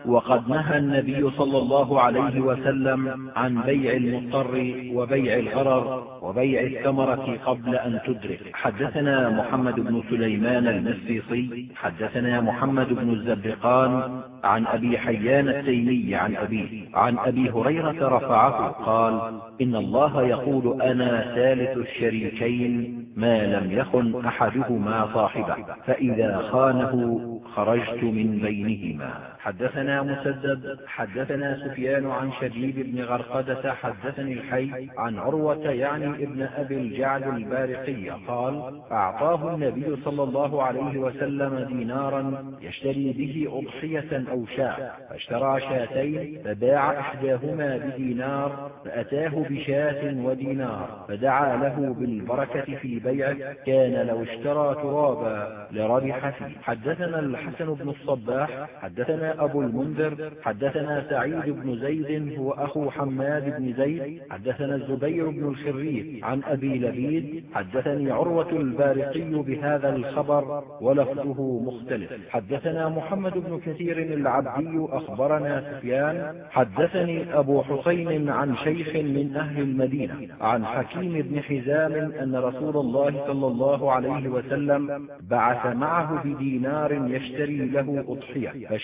وقد نهى النبي صلى الله عليه وسلم عن بيع المضطر وبيع الغرر وبيع الثمرة قبل أن تدرك. حدثنا محمد بن سليمان المسيصي حدثنا محمد بن الزبقان عن أبي حيان التيمي عن أبيه عن أبي هريرة رفعه قال إن الله يقول أنا ثالث الشريكين ما لم يخن أحدهما صاحبه فإذا خانه خرجت من بينهما. حدثنا مسدد حدثنا سفيان عن شبيب بن غرقدة حدثني الحي عن عروة يعني ابن أبي الجعد البارقي قال أعطاه النبي صلى الله عليه وسلم دينارا يشتري به أضحية أو شاء فاشترى شاتين فباع إحداهما بدينار فأتاه بشاة ودينار فدعا له بالبركة في بيعه كان لو اشترى ترابا لربح فيه. حدثنا الحسن بن الصباح حدثنا أبو المنذر حدثنا سعيد بن زيد هو أخو حماد بن زيد حدثنا الزبير بن الوليد عن أبي لبيد حدثني عروة البارقي بهذا الخبر ولفظه مختلف. حدثنا محمد بن كثير العبدي أخبرنا سفيان حدثني أبو حسين عن شيخ من أهل المدينة عن حكيم بن حزام أن رسول الله صلى الله عليه وسلم بعث معه بدينار يشتري له أضحية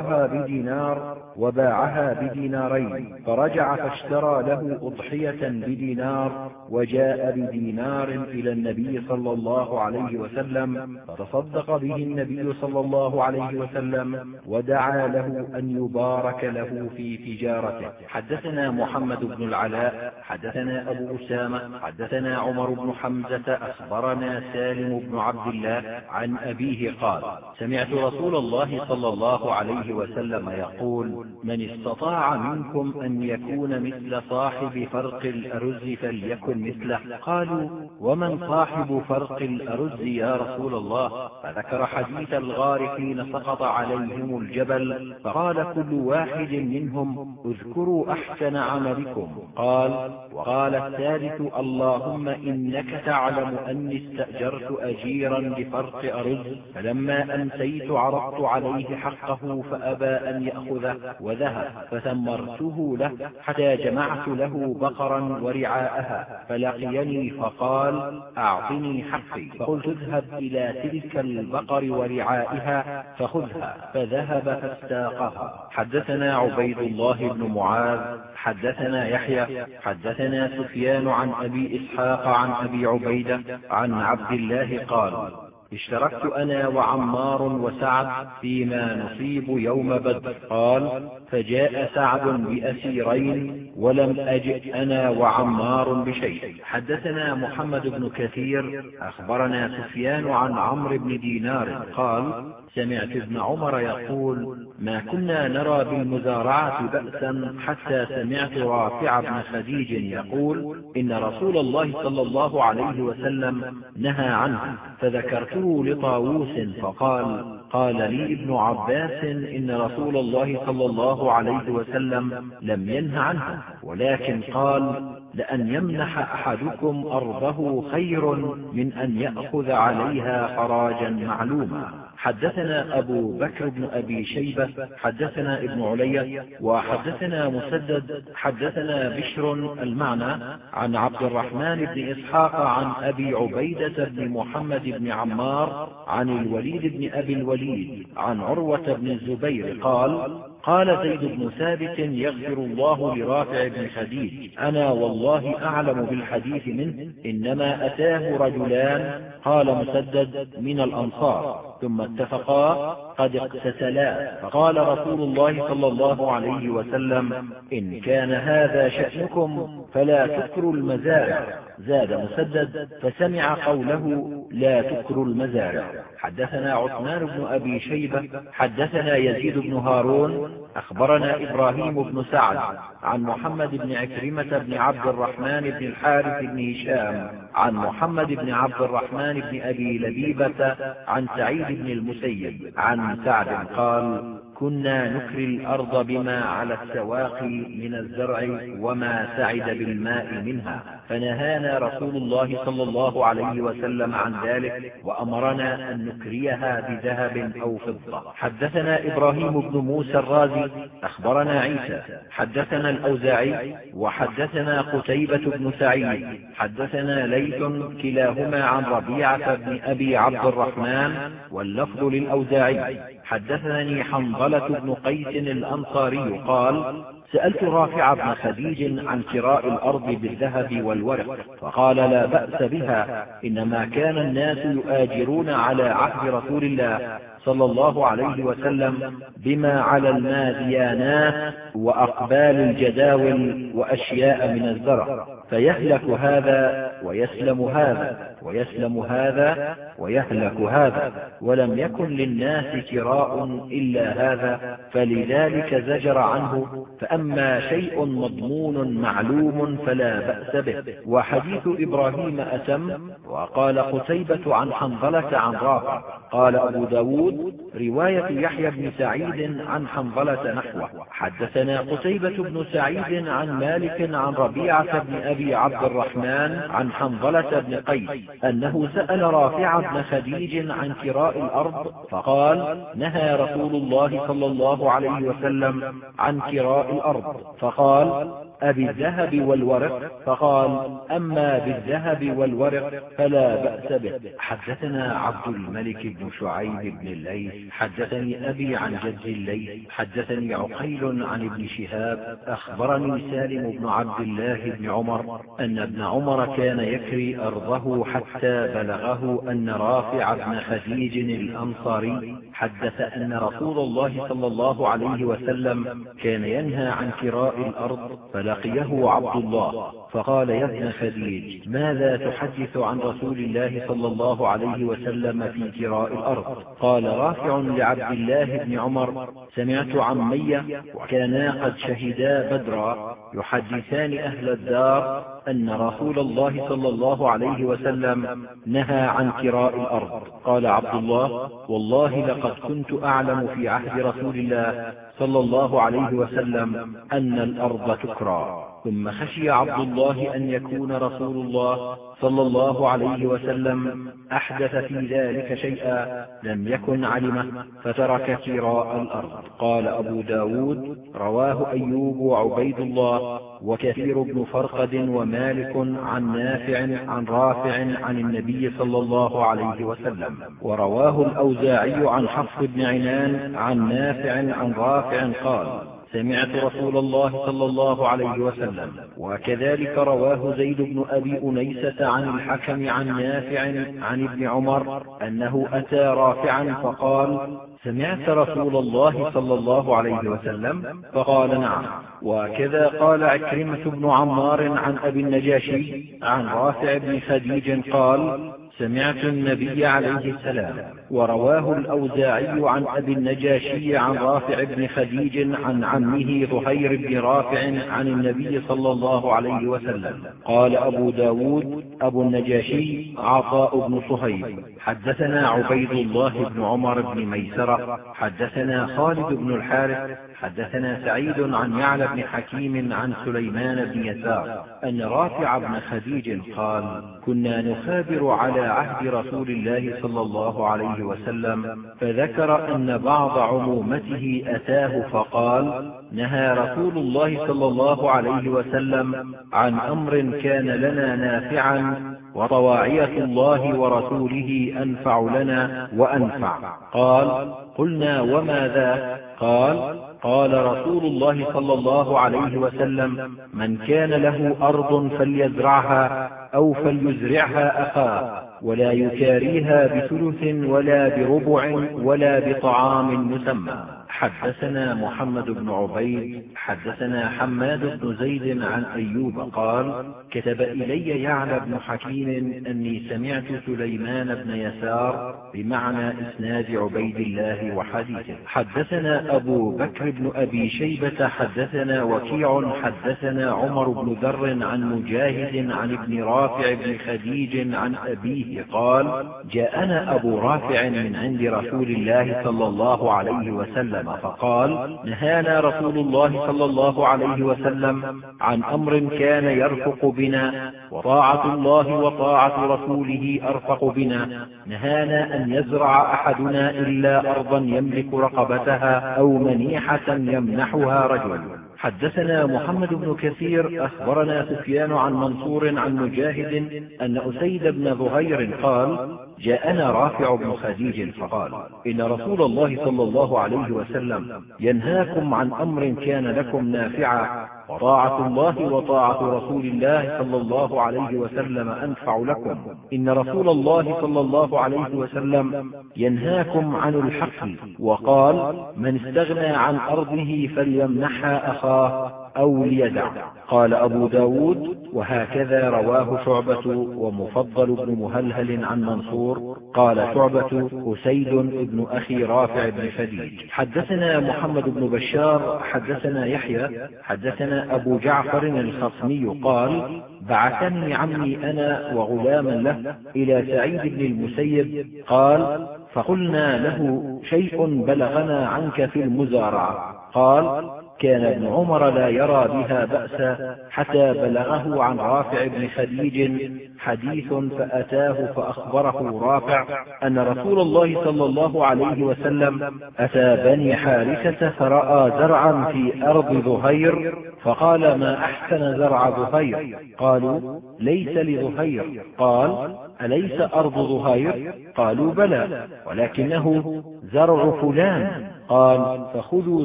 فاشتراها بدينار وباعها بدينارين فرجع فاشترى له أضحية بدينار وجاء بدينار إلى النبي صلى الله عليه وسلم فتصدق به النبي صلى الله عليه وسلم ودعا له أن يبارك له في تجارته. حدثنا محمد بن العلاء حدثنا أبو أسامة حدثنا عمر بن حمزة أخبرنا سالم بن عبد الله عن أبيه قال سمعت رسول الله صلى الله عليه وسلم يقول من استطاع منكم أن يكون مثل صاحب فرق الأرز فليكن مثله. قالوا ومن صاحب فرق الأرز يا رسول الله؟ فذكر حديث الغار حين سقط عليهم الجبل فقال كل واحد منهم اذكروا أحسن عملكم. قال وقال الثالث اللهم إنك تعلم أني استأجرت أجيرا بفرق أرز فلما أمسيت عرضت عليه حقه فأبى أن يأخذه وذهب فثمرته له حتى جمعت له بقرا ورعاءها فلقيني فقال أعطني حقي. فقلت اذهب إلى تلك البقر ورعائها فخذها. فذهب فاستاقها. حدثنا عبيد الله بن معاذ حدثنا يحيى حدثنا سفيان عن أبي إسحاق عن أبي عبيدة عن عبد الله قال اشتركت أنا وعمار وسعد فيما نصيب يوم بدر. قال فجاء سعد بأسيرين ولم أجئ أنا وعمار بشيء. حدثنا محمد بن كثير أخبرنا سفيان عن عمرو بن دينار. قال سمعت ابن عمر يقول ما كنا نرى بالمزارعة بأسا حتى سمعت رافع بن خديج يقول إن رسول الله صلى الله عليه وسلم نهى عنه فذكرته لطاووس فقال قال لي ابن عباس إن رسول الله صلى الله عليه وسلم لم يه عنه ولكن قال لأن يمنح أحدكم أرضه خير من أن يأخذ عليها خراجا معلوما. حدثنا أبو بكر بن أبي شيبة حدثنا ابن علي وحدثنا مسدد حدثنا بشر المعنى عن عبد الرحمن بن إسحاق عن أبي عبيدة بن محمد بن عمار عن الوليد بن أبي الوليد عن عروة بن الزبير قال قال زيد بن ثابت يغفر الله لرافع بن خديج أنا والله أعلم بالحديث منه إنما أتاه رجلان قال مسدد من الأنصار. ثم اتفقا قد اقتتلا. فقال رسول الله صلى الله عليه وسلم إن كان هذا شأنكم فلا تكروا المزارع. زاد مسدد فسمع قوله لا تكروا المزارع. حدثنا عثمان بن أبي شيبة حدثنا يزيد بن هارون أخبرنا إبراهيم بن سعد عن محمد بن عكرمة بن عبد الرحمن بن الحارث بن هشام عن محمد بن عبد الرحمن بن أبي لبيبة عن سعيد بن المسيب عن سعد قال كنا نكري الأرض بما على السواق من الزرع وما سعد بالماء منها. فنهانا رسول الله صلى الله عليه وسلم عن ذلك وأمرنا أن نكريها بذهب أو فضة. حدثنا إبراهيم بن موسى الرازي أخبرنا عيسى. حدثنا الأوزاعي وحدثنا قتيبة بن سعيد. حدثنا ليث كلاهما عن ربيعة بن أبي عبد الرحمن واللفظ للأوزاعي. حدثني حنظلة بن قيس الأنصاري قال سألت رافع بن خديج عن شراء الأرض بالذهب والورق فقال لا بأس بها إنما كان الناس يؤاجرون على عهد رسول الله صلى الله عليه وسلم بما على الماديانات وأقبال الجداول وأشياء من الزرع فيهلك هذا ويسلم هذا. ويسلم هذا ويهلك هذا ولم يكن للناس كراء إلا هذا فلذلك زجر عنه فأما شيء مضمون معلوم فلا بأس به. وحديث إبراهيم أتم وقال قتيبة عن حنظلة عن رافع قال أبو ب داود رواية يحيى بن سعيد عن حنظلة نحوه. حدثنا قتيبة بن سعيد عن مالك عن ربيعة بن أبي عبد الرحمن عن حنظلة بن قيس أنه سأل رافع بن خديج عن كراء الأرض فقال نهى رسول الله صلى الله عليه وسلم عن كراء الأرض. فقال أبي الذهب والورق؟ فقال أما بالذهب والورق فلا بأس به. حدثنا عبد الملك بن شعيب بن الليث حدثني أبي عن جد الليث حدثني عقيل عن ابن شهاب أخبرني سالم بن عبد الله بن عمر أن ابن عمر كان يكري أرضه حتى بلغه أن رافع بن خديج الأنصاري حدث أن رسول الله صلى الله عليه وسلم كان ينهى عن كراء الأرض فلقيه عبد الله. فقال يا ابن خديج ماذا تحدث عن رسول الله صلى الله عليه وسلم في كراء الأرض؟ قال رافع لعبد الله بن عمر سمعت عمي وكانا قد شهدا بدرا. يحدثان أهل الدار أن رسول الله صلى الله عليه وسلم نهى عن كراء الأرض. قال عبد الله والله لقد كنت أعلم في عهد رسول الله صلى الله عليه وسلم أن الأرض تكرى. ثم خشي عبد الله أن يكون رسول الله صلى الله عليه وسلم أحدث في ذلك شيئا لم يكن علمه فترك كراء الأرض. قال أبو ب داود رواه أيوب وعبيد الله وكثير بن فرقد ومالك عن نافع عن رافع عن النبي صلى الله عليه وسلم. ورواه الأوزاعي عن حفص بن عنان عن نافع عن رافع قال سمعت رسول الله صلى الله عليه وسلم وكذلك رواه زيد بن أبي أنيسة عن الحكم عن نافع عن ابن عمر أنه أتى رافعا فقال سمعت رسول الله صلى الله عليه وسلم فقال نعم. وكذا قال عكرمة بن عمار عن أبي النجاشي عن رافع بن خديج قال سمعت النبي عليه السلام ورواه الأوزاعي عن أبي النجاشي عن رافع بن خديج عن عمه ظهير بن رافع عن النبي صلى الله عليه وسلم. قال أبو ب داود أبو النجاشي عطاء بن صهيب. حدثنا عبيد الله بن عمر بن ميسرة. حدثنا خالد بن الحارث. حدثنا سعيد عن يعلى بن حكيم عن سليمان بن يسار أن رافع بن خديج قال كنا نخابر على عهد رسول الله صلى الله عليه وسلم فذكر أن بعض عمومته أتاه فقال نهى رسول الله صلى الله عليه وسلم عن أمر كان لنا نافعا وطواعية الله ورسوله أنفع لنا وأنفع. قال قلنا وما ذا قال قال رسول الله صلى الله عليه وسلم من كان له أرض فليزرعها أو فليزرعها أخاه ولا يكاريها بثلث ولا بربع ولا بطعام مسمى. حدثنا محمد بن عبيد حدثنا حماد بن زيد عن أيوب قال كتب إلي يعلى بن حكيم أني سمعت سليمان بن يسار بمعنى إسناد عبيد الله وحديثه. حدثنا أبو بكر بن أبي شيبة حدثنا وكيع حدثنا عمر بن ذر عن مجاهد عن ابن رافع بن خديج عن أبيه قال جاءنا أبو رافع من عند رسول الله صلى الله عليه وسلم. فقال نهانا رسول الله صلى الله عليه وسلم عن أمر كان يرفق بنا وطاعة الله وطاعة رسوله أرفق بنا. نهانا أن يزرع أحدنا إلا أرضا يملك رقبتها أو منيحة يمنحها رجل. حدثنا محمد بن كثير أخبرنا سفيان عن منصور عن مجاهد أن أسيد بن ظهير قال جاءنا رافع بن خديج فقال إن رسول الله صلى الله عليه وسلم ينهاكم عن أمر كان لكم نافعا وطاعة الله وطاعة رسول الله صلى الله عليه وسلم أنفع لكم. إن رسول الله صلى الله عليه وسلم ينهاكم عن الحق وقال من استغنى عن أرضه فليمنحها أخاه. أو ليدع قال أبو ب داود وهكذا رواه شعبة ومفضل بن مهلهل عن منصور. قال شعبة أسيد بن أخي رافع بن خديج حدثنا محمد بن بشار حدثنا يحيى حدثنا أبو جعفر الخصمي قال بعثني عمي أنا وغلاما له إلى سعيد بن المسيب. قال فقلنا له شيء بلغنا عنك في المزارعة قال كان ابن عمر لا يرى بها بأسا حتى بلغه عن رافع بن خديج حديث فأتاه فأخبره رافع أن رسول الله صلى الله عليه وسلم أتى بني حارثة فرأى زرعا في أرض ظهير فقال ما أحسن زرع ظهير قالوا ليس لظهير قال أليس أرض ظهير قالوا بلى ولكنه زرع فلان. قال فخذوا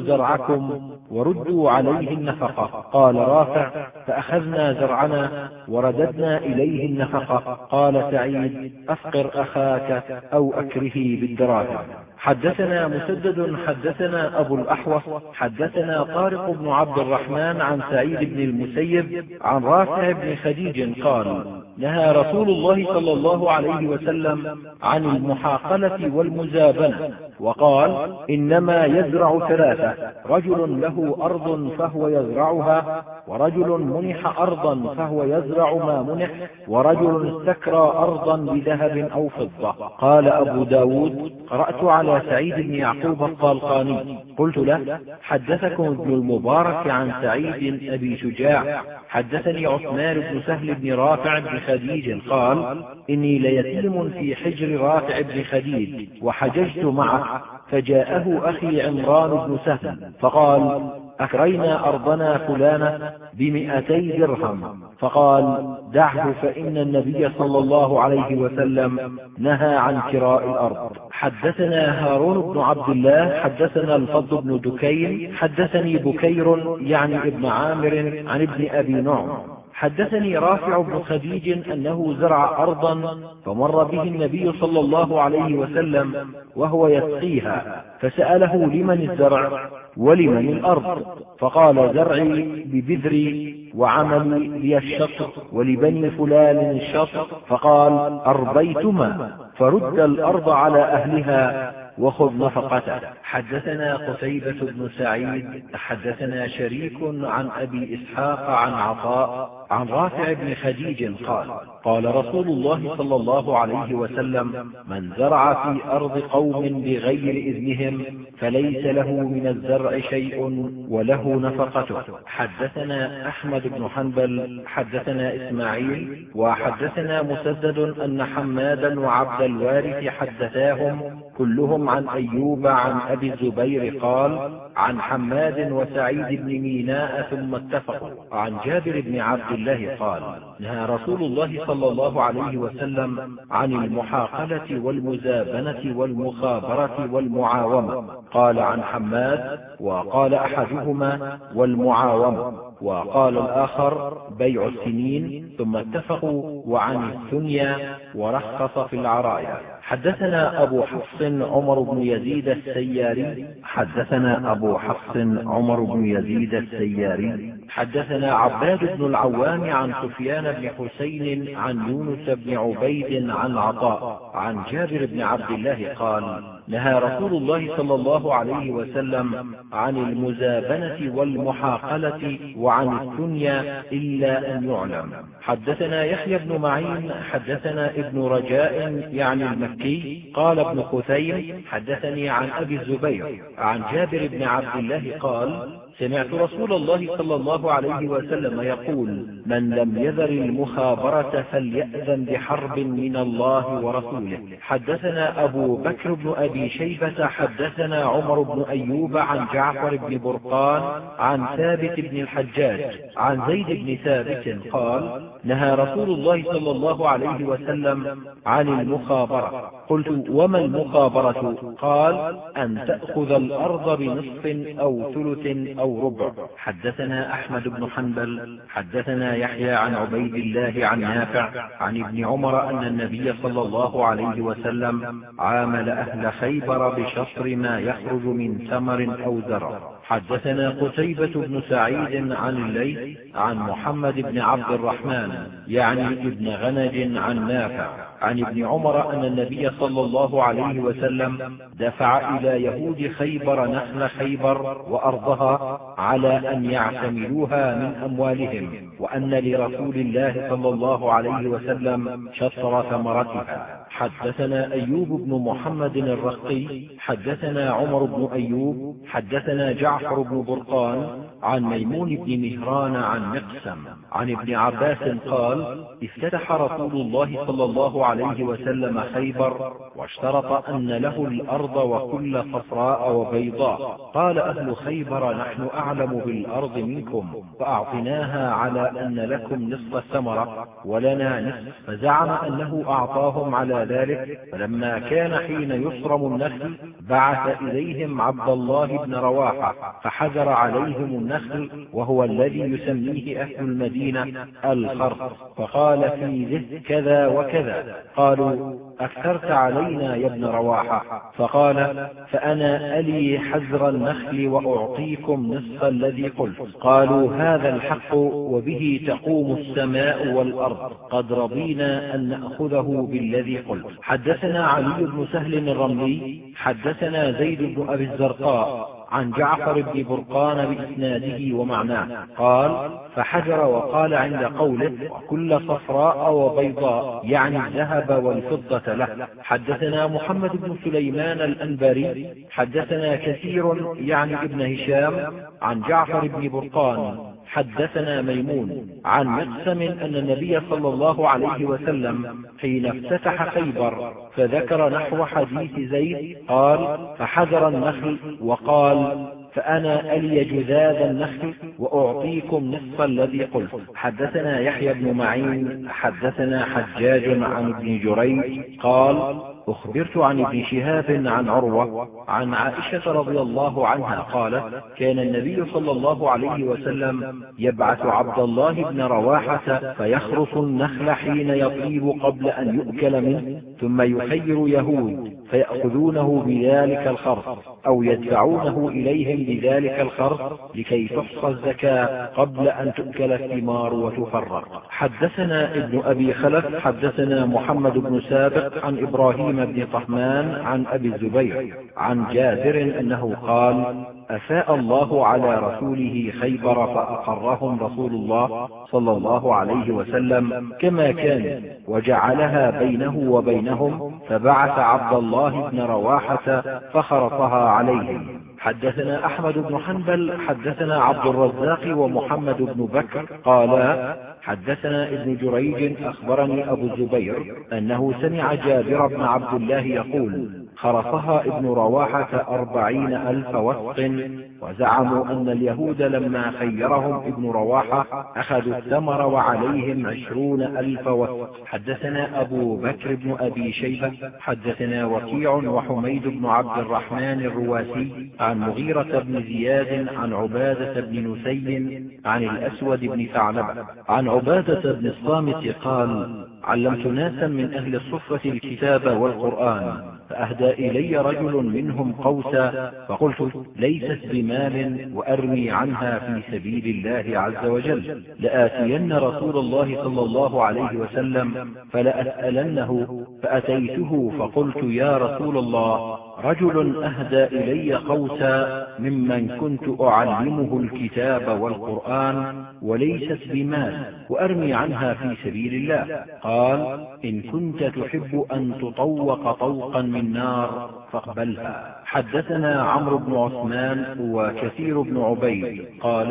زرعكم وردوا عليه النفقة قال رافع. فأخذنا زرعنا ورددنا إليه النفقة قال سعيد أفقر أخاك أو أكره بالدراهم. حدثنا مسدد حدثنا أبو الأحوص حدثنا طارق بن عبد الرحمن عن سعيد بن المسيب عن رافع بن خديج قال نهى رسول الله صلى الله عليه وسلم عن المحاقلة والمزابنة. وقال إنما يزرع ثلاثة رجل له أرض فهو يزرعها ورجل منح أرضا فهو يزرع ما منح ورجل استكرى أرضا بذهب أو فضة. قال أبو ب داود قرأت على سعيد بن يعقوب الطالقاني. قلت له حدثكم ابن المبارك عن سعيد أبي شجاع. حدثني عثمان بن سهل بن رافع بن خديج قال إني ليتيم في حجر رافع بن خديج وحججت معه فجاءه أخي عمران بن سهل فقال أكرينا أرضنا فلانة بمئتي درهم. فقال دعه فإن النبي صلى الله عليه وسلم نهى عن كراء الأرض. حدثنا هارون بن عبد الله حدثنا الفضل بن دكين حدثني بكير يعني ابن عامر عن ابن أبي نعم. حدثني رافع بن خديج أنه زرع أرضا فمر به النبي صلى الله عليه وسلم وهو يسقيها فسأله لمن الزرع ولمن الأرض فقال زرعي ببذري وعملي لي الشطر ولبني فلان الشطر فقال أربيتما فرد الأرض على أهلها وخذ نفقته. حدثنا قتيبة بن سعيد حدثنا شريك عن أبي إسحاق عن عطاء عن رافع بن خديج قال قال رسول الله صلى الله عليه وسلم من زرع في أرض قوم بغير إذنهم فليس له من الزرع شيء وله نفقته. حدثنا أحمد بن حنبل حدثنا إسماعيل وحدثنا مسدد أن حمادا وعبد الوارث حدثاهم كلهم عن أيوب عن أبي الزبير قال عن حماد وسعيد بن ميناء ثم اتفقوا. عن جابر بن عبد الله قال نهى رسول الله صلى الله عليه وسلم عن المحاقلة والمزابنة والمخابرة والمعاومة. قال عن حماد وقال أحدهما والمعاومة وقال الآخر بيع السنين ثم اتفقوا وعن الثنيا ورخص في العرايا حدثنا أبو حفص عمر بن يزيد السياري. حدثنا أبو حفص عمر بن يزيد السياري. حدثنا عباد بن العوام عن سفيان بن حسين عن يونس بن عبيد عن عطاء عن جابر بن عبد الله قال نهى رسول الله صلى الله عليه وسلم عن المزابنة والمحاقلة وعن الدنيا إلا أن يعلم. حدثنا يحيى بن معين حدثنا ابن رجاء يعني المكي قال ابن خثيم حدثني عن أبي الزبير عن جابر بن عبد الله قال سمعت رسول الله صلى الله عليه وسلم يقول من لم يذر المخابرة فليأذن بحرب من الله ورسوله. حدثنا أبو بكر بن أبي شيبة حدثنا عمر بن أيوب عن جعفر بن برقان عن ثابت بن الحجاج عن زيد بن ثابت قال نهى رسول الله صلى الله عليه وسلم عن المخابرة. قلت وما المخابرة؟ قال أن تأخذ الأرض بنصف أو ثلث أو ربع. حدثنا أحمد بن حنبل حدثنا يحيى عن عبيد الله عن نافع عن ابن عمر أن النبي صلى الله عليه وسلم عامل أهل خيبر بشطر ما يخرج من ثمر أو زرع. حدثنا قتيبة بن سعيد عن الليث عن محمد بن عبد الرحمن يعني ابن غنج عن نافع. عن ابن عمر أن النبي صلى الله عليه وسلم دفع إلى يهود خيبر نخل خيبر وأرضها على أن يعتملوها من أموالهم وأن لرسول الله صلى الله عليه وسلم شطر ثمرتها. حدثنا أيوب بن محمد الرقي حدثنا عمر بن أيوب حدثنا جعفر بن برقان عن ميمون بن مهران عن مقسم عن ابن عباس قال افتتح رسول الله صلى الله عليه وسلم خيبر واشترط أن له الأرض وكل صفراء وبيضاء. قال أهل خيبر نحن أعلم بالأرض منكم فأعطناها على أن لكم نصف الثمرة ولنا نصف. فزعم أنه أعطاهم على ذلك فلما كان حين يصرم النخل بعث إليهم عبد الله بن رواحة فحذر عليهم النخل وهو الذي يسميه أهل المدينة الخرص فقال في ذه كذا وكذا. قالوا أكثرت علينا يا ابن رواحة. فقال فأنا ألي حزر النخل وأعطيكم نصف الذي قلت. قالوا هذا الحق وبه تقوم السماء والأرض. قد رضينا أن نأخذه بالذي قلت. حدثنا علي بن سهل الرملي حدثنا زيد بن أبي الزرقاء عن جعفر بن برقان بإسناده ومعناه. قال فحجر وقال عند قوله وكل صفراء وبيضاء. يعني الذهب والفضة له. حدثنا محمد بن سليمان الأنباري. حدثنا كثير يعني ابن هشام عن جعفر بن برقان. حدثنا ميمون عن مقسم أن النبي صلى الله عليه وسلم حين افتتح خيبر. فذكر نحو حديث زيد قال فحذر النخل وقال فأنا ألي جذاذ النخل وأعطيكم نصف الذي قلت. حدثنا يحيى بن معين حدثنا حجاج عن ابن جريج قال أخبرت عن ابن شهاب عن عروة عن عائشة رضي الله عنها قالت كان النبي صلى الله عليه وسلم يبعث عبد الله بن رواحة فيخرص النخل حين يطيب قبل أن يؤكل منه ثم يخير يهود. فيأخذونه بذلك الخرص أو يدفعونه إليهم بذلك الخرص لكي تحصى الزكاة قبل أن تؤكل الثمار وتفرق. حدثنا ابن أبي خلف حدثنا محمد بن سابق عن إبراهيم بن طهمان عن أبي الزبير عن جابر أنه قال أفاء الله على رسوله خيبر فأقرهم رسول الله صلى الله عليه وسلم كما كان وجعلها بينه وبينهم فبعث عبد الله بن رواحة فخرطها عليهم. حدثنا أحمد بن حنبل حدثنا عبد الرزاق ومحمد بن بكر قالا حدثنا ابن جريج أخبرني أبو الزبير أنه سمع جابر بن عبد الله يقول خرصها ابن رواحة أربعين ألف وسق وزعموا أن اليهود لما خيرهم ابن رواحة أخذوا الثمر وعليهم عشرون ألف وسق. حدثنا أبو بكر بن أبي شيبة حدثنا وكيع وحميد بن عبد الرحمن الرواسي عن مغيرة بن زياد عن عبادة بن نسي عن الأسود بن ثعلبة. عن عبادة بن الصامت قال علمت ناسا من أهل الصفة الكتاب والقرآن. فأهدى إلي رجل منهم قوسا فقلت ليست بمال وأرمي عنها في سبيل الله عز وجل لآتين رسول الله صلى الله عليه وسلم فلأسألنه فأتيته فقلت يا رسول الله رجل أهدى إلي قوسا ممن كنت أعلمه الكتاب والقرآن وليست بمال وأرمي عنها في سبيل الله. قال إن كنت تحب أن تطوق طوقا من نار فاقبلها. حدثنا عمرو بن عثمان وكثير بن عبيد. قال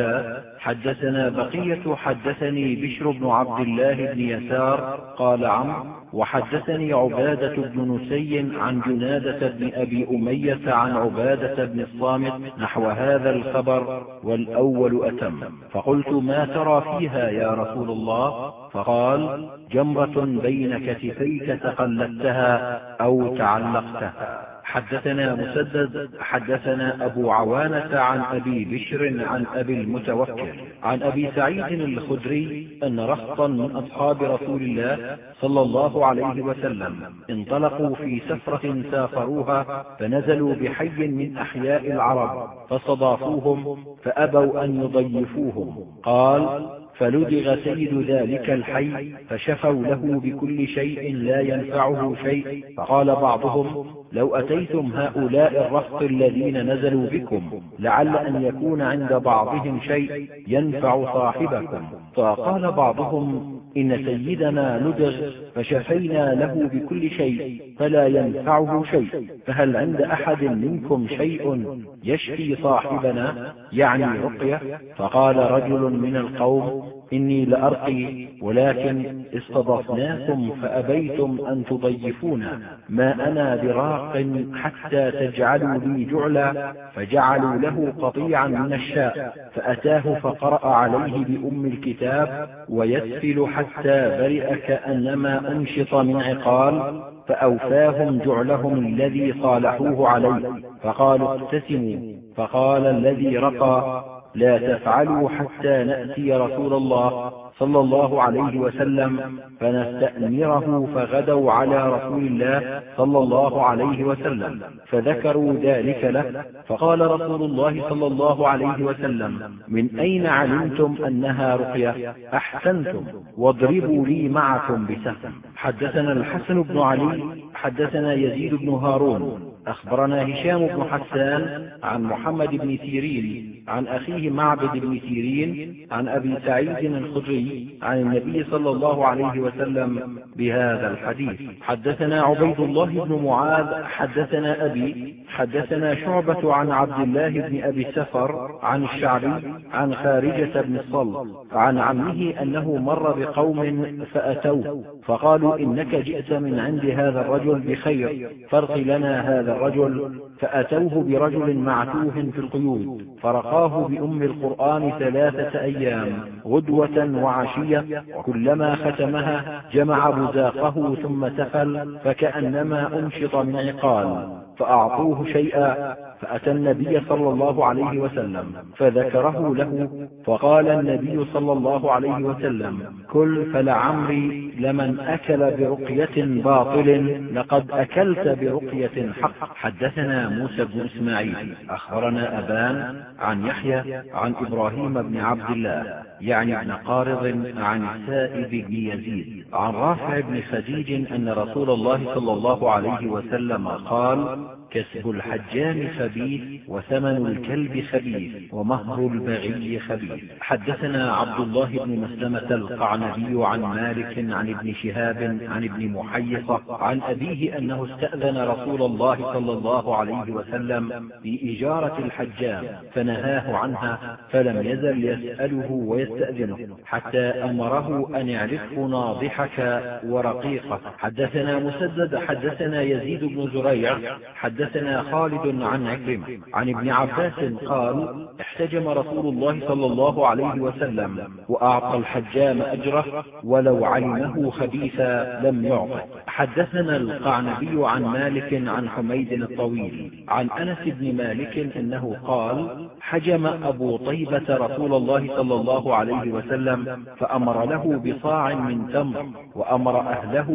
حدثنا بقية حدثني بشر بن عبد الله بن يسار. قال عمرو وحدثني عبادة بن نسي عن جنادة بن أبي أمية عن عبادة بن الصامت نحو هذا الخبر والأول أتم. فقلت ما ترى فيها يا رسول الله؟ فقال جمرة بين كتفيك تقلدتها أو تعلقتها. حدثنا مسدد حدثنا أبو عوانة عن أبي بشر عن أبي المتوكل عن أبي سعيد الخدري أن رهطا من أصحاب رسول الله صلى الله عليه وسلم انطلقوا في سفرة سافروها فنزلوا بحي من أحياء العرب فاستضافوهم فأبوا أن يضيفوهم. قال فلدغ سيد ذلك الحي فشفوا له بكل شيء لا ينفعه شيء. فقال بعضهم لو أتيتم هؤلاء الرهط الذين نزلوا بكم لعل أن يكون عند بعضهم شيء ينفع صاحبكم. فقال بعضهم إن سيدنا لدغ فشفينا له بكل شيء فلا ينفعه شيء. فهل عند أحد منكم شيء يشفي صاحبنا؟ يعني رقية؟ فقال رجل من القوم إني لأرقي ولكن استضفناكم فأبيتم أن تضيفونا. ما أنا براق حتى تجعلوا لي جعلا فجعلوا له قطيعا من الشاء. فأتاه فقرأ عليه بأم الكتاب ويسفل حتى برئ كأنما أنشط من عقال فأوفاهم جعلهم الذي صالحوه عليه. فقالوا ابتسموا فقال الذي رقى لا تفعلوا حتى نأتي رسول الله صلى الله عليه وسلم فنستأمره فغدوا على رسول الله صلى الله عليه وسلم فذكروا ذلك له فقال رسول الله صلى الله عليه وسلم من أين علمتم أنها رقية؟ أحسنتم واضربوا لي معكم بسهم. حدثنا الحسن بن علي حدثنا يزيد بن هارون أخبرنا هشام بن حسان عن محمد بن سيرين عن أخيه معبد بن سيرين عن أبي سعيد الخدري عن النبي صلى الله عليه وسلم بهذا الحديث. حدثنا عبيد الله بن معاذ حدثنا أبي حدثنا شعبة عن عبد الله بن أبي سفر عن الشعبي عن خارجة بن الصل عن عمه أنه مر بقوم فأتوه فقالوا إنك جئت من عند هذا الرجل بخير فارق لنا هذا الرجل فأتوه برجل معتوه في القيود فرقاه بأم القرآن ثلاثة أيام غدوة وعشية وكلما ختمها جمع بزاقه ثم تفل فكأنما أنشط من عقال فأعطوه شيئا فأتى النبي صلى الله عليه وسلم فذكره له فقال النبي صلى الله عليه وسلم كل فلعمري لمن أكل برقية باطل لقد أكلت برقية حق. حدثنا موسى بن إسماعيل أخبرنا أبان عن يحيى عن إبراهيم بن عبد الله يعني ابن قارض عن السائب بن يزيد عن رافع بن خديج أن رسول الله صلى الله عليه وسلم قال كسب الحجام خبيث وثمن الكلب خبيث ومهر البغي خبيث. حدثنا عبد الله بن مسلمة القعنبي عن مالك عن ابن شهاب عن ابن محيصة عن أبيه أنه استأذن رسول الله صلى الله عليه وسلم في إجارة الحجام فنهاه عنها فلم يزل يسأله ويستأذنه حتى أمره أن يعرفه ناضحك ورقيقة. حدثنا مسدد حدثنا يزيد بن زريع حدثنا خالد عن عكرمة عن ابن عباس قال احتجم رسول الله صلى الله عليه وسلم وأعطى الحجام أجره ولو علمه خبيثا لم يعطه. حدثنا القعنبي عن مالك عن حميد الطويل عن أنس بن مالك أنه قال حجم أبو طيبة رسول الله صلى الله عليه وسلم فأمر له بصاع من تمر وأمر أهله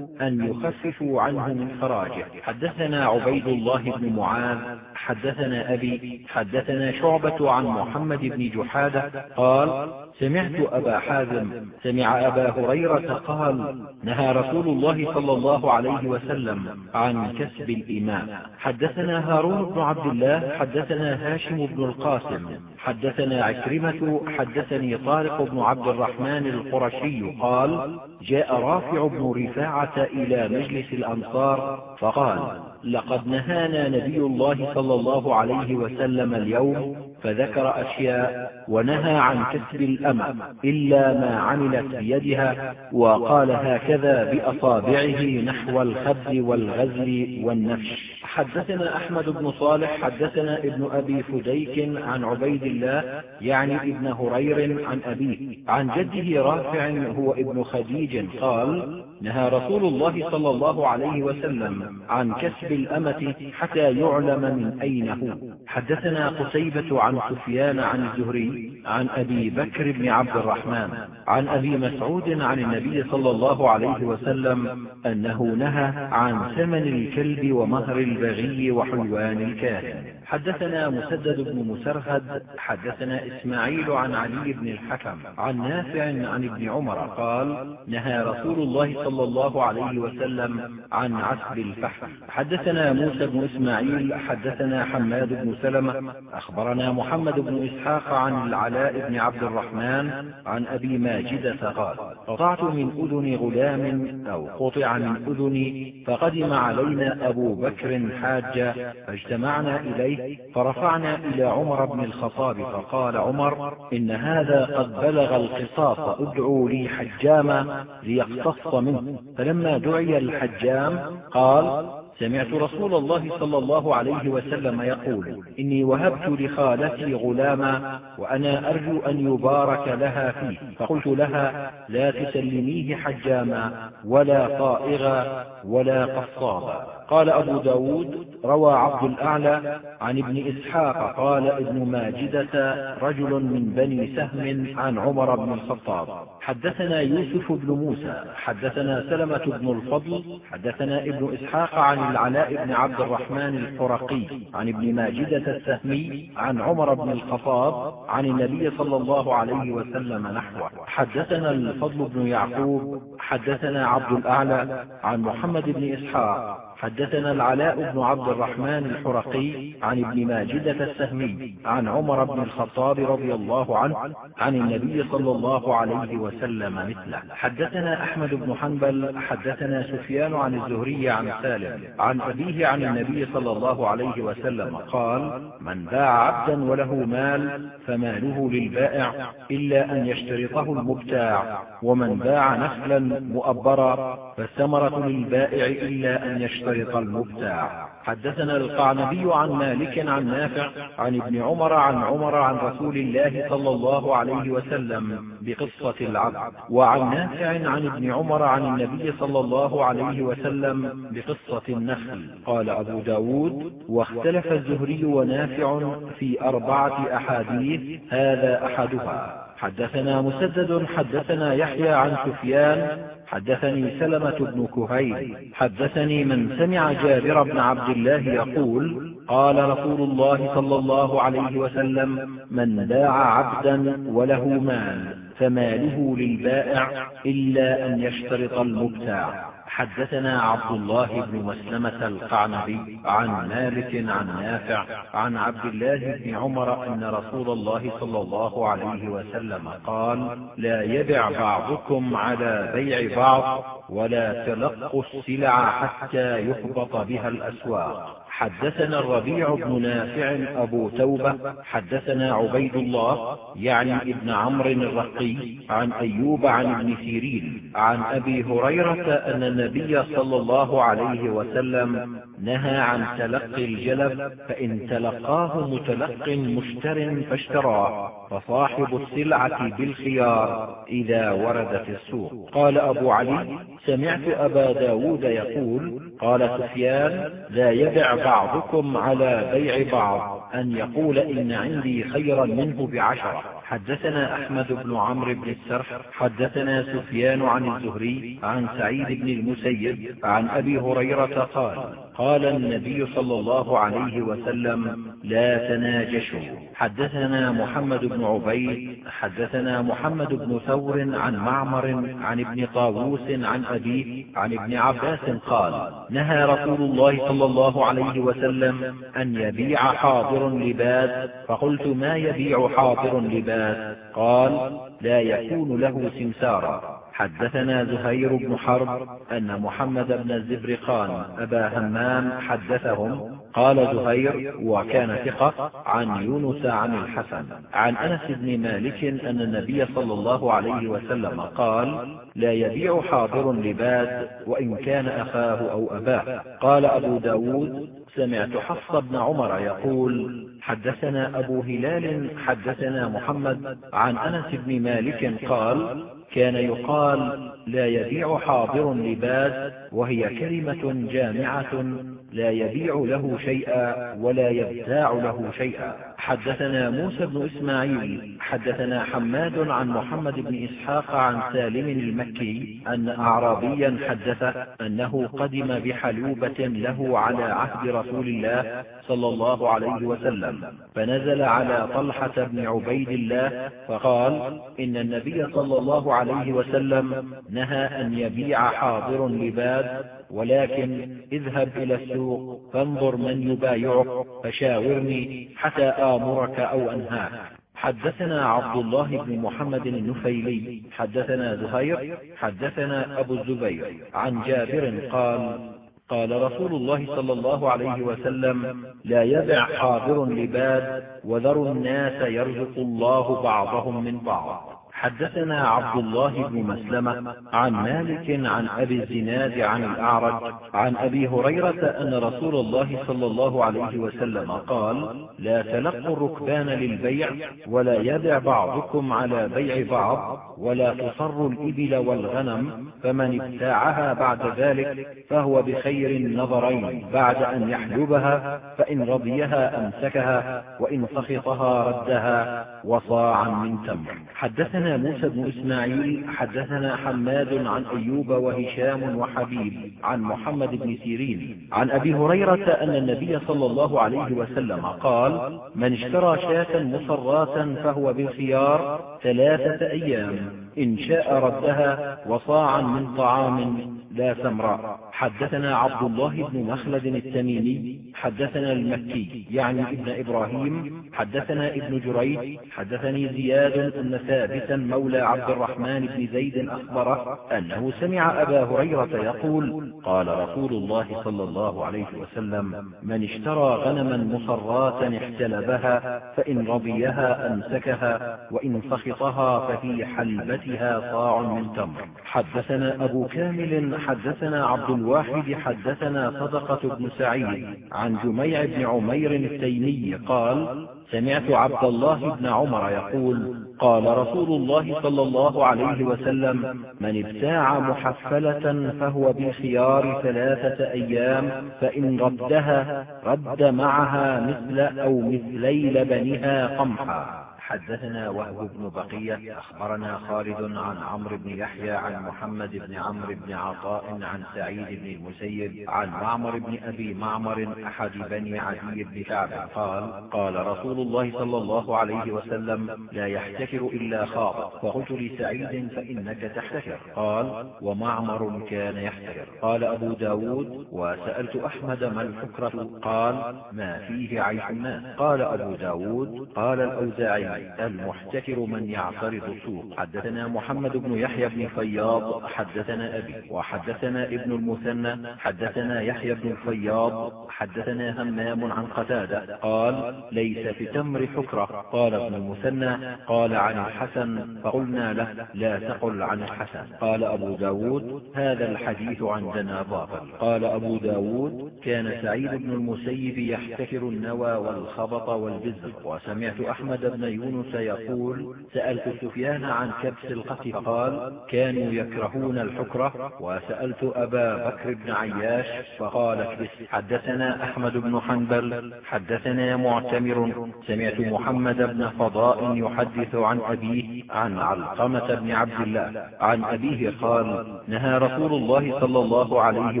أن يخففوا عنه من خراجه. حدثنا عبيد الله بن معاذ حدثنا أبي حدثنا شعبة عن محمد بن جحادة قال سمعت أبا حازم سمع أبا هريرة قال نهى رسول الله صلى الله عليه وسلم عن كسب الإمام حدثنا هارون بن عبد الله حدثنا هاشم بن القاسم حدثنا عكرمة حدثني طارق بن عبد الرحمن القرشي قال جاء رافع بن رفاعة إلى مجلس الأنصار فقال لقد نهانا نبي الله صلى الله عليه وسلم اليوم فذكر أشياء ونهى عن كسب الأمة إلا ما عملت بيدها وقال هكذا بأصابعه نحو الخد والغزل والنفش. حدثنا أحمد بن صالح حدثنا ابن أبي فديك عن عبيد الله يعني ابن هرير عن أبيه. عن جده رافع هو ابن خديج قال نهى رسول الله صلى الله عليه وسلم عن كسب الأمة حتى يعلم من أين هو. حدثنا قتيبة عن سفيان عن الزهري عن أبي بكر بن عبد الرحمن عن أبي مسعود عن النبي صلى الله عليه وسلم أنه نهى عن ثمن الكلب ومهر البغي وحلوان الكاهن. حدثنا مسدد بن مسرهد حدثنا إسماعيل عن علي بن الحكم عن نافع عن ابن عمر قال نهى رسول الله صلى الله عليه وسلم عن عسب الفحم. حدثنا موسى بن إسماعيل حدثنا حماد بن سلمة أخبرنا محمد بن إسحاق عن العلاء بن عبد الرحمن عن أبي ماجدة قال قطعت من أذن غلام أو قطع من أذني فقدم علينا أبو بكر حاجة فاجتمعنا إليه فرفعنا إلى عمر بن الخطاب فقال عمر إن هذا قد بلغ القصاص ادعوا لي حجاما ليقتص منه. فلما دعي الحجام قال سمعت رسول الله صلى الله عليه وسلم يقول إني وهبت لخالتي غلاما وأنا أرجو أن يبارك لها فيه. فقلت لها لا تسلميه حجاما ولا طائغا ولا قصابا. قال أبو ب داود روى عبد الأعلى عن ابن إسحاق قال ابن ماجدة رجل من بني سهم عن عمر بن الخطاب. حدثنا يوسف بن موسى حدثنا سلمة بن الفضل حدثنا ابن إسحاق عن العلاء بن عبد الرحمن الحرقي عن ابن ماجدة السهمي عن عمر بن الخطاب عن النبي صلى الله عليه وسلم نحوه. حدثنا الفضل بن يعقوب حدثنا عبد الأعلى عن محمد بن إسحاق حدثنا العلاء بن عبد الرحمن الحرقي عن ابن ماجدة السهمي عن عمر بن الخطاب رضي الله عنه عن النبي صلى الله عليه وسلم مثله. حدثنا أحمد بن حنبل حدثنا سفيان عن الزهري عن سالم عن أبيه عن النبي صلى الله عليه وسلم قال من باع عبدا وله مال فماله للبائع إلا أن يشترطه المبتاع ومن باع نخلا مؤبرا فالثمرة للبائع إلا أن يشترط المبتاع حدثنا القعنبي عن مالك عن نافع عن ابن عمر عن عمر عن رسول الله صلى الله عليه وسلم بقصة العبد. وعن نافع عن ابن عمر عن النبي صلى الله عليه وسلم بقصة النخل. قال أبو ب داود واختلف الزهري ونافع في أربعة أحاديث هذا أحدها. حدثنا مسدد حدثنا يحيى عن سفيان حدثني سلمة بن كهيل. حدثني من سمع جابر بن عبد الله يقول قال رسول الله صلى الله عليه وسلم من باع عبدا وله مال فماله للبائع إلا أن يشترط المبتاع. حدثنا عبد الله بن مسلمة القعنبي عن مالك عن نافع عن عبد الله بن عمر أن رسول الله صلى الله عليه وسلم قال لا يبع بعضكم على بيع بعض ولا تلقوا السلع حتى يهبط بها الأسواق. حدثنا الربيع بن نافع أبو توبة حدثنا عبيد الله يعني ابن عمرو الرقي عن أيوب عن ابن سيرين عن أبي هريرة أن النبي صلى الله عليه وسلم نهى عن تلقي الجلب فإن تلقاه متلق مشتر فاشتراه. فصاحب السلعة بالخيار إذا ورد في السوق. قال أبو علي سمعت أبا ب داود يقول قال سفيان لا يبع بعضكم على بيع بعض. أن يقول إن عندي خيرا منه بعشرة. حدثنا أحمد بن عمرو بن السرح. حدثنا سفيان عن الزهري عن سعيد بن المسيب عن أبي هريرة قال قال النبي صلى الله عليه وسلم لا تناجشوا. حدثنا محمد بن عبيد حدثنا محمد بن ثور عن معمر عن ابن طاووس عن أبيه عن ابن عباس قال نهى رسول الله صلى الله عليه وسلم أن يبيع حاضر لباد فقلت ما يبيع حاضر لباد قال لا يكون له سمسارا حدثنا زهير بن حرب أن محمد بن الزبرقان أبا همام حدثهم. قال زهير وكان ثقة عن يونس عن الحسن. عن أنس بن مالك أن النبي صلى الله عليه وسلم قال لا يبيع حاضر لباد وإن كان أخاه أو أباه. قال أبو ب داود سمعت حفص بن عمر يقول حدثنا أبو هلال حدثنا محمد. عن أنس بن مالك قال كان يقال لا يبيع حاضر لباد وهي كلمة جامعة لا يبيع له شيئا ولا يبتاع له شيئا. حدثنا موسى بن إسماعيل حدثنا حماد عن محمد بن إسحاق عن سالم المكي أن أعرابيا حدثه أنه قدم بحلوبة له على عهد رسول الله صلى الله عليه وسلم فنزل على طلحة بن عبيد الله فقال إن النبي صلى الله عليه وسلم نهى أن يبيع حاضر لباد ولكن اذهب إلى السوق فانظر من يبايعك فشاورني حتى آمرك أو أنهاك. حدثنا عبد الله بن محمد النفيلي حدثنا زهير حدثنا أبو الزبير عن جابر قال قال رسول الله صلى الله عليه وسلم لا يبع حاضر لباد وذروا الناس يرزق الله بعضهم من بعض. حدثنا عبد الله بن مسلمة عن مالك عن أبي الزناد عن الأعرج عن أبي هريرة أن رسول الله صلى الله عليه وسلم قال لا تلقوا الركبان للبيع ولا يبع بعضكم على بيع بعض ولا تصر الإبل والغنم فمن ابتاعها بعد ذلك فهو بخير النظرين بعد أن يحلبها فإن رضيها أمسكها وإن سخطها ردها وصاعا من تمر. حدثنا موسى بن إسماعيل حدثنا حماد عن أيوب وهشام وحبيب عن محمد بن سيرين عن أبي هريرة أن النبي صلى الله عليه وسلم قال من اشترى شاة مصراة فهو بالخيار ثلاثة أيام إن شاء ردها وصاعا من طعام لا سمراء. حدثنا عبد الله بن مخلد التميمي حدثنا المكي يعني ابن إبراهيم حدثنا ابن جريج حدثني زياد أن ثابتا مولى عبد الرحمن بن زيد أخبره أنه سمع أبا هريرة يقول قال رسول الله صلى الله عليه وسلم من اشترى غنما مصرات احتلبها فإن رضيها أمسكها وإن سخطها ففي حلبتها صاع من تمر. حدثنا أبو كامل حدثنا عبد الواحد حدثنا صدقة بن سعيد عن جميع بن عمير التيمي قال سمعت عبد الله بن عمر يقول قال رسول الله صلى الله عليه وسلم من ابتاع محفلة فهو بالخيار ثلاثة أيام فإن ردها رد معها مثل أو مثلي لبنها قمحا. حدثنا وهب بن بقية أخبرنا خالد عن عمرو بن يحيى عن محمد بن عمرو بن عطاء عن سعيد بن المسيب عن معمر بن أبي معمر أحد بني عدي بن كعب. قال قال رسول الله صلى الله عليه وسلم لا يحتكر إلا خاطب فقلت لسعيد فإنك تحتكر. قال ومعمر كان يحتكر. قال أبو ب داود وسألت أحمد ما الفكرة. قال ما فيه عيش الناس. قال أبو ب داود قال الأوزاعي المحتكر من يعترض السوق حدثنا محمد بن يحيى بن فياض حدثنا أبي وحدثنا ابن المثنى حدثنا يحيى بن الفياض حدثنا همام عن قتادة. قال ليس في تمر حكرة. قال ابن المثنى قال عن الحسن فقلنا له لا تقل عن الحسن. قال أبو ب داود هذا الحديث عندنا باطل. قال أبو ب داود كان سعيد بن المسيب يحتكر النوى والخبط والبزر وسمعت أحمد بن يونس يونس يقول سألت سفيان عن كبس القتل قال كانوا يكرهون الحكرة وسألت أبا بكر بن عياش فقال اكبس حدثنا أحمد بن حنبل حدثنا معتمر سمعت محمد بن فضاء يحدث عن أبيه عن علقمة بن عبد الله عن أبيه قال نهى رسول الله صلى الله عليه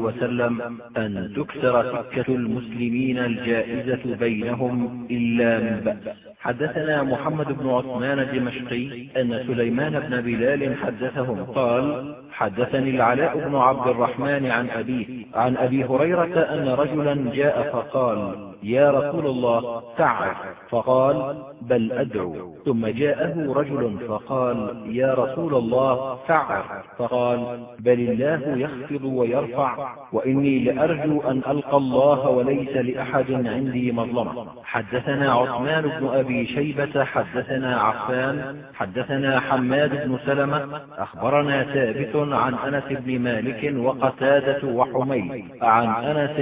وسلم أن تكسر سكة المسلمين الجائزة بينهم إلا من بأس. حدثنا محمد محمد بن عثمان الدمشقي أن سليمان بن بلال حدثهم. قال حدثني العلاء بن عبد الرحمن عن أبيه عن أبي هريرة أن رجلا جاء فقال يا رسول الله تعف. فقال بل أدعو. ثم جاءه رجل فقال يا رسول الله تعف. فقال بل الله يخفض ويرفع وإني لأرجو أن ألقى الله وليس لأحد عندي مظلمة. حدثنا عثمان بن أبي شيبة حدثنا عفان حدثنا حماد بن سلمة. أخبرنا ثابت عن أنس بن مالك وقتادة وحميد. عن أنس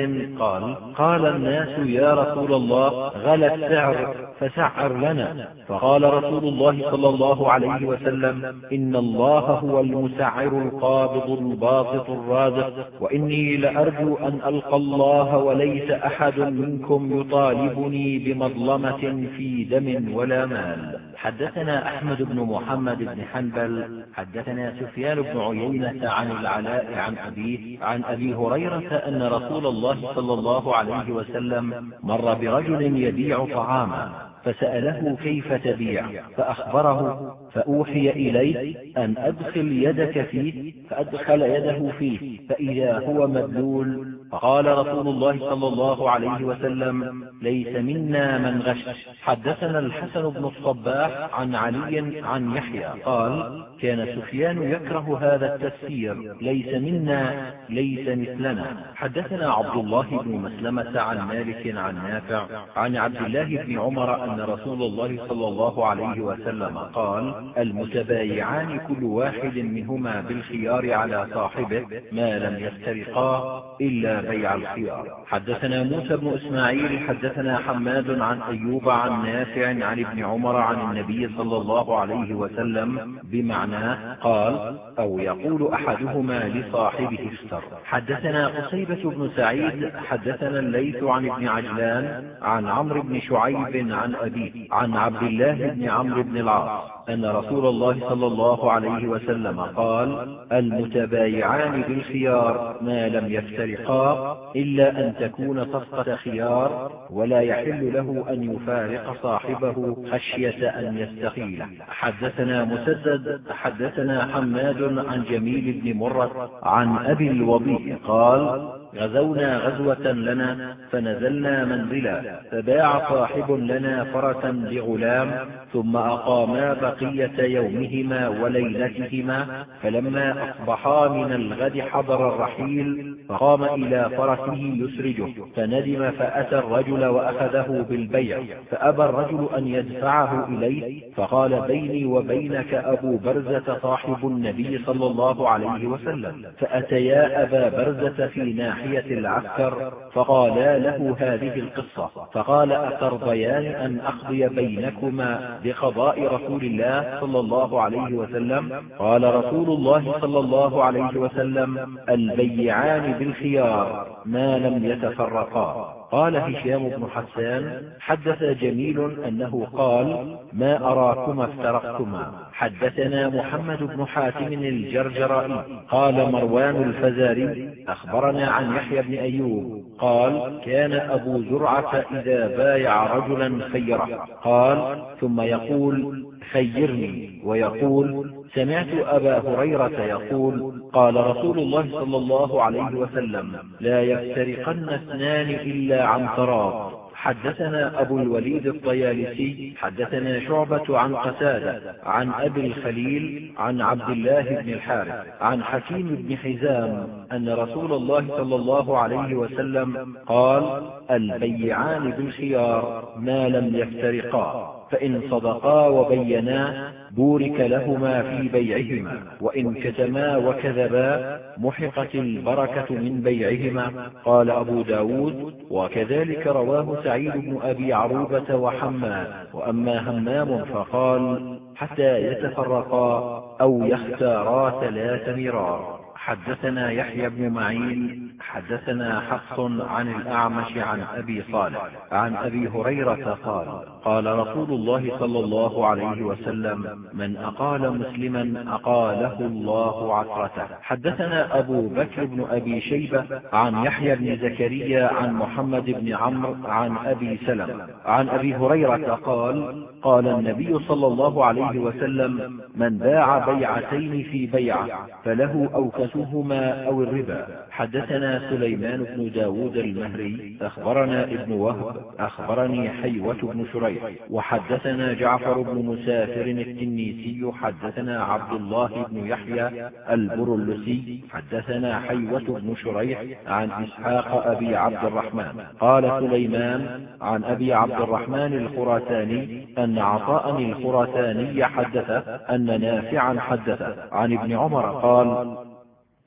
قال قال الناس يا رسول الله غلى السعر فسعر لنا. فقال رسول الله صلى الله عليه وسلم إن الله هو المسعر القابض الباسط الرازق وإني لأرجو أن ألقى الله وليس أحد منكم يطالبني بمظلمة في دم ولا مال. حدثنا أحمد بن محمد بن حنبل حدثنا سفيان بن عيينة عن العلاء عن أبيه عن أبي هريرة أن رسول الله صلى الله عليه وسلم مر برجل يبيع طعاما فسأله كيف تبيع فأخبره فأوحي إليه أن أدخل يدك فيه فأدخل يده فيه فإذا هو مبلول. فقال رسول الله صلى الله عليه وسلم ليس منا من غش. حدثنا الحسن بن الصباح عن علي عن يحيى قال كان سفيان يكره هذا التفسير ليس منا ليس مثلنا. حدثنا عبد الله بن مسلمة عن مالك عن نافع عن عبد الله بن عمر أن رسول الله صلى الله عليه وسلم قال المتبايعان كل واحد منهما بالخيار على صاحبه ما لم يفترقا إلا بيع الخيار. حدثنا موسى بن إسماعيل حدثنا حماد عن أيوب عن نافع عن ابن عمر عن النبي صلى الله عليه وسلم بمعناه قال أو يقول أحدهما لصاحبه افطر حدثنا قصيبة بن سعيد حدثنا الليث عن ابن عجلان عن عمرو بن شعيب عن أبيه عن عبد الله بن عمرو بن العاص. أن رسول الله صلى الله عليه وسلم قال المتبايعان بالخيار ما لم يفترقا إلا أن تكون صفقة خيار ولا يحل له أن يفارق صاحبه خشية أن يستخيله. حدثنا مسدد حدثنا حماد عن جميل بن مرة عن أبي الوضيء قال غزونا غزوة لنا فنزلنا منزلا فباع صاحب لنا فرسا بغلام ثم أقاما بقية يومهما وليلتهما فلما أصبحا من الغد حضر الرحيل فقام إلى فرسه يسرجه فندم فأتى الرجل وأخذه بالبيع فأبى الرجل أن يدفعه إليه فقال بيني وبينك أبو برزة صاحب النبي صلى الله عليه وسلم فأتيا أبا برزة في ناحية العسكر فقالا له هذه القصة. فقال أترضيان أن أقضي بينكما بقضاء رسول الله صلى الله عليه وسلم؟ قال رسول الله صلى الله عليه وسلم البيعان بالخيار ما لم يتفرقا. قال هشام بن حسان حدث جميل أنه قال ما أراكما افترقتما. حدثنا محمد بن حاتم الجرجرائي قال مروان الفزاري أخبرنا عن يحيى بن أيوب قال كان أبو زرعة إذا بايع رجلا خيره قال ثم يقول خيرني ويقول سمعت أبا هريرة يقول قال رسول الله صلى الله عليه وسلم لا يفترقن اثنان إلا عن تراض حدثنا أبو الوليد الطيالسي حدثنا شعبة عن قتادة عن أبي الخليل عن عبد الله بن الحارث عن حكيم بن حزام أن رسول الله صلى الله عليه وسلم قال البيعان بالخيار ما لم يفترقا. فإن صدقا وبينا بورك لهما في بيعهما وإن كتما وكذبا محقت البركة من بيعهما. قال أبو ب داود وكذلك رواه سعيد بن أبي عروبة وحماد وأما همام فقال حتى يتفرقا أو يختارا ثلاث مرار. حدثنا يحيى بن معين حدثنا حفص عن الأعمش عن أبي صالح عن أبي هريرة قال قال رسول الله صلى الله عليه وسلم من أقال مسلما أقاله الله عثرته حدثنا أبو بكر بن أبي شيبة عن يحيى بن زكريا عن محمد بن عمرو عن أبي سلم عن أبي هريرة قال قال النبي صلى الله عليه وسلم من باع بيعتين في بيعة فله أوكسهما أو الربا. حدثنا سليمان بن داود المهري أخبرنا ابن وهب أخبرني حيوة بن شريح وحدثنا جعفر بن مسافر التنيسي حدثنا عبد الله بن يحيى البرلسي حدثنا حيوة بن شريح عن إسحاق أبي عبد الرحمن. قال سليمان عن أبي عبد الرحمن الخراساني أن عطاء الخراساني حدث أن نافعا حدث عن ابن عمر قال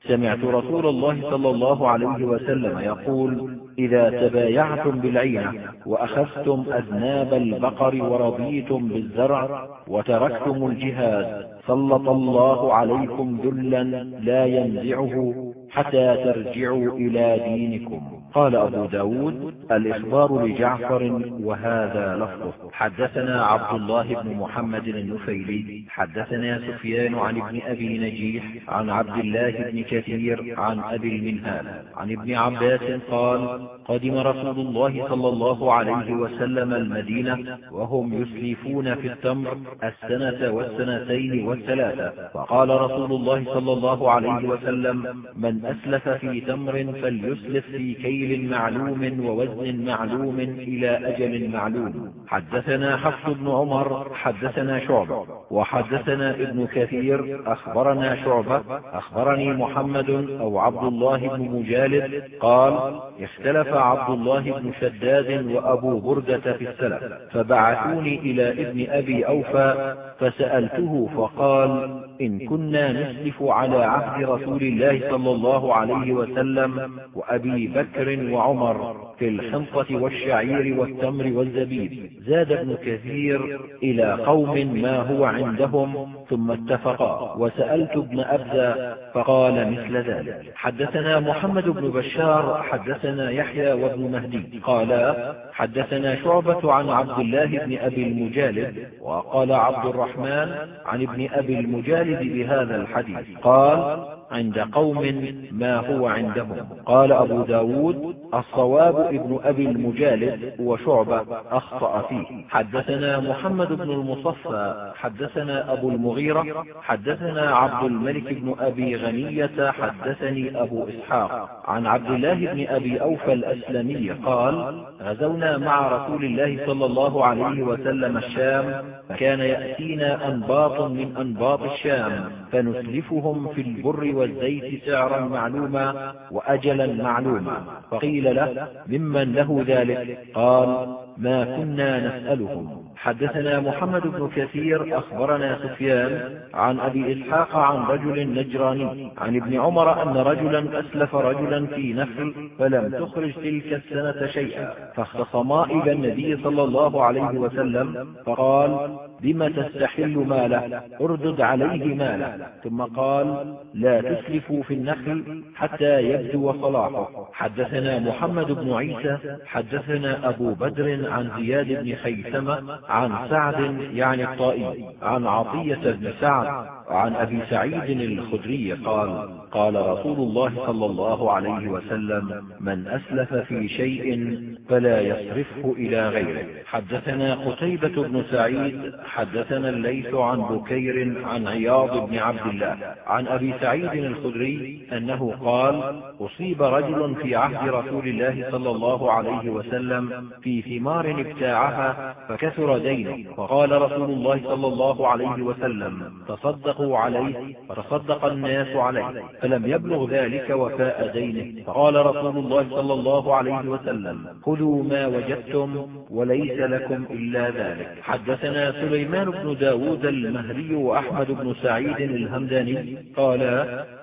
سمعت رسول الله صلى الله عليه وسلم يقول إذا تبايعتم بالعينة وأخذتم أذناب البقر ورضيتم بالزرع وتركتم الجهاد سلط الله عليكم ذلا لا ينزعه حتى ترجعوا إلى دينكم. قال أبو ب داود الإخبار لجعفر وهذا لفظه. حدثنا عبد الله بن محمد النفيلي حدثنا سفيان عن ابن أبي نجيح عن عبد الله بن كثير عن أبي المنهال. عن ابن عباس قال قدم رسول الله صلى الله عليه وسلم المدينة وهم يسلفون في التمر السنة والسنتين والثلاثة. فقال رسول الله صلى الله عليه وسلم من أسلف في تمر فليسلف في كيل معلوم ووزن معلوم إلى أجل معلوم. حدثنا حفص بن عمر حدثنا شعبة وحدثنا ابن كثير أخبرنا شعبة أخبرني محمد أو عبد الله بن مجالد قال اختلف عبد الله بن شداد وأبو بردة في السلف فبعثوني إلى ابن أبي أوفى فسألته فقال إن كنا نسلف على عهد رسول الله صلى الله عليه وسلم وأبي بكر وعمر في الحنطة والشعير والتمر والزبيب. زاد ابن كثير إلى قوم ما هو عندهم ثم اتفقا. وسألت ابن أبزى فقال مثل ذلك. حدثنا محمد بن بشار حدثنا يحيى وابن مهدي. قالا حدثنا شعبة عن عبد الله بن أبي المجالد وقال عبد الرحمن عن ابن أبي المجالد بهذا الحديث. قال عند قوم ما هو عندهم. قال أبو ب داود الصواب ابن أبي المجالد وشعبة أخطأ فيه. حدثنا محمد بن المصفى حدثنا أبو المغيرة حدثنا عبد الملك بن أبي غنية حدثني أبو إسحاق. عن عبد الله بن أبي أوفى الأسلمي قال غزونا مع رسول الله صلى الله عليه وسلم الشام فكان يأتينا أنباط من أنباط الشام. فنسلفهم في البر والزيت سعرا معلوما وأجلا معلوما. فقيل له ممن له ذلك؟ قال ما كنا نسألهم. حدثنا محمد بن كثير أخبرنا سفيان عن أبي إسحاق عن رجل نجراني. عن ابن عمر أن رجلا أسلف رجلا في نخل فلم تخرج تلك السنة شيئا. فاختصما إلى النبي صلى الله عليه وسلم فقال بم تستحل ماله أردد عليه ماله ثم قال لا تسلفوا في النخل حتى يبدو صلاحه. حدثنا محمد بن عيسى حدثنا أبو بدر عن زياد بن خيثمة عن سعد يعني الطائي عن عطية بن سعد عن أبي سعيد الخدري قال قال رسول الله صلى الله عليه وسلم من أسلف في شيء فلا يصرفه إلى غيره. حدثنا قتيبة بن سعيد حدثنا الليث عن بكير عن عياض بن عبد الله. عن أبي سعيد الخدري أنه قال أصيب رجل في عهد رسول الله صلى الله عليه وسلم في ثمار ابتاعها فكثر دينه. فقال رسول الله صلى الله عليه وسلم تصدقوا عليه فتصدق الناس عليه. فلم يبلغ ذلك وفاء دينه؟ فقال رسول الله صلى الله عليه وسلم خذوا ما وجدتم وليس لكم إلا ذلك. حدثنا سليمان بن داود المهري وأحمد بن سعيد الهمداني قال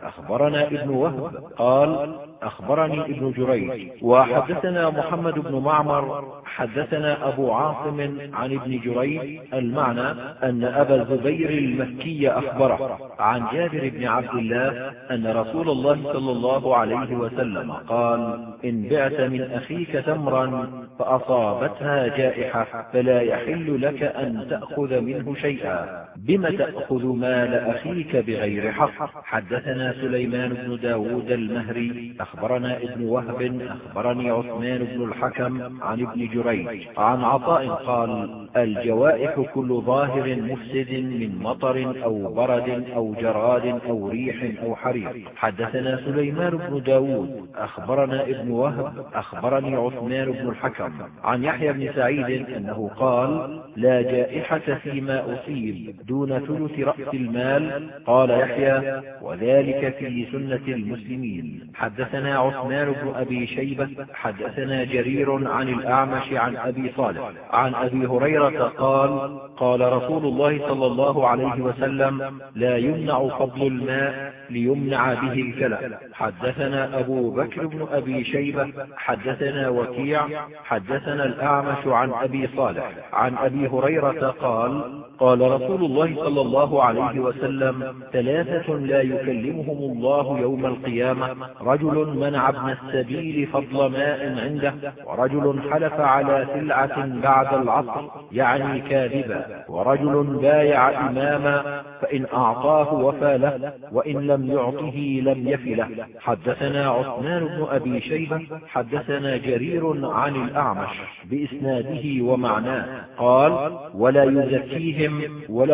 أخبرنا ابن وهب قال أخبرني ابن جريج. وحدثنا محمد بن معمر. حدثنا أبو عاصم عن ابن جريج. المعنى أن أبا الزبير المكي أخبره. عن جابر بن عبد الله أن رسول الله صلى الله عليه وسلم قال إن بعت من أخيك تمرا فأصابتها جائحة فلا يحل لك أن تأخذ منه شيئا. بم تأخذ مال أخيك بغير حق. حدثنا سليمان بن داود المهري. أخبرنا ابن وهب. أخبرني عثمان بن الحكم عن ابن جريج عن عطاء قال الجوائح كل ظاهر مفسد من مطر أو برد أو جراد أو ريح أو حريق. حدثنا سليمان بن داود. أخبرنا ابن وهب. أخبرني عثمان بن الحكم عن يحيى بن سعيد أنه قال لا جائحة فيما أصيب. دون ثلث رأس المال قال يحيى وذلك في سنة المسلمين. حدثنا عثمان بن أبي شيبة حدثنا جرير عن الأعمش عن أبي صالح عن أبي هريرة قال قال رسول الله صلى الله عليه وسلم لا يمنع فضل الماء ليمنع به الكلى. حدثنا أبو بكر بن أبي شيبة حدثنا وكيع حدثنا الأعمش عن أبي صالح. عن أبي هريرة قال قال رسول الله صلى الله عليه وسلم ثلاثة لا يكلمهم الله يوم القيامة. رجل منع ابن السبيل فضل ماء عنده ورجل حلف على سلعة بعد العصر يعني كاذبا. ورجل بايع إماما فإن أعطاه وفى له وإن لم يعطه لم يف له. حدثنا عثمان بن أبي شيبة حدثنا جرير عن الأعمش بإسناده ومعناه. قال ولا يزكيهم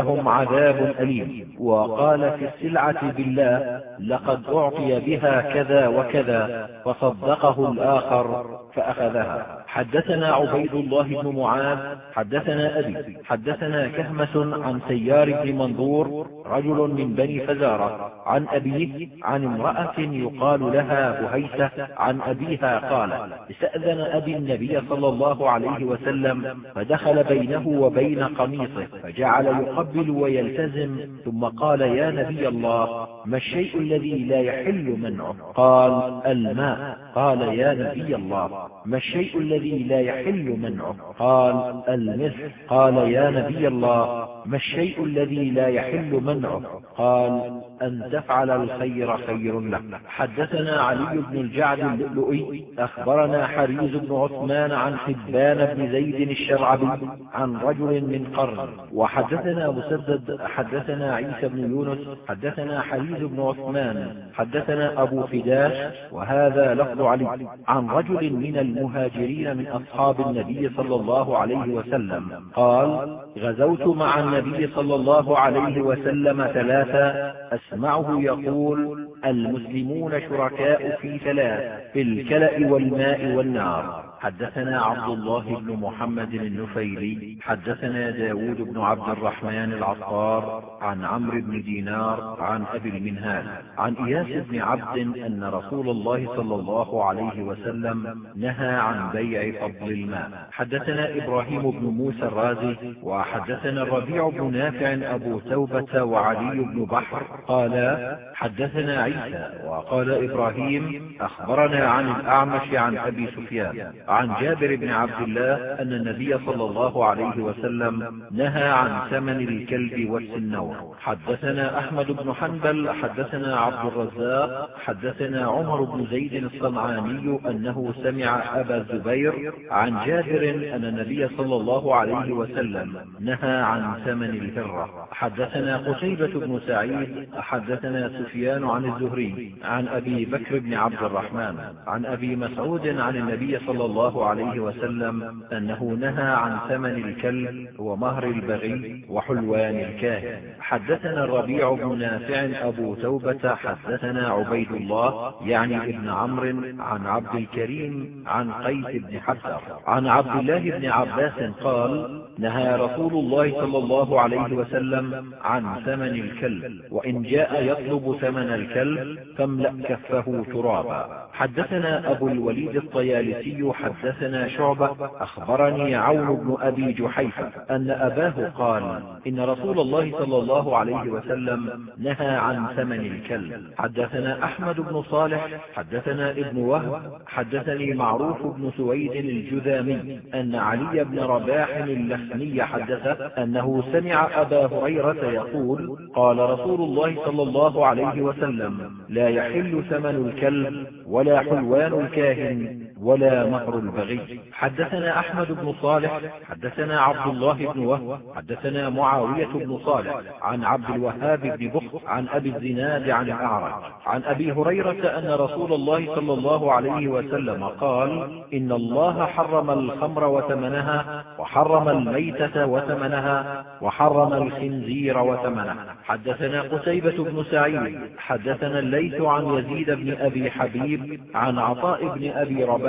ولهم عذاب أليم. وقال في السلعة بالله لقد أعطي بها كذا وكذا فصدقه الآخر فأخذها. حدثنا عبيد الله بن معاذ حدثنا أبي حدثنا كهمة عن سيار بن منظور رجل من بني فزارة عن أبيه عن امرأة يقال لها بهيسة عن أبيها قال استأذن أبي النبي صلى الله عليه وسلم فدخل بينه وبين قميصه فجعل يقبل ويلتزم ثم قال يا نبي الله ما الشيء الذي لا يحل منعه؟ قال الماء. قال يا نبي الله ما الشيء الذي لا يحل منعه. قال الملح قال يا نبي الله. ما الشيء الذي لا يحل منعه؟ قال أن تفعل الخير خير لك. حدثنا علي بن الجعد اللؤلؤي أخبرنا حريز بن عثمان عن حبان بن زيد الشرعبي عن رجل من قرن. وحدثنا مسدد حدثنا عيسى بن يونس حدثنا حريز بن عثمان حدثنا أبو فداش وهذا لفظ علي عن رجل من المهاجرين من أصحاب النبي صلى الله عليه وسلم. قال غزوت مع النبي صلى الله عليه وسلم ثلاثا أسمعه يقول المسلمون شركاء في ثلاث في الكلأ والماء والنار. حدثنا عبد الله بن محمد النفيلي حدثنا داود بن عبد الرحمن العطار عن عمرو بن دينار عن أبي المنهال عن إياس بن عبد أن رسول الله صلى الله عليه وسلم نهى عن بيع فضل الماء. حدثنا إبراهيم بن موسى الرازي وحدثنا الربيع بن نافع أبو توبة وعلي بن بحر قالا حدثنا عيسى وقال إبراهيم أخبرنا عن الأعمش عن أبي سفيان. عن جابر بن عبد الله أن النبي صلى الله عليه وسلم نهى عن ثمن الكلب والسنور حدثنا أحمد بن حنبل حدثنا عبد الرزاق حدثنا عمر بن زيد الصنعاني أنه سمع أبا الزبير عن جابر أن النبي صلى الله عليه وسلم نهى عن ثمن الهرة حدثنا قتيبة بن سعيد حدثنا سفيان عن الزهري عن أبي بكر بن عبد الرحمن عن أبي مسعود عن النبي صلى الله الله عليه وسلم أنه نهى عن ثمن الكلب ومهر البغي وحلوان الكاهن حدثنا الربيع بن نافع أبو توبة حدثنا عبيد الله يعني ابن عمرو عن عبد الكريم عن قيس بن حسر عن عبد الله بن عباس قال نهى رسول الله صلى الله عليه وسلم عن ثمن الكلب وإن جاء يطلب ثمن الكلب فاملأ كفه ترابا. حدثنا أبو الوليد الطيالسي حدثنا شعبة أخبرني عون بن أبي جحيفة أن أباه قال إن رسول الله صلى الله عليه وسلم نهى عن ثمن الكلب. حدثنا أحمد بن صالح حدثنا ابن وهب حدثني معروف بن سويد الجذامي أن علي بن رباح اللخمي حدث أنه سمع أبا هريرة يقول قال رسول الله صلى الله عليه وسلم لا يحل ثمن الكلب ولا حلوان الكاهن ولا مهر البغي حدثنا أحمد بن صالح حدثنا عبد الله بن وهب حدثنا معاوية بن صالح عن عبد الوهاب بن بخ عن أبي الزناد عن الأعرج. عن أبي هريرة أن رسول الله صلى الله عليه وسلم قال إن الله حرم الخمر وثمنها وحرم الميتة وثمنها وحرم الخنزير وثمنها. حدثنا قتيبة بن سعيد حدثنا الليث عن يزيد بن أبي حبيب عن عطاء بن أبي رباح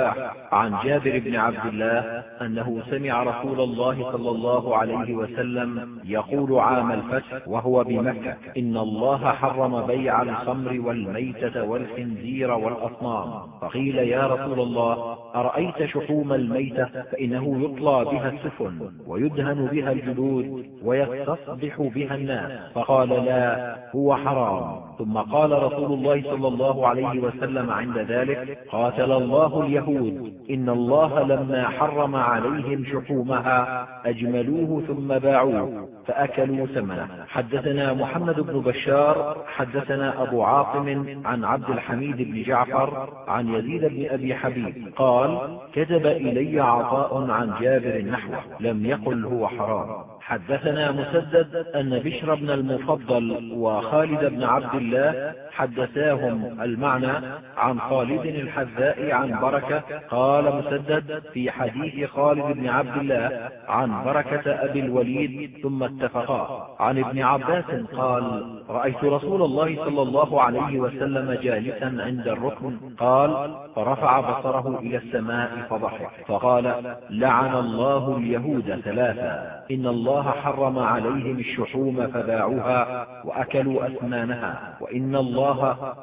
عن جابر بن عبد الله أنه سمع رسول الله صلى الله عليه وسلم يقول عام الفتح وهو بمكة إن الله حرم بيع الخمر والميتة والخنزير والأصنام. فقيل يا رسول الله أرأيت شحوم الميتة؟ فإنه يطلى بها السفن ويدهن بها الجلود ويستصبح بها الناس. فقال لا هو حرام. ثم قال رسول الله صلى الله عليه وسلم عند ذلك قاتل الله اليهود إن الله لما حرم عليهم شحومها أجملوه ثم باعوه فأكلوا ثمنه حدثنا محمد بن بشار حدثنا أبو عاصم عن عبد الحميد بن جعفر عن يزيد بن أبي حبيب قال كتب إلي عطاء عن جابر نحوه لم يقل هو حرام. حدثنا مسدد أن بشر بن المفضل وخالد بن عبد الله حدثاهم المعنى عن خالد الحذاء عن بركة قال مسدد في حديث خالد بن عبد الله عن بركة أبي الوليد ثم اتفقا. عن ابن عباس قال رأيت رسول الله صلى الله عليه وسلم جالسا عند الركن قال فرفع بصره إلى السماء فضحك فقال لعن الله اليهود ثلاثا إن الله حرم عليهم الشحوم فباعوها وأكلوا أثمانها وإن الله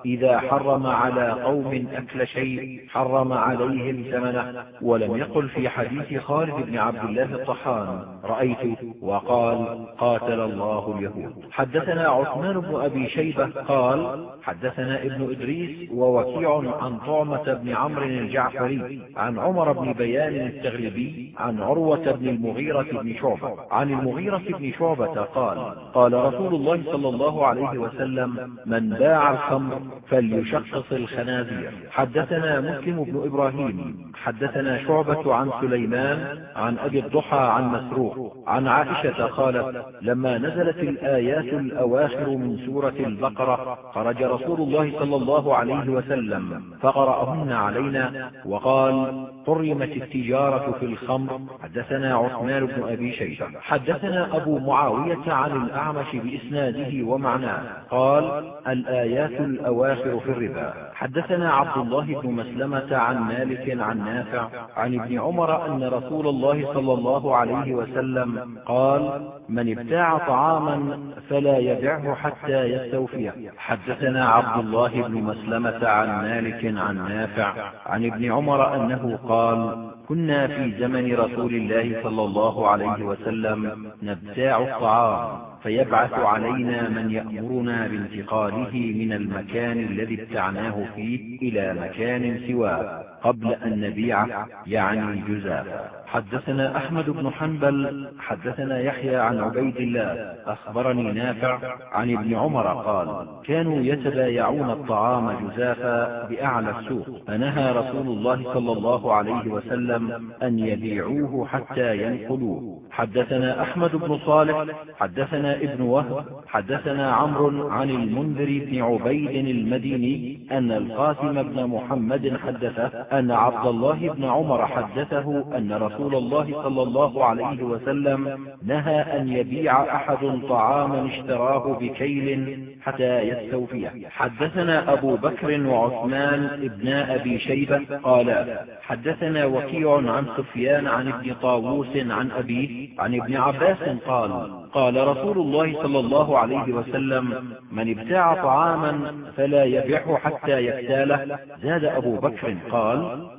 إذا حرم على قوم أكل شيء حرم عليهم ثمنه ولم يقل في حديث خالد بن عبد الله الطحان رأيت؟ وقال قاتل الله اليهود. حدثنا عثمان بن أبي شيبة قال حدثنا ابن إدريس ووكيع عن طعمة بن عمرو الجعفري عن عمر بن بيان التغلبي عن عروة بن المغيرة بن شعبة. عن المغيرة بن شعبة قال قال رسول الله صلى الله عليه وسلم من باع الخمر فليشخص الخنازير. حدثنا مسلم بن إبراهيم حدثنا شعبة عن سليمان عن أبي الضحى عن مسروق عن عائشة قالت لما نزلت الآيات الأواخر من سورة البقرة خرج رسول الله صلى الله عليه وسلم فقرأهن علينا وقال حرمت التجارة في الخمر. حدثنا عثمان بن أبي شيبة. حدثنا أبو معاوية عن الأعمش بإسناده ومعناه قال الآيات الأواخر في الربا. حدثنا عبد الله بن مسلمة عن مالك عن نافع عن ابن عمر أن رسول الله صلى الله عليه وسلم قال من ابتاع طعاما فلا يبعه حتى يستوفيه. حدثنا عبد الله بن مسلمة عن مالك عن نافع عن ابن عمر أنه قال كنا في زمن رسول الله صلى الله عليه وسلم نبتاع الطعام فيبعث علينا من يأمرنا بانتقاله من المكان الذي ابتعناه فيه إلى مكان سواه. قبل أن نبيعه يعني جزافا. حدثنا أحمد بن حنبل حدثنا يحيى عن عبيد الله أخبرني نافع عن ابن عمر قال كانوا يتبايعون الطعام جزافا بأعلى السوق فنهى رسول الله صلى الله عليه وسلم أن يبيعوه حتى ينقلوه. حدثنا أحمد بن صالح حدثنا ابن وهب حدثنا عمرو عن المنذر بن عبيد المديني أن القاسم بن محمد حدثه أن عبد الله بن عمر حدثه أن رسول الله صلى الله عليه وسلم نهى أن يبيع أحد طعاما اشتراه بكيل حتى يستوفيه. حدثنا أبو بكر وعثمان ابن أبي شيبة قال حدثنا وكيع عن سفيان عن ابن طاووس عن أبيه عن ابن عباس قال قال رسول الله صلى الله عليه وسلم من ابتاع طعاما فلا يبيعه حتى يكتاله. زاد أبو بكر قال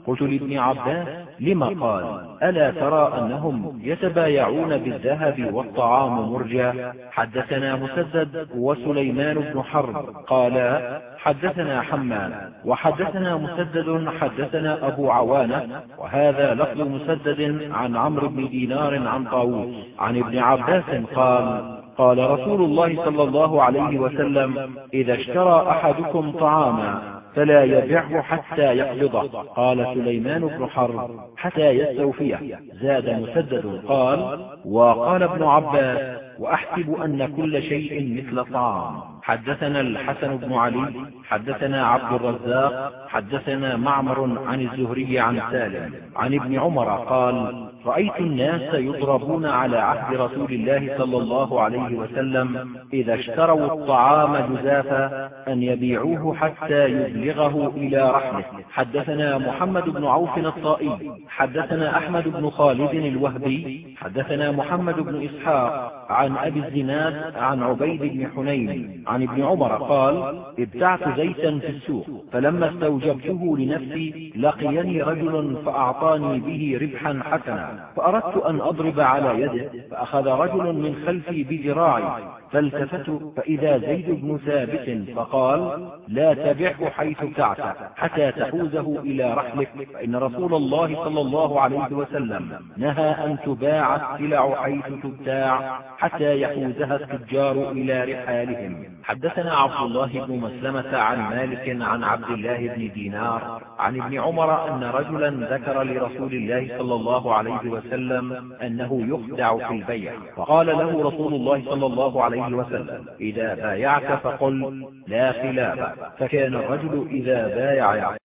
قلت لابن عباس لم قال؟ ألا ترى أنهم يتبايعون بالذهب والطعام مرجى حدثنا مسدد وسليمان بن حرب قالا حدثنا حماد وحدثنا مسدد حدثنا أبو عوانة وهذا لفظ مسدد عن عمرو بن دينار عن طاووس عن ابن عباس قال قال رسول الله صلى الله عليه وسلم إذا اشترى أحدكم طعاما فلا يبيعه حتى يقبضه قال سليمان بن حرب حتى يستوفيه. زاد مسدد. قال وقال ابن عباس وأحسب أن كل شيء مثل طعام. حدثنا الحسن بن علي حدثنا عبد الرزاق حدثنا معمر عن الزهري عن سالم. عن ابن عمر قال رأيت الناس يضربون على عهد رسول الله صلى الله عليه وسلم إذا اشتروا الطعام جزافا أن يبيعوه حتى يبلغه إلى رحله حدثنا محمد بن عوف الطائي. حدثنا أحمد بن خالد الوهبي. حدثنا محمد بن إسحاق عن أبي الزناد عن عبيد بن حنين عن ابن عمر قال ابتعت زيتا في السوق فلما استوجبته لنفسي لقيني رجل فأعطاني به ربحا حسنا. فأردت أن أضرب على يده فأخذ رجل من خلفي بذراعي. فالتفت فإذا زيد بن ثابت فقال لا تبعه حيث ابتعت حتى تحوزه إلى رحلك فإن رسول الله صلى الله عليه وسلم نهى أن تباع السلع حيث تبتاع حتى يحوزها التجار إلى رحالهم. حدثنا عبد الله بن مسلمة عن مالك عن عبد الله بن دينار عن ابن عمر أن رجلا ذكر لرسول الله صلى الله عليه وسلم أنه يخدع في البيع. فقال له رسول الله صلى الله عليه وسلم إذا بايعت فقل لا خلاف فكان الرجل إذا بايع